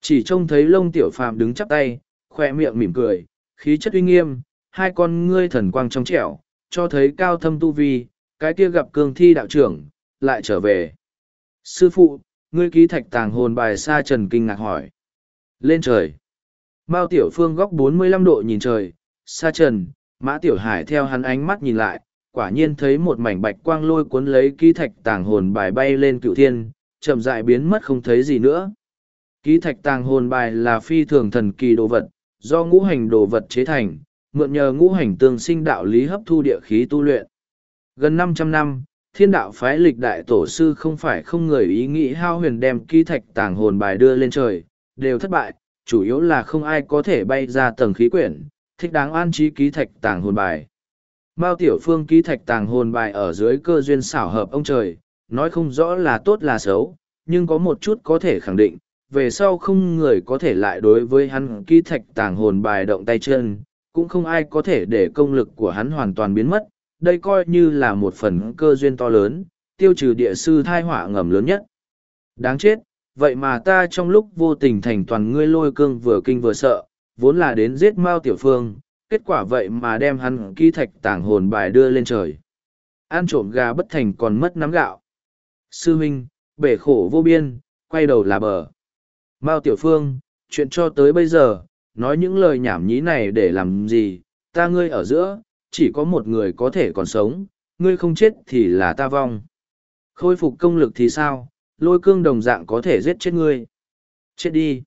Chỉ trông thấy lông Tiểu Phàm đứng chắp tay, khoe miệng mỉm cười, khí chất uy nghiêm, hai con ngươi thần quang trong trẻo, cho thấy cao thâm tu vi, cái kia gặp cương thi đạo trưởng, lại trở về. Sư phụ, ngươi ký thạch tàng hồn bài sa trần kinh ngạc hỏi. Lên trời. Mao Tiểu Phương góc 45 độ nhìn trời, sa trần, Mã Tiểu Hải theo hắn ánh mắt nhìn lại, quả nhiên thấy một mảnh bạch quang lôi cuốn lấy ký thạch tàng hồn bài bay lên cựu thiên, chậm dại biến mất không thấy gì nữa. Ký thạch tàng hồn bài là phi thường thần kỳ đồ vật, do ngũ hành đồ vật chế thành, mượn nhờ ngũ hành tương sinh đạo lý hấp thu địa khí tu luyện. Gần 500 năm, thiên đạo phái lịch đại tổ sư không phải không người ý nghĩ hao huyền đem ký thạch tàng hồn bài đưa lên trời, đều thất bại, chủ yếu là không ai có thể bay ra tầng khí quyển, thích đáng an trí ký thạch tàng hồn bài. Mao Tiểu Phương ký thạch tàng hồn bài ở dưới cơ duyên xảo hợp ông trời, nói không rõ là tốt là xấu, nhưng có một chút có thể khẳng định, về sau không người có thể lại đối với hắn ký thạch tàng hồn bài động tay chân, cũng không ai có thể để công lực của hắn hoàn toàn biến mất, đây coi như là một phần cơ duyên to lớn, tiêu trừ địa sư thai họa ngầm lớn nhất. Đáng chết, vậy mà ta trong lúc vô tình thành toàn ngươi lôi cương vừa kinh vừa sợ, vốn là đến giết Mao Tiểu Phương, kết quả vậy mà đem hắn ký thạch tàng hồn bài đưa lên trời. Ăn trộm gà bất thành còn mất nắm gạo. Sư huynh, bể khổ vô biên, quay đầu là bờ. Mao Tiểu Phương, chuyện cho tới bây giờ, nói những lời nhảm nhí này để làm gì, ta ngươi ở giữa, chỉ có một người có thể còn sống, ngươi không chết thì là ta vong. Khôi phục công lực thì sao, lôi cương đồng dạng có thể giết chết ngươi. Chết đi.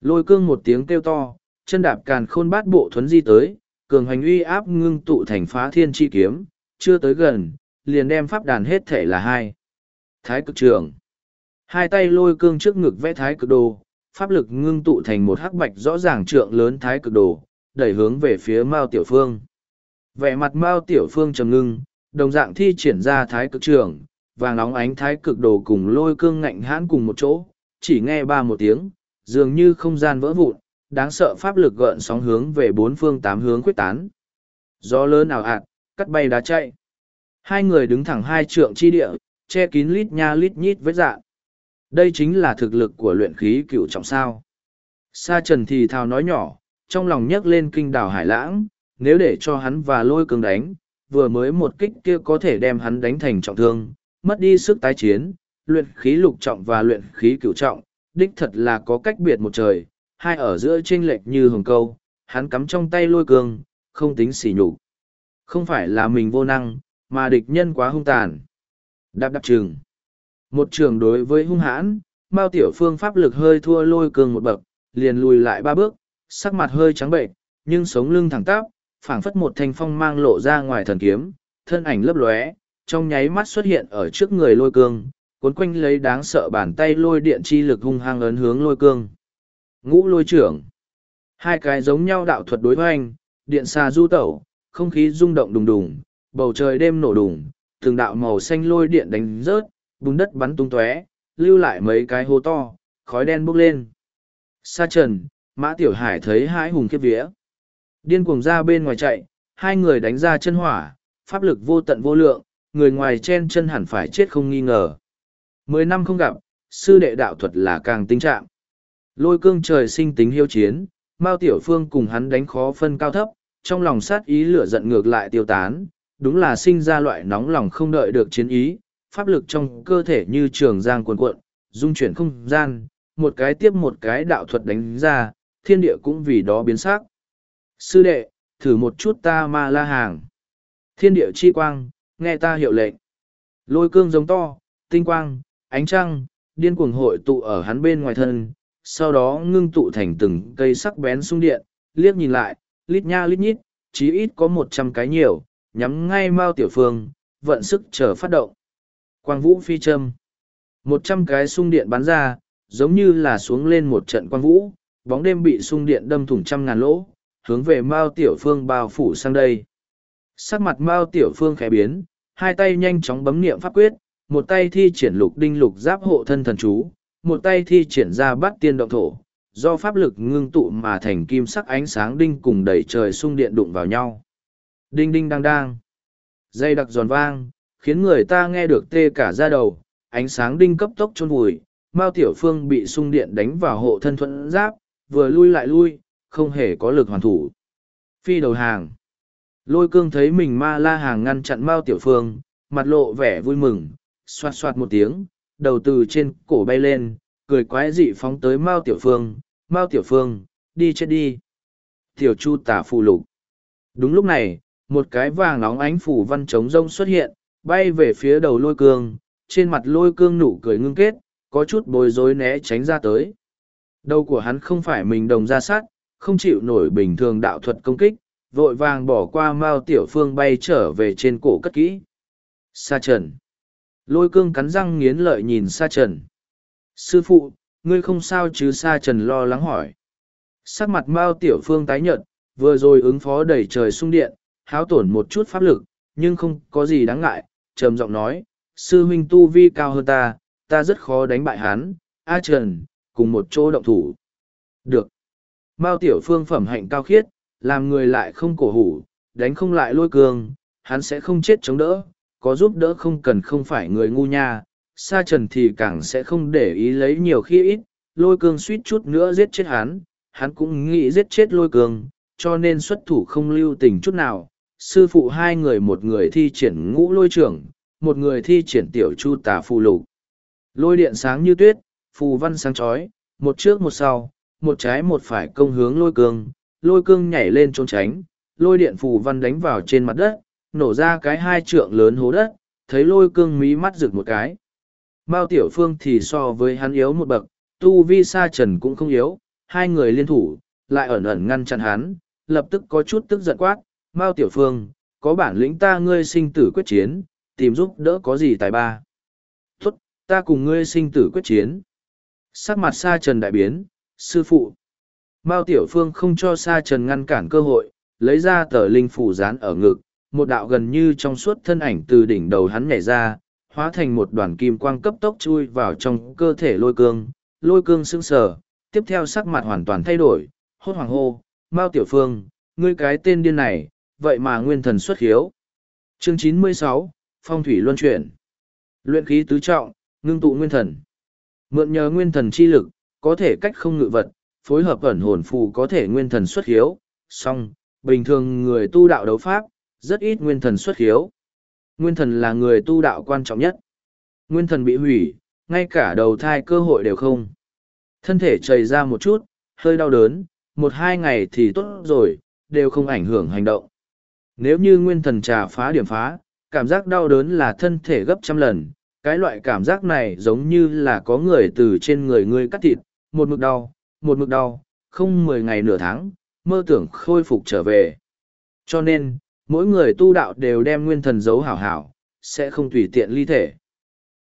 Lôi cương một tiếng kêu to, chân đạp càn khôn bát bộ thuấn di tới, cường hành uy áp ngưng tụ thành phá thiên chi kiếm, chưa tới gần, liền đem pháp đàn hết thể là hai. Thái cực trường. Hai tay lôi cương trước ngực vẽ thái cực đồ, pháp lực ngưng tụ thành một hắc bạch rõ ràng trượng lớn thái cực đồ, đẩy hướng về phía Mao Tiểu Phương. Vẻ mặt Mao Tiểu Phương trầm ngưng, đồng dạng thi triển ra thái cực trường, vàng nóng ánh thái cực đồ cùng lôi cương ngạnh hãn cùng một chỗ, chỉ nghe ba một tiếng, dường như không gian vỡ vụn, đáng sợ pháp lực gợn sóng hướng về bốn phương tám hướng quyết tán. Gió lớn ảo ạt, cắt bay đá chạy. Hai người đứng thẳng hai trượng chi địa, che kín lít nha lít nhít vết dạ. Đây chính là thực lực của luyện khí cựu trọng sao. Sa trần thì thào nói nhỏ, trong lòng nhấc lên kinh đảo hải lãng, nếu để cho hắn và lôi cường đánh, vừa mới một kích kia có thể đem hắn đánh thành trọng thương, mất đi sức tái chiến, luyện khí lục trọng và luyện khí cửu trọng, đích thật là có cách biệt một trời, hai ở giữa chênh lệch như hồng câu, hắn cắm trong tay lôi cường, không tính xỉ nhục. Không phải là mình vô năng, mà địch nhân quá hung tàn. Đạp đạp trường. Một trường đối với hung hãn, Mao Tiểu Phương pháp lực hơi thua lôi cường một bậc, liền lùi lại ba bước, sắc mặt hơi trắng bệnh, nhưng sống lưng thẳng tắp, phảng phất một thanh phong mang lộ ra ngoài thần kiếm, thân ảnh lấp lóe, trong nháy mắt xuất hiện ở trước người lôi cương, cuốn quanh lấy đáng sợ bàn tay lôi điện chi lực hung hăng ấn hướng lôi cương. Ngũ lôi trưởng. Hai cái giống nhau đạo thuật đối hoành, điện xa du tẩu, không khí rung động đùng đùng, bầu trời đêm nổ đùng, từng đạo màu xanh lôi điện đánh rớt, bùn đất bắn tung tóe, lưu lại mấy cái hố to, khói đen bốc lên. Sa trần, mã tiểu hải thấy hãi hùng kiếp vía. Điên cuồng ra bên ngoài chạy, hai người đánh ra chân hỏa, pháp lực vô tận vô lượng, người ngoài chen chân hẳn phải chết không nghi ngờ. Mười năm không gặp, sư đệ đạo thuật là càng tinh trạng. Lôi cương trời sinh tính hiếu chiến, Mao Tiểu Phương cùng hắn đánh khó phân cao thấp, trong lòng sát ý lửa giận ngược lại tiêu tán, đúng là sinh ra loại nóng lòng không đợi được chiến ý, pháp lực trong cơ thể như trường giang cuồn cuộn, dung chuyển không gian, một cái tiếp một cái đạo thuật đánh ra, thiên địa cũng vì đó biến sắc. Sư đệ, thử một chút ta ma la hàng. Thiên địa chi quang, nghe ta hiệu lệnh. Lôi cương giống to, tinh quang, ánh trăng, điên cuồng hội tụ ở hắn bên ngoài thân, sau đó ngưng tụ thành từng cây sắc bén sung điện, liếc nhìn lại, lít nha lít nhít, chí ít có một trăm cái nhiều, nhắm ngay Mao Tiểu Phương, vận sức chờ phát động. Quang vũ phi châm. Một trăm cái sung điện bắn ra, giống như là xuống lên một trận quang vũ, bóng đêm bị sung điện đâm thủng trăm ngàn lỗ, hướng về Mao Tiểu Phương bao phủ sang đây. Sắc mặt Mao Tiểu Phương khẽ biến, hai tay nhanh chóng bấm niệm pháp quyết, một tay thi triển lục đinh lục giáp hộ thân thần chú, một tay thi triển ra bát tiên động thổ, do pháp lực ngưng tụ mà thành kim sắc ánh sáng đinh cùng đẩy trời sung điện đụng vào nhau. Đinh đinh đang đang. Dây đặc giòn vang, khiến người ta nghe được tê cả da đầu, ánh sáng đinh cấp tốc chôn vùi, Mao Tiểu Phương bị sung điện đánh vào hộ thân thuận giáp, vừa lui lại lui, không hề có lực hoàn thủ. Phi đầu hàng. Lôi cương thấy mình ma la hàng ngăn chặn Mao Tiểu Phương, mặt lộ vẻ vui mừng, xoạt xoạt một tiếng, đầu từ trên cổ bay lên, cười quái dị phóng tới Mao Tiểu Phương, Mao Tiểu Phương, đi chết đi. Tiểu Chu tả phù lục. Đúng lúc này, một cái vàng nóng ánh phủ văn trống rông xuất hiện, bay về phía đầu lôi cương, trên mặt lôi cương nụ cười ngưng kết, có chút bối rối né tránh ra tới. Đầu của hắn không phải mình đồng ra sát, không chịu nổi bình thường đạo thuật công kích, vội vàng bỏ qua Mao Tiểu Phương bay trở về trên cổ cất kỹ. Sa Trần. Lôi cương cắn răng nghiến lợi nhìn Sa Trần. Sư phụ, ngươi không sao chứ Sa Trần lo lắng hỏi. Sắc mặt Mao Tiểu Phương tái nhợt, vừa rồi ứng phó đẩy trời sung điện, háo tổn một chút pháp lực, nhưng không có gì đáng ngại, trầm giọng nói, sư huynh tu vi cao hơn ta, ta rất khó đánh bại hắn, A Trần, cùng một chỗ động thủ. Được. Mao Tiểu Phương phẩm hạnh cao khiết, làm người lại không cổ hủ, đánh không lại lôi cương, hắn sẽ không chết chống đỡ, có giúp đỡ không cần không phải người ngu nha, Sa Trần thì càng sẽ không để ý lấy nhiều khi ít, lôi cương suýt chút nữa giết chết hắn, hắn cũng nghĩ giết chết lôi cương, cho nên xuất thủ không lưu tình chút nào. Sư phụ hai người một người thi triển ngũ lôi trưởng, một người thi triển tiểu chu tà phù lục. Lôi điện sáng như tuyết, phù văn sáng chói, một trước một sau, một trái một phải công hướng lôi cương, lôi cương nhảy lên trốn tránh, lôi điện phù văn đánh vào trên mặt đất, nổ ra cái hai trượng lớn hố đất, thấy lôi cương mí mắt rực một cái. Mao Tiểu Phương thì so với hắn yếu một bậc, tu vi sa trần cũng không yếu, hai người liên thủ, lại ẩn ẩn ngăn chặn hắn, lập tức có chút tức giận quát, Mao Tiểu Phương, có bản lĩnh ta ngươi sinh tử quyết chiến, tìm giúp đỡ có gì tài ba. Tốt, ta cùng ngươi sinh tử quyết chiến. Sắc mặt sa trần đại biến, sư phụ. Mao Tiểu Phương không cho sa trần ngăn cản cơ hội, lấy ra tờ linh phủ dán ở ngực, một đạo gần như trong suốt thân ảnh từ đỉnh đầu hắn nhảy ra, hóa thành một đoàn kim quang cấp tốc chui vào trong cơ thể lôi cương, lôi cương sững sờ, tiếp theo sắc mặt hoàn toàn thay đổi, hốt hoàng hô, Mao Tiểu Phương, ngươi cái tên điên này, vậy mà nguyên thần xuất hiếu. Chương 96, Phong thủy luân chuyển. Luyện khí tứ trọng, ngưng tụ nguyên thần. Mượn nhờ nguyên thần chi lực, có thể cách không ngự vật, phối hợp ẩn hồn phù có thể nguyên thần xuất hiếu, song, bình thường người tu đạo đấu pháp, rất ít nguyên thần xuất hiếu. Nguyên thần là người tu đạo quan trọng nhất. Nguyên thần bị hủy, ngay cả đầu thai cơ hội đều không. Thân thể chảy ra một chút, hơi đau đớn, một hai ngày thì tốt rồi, đều không ảnh hưởng hành động. Nếu như nguyên thần trà phá điểm phá, cảm giác đau đớn là thân thể gấp trăm lần, cái loại cảm giác này giống như là có người từ trên người ngươi cắt thịt, một mực đau, một mực đau, không mười ngày nửa tháng, mơ tưởng khôi phục trở về. Cho nên, mỗi người tu đạo đều đem nguyên thần giấu hảo hảo, sẽ không tùy tiện ly thể.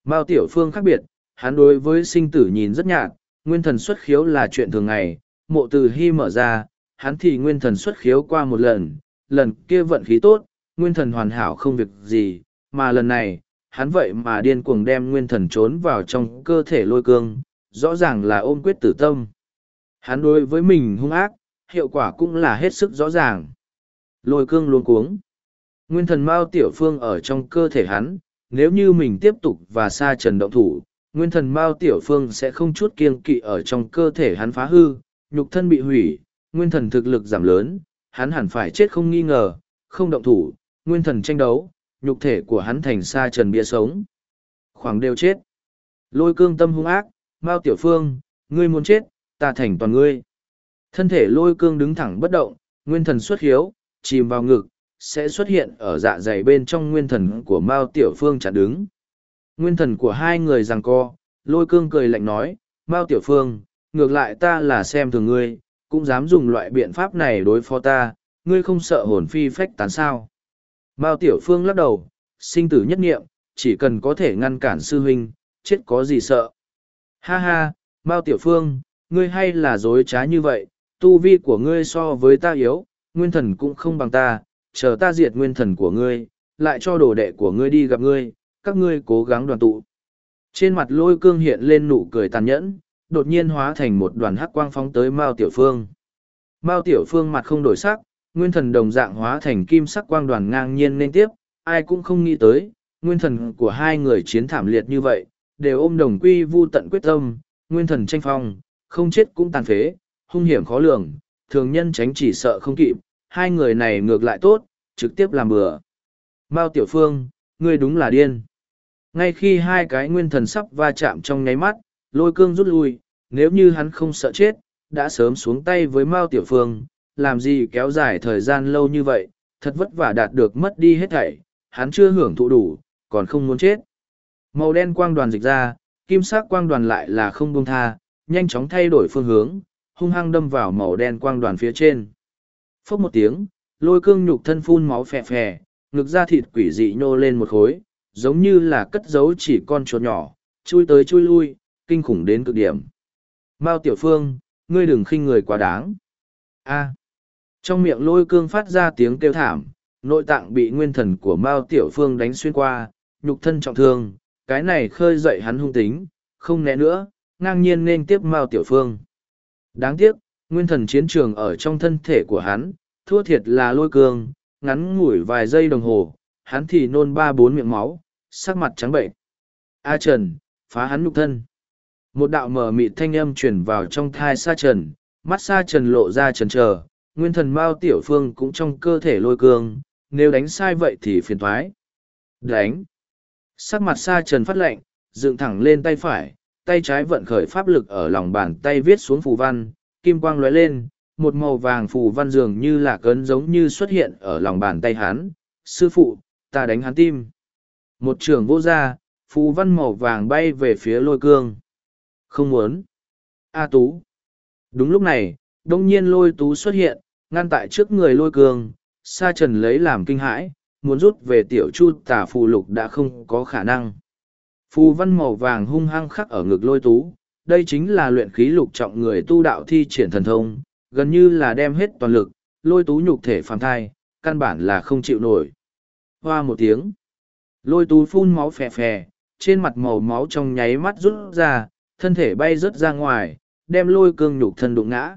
Mao Tiểu Phương khác biệt, hắn đối với sinh tử nhìn rất nhạt, nguyên thần xuất khiếu là chuyện thường ngày, mộ từ hy mở ra, hắn thì nguyên thần xuất khiếu qua một lần, lần kia vận khí tốt, nguyên thần hoàn hảo không việc gì, mà lần này, hắn vậy mà điên cuồng đem nguyên thần trốn vào trong cơ thể lôi cương, rõ ràng là ôm quyết tử tâm. Hắn đối với mình hung ác, hiệu quả cũng là hết sức rõ ràng. Lôi cương luôn cuống. Nguyên thần Mao Tiểu Phương ở trong cơ thể hắn, nếu như mình tiếp tục và xa trần động thủ, nguyên thần Mao Tiểu Phương sẽ không chút kiêng kỵ ở trong cơ thể hắn phá hư, nhục thân bị hủy, nguyên thần thực lực giảm lớn, hắn hẳn phải chết không nghi ngờ, không động thủ, nguyên thần tranh đấu, nhục thể của hắn thành xa trần bia sống. Khoảng đều chết. Lôi cương tâm hung ác, Mao Tiểu Phương, ngươi muốn chết, ta thành toàn ngươi. Thân thể lôi cương đứng thẳng bất động, nguyên thần xuất hiếu, chìm vào ngực, sẽ xuất hiện ở dạ dày bên trong nguyên thần của Mao Tiểu Phương chặn đứng. Nguyên thần của hai người rằng co, lôi cương cười lạnh nói, Mao Tiểu Phương, ngược lại ta là xem thường ngươi, cũng dám dùng loại biện pháp này đối phó ta, ngươi không sợ hồn phi phách tán sao. Mao Tiểu Phương lắc đầu, sinh tử nhất nghiệm, chỉ cần có thể ngăn cản sư huynh, chết có gì sợ. Ha ha, Mao Tiểu Phương, ngươi hay là dối trá như vậy, tu vi của ngươi so với ta yếu, nguyên thần cũng không bằng ta, chờ ta diệt nguyên thần của ngươi, lại cho đồ đệ của ngươi đi gặp ngươi, các ngươi cố gắng đoàn tụ. Trên mặt lôi cương hiện lên nụ cười tàn nhẫn, đột nhiên hóa thành một đoàn hắc quang phóng tới Mao Tiểu Phương. Mao Tiểu Phương mặt không đổi sắc, nguyên thần đồng dạng hóa thành kim sắc quang đoàn ngang nhiên nên tiếp, ai cũng không nghĩ tới, nguyên thần của hai người chiến thảm liệt như vậy, đều ôm đồng quy vu tận quyết tâm, nguyên thần tranh phong, không chết cũng tàn phế, hung hiểm khó lường, thường nhân tránh chỉ sợ không kịp, hai người này ngược lại tốt, trực tiếp làm bừa. Mao Tiểu Phương, ngươi đúng là điên. Ngay khi hai cái nguyên thần sắp va chạm trong nháy mắt, lôi cương rút lui, nếu như hắn không sợ chết, đã sớm xuống tay với Mao Tiểu Phương, làm gì kéo dài thời gian lâu như vậy, thật vất vả đạt được mất đi hết thảy, hắn chưa hưởng thụ đủ, còn không muốn chết. Màu đen quang đoàn dịch ra, kim sắc quang đoàn lại là không buông tha, nhanh chóng thay đổi phương hướng, hung hăng đâm vào màu đen quang đoàn phía trên. Phốc một tiếng, lôi cương nhục thân phun máu phè phè, ngực da thịt quỷ dị nhô lên một khối, giống như là cất giấu chỉ con chuột nhỏ, chui tới chui lui, kinh khủng đến cực điểm. Mao Tiểu Phương, ngươi đừng khinh người quá đáng. a trong miệng lôi cương phát ra tiếng kêu thảm nội tạng bị nguyên thần của mao tiểu phương đánh xuyên qua nhục thân trọng thương cái này khơi dậy hắn hung tính, không né nữa, ngang nhiên nên tiếp mao tiểu phương. Đáng tiếc, nguyên thần chiến trường ở trong thân thể của hắn, thua thiệt là lôi cương, ngắn ngủi vài giây đồng hồ, hắn thì nôn ba bốn miệng máu, sắc mặt trắng bệnh. A trần, phá hắn nhục thân. Một đạo mờ mịt thanh âm truyền vào trong thai sa trần, mắt sa trần lộ ra trần trờ, nguyên thần mao tiểu phương cũng trong cơ thể lôi cương, nếu đánh sai vậy thì phiền thoái. Đánh sắc mặt sa trần phát lệnh dựng thẳng lên tay phải tay trái vận khởi pháp lực ở lòng bàn tay viết xuống phù văn kim quang lóe lên một màu vàng phù văn dường như là cấn giống như xuất hiện ở lòng bàn tay hắn. Sư phụ ta đánh hắn tim. Một trường vô ra, phù văn màu vàng bay về phía lôi cương. Không muốn. A tú. Đúng lúc này đông nhiên lôi tú xuất hiện ngăn tại trước người lôi cương. Sa trần lấy làm kinh hãi muốn rút về tiểu chu tả phù lục đã không có khả năng. Phù văn màu vàng hung hăng khắc ở ngực lôi tú, đây chính là luyện khí lục trọng người tu đạo thi triển thần thông, gần như là đem hết toàn lực, lôi tú nhục thể phàm thai, căn bản là không chịu nổi. Hoa một tiếng, lôi tú phun máu phè phè, trên mặt màu máu trong nháy mắt rút ra, thân thể bay rớt ra ngoài, đem lôi cương nhục thân đụng ngã.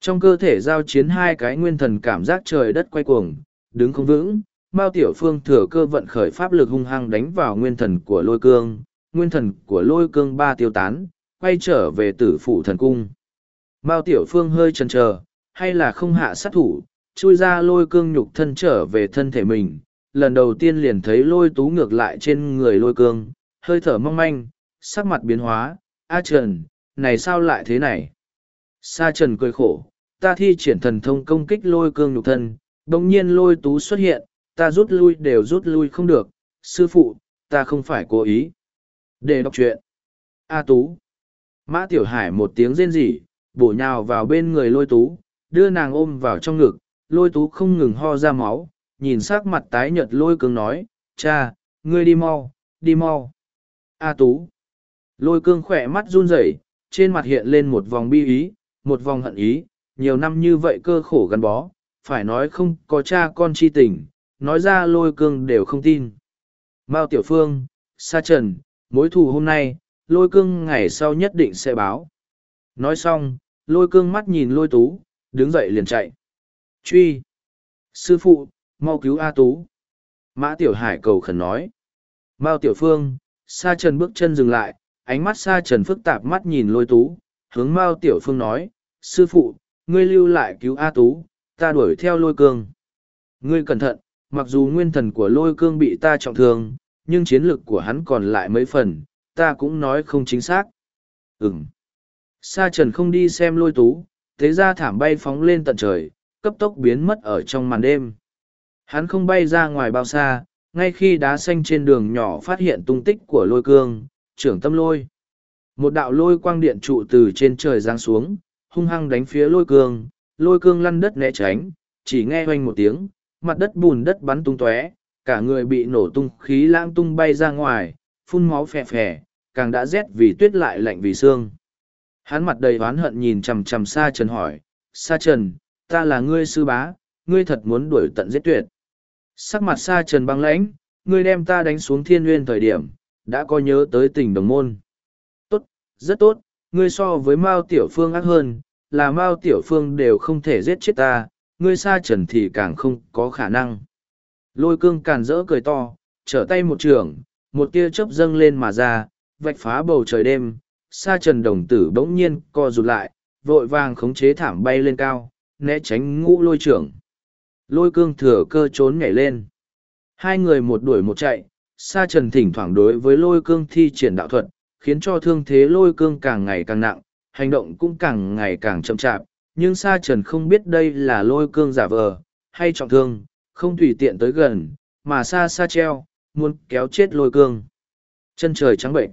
Trong cơ thể giao chiến hai cái nguyên thần cảm giác trời đất quay cuồng, đứng không vững mao tiểu phương thừa cơ vận khởi pháp lực hung hăng đánh vào nguyên thần của lôi cương, nguyên thần của lôi cương ba tiêu tán, quay trở về tử phủ thần cung. Mao tiểu phương hơi chần chờ, hay là không hạ sát thủ, chui ra lôi cương nhục thân trở về thân thể mình. Lần đầu tiên liền thấy lôi tú ngược lại trên người lôi cương, hơi thở mong manh, sắc mặt biến hóa. A trần, này sao lại thế này? Sa trần cười khổ, ta thi triển thần thông công kích lôi cương nhục thân đồng nhiên lôi tú xuất hiện ta rút lui đều rút lui không được, sư phụ, ta không phải cố ý. Để đọc chuyện a tú. Mã tiểu hải một tiếng rên rỉ, bổ nhào vào bên người lôi tú, đưa nàng ôm vào trong ngực, lôi tú không ngừng ho ra máu, nhìn sắc mặt tái nhợt lôi cương nói, cha, ngươi đi mau đi mau. A tú. Lôi cương khỏe mắt run rẩy, trên mặt hiện lên một vòng bi ý, một vòng hận ý, nhiều năm như vậy cơ khổ gắn bó, phải nói không có cha con chi tình nói ra lôi cương đều không tin. Mao tiểu phương, sa trần, mối thù hôm nay, lôi cương ngày sau nhất định sẽ báo. Nói xong, lôi cương mắt nhìn lôi tú, đứng dậy liền chạy. Truy. Sư phụ, mau cứu a tú. Mã tiểu hải cầu khẩn nói. Mao tiểu phương, sa trần bước chân dừng lại, ánh mắt sa trần phức tạp mắt nhìn lôi tú, hướng mao tiểu phương nói, sư phụ, ngươi lưu lại cứu a tú, ta đuổi theo lôi cương. Ngươi cẩn thận mặc dù nguyên thần của lôi cương bị ta trọng thương, nhưng chiến lực của hắn còn lại mấy phần, ta cũng nói không chính xác. Ừm. sa trần không đi xem lôi tú, thế ra thảm bay phóng lên tận trời, cấp tốc biến mất ở trong màn đêm. Hắn không bay ra ngoài bao xa, ngay khi đá xanh trên đường nhỏ phát hiện tung tích của lôi cương, trưởng tâm lôi. Một đạo lôi quang điện trụ từ trên trời giáng xuống, hung hăng đánh phía lôi cương lôi cương lăn đất né tránh, chỉ nghe oanh một tiếng mặt đất bùn đất bắn tung tóe, cả người bị nổ tung khí lãng tung bay ra ngoài, phun máu phè phè, càng đã rét vì tuyết lại lạnh vì xương hắn mặt đầy oán hận nhìn chằm chằm sa trần hỏi, sa trần, ta là ngươi sư bá, ngươi thật muốn đuổi tận giết tuyệt. Sắc mặt sa trần băng lãnh, ngươi đem ta đánh xuống thiên nguyên thời điểm, đã có nhớ tới tình đồng môn. Tốt, rất tốt, ngươi so với mao tiểu phương ác hơn, là mao tiểu phương đều không thể giết chết ta ngươi xa trần thì càng không có khả năng. Lôi cương càn rỡ cười to, trở tay một trường, một tia chớp dâng lên mà ra, vạch phá bầu trời đêm sa trần đồng tử bỗng nhiên co rụt lại, vội vàng khống chế thảm bay lên cao, né tránh ngũ lôi trưởng. Lôi cương thừa cơ trốn nhảy lên. Hai người một đuổi một chạy sa trần thỉnh thoảng đối với lôi cương thi triển đạo thuật, khiến cho thương thế lôi cương càng ngày càng nặng, hành động cũng càng ngày càng chậm chạp nhưng sa trần không biết đây là lôi cương giả vờ, hay trọng thương, không tùy tiện tới gần, mà xa xa treo muốn kéo chết lôi cương. Chân trời trắng bệnh.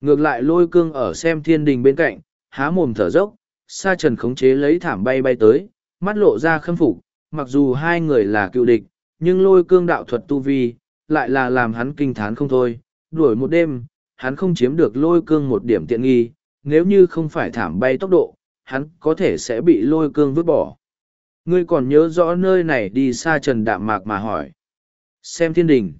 Ngược lại lôi cương ở xem thiên đình bên cạnh, há mồm thở dốc, sa trần khống chế lấy thảm bay bay tới, mắt lộ ra khâm phục, mặc dù hai người là cựu địch, nhưng lôi cương đạo thuật tu vi lại là làm hắn kinh thán không thôi. Đuổi một đêm, hắn không chiếm được lôi cương một điểm tiện nghi, nếu như không phải thảm bay tốc độ hắn có thể sẽ bị lôi cương vứt bỏ. Ngươi còn nhớ rõ nơi này đi xa trần đạm mạc mà hỏi. Xem thiên đình.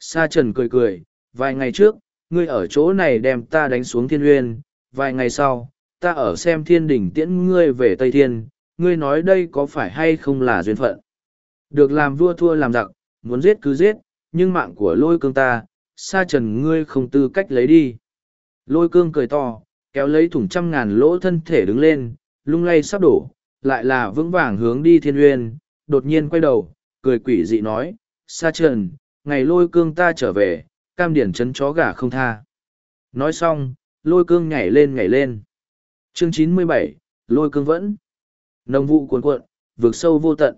Sa trần cười cười, vài ngày trước, ngươi ở chỗ này đem ta đánh xuống thiên uyên, vài ngày sau, ta ở xem thiên đình tiễn ngươi về Tây Thiên, ngươi nói đây có phải hay không là duyên phận. Được làm vua thua làm giặc, muốn giết cứ giết, nhưng mạng của lôi cương ta, sa trần ngươi không tư cách lấy đi. Lôi cương cười to, kéo lấy thủng trăm ngàn lỗ thân thể đứng lên, lung lay sắp đổ, lại là vững vàng hướng đi thiên uyên, đột nhiên quay đầu, cười quỷ dị nói, sa trần, ngày lôi cương ta trở về, cam điển chấn chó gà không tha. Nói xong, lôi cương nhảy lên nhảy lên. Chương chín mươi bảy, lôi cương vẫn. Nông vụ cuồn cuộn, vượt sâu vô tận.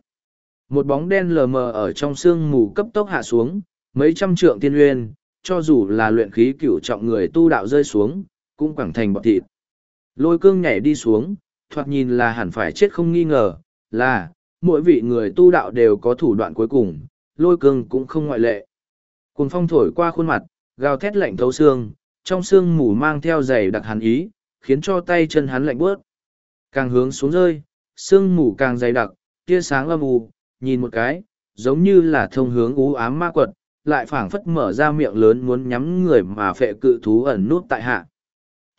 Một bóng đen lờ mờ ở trong sương mù cấp tốc hạ xuống, mấy trăm trượng tiên uyên, cho dù là luyện khí cửu trọng người tu đạo rơi xuống, cũng quẳng thành bọt thịt. Lôi cương nhảy đi xuống, thoạt nhìn là hẳn phải chết không nghi ngờ, là, mỗi vị người tu đạo đều có thủ đoạn cuối cùng, lôi cương cũng không ngoại lệ. Cùng phong thổi qua khuôn mặt, gào thét lạnh thấu xương, trong xương mù mang theo giày đặc hắn ý, khiến cho tay chân hắn lạnh bớt. Càng hướng xuống rơi, xương mù càng dày đặc, tia sáng âm u, nhìn một cái, giống như là thông hướng ú ám ma quật, lại phảng phất mở ra miệng lớn muốn nhắm người mà phệ cự thú ẩn nút tại hạ.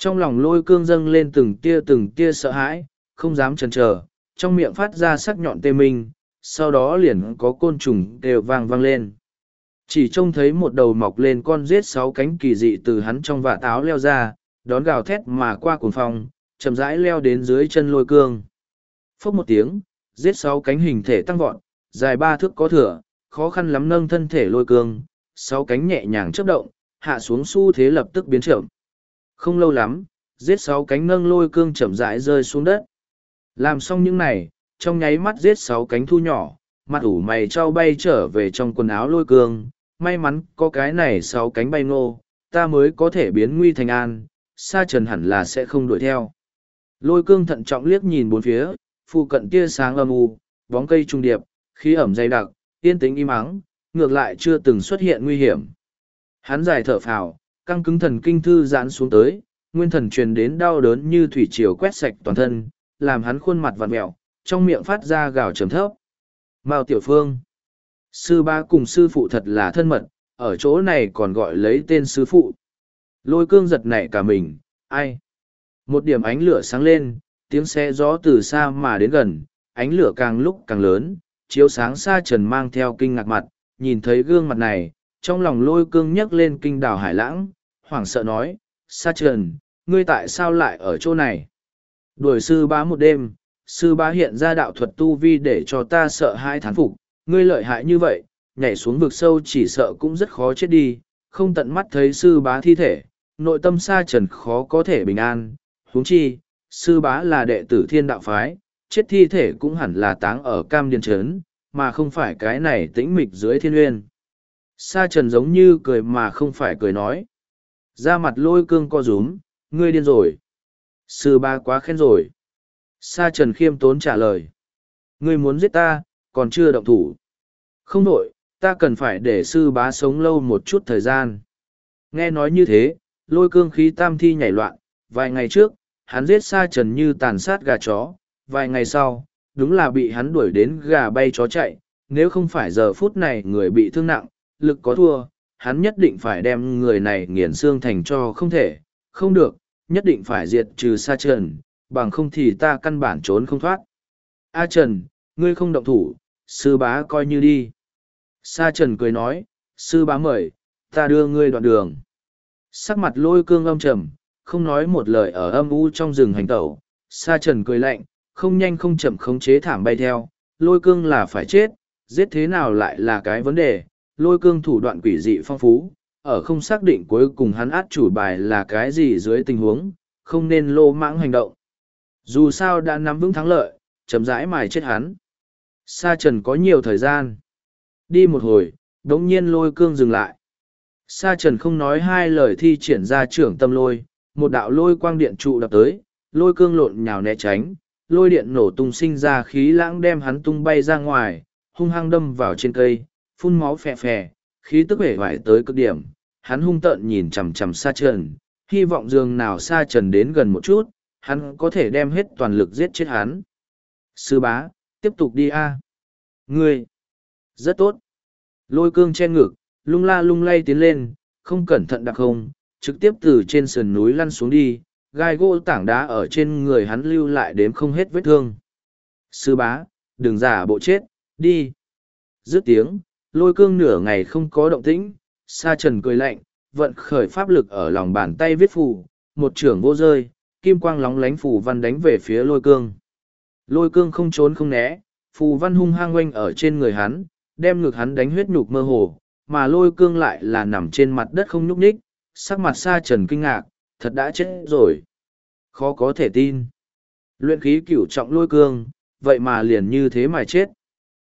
Trong lòng lôi cương dâng lên từng tia từng tia sợ hãi, không dám chần chờ, trong miệng phát ra sắc nhọn tê minh, sau đó liền có côn trùng đều vang vang lên. Chỉ trông thấy một đầu mọc lên con rết sáu cánh kỳ dị từ hắn trong vạt áo leo ra, đón gào thét mà qua cuồng phong, chậm rãi leo đến dưới chân lôi cương. Phốc một tiếng, rết sáu cánh hình thể tăng vọt, dài ba thước có thừa, khó khăn lắm nâng thân thể lôi cương, sáu cánh nhẹ nhàng chấp động, hạ xuống xu thế lập tức biến chậm. Không lâu lắm, giết sáu cánh nâng lôi cương chậm rãi rơi xuống đất. Làm xong những này, trong nháy mắt giết sáu cánh thu nhỏ, mặt ủ mày trao bay trở về trong quần áo lôi cương, may mắn có cái này sáu cánh bay ngô, ta mới có thể biến nguy thành an, sa trần hẳn là sẽ không đuổi theo. Lôi cương thận trọng liếc nhìn bốn phía, phụ cận tia sáng âm u, bóng cây trung điệp, khí ẩm dày đặc, yên tĩnh im ắng, ngược lại chưa từng xuất hiện nguy hiểm. Hắn dài thở phào, căng cứng thần kinh thư giãn xuống tới, nguyên thần truyền đến đau đớn như thủy triều quét sạch toàn thân, làm hắn khuôn mặt vặn mẹo, trong miệng phát ra gào trầm thấp. Mao Tiểu Phương Sư ba cùng sư phụ thật là thân mật, ở chỗ này còn gọi lấy tên sư phụ. Lôi cương giật nảy cả mình, ai? Một điểm ánh lửa sáng lên, tiếng xe gió từ xa mà đến gần, ánh lửa càng lúc càng lớn, chiếu sáng xa trần mang theo kinh ngạc mặt, nhìn thấy gương mặt này, trong lòng lôi cương nhấc lên kinh đảo hải lãng, hoảng sợ nói, sa trần, ngươi tại sao lại ở chỗ này? Đuổi sư bá một đêm, sư bá hiện ra đạo thuật tu vi để cho ta sợ hai thán phục, ngươi lợi hại như vậy, nhảy xuống vực sâu chỉ sợ cũng rất khó chết đi, không tận mắt thấy sư bá thi thể, nội tâm sa trần khó có thể bình an, huống chi, sư bá là đệ tử thiên đạo phái, chết thi thể cũng hẳn là táng ở cam điền trấn, mà không phải cái này tĩnh mịch dưới thiên uyên. Sa trần giống như cười mà không phải cười nói. Ra mặt lôi cương co rúm, ngươi điên rồi. Sư ba quá khen rồi. Sa trần khiêm tốn trả lời. Ngươi muốn giết ta, còn chưa động thủ. Không nổi, ta cần phải để sư bá sống lâu một chút thời gian. Nghe nói như thế, lôi cương khí tam thi nhảy loạn, vài ngày trước, hắn giết sa trần như tàn sát gà chó, vài ngày sau, đúng là bị hắn đuổi đến gà bay chó chạy, nếu không phải giờ phút này người bị thương nặng, lực có thua, hắn nhất định phải đem người này nghiền xương thành cho không thể, không được, nhất định phải diệt trừ sa trần, bằng không thì ta căn bản trốn không thoát. A Trần, ngươi không động thủ, sư bá coi như đi. Sa Trần cười nói, sư bá mời, ta đưa ngươi đoạn đường. Sắc mặt lôi cương âm trầm, không nói một lời ở âm u trong rừng hành tẩu. Sa Trần cười lạnh, không nhanh không chậm khống chế thảm bay theo, lôi cương là phải chết, giết thế nào lại là cái vấn đề, lôi cương thủ đoạn quỷ dị phong phú, ở không xác định cuối cùng hắn át chủ bài là cái gì dưới tình huống, không nên lô mãng hành động. Dù sao đã nắm vững thắng lợi, chấm rãi mài chết hắn. Sa trần có nhiều thời gian. Đi một hồi, đống nhiên lôi cương dừng lại. Sa trần không nói hai lời thi triển ra trưởng tâm lôi, một đạo lôi quang điện trụ đập tới, lôi cương lộn nhào né tránh, lôi điện nổ tung sinh ra khí lãng đem hắn tung bay ra ngoài, hung hăng đâm vào trên cây, phun máu phè phè, khí tức vẻ vải tới cực điểm. Hắn hung tợn nhìn chằm chằm xa trần, hy vọng dường nào xa trần đến gần một chút, hắn có thể đem hết toàn lực giết chết hắn. Sư bá, tiếp tục đi a. Ngươi, rất tốt. Lôi cương che ngực, lung la lung lay tiến lên, không cẩn thận đặc không, trực tiếp từ trên sườn núi lăn xuống đi, gai gỗ tảng đá ở trên người hắn lưu lại đếm không hết vết thương. Sư bá, đừng giả bộ chết, đi. Dứt tiếng, lôi cương nửa ngày không có động tĩnh, sa trần cười lạnh, vận khởi pháp lực ở lòng bàn tay viết phù, một trưởng vô rơi, kim quang lóng lánh phù văn đánh về phía lôi cương. Lôi cương không trốn không né, phù văn hung hăng oanh ở trên người hắn, đem ngực hắn đánh huyết nhục mơ hồ, mà lôi cương lại là nằm trên mặt đất không nhúc nhích, sắc mặt sa trần kinh ngạc, thật đã chết rồi. Khó có thể tin. Luyện khí cửu trọng lôi cương, vậy mà liền như thế mà chết.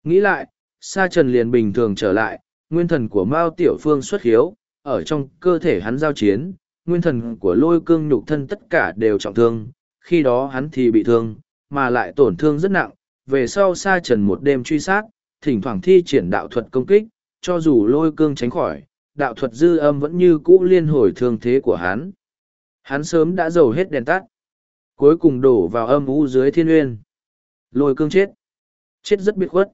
Nghĩ lại, sa trần liền bình thường trở lại, nguyên thần của Mao Tiểu Phương xuất hiếu, ở trong cơ thể hắn giao chiến, nguyên thần của lôi cương nhục thân tất cả đều trọng thương, khi đó hắn thì bị thương, mà lại tổn thương rất nặng, về sau sa trần một đêm truy sát, thỉnh thoảng thi triển đạo thuật công kích, cho dù lôi cương tránh khỏi, đạo thuật dư âm vẫn như cũ liên hồi thương thế của hắn. Hắn sớm đã dầu hết đèn tắt, cuối cùng đổ vào âm u dưới thiên uyên. Lôi cương chết, chết rất biệt khuất.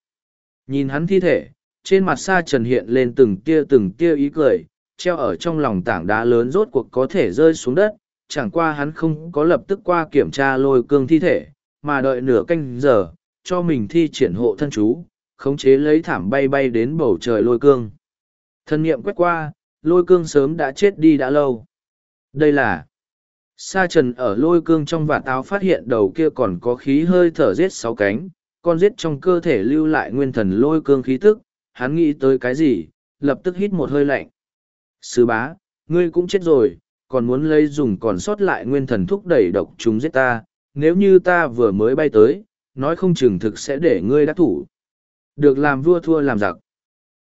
Nhìn hắn thi thể, trên mặt sa trần hiện lên từng tia từng tia ý cười, treo ở trong lòng tảng đá lớn rốt cuộc có thể rơi xuống đất, chẳng qua hắn không có lập tức qua kiểm tra lôi cương thi thể, mà đợi nửa canh giờ, cho mình thi triển hộ thân chú, khống chế lấy thảm bay bay đến bầu trời lôi cương. Thân niệm quét qua, lôi cương sớm đã chết đi đã lâu. Đây là Sa trần ở lôi cương trong vạt áo phát hiện đầu kia còn có khí hơi thở giết sáu cánh, con giết trong cơ thể lưu lại nguyên thần lôi cương khí tức, hắn nghĩ tới cái gì, lập tức hít một hơi lạnh. Sư bá, ngươi cũng chết rồi, còn muốn lấy dùng còn sót lại nguyên thần thúc đẩy độc chúng giết ta, nếu như ta vừa mới bay tới, nói không chừng thực sẽ để ngươi đắc thủ. Được làm vua thua làm giặc.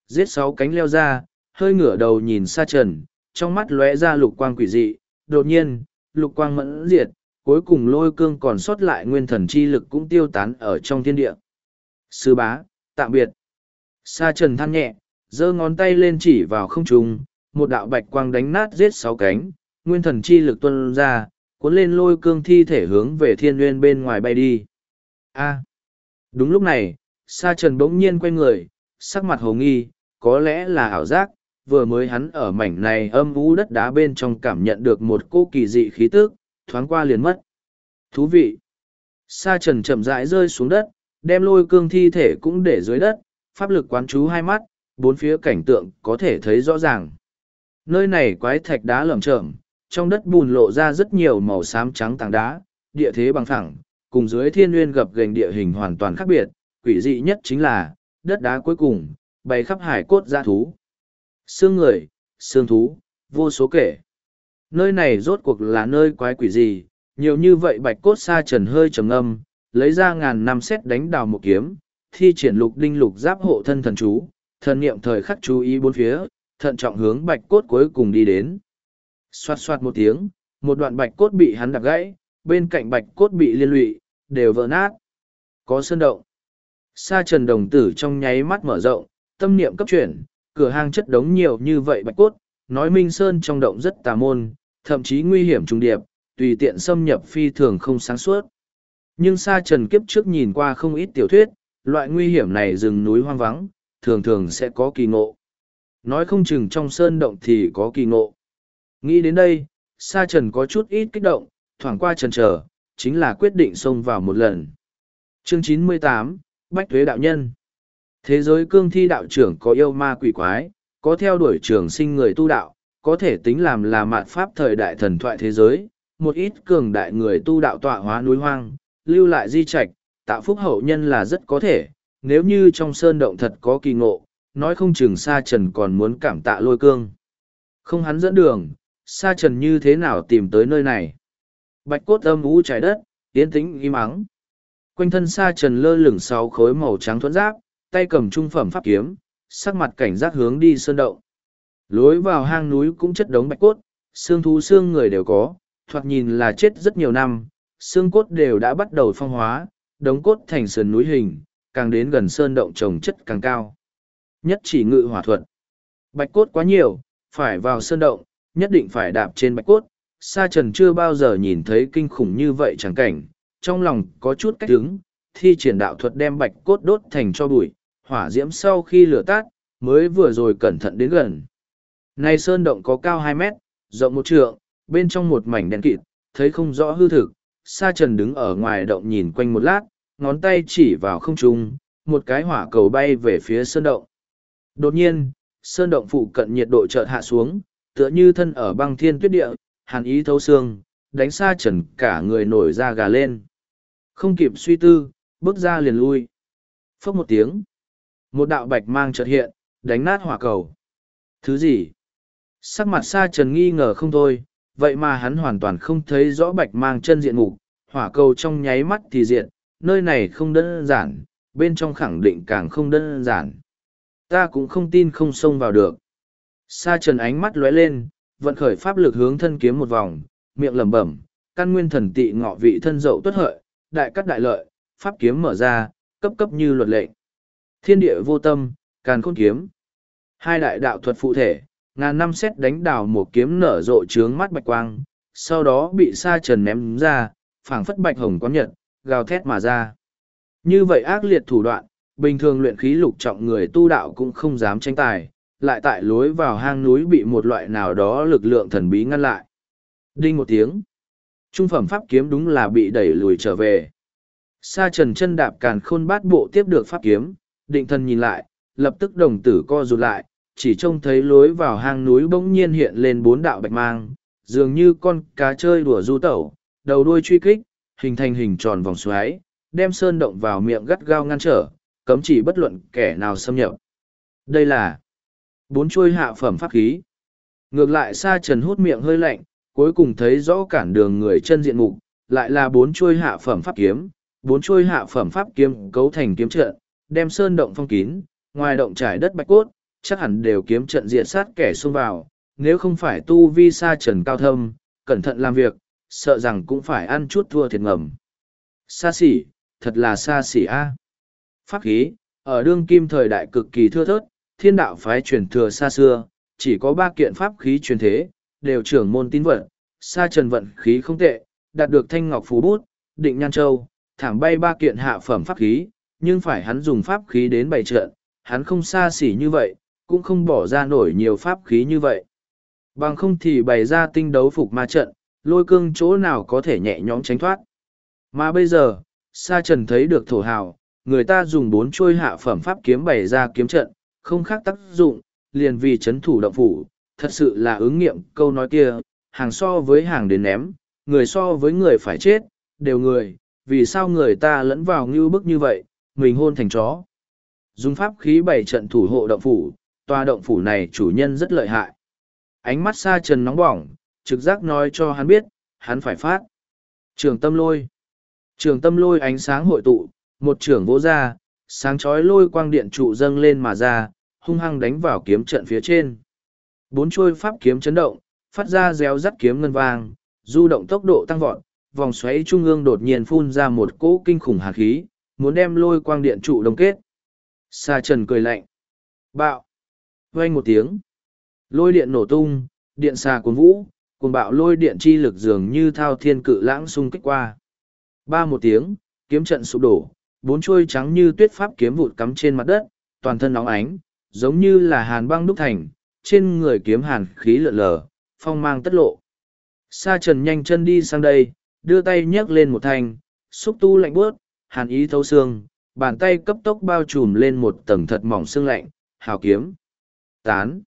Giết sáu cánh leo ra, hơi ngửa đầu nhìn xa trần, trong mắt lóe ra lục quang quỷ dị, đột nhiên, lục quang mẫn diệt, cuối cùng lôi cương còn sót lại nguyên thần chi lực cũng tiêu tán ở trong thiên địa. Sư bá, tạm biệt. Sa trần than nhẹ, giơ ngón tay lên chỉ vào không trung, một đạo bạch quang đánh nát giết sáu cánh, nguyên thần chi lực tuân ra, cuốn lên lôi cương thi thể hướng về thiên nguyên bên ngoài bay đi. A. Đúng lúc này, Sa Trần bỗng nhiên quay người, sắc mặt hồ nghi, có lẽ là ảo giác, vừa mới hắn ở mảnh này âm u đất đá bên trong cảm nhận được một cô kỳ dị khí tức, thoáng qua liền mất. Thú vị! Sa Trần chậm rãi rơi xuống đất, đem lôi cương thi thể cũng để dưới đất, pháp lực quán chú hai mắt, bốn phía cảnh tượng có thể thấy rõ ràng. Nơi này quái thạch đá lởm chởm, trong đất bùn lộ ra rất nhiều màu xám trắng tảng đá, địa thế bằng phẳng, cùng dưới thiên nguyên gập gành địa hình hoàn toàn khác biệt, quỷ dị nhất chính là, đất đá cuối cùng, bày khắp hải cốt ra thú. Xương người, xương thú, vô số kể. Nơi này rốt cuộc là nơi quái quỷ gì, nhiều như vậy bạch cốt sa trần hơi trầm âm, lấy ra ngàn năm xét đánh đào một kiếm, thi triển lục đinh lục giáp hộ thân thần chú, thần niệm thời khắc chú ý bốn phía, thận trọng hướng bạch cốt cuối cùng đi đến. Xoát xoát một tiếng, một đoạn bạch cốt bị hắn đạp gãy, bên cạnh bạch cốt bị liên lụy, đều vỡ nát. Có sơn động. Sa trần đồng tử trong nháy mắt mở rộng, tâm niệm cấp chuyển, cửa hang chất đống nhiều như vậy bạch cốt, nói Minh Sơn trong động rất tà môn, thậm chí nguy hiểm trùng điệp, tùy tiện xâm nhập phi thường không sáng suốt. Nhưng Sa Trần kiếp trước nhìn qua không ít tiểu thuyết, loại nguy hiểm này rừng núi hoang vắng, thường thường sẽ có kỳ ngộ. Nói không chừng trong sơn động thì có kỳ ngộ. Nghĩ đến đây, Sa Trần có chút ít kích động, thoảng qua trần trở, chính là quyết định xông vào một lần. Chương 98, Bách Thuế Đạo Nhân Thế giới cương thi đạo trưởng có yêu ma quỷ quái, có theo đuổi trường sinh người tu đạo, có thể tính làm là mạt pháp thời đại thần thoại thế giới, một ít cường đại người tu đạo tọa hóa núi hoang, lưu lại di trạch, tạo phúc hậu nhân là rất có thể, nếu như trong sơn động thật có kỳ ngộ, nói không chừng Sa Trần còn muốn cảm tạ lôi cương. Không hắn dẫn đường, Sa Trần như thế nào tìm tới nơi này? Bạch cốt âm ú trái đất, yên tĩnh im ắng. Quanh thân Sa Trần lơ lửng sáu khối màu trắng thuẫn giáp, tay cầm trung phẩm pháp kiếm, sắc mặt cảnh giác hướng đi sơn động. Lối vào hang núi cũng chất đống bạch cốt, xương thú xương người đều có, thoạt nhìn là chết rất nhiều năm, xương cốt đều đã bắt đầu phong hóa, đống cốt thành sườn núi hình, càng đến gần sơn động trồng chất càng cao. Nhất chỉ ngự hỏa thuật. Bạch cốt quá nhiều, phải vào sơn động, nhất định phải đạp trên bạch cốt, sa trần chưa bao giờ nhìn thấy kinh khủng như vậy chẳng cảnh, trong lòng có chút cách đứng, thi triển đạo thuật đem bạch cốt đốt thành cho bụi, hỏa diễm sau khi lửa tát, mới vừa rồi cẩn thận đến gần. Này sơn động có cao hai mét, rộng một trượng, bên trong một mảnh đen kịt, thấy không rõ hư thực, sa trần đứng ở ngoài động nhìn quanh một lát, ngón tay chỉ vào không trung, một cái hỏa cầu bay về phía sơn động. Đột nhiên, sơn động phụ cận nhiệt độ chợt hạ xuống, tựa như thân ở băng thiên tuyết địa, hàn ý thấu xương, đánh sa trần cả người nổi da gà lên. Không kịp suy tư, bước ra liền lui. Phốc một tiếng. Một đạo bạch mang chợt hiện, đánh nát hỏa cầu. Thứ gì? Sắc mặt sa trần nghi ngờ không thôi, vậy mà hắn hoàn toàn không thấy rõ bạch mang chân diện mục, hỏa cầu trong nháy mắt thì diện, nơi này không đơn giản, bên trong khẳng định càng không đơn giản. Ta cũng không tin không xông vào được. Sa trần ánh mắt lóe lên, vận khởi pháp lực hướng thân kiếm một vòng, miệng lẩm bẩm, căn nguyên thần tị ngọ vị thân dậu tuất hợi, đại cắt đại lợi, pháp kiếm mở ra, cấp cấp như luật lệnh. Thiên địa vô tâm, càn khôn kiếm. Hai đại đạo thuật phụ thể, ngàn năm xét đánh đảo một kiếm nở rộ trướng mắt bạch quang, sau đó bị sa trần ném ra, phảng phất bạch hồng quán nhật, gào thét mà ra. Như vậy ác liệt thủ đoạn, bình thường luyện khí lục trọng người tu đạo cũng không dám tranh tài, lại tại lối vào hang núi bị một loại nào đó lực lượng thần bí ngăn lại. Đinh một tiếng. Trung phẩm pháp kiếm đúng là bị đẩy lùi trở về. Sa trần chân đạp càn khôn bát bộ tiếp được pháp kiếm, định thần nhìn lại, lập tức đồng tử co rụt lại, chỉ trông thấy lối vào hang núi bỗng nhiên hiện lên bốn đạo bạch mang, dường như con cá chơi đùa du tẩu, đầu đuôi truy kích, hình thành hình tròn vòng xoáy, đem sơn động vào miệng gắt gao ngăn trở, cấm chỉ bất luận kẻ nào xâm nhập. Đây là bốn chuôi hạ phẩm pháp khí. Ngược lại xa trần hút miệng hơi lạnh, cuối cùng thấy rõ cản đường người chân diện mục, lại là bốn chuôi hạ phẩm pháp kiếm, bốn chuôi hạ phẩm pháp kiếm cấu thành kiếm trận, đem sơn động phong kín, ngoài động trải đất bạch cốt, chắc hẳn đều kiếm trận diệt sát kẻ xông vào, nếu không phải tu vi sa trần cao thâm, cẩn thận làm việc, sợ rằng cũng phải ăn chút thua thiệt ngầm. Xa xỉ, thật là xa xỉ a. Pháp khí, ở đương kim thời đại cực kỳ thưa thớt, thiên đạo phái truyền thừa xa xưa, chỉ có ba kiện pháp khí truyền thế, đều trưởng môn tín vận, sa trần vận khí không tệ, đạt được thanh ngọc phú bút, định nhan châu, thẳng bay ba kiện hạ phẩm pháp khí, nhưng phải hắn dùng pháp khí đến bày trận, hắn không xa xỉ như vậy, cũng không bỏ ra nổi nhiều pháp khí như vậy. Bằng không thì bày ra tinh đấu phục ma trận, lôi cương chỗ nào có thể nhẹ nhõm tránh thoát. Mà bây giờ, Sa Trần thấy được thổ hào, người ta dùng bốn trôi hạ phẩm pháp kiếm bày ra kiếm trận, không khác tác dụng, liền vì chấn thủ động phủ, thật sự là ứng nghiệm câu nói kia, hàng so với hàng đến ném, người so với người phải chết, đều người, vì sao người ta lẫn vào ngưu bức như vậy, mình hôn thành chó. Dùng pháp khí bày trận thủ hộ động phủ, tòa động phủ này chủ nhân rất lợi hại. Ánh mắt xa Trần nóng bỏng, trực giác nói cho hắn biết, hắn phải phát. Trường tâm lôi. Trường tâm lôi ánh sáng hội tụ, một trường vỗ ra, sáng chói lôi quang điện trụ dâng lên mà ra, hung hăng đánh vào kiếm trận phía trên. Bốn chuôi pháp kiếm chấn động, phát ra réo rắt kiếm ngân vàng, du động tốc độ tăng vọt, vòng xoáy trung ương đột nhiên phun ra một cỗ kinh khủng hạt khí, muốn đem lôi quang điện trụ đông kết. Sa trần cười lạnh. Bạo. Vang một tiếng. Lôi điện nổ tung, điện xà cuốn vũ, cuồng bạo lôi điện chi lực dường như thao thiên cự lãng xung kích qua. Ba một tiếng, kiếm trận sụp đổ, bốn chuôi trắng như tuyết pháp kiếm vụt cắm trên mặt đất, toàn thân nóng ánh, giống như là hàn băng đúc thành, trên người kiếm hàn khí lượn lờ, phong mang tất lộ. Sa trần nhanh chân đi sang đây, đưa tay nhấc lên một thanh, xúc tu lạnh bước, hàn ý thấu xương, bàn tay cấp tốc bao trùm lên một tầng thật mỏng xương lạnh, hào kiếm. Tán.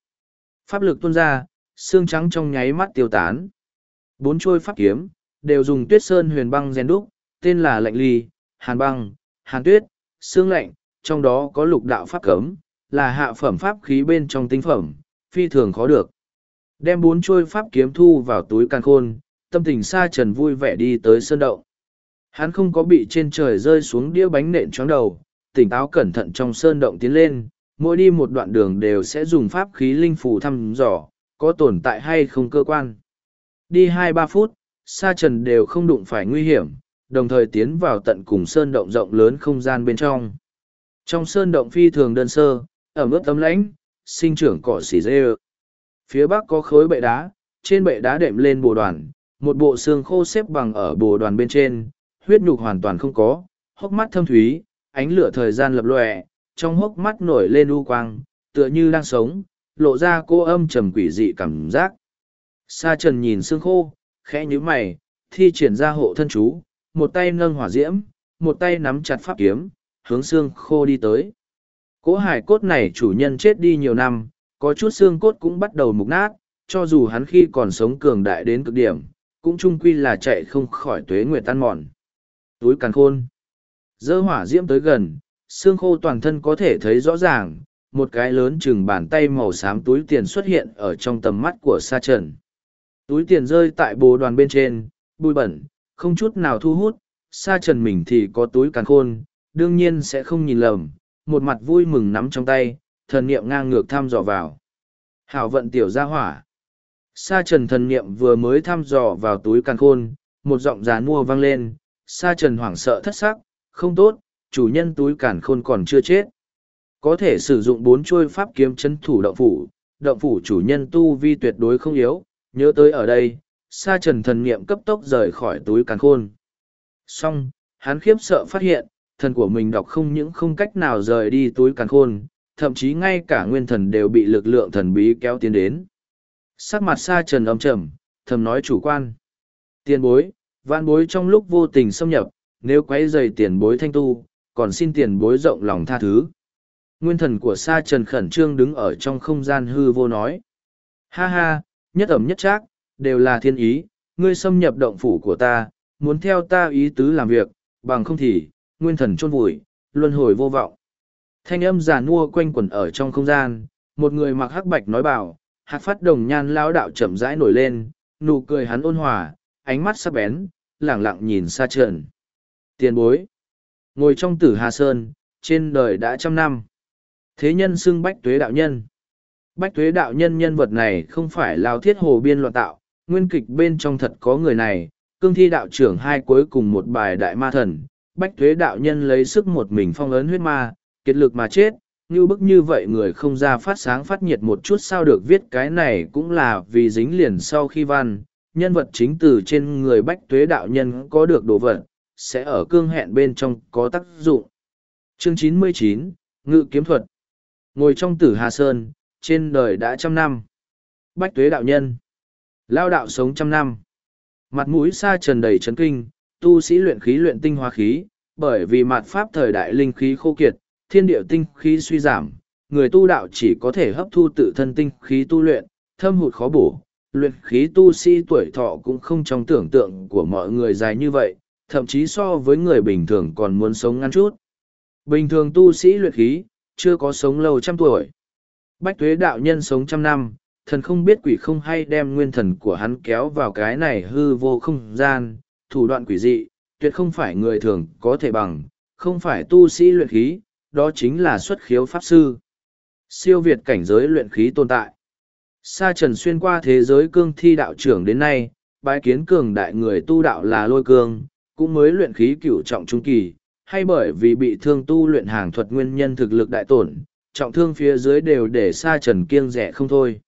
Pháp lực tuôn ra, xương trắng trong nháy mắt tiêu tán. Bốn trôi pháp kiếm, đều dùng tuyết sơn huyền băng rèn đúc, tên là lạnh ly, hàn băng, hàn tuyết, xương lạnh, trong đó có lục đạo pháp cấm, là hạ phẩm pháp khí bên trong tinh phẩm, phi thường khó được. Đem bốn trôi pháp kiếm thu vào túi can khôn, tâm tình sa trần vui vẻ đi tới sơn động. Hắn không có bị trên trời rơi xuống đĩa bánh nện choáng đầu, tỉnh táo cẩn thận trong sơn động tiến lên, mỗi đi một đoạn đường đều sẽ dùng pháp khí linh phù thăm dò, có tồn tại hay không cơ quan. Đi hai ba phút, sa trần đều không đụng phải nguy hiểm, đồng thời tiến vào tận cùng sơn động rộng lớn không gian bên trong. Trong sơn động phi thường đơn sơ, ở mức tấm lãnh, sinh trưởng cỏ xỉ dê Phía bắc có khối bệ đá, trên bệ đá đệm lên bồ đoàn, một bộ xương khô xếp bằng ở bồ đoàn bên trên, huyết nhục hoàn toàn không có, hốc mắt thâm thúy, ánh lửa thời gian lập lòe, trong hốc mắt nổi lên u quang, tựa như đang sống, lộ ra cô âm trầm quỷ dị cảm giác. Sa trần nhìn xương khô, khẽ nhíu mày, thi triển ra hộ thân chú, một tay nâng hỏa diễm, một tay nắm chặt pháp kiếm, hướng xương khô đi tới. Cỗ hải cốt này chủ nhân chết đi nhiều năm, có chút xương cốt cũng bắt đầu mục nát, cho dù hắn khi còn sống cường đại đến cực điểm, cũng chung quy là chạy không khỏi tuế nguyệt tan mòn. Túi càn khôn. Dơ hỏa diễm tới gần, xương khô toàn thân có thể thấy rõ ràng, một cái lớn chừng bàn tay màu xám túi tiền xuất hiện ở trong tầm mắt của sa trần. Túi tiền rơi tại bồ đoàn bên trên, bụi bẩn, không chút nào thu hút, sa trần mình thì có túi càn khôn, đương nhiên sẽ không nhìn lầm, một mặt vui mừng nắm trong tay, thần niệm ngang ngược thăm dò vào. Hảo vận tiểu gia hỏa. Sa trần thần niệm vừa mới thăm dò vào túi càn khôn, một giọng già mua vang lên, sa trần hoảng sợ thất sắc, không tốt, chủ nhân túi càn khôn còn chưa chết. Có thể sử dụng bốn chuôi pháp kiếm chấn thủ động phủ, động phủ chủ nhân tu vi tuyệt đối không yếu, nhớ tới ở đây, sa trần thần niệm cấp tốc rời khỏi túi càn khôn. Xong, hắn khiếp sợ phát hiện, thần của mình đọc không những không cách nào rời đi túi càn khôn, thậm chí ngay cả nguyên thần đều bị lực lượng thần bí kéo tiến đến. Sắc mặt sa trần âm trầm, thầm nói chủ quan. Tiền bối, vạn bối trong lúc vô tình xâm nhập, nếu quấy rầy tiền bối thanh tu, còn xin tiền bối rộng lòng tha thứ. Nguyên thần của sa trần khẩn trương đứng ở trong không gian hư vô nói. Ha ha, nhất ẩm nhất trác, đều là thiên ý, ngươi xâm nhập động phủ của ta, muốn theo ta ý tứ làm việc, bằng không thì, nguyên thần chôn vùi, luân hồi vô vọng. Thanh âm giả nua quanh quẩn ở trong không gian, một người mặc hắc bạch nói bảo, hạc phát đồng nhan lao đạo chậm rãi nổi lên, nụ cười hắn ôn hòa, ánh mắt sắc bén, lẳng lặng nhìn xa trần. Tiền bối. Ngồi trong tử Hà Sơn, trên đời đã trăm năm. Thế nhân xưng bách tuế đạo nhân. Bách tuế đạo nhân nhân vật này không phải lao thiết hồ biên loạn tạo, nguyên kịch bên trong thật có người này, cương thi đạo trưởng hai cuối cùng một bài đại ma thần, bách tuế đạo nhân lấy sức một mình phong ấn huyết ma, kiệt lực mà chết, như bức như vậy người không ra phát sáng phát nhiệt một chút sao được viết cái này cũng là vì dính liền sau khi văn, nhân vật chính từ trên người bách tuế đạo nhân có được đồ vật, sẽ ở cương hẹn bên trong có tác dụng. Chương 99, Ngự Kiếm Thuật Ngồi trong tử Hà Sơn, trên đời đã trăm năm. Bách tuế đạo nhân Lao đạo sống trăm năm. Mặt mũi xa trần đầy chấn kinh, tu sĩ luyện khí luyện tinh hóa khí, bởi vì mặt pháp thời đại linh khí khô kiệt, thiên địa tinh khí suy giảm, người tu đạo chỉ có thể hấp thu tự thân tinh khí tu luyện, thâm hụt khó bổ. Luyện khí tu sĩ tuổi thọ cũng không trong tưởng tượng của mọi người dài như vậy, thậm chí so với người bình thường còn muốn sống ngắn chút. Bình thường tu sĩ luyện khí, chưa có sống lâu trăm tuổi. Bách tuế đạo nhân sống trăm năm, thần không biết quỷ không hay đem nguyên thần của hắn kéo vào cái này hư vô không gian, thủ đoạn quỷ dị, tuyệt không phải người thường có thể bằng, không phải tu sĩ luyện khí, đó chính là xuất khiếu pháp sư. Siêu việt cảnh giới luyện khí tồn tại. Sa trần xuyên qua thế giới cương thi đạo trưởng đến nay, bái kiến cường đại người tu đạo là lôi cương, cũng mới luyện khí cửu trọng trung kỳ, hay bởi vì bị thương tu luyện hàng thuật nguyên nhân thực lực đại tổn, trọng thương phía dưới đều để sa trần kiêng rẻ không thôi.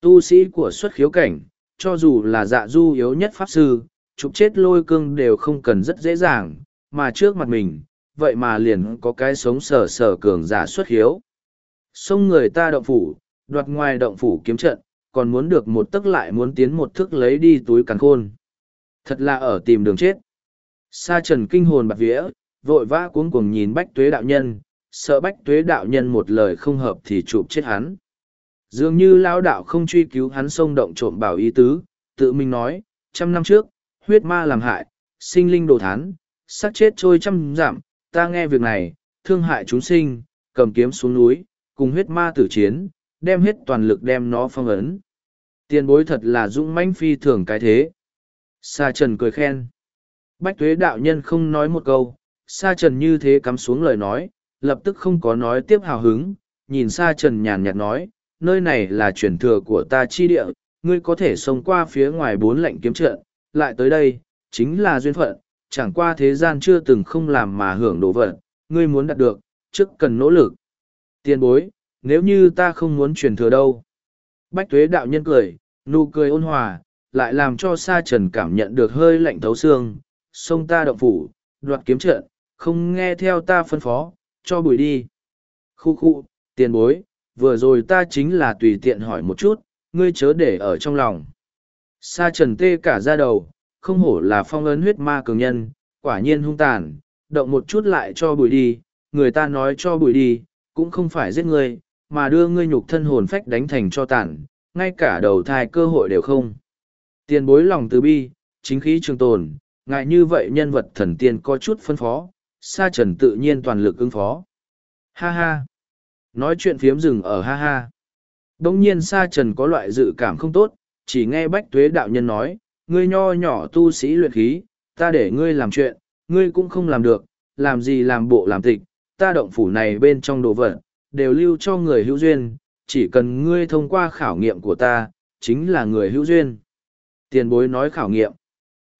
Tu sĩ của xuất khiếu cảnh, cho dù là dạ du yếu nhất pháp sư, trục chết lôi cương đều không cần rất dễ dàng, mà trước mặt mình, vậy mà liền có cái sống sờ sờ cường giả xuất khiếu. Xông người ta động phủ, đoạt ngoài động phủ kiếm trận, còn muốn được một tức lại muốn tiến một thức lấy đi túi càn khôn. Thật là ở tìm đường chết. Sa trần kinh hồn bạc vía, vội vã cuống cuồng nhìn bách tuế đạo nhân, sợ bách tuế đạo nhân một lời không hợp thì chụp chết hắn. Dường như lao đạo không truy cứu hắn xông động trộm bảo ý tứ, tự mình nói, trăm năm trước, huyết ma làm hại, sinh linh đồ thán, sát chết trôi trăm giảm, ta nghe việc này, thương hại chúng sinh, cầm kiếm xuống núi, cùng huyết ma tử chiến, đem hết toàn lực đem nó phong ấn. Tiền bối thật là dũng mãnh phi thường cái thế. Sa trần cười khen. Bách tuế đạo nhân không nói một câu, sa trần như thế cắm xuống lời nói, lập tức không có nói tiếp hào hứng, nhìn sa trần nhàn nhạt nói, nơi này là truyền thừa của ta chi địa, ngươi có thể sống qua phía ngoài bốn lệnh kiếm trận, lại tới đây, chính là duyên phận, chẳng qua thế gian chưa từng không làm mà hưởng đồ vật, ngươi muốn đạt được, trước cần nỗ lực. Tiền bối, nếu như ta không muốn truyền thừa đâu. Bách tuế đạo nhân cười, nụ cười ôn hòa, lại làm cho sa trần cảm nhận được hơi lạnh thấu xương, sông ta động phủ, đoạt kiếm trận, không nghe theo ta phân phó, cho bùi đi. Khu khu, tiền bối, vừa rồi ta chính là tùy tiện hỏi một chút, ngươi chớ để ở trong lòng. Sa trần tê cả ra đầu, không hổ là phong ấn huyết ma cường nhân, quả nhiên hung tàn, động một chút lại cho bùi đi, người ta nói cho bùi đi, cũng không phải giết ngươi, mà đưa ngươi nhục thân hồn phách đánh thành cho tàn, ngay cả đầu thai cơ hội đều không. Tiền bối lòng từ bi, chính khí trường tồn, ngại như vậy nhân vật thần tiên có chút phân phó, sa trần tự nhiên toàn lực ứng phó. Ha ha! Nói chuyện phiếm rừng ở ha ha. Đông nhiên sa trần có loại dự cảm không tốt, chỉ nghe bách tuế đạo nhân nói, ngươi nho nhỏ tu sĩ luyện khí, ta để ngươi làm chuyện, ngươi cũng không làm được, làm gì làm bộ làm tịch, ta động phủ này bên trong đồ vật, đều lưu cho người hữu duyên, chỉ cần ngươi thông qua khảo nghiệm của ta, chính là người hữu duyên. Tiền bối nói khảo nghiệm,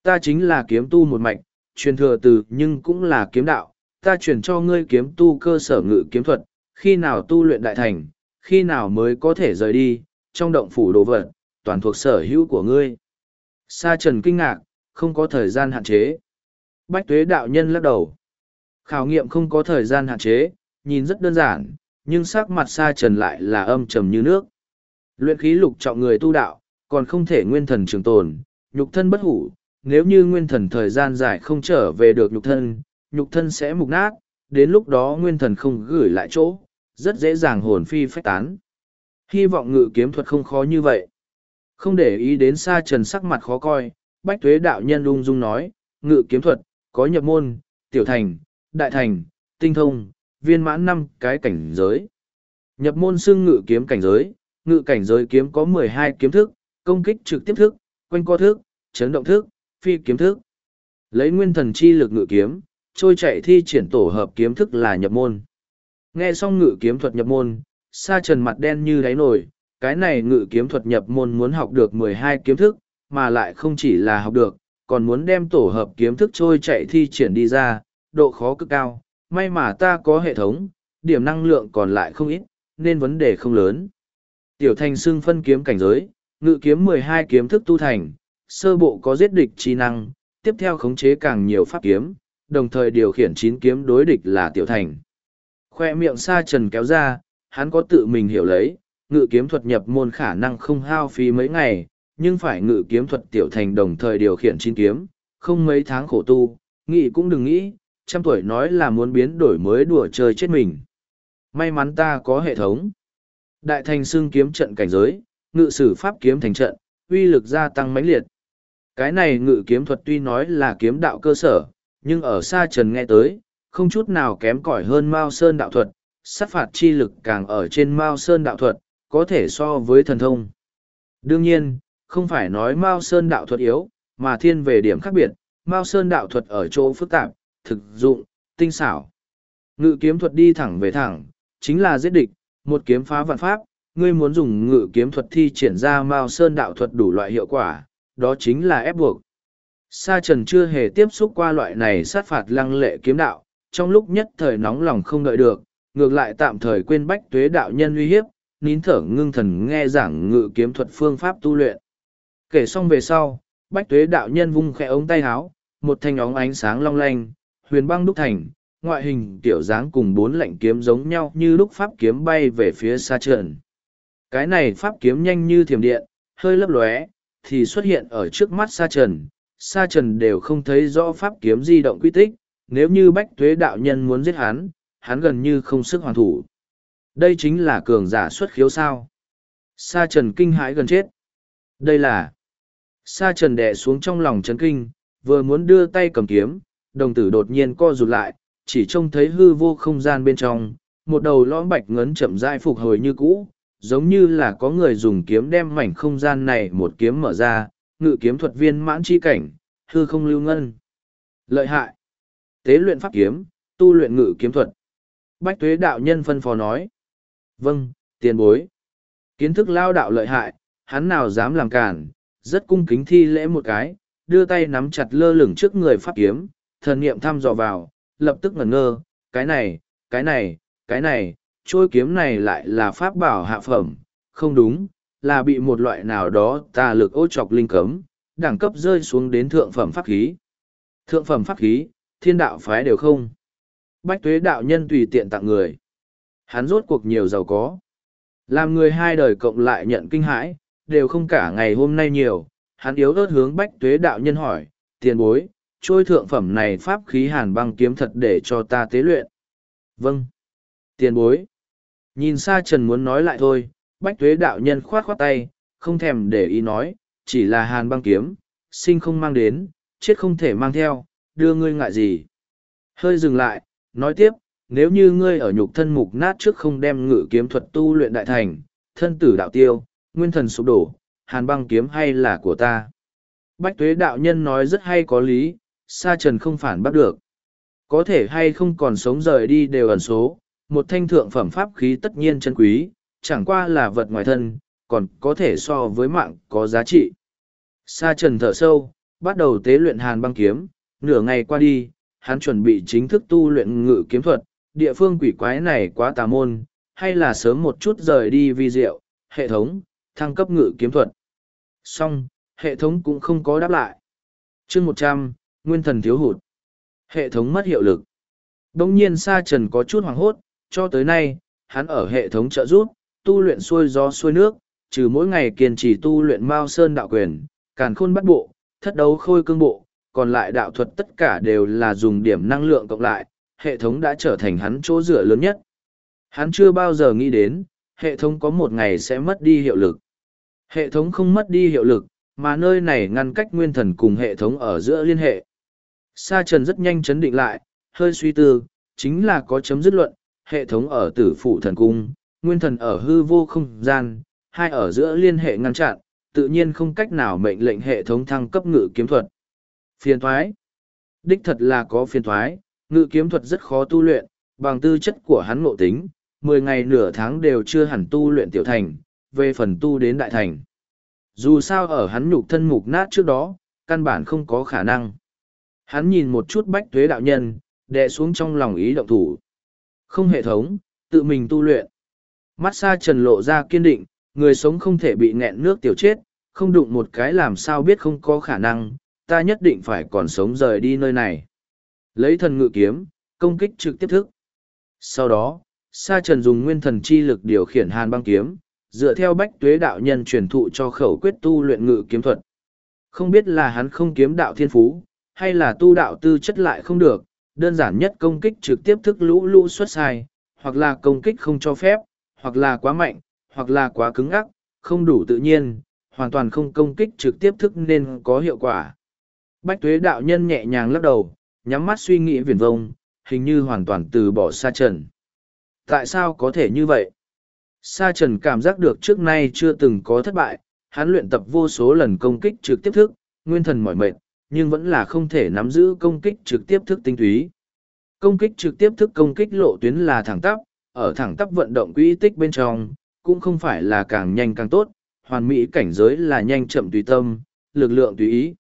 ta chính là kiếm tu một mạch, truyền thừa từ nhưng cũng là kiếm đạo, ta truyền cho ngươi kiếm tu cơ sở ngự kiếm thuật, khi nào tu luyện đại thành, khi nào mới có thể rời đi, trong động phủ đồ vật, toàn thuộc sở hữu của ngươi. Sa trần kinh ngạc, không có thời gian hạn chế. Bách tuế đạo nhân lắc đầu. Khảo nghiệm không có thời gian hạn chế, nhìn rất đơn giản, nhưng sắc mặt sa trần lại là âm trầm như nước. Luyện khí lục trọng người tu đạo, còn không thể nguyên thần trường tồn, nhục thân bất hủ, nếu như nguyên thần thời gian dài không trở về được nhục thân, nhục thân sẽ mục nát, đến lúc đó nguyên thần không gửi lại chỗ, rất dễ dàng hồn phi phách tán. Hy vọng ngự kiếm thuật không khó như vậy. Không để ý đến sa trần sắc mặt khó coi, bách tuế đạo nhân ung dung nói, ngự kiếm thuật, có nhập môn, tiểu thành, đại thành, tinh thông, viên mãn năm cái cảnh giới. Nhập môn xưng ngự kiếm cảnh giới, ngự cảnh giới kiếm có mười hai kiếm thức, công kích trực tiếp thức, quanh co thức, chấn động thức, phi kiếm thức. Lấy nguyên thần chi lực ngự kiếm, trôi chạy thi triển tổ hợp kiếm thức là nhập môn. Nghe xong ngự kiếm thuật nhập môn, sa trần mặt đen như đáy nồi, cái này ngự kiếm thuật nhập môn muốn học được mười hai kiếm thức, mà lại không chỉ là học được, còn muốn đem tổ hợp kiếm thức trôi chạy thi triển đi ra, độ khó cực cao. May mà ta có hệ thống, điểm năng lượng còn lại không ít, nên vấn đề không lớn. Tiểu thành xưng phân kiếm cảnh giới, ngự kiếm mười hai kiếm thức tu thành, sơ bộ có giết địch chi năng, tiếp theo khống chế càng nhiều pháp kiếm, đồng thời điều khiển chín kiếm đối địch là tiểu thành. Khoe miệng sa trần kéo ra, hắn có tự mình hiểu lấy, ngự kiếm thuật nhập môn khả năng không hao phí mấy ngày, nhưng phải ngự kiếm thuật tiểu thành đồng thời điều khiển chín kiếm, không mấy tháng khổ tu, nghĩ cũng đừng nghĩ, trăm tuổi nói là muốn biến đổi mới đùa chơi chết mình. May mắn ta có hệ thống. Đại thành xương kiếm trận cảnh giới, ngự sử pháp kiếm thành trận, uy lực gia tăng mãnh liệt. Cái này ngự kiếm thuật tuy nói là kiếm đạo cơ sở, nhưng ở xa trần nghe tới, không chút nào kém cỏi hơn Mao Sơn đạo thuật, sát phạt chi lực càng ở trên Mao Sơn đạo thuật, có thể so với thần thông. Đương nhiên, không phải nói Mao Sơn đạo thuật yếu, mà thiên về điểm khác biệt, Mao Sơn đạo thuật ở chỗ phức tạp, thực dụng, tinh xảo. Ngự kiếm thuật đi thẳng về thẳng, chính là giết địch, một kiếm phá vạn pháp, ngươi muốn dùng ngự kiếm thuật thi triển ra Mao Sơn đạo thuật đủ loại hiệu quả, đó chính là ép buộc. Sa Trần chưa hề tiếp xúc qua loại này sát phạt lăng lệ kiếm đạo, trong lúc nhất thời nóng lòng không đợi được, ngược lại tạm thời quên bách tuế đạo nhân uy hiếp, nín thở ngưng thần nghe giảng ngự kiếm thuật phương pháp tu luyện. Kể xong về sau, bách tuế đạo nhân vung khẽ ống tay háo, một thanh óng ánh sáng long lanh, huyền băng đúc thành, ngoại hình tiểu dáng cùng bốn lạnh kiếm giống nhau như lúc pháp kiếm bay về phía xa trần. Cái này pháp kiếm nhanh như thiểm điện, hơi lấp lóe, thì xuất hiện ở trước mắt xa trần. Sa trần đều không thấy rõ pháp kiếm di động quy tích, nếu như bách tuế đạo nhân muốn giết hắn, hắn gần như không sức hoàn thủ. Đây chính là cường giả xuất khiếu sao. Sa trần kinh hãi gần chết. Đây là... Sa trần đè xuống trong lòng chấn kinh, vừa muốn đưa tay cầm kiếm, đồng tử đột nhiên co rụt lại, chỉ trông thấy hư vô không gian bên trong, một đầu lõm bạch ngấn chậm rãi phục hồi như cũ, giống như là có người dùng kiếm đem mảnh không gian này một kiếm mở ra, ngự kiếm thuật viên mãn chi cảnh, hư không lưu ngân. Lợi hại. Tế luyện pháp kiếm, tu luyện ngự kiếm thuật. Bách tuế đạo nhân phân phó nói. Vâng, tiền bối. Kiến thức lao đạo lợi hại, hắn nào dám làm cản, rất cung kính thi lễ một cái, đưa tay nắm chặt lơ lửng trước người pháp kiếm, thần niệm thăm dò vào, lập tức ngẩn ngơ, cái này, cái này, cái này, trôi kiếm này lại là pháp bảo hạ phẩm, không đúng, là bị một loại nào đó tà lực ô chọc linh cấm, đẳng cấp rơi xuống đến thượng phẩm pháp khí. Thượng phẩm pháp khí, thiên đạo phái đều không. Bách tuế đạo nhân tùy tiện tặng người. Hắn rốt cuộc nhiều giàu có. Làm người hai đời cộng lại nhận kinh hãi, đều không cả ngày hôm nay nhiều. Hắn yếu ớt hướng bách tuế đạo nhân hỏi, tiền bối, trôi thượng phẩm này pháp khí hàn băng kiếm thật để cho ta tế luyện. Vâng. Tiền bối. Nhìn xa trần muốn nói lại thôi, bách tuế đạo nhân khoát khoát tay, không thèm để ý nói, chỉ là hàn băng kiếm, sinh không mang đến, chết không thể mang theo, đưa ngươi ngại gì. Hơi dừng lại, nói tiếp, nếu như ngươi ở nhục thân mục nát trước không đem ngự kiếm thuật tu luyện đại thành, thân tử đạo tiêu, nguyên thần sụp đổ, hàn băng kiếm hay là của ta. Bách tuế đạo nhân nói rất hay có lý, sa trần không phản bắt được. Có thể hay không còn sống rời đi đều ẩn số, một thanh thượng phẩm pháp khí tất nhiên chân quý, chẳng qua là vật ngoài thân, còn có thể so với mạng có giá trị. Sa trần thở sâu, bắt đầu tế luyện hàn băng kiếm, nửa ngày qua đi, hắn chuẩn bị chính thức tu luyện ngự kiếm thuật, địa phương quỷ quái này quá tà môn, hay là sớm một chút rời đi vi diệu, hệ thống, thăng cấp ngự kiếm thuật. Xong, hệ thống cũng không có đáp lại. chương một trăm nguyên thần thiếu hụt. Hệ thống mất hiệu lực. Đông nhiên Sa Trần có chút hoảng hốt, cho tới nay, hắn ở hệ thống trợ giúp, tu luyện xuôi gió xuôi nước, trừ mỗi ngày kiên trì tu luyện Mao Sơn đạo quyền, càn khôn bắt bộ, thất đấu khôi cương bộ, còn lại đạo thuật tất cả đều là dùng điểm năng lượng cộng lại, hệ thống đã trở thành hắn chỗ dựa lớn nhất. Hắn chưa bao giờ nghĩ đến, hệ thống có một ngày sẽ mất đi hiệu lực. Hệ thống không mất đi hiệu lực, mà nơi này ngăn cách nguyên thần cùng hệ thống ở giữa liên hệ. Sa Trần rất nhanh chấn định lại, hơi suy tư, chính là có chấm dứt luận, hệ thống ở tử phụ thần cung, nguyên thần ở hư vô không gian, hai ở giữa liên hệ ngăn chặn, tự nhiên không cách nào mệnh lệnh hệ thống thăng cấp ngự kiếm thuật. Phiền thoái. Đích thật là có phiền thoái, ngự kiếm thuật rất khó tu luyện, bằng tư chất của hắn ngộ tính, mười ngày nửa tháng đều chưa hẳn tu luyện tiểu thành, về phần tu đến đại thành. Dù sao ở hắn nhục thân mục nát trước đó, căn bản không có khả năng. Hắn nhìn một chút bách tuế đạo nhân, đè xuống trong lòng ý động thủ. Không hệ thống, tự mình tu luyện. Mắt xa trần lộ ra kiên định, người sống không thể bị nghẹn nước tiểu chết, không đụng một cái làm sao biết không có khả năng, ta nhất định phải còn sống rời đi nơi này. Lấy thần ngự kiếm, công kích trực tiếp thức. Sau đó, Sa Trần dùng nguyên thần chi lực điều khiển hàn băng kiếm, dựa theo bách tuế đạo nhân truyền thụ cho khẩu quyết tu luyện ngự kiếm thuật. Không biết là hắn không kiếm đạo thiên phú, hay là tu đạo tư chất lại không được, đơn giản nhất công kích trực tiếp thức lũ lũ xuất sai, hoặc là công kích không cho phép, hoặc là quá mạnh, hoặc là quá cứng ắc, không đủ tự nhiên, hoàn toàn không công kích trực tiếp thức nên có hiệu quả. Bách tuế đạo nhân nhẹ nhàng lắc đầu, nhắm mắt suy nghĩ viển vông, hình như hoàn toàn từ bỏ sa trần. Tại sao có thể như vậy? Sa trần cảm giác được trước nay chưa từng có thất bại, hắn luyện tập vô số lần công kích trực tiếp thức, nguyên thần mỏi mệt, nhưng vẫn là không thể nắm giữ công kích trực tiếp thức tinh túy. Công kích trực tiếp thức công kích lộ tuyến là thẳng tắp, ở thẳng tắp vận động quỹ tích bên trong, cũng không phải là càng nhanh càng tốt, hoàn mỹ cảnh giới là nhanh chậm tùy tâm, lực lượng tùy ý.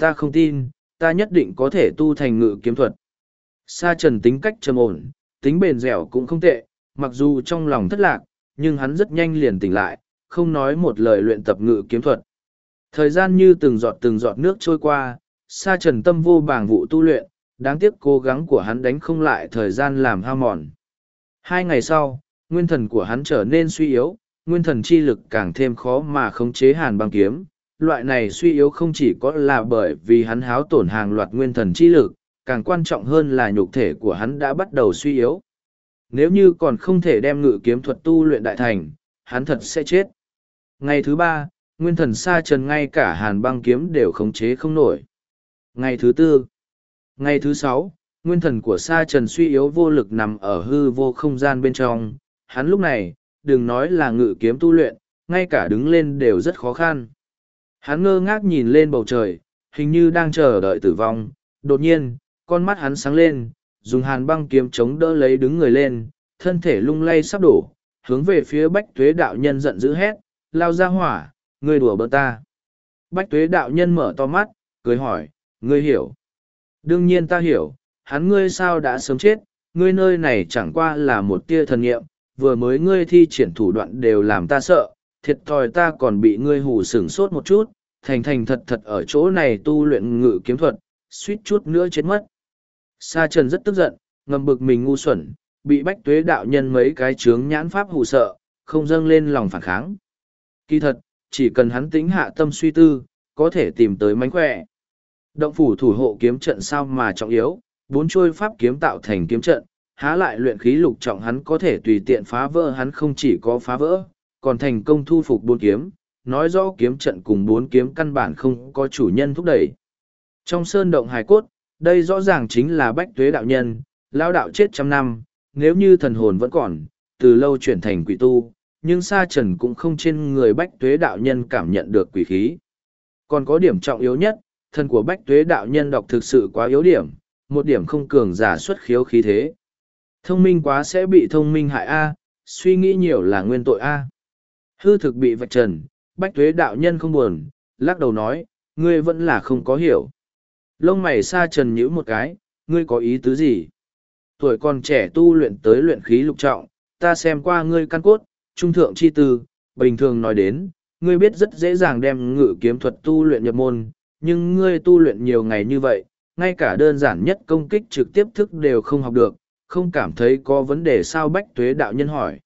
Ta không tin, ta nhất định có thể tu thành ngự kiếm thuật. Sa trần tính cách trầm ổn, tính bền dẻo cũng không tệ, mặc dù trong lòng thất lạc, nhưng hắn rất nhanh liền tỉnh lại, không nói một lời luyện tập ngự kiếm thuật. Thời gian như từng giọt từng giọt nước trôi qua, sa trần tâm vô bảng vụ tu luyện, đáng tiếc cố gắng của hắn đánh không lại thời gian làm hao mòn. Hai ngày sau, nguyên thần của hắn trở nên suy yếu, nguyên thần chi lực càng thêm khó mà khống chế hàn băng kiếm. Loại này suy yếu không chỉ có là bởi vì hắn háo tổn hàng loạt nguyên thần chi lực, càng quan trọng hơn là nhục thể của hắn đã bắt đầu suy yếu. Nếu như còn không thể đem ngự kiếm thuật tu luyện đại thành, hắn thật sẽ chết. Ngày thứ ba, nguyên thần sa trần ngay cả hàn băng kiếm đều khống chế không nổi. Ngày thứ tư, ngày thứ sáu, nguyên thần của sa trần suy yếu vô lực nằm ở hư vô không gian bên trong. Hắn lúc này, đừng nói là ngự kiếm tu luyện, ngay cả đứng lên đều rất khó khăn. Hắn ngơ ngác nhìn lên bầu trời, hình như đang chờ đợi tử vong. Đột nhiên, con mắt hắn sáng lên, dùng hàn băng kiếm chống đỡ lấy đứng người lên, thân thể lung lay sắp đổ, hướng về phía bách tuế đạo nhân giận dữ hét, lao ra hỏa, ngươi đùa bỡn ta. Bách tuế đạo nhân mở to mắt, cười hỏi, ngươi hiểu. Đương nhiên ta hiểu, hắn ngươi sao đã sớm chết, ngươi nơi này chẳng qua là một tia thần nghiệm, vừa mới ngươi thi triển thủ đoạn đều làm ta sợ, thiệt thòi ta còn bị ngươi hù sửng sốt một chút, thành thành thật thật ở chỗ này tu luyện ngự kiếm thuật, suýt chút nữa chết mất. Sa trần rất tức giận, ngầm bực mình ngu xuẩn, bị bách tuế đạo nhân mấy cái chướng nhãn pháp hù sợ, không dâng lên lòng phản kháng. Kỳ thật, chỉ cần hắn tính hạ tâm suy tư, có thể tìm tới mánh khỏe. Động phủ thủ hộ kiếm trận sao mà trọng yếu, bốn chuôi pháp kiếm tạo thành kiếm trận, há lại luyện khí lục trọng hắn có thể tùy tiện phá vỡ hắn không chỉ có phá vỡ, còn thành công thu phục bốn kiếm, nói rõ kiếm trận cùng bốn kiếm căn bản không có chủ nhân thúc đẩy. Trong sơn động hài cốt, đây rõ ràng chính là bách tuế đạo nhân, lao đạo chết trăm năm, nếu như thần hồn vẫn còn, từ lâu chuyển thành quỷ tu, nhưng sa trần cũng không trên người bách tuế đạo nhân cảm nhận được quỷ khí. Còn có điểm trọng yếu nhất, thân của bách tuế đạo nhân đọc thực sự quá yếu điểm, một điểm không cường giả xuất khiếu khí thế. Thông minh quá sẽ bị thông minh hại A, suy nghĩ nhiều là nguyên tội A. Hư thực bị vạch trần, bách tuế đạo nhân không buồn, lắc đầu nói, ngươi vẫn là không có hiểu. Lông mày sa trần nhữ một cái, ngươi có ý tứ gì? Tuổi còn trẻ tu luyện tới luyện khí lục trọng, ta xem qua ngươi căn cốt, trung thượng chi tư, bình thường nói đến, ngươi biết rất dễ dàng đem ngự kiếm thuật tu luyện nhập môn, nhưng ngươi tu luyện nhiều ngày như vậy, ngay cả đơn giản nhất công kích trực tiếp thức đều không học được, không cảm thấy có vấn đề sao bách tuế đạo nhân hỏi.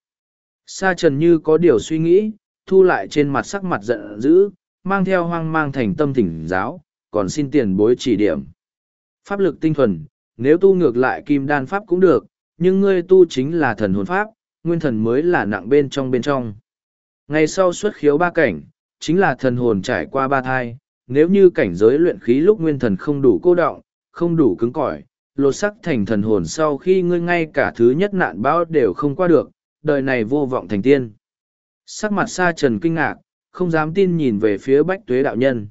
Sa trần như có điều suy nghĩ, thu lại trên mặt sắc mặt giận dữ, mang theo hoang mang thành tâm thỉnh giáo, còn xin tiền bối chỉ điểm. Pháp lực tinh thuần, nếu tu ngược lại kim đan pháp cũng được, nhưng ngươi tu chính là thần hồn pháp, nguyên thần mới là nặng bên trong bên trong. Ngày sau xuất khiếu ba cảnh, chính là thần hồn trải qua ba thai, nếu như cảnh giới luyện khí lúc nguyên thần không đủ cô động, không đủ cứng cỏi, lột sắc thành thần hồn sau khi ngươi ngay cả thứ nhất nạn bão đều không qua được, đời này vô vọng thành tiên. Sắc mặt sa trần kinh ngạc, không dám tin nhìn về phía bách tuế đạo nhân.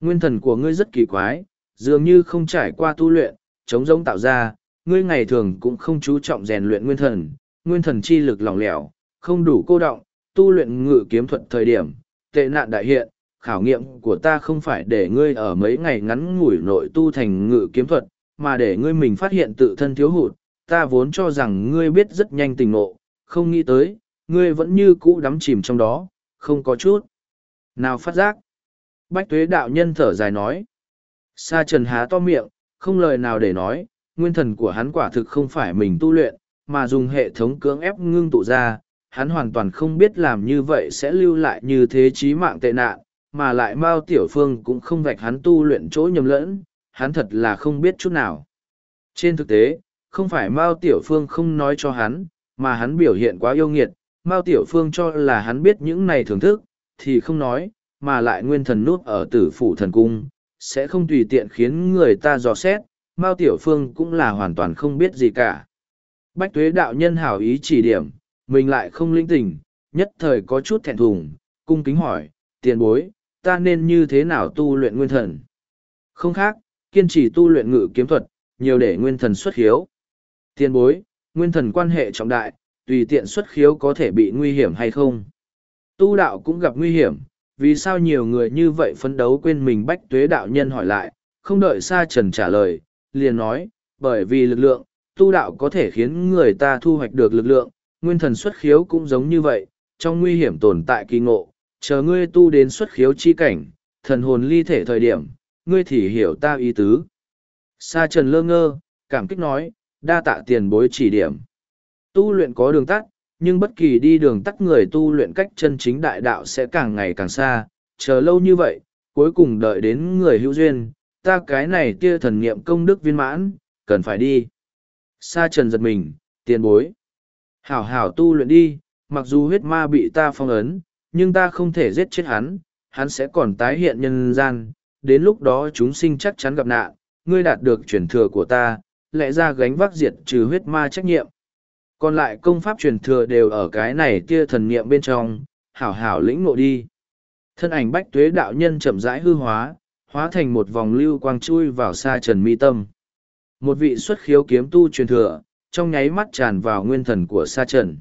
Nguyên thần của ngươi rất kỳ quái, dường như không trải qua tu luyện, chống giống tạo ra, ngươi ngày thường cũng không chú trọng rèn luyện nguyên thần, nguyên thần chi lực lỏng lẻo, không đủ cô động, tu luyện ngự kiếm thuật thời điểm, tệ nạn đại hiện, khảo nghiệm của ta không phải để ngươi ở mấy ngày ngắn ngủi nội tu thành ngự kiếm thuật, mà để ngươi mình phát hiện tự thân thiếu hụt, ta vốn cho rằng ngươi biết rất nhanh tình ngộ, không nghĩ tới, ngươi vẫn như cũ đắm chìm trong đó, không có chút. Nào phát giác? Bách tuế đạo nhân thở dài nói. Sa trần há to miệng, không lời nào để nói, nguyên thần của hắn quả thực không phải mình tu luyện, mà dùng hệ thống cưỡng ép ngưng tụ ra, hắn hoàn toàn không biết làm như vậy sẽ lưu lại như thế chí mạng tệ nạn, mà lại Mao Tiểu Phương cũng không vạch hắn tu luyện chỗ nhầm lẫn, hắn thật là không biết chút nào. Trên thực tế, không phải Mao Tiểu Phương không nói cho hắn, mà hắn biểu hiện quá yêu nghiệt, Mao Tiểu Phương cho là hắn biết những này thưởng thức, thì không nói, mà lại nguyên thần núp ở tử phủ thần cung, sẽ không tùy tiện khiến người ta dò xét, Mao Tiểu Phương cũng là hoàn toàn không biết gì cả. Bách tuế đạo nhân hảo ý chỉ điểm, mình lại không linh tình, nhất thời có chút thẹn thùng, cung kính hỏi, tiền bối, ta nên như thế nào tu luyện nguyên thần? Không khác, kiên trì tu luyện ngự kiếm thuật, nhiều để nguyên thần xuất khiếu. Tiền bối, nguyên thần quan hệ trọng đại, tùy tiện xuất khiếu có thể bị nguy hiểm hay không? Tu đạo cũng gặp nguy hiểm, vì sao nhiều người như vậy phấn đấu quên mình bách tuế đạo nhân hỏi lại, không đợi Sa Trần trả lời, liền nói, bởi vì lực lượng, tu đạo có thể khiến người ta thu hoạch được lực lượng, nguyên thần xuất khiếu cũng giống như vậy, trong nguy hiểm tồn tại kỳ ngộ, chờ ngươi tu đến xuất khiếu chi cảnh, thần hồn ly thể thời điểm, ngươi thì hiểu ta ý tứ. Sa trần lơ ngơ, cảm kích nói, đa tạ tiền bối chỉ điểm. Tu luyện có đường tắt, nhưng bất kỳ đi đường tắt người tu luyện cách chân chính đại đạo sẽ càng ngày càng xa, chờ lâu như vậy, cuối cùng đợi đến người hữu duyên, ta cái này tia thần nghiệm công đức viên mãn, cần phải đi. Sa trần giật mình, tiền bối. Hảo hảo tu luyện đi, mặc dù huyết ma bị ta phong ấn, nhưng ta không thể giết chết hắn, hắn sẽ còn tái hiện nhân gian, đến lúc đó chúng sinh chắc chắn gặp nạn, ngươi đạt được truyền thừa của ta, lẽ ra gánh vác diệt trừ huyết ma trách nhiệm. Còn lại công pháp truyền thừa đều ở cái này tia thần niệm bên trong, hảo hảo lĩnh ngộ đi. Thân ảnh bách tuế đạo nhân chậm rãi hư hóa, hóa thành một vòng lưu quang chui vào xa trần mi tâm. Một vị xuất khiếu kiếm tu truyền thừa, trong nháy mắt tràn vào nguyên thần của sa trần.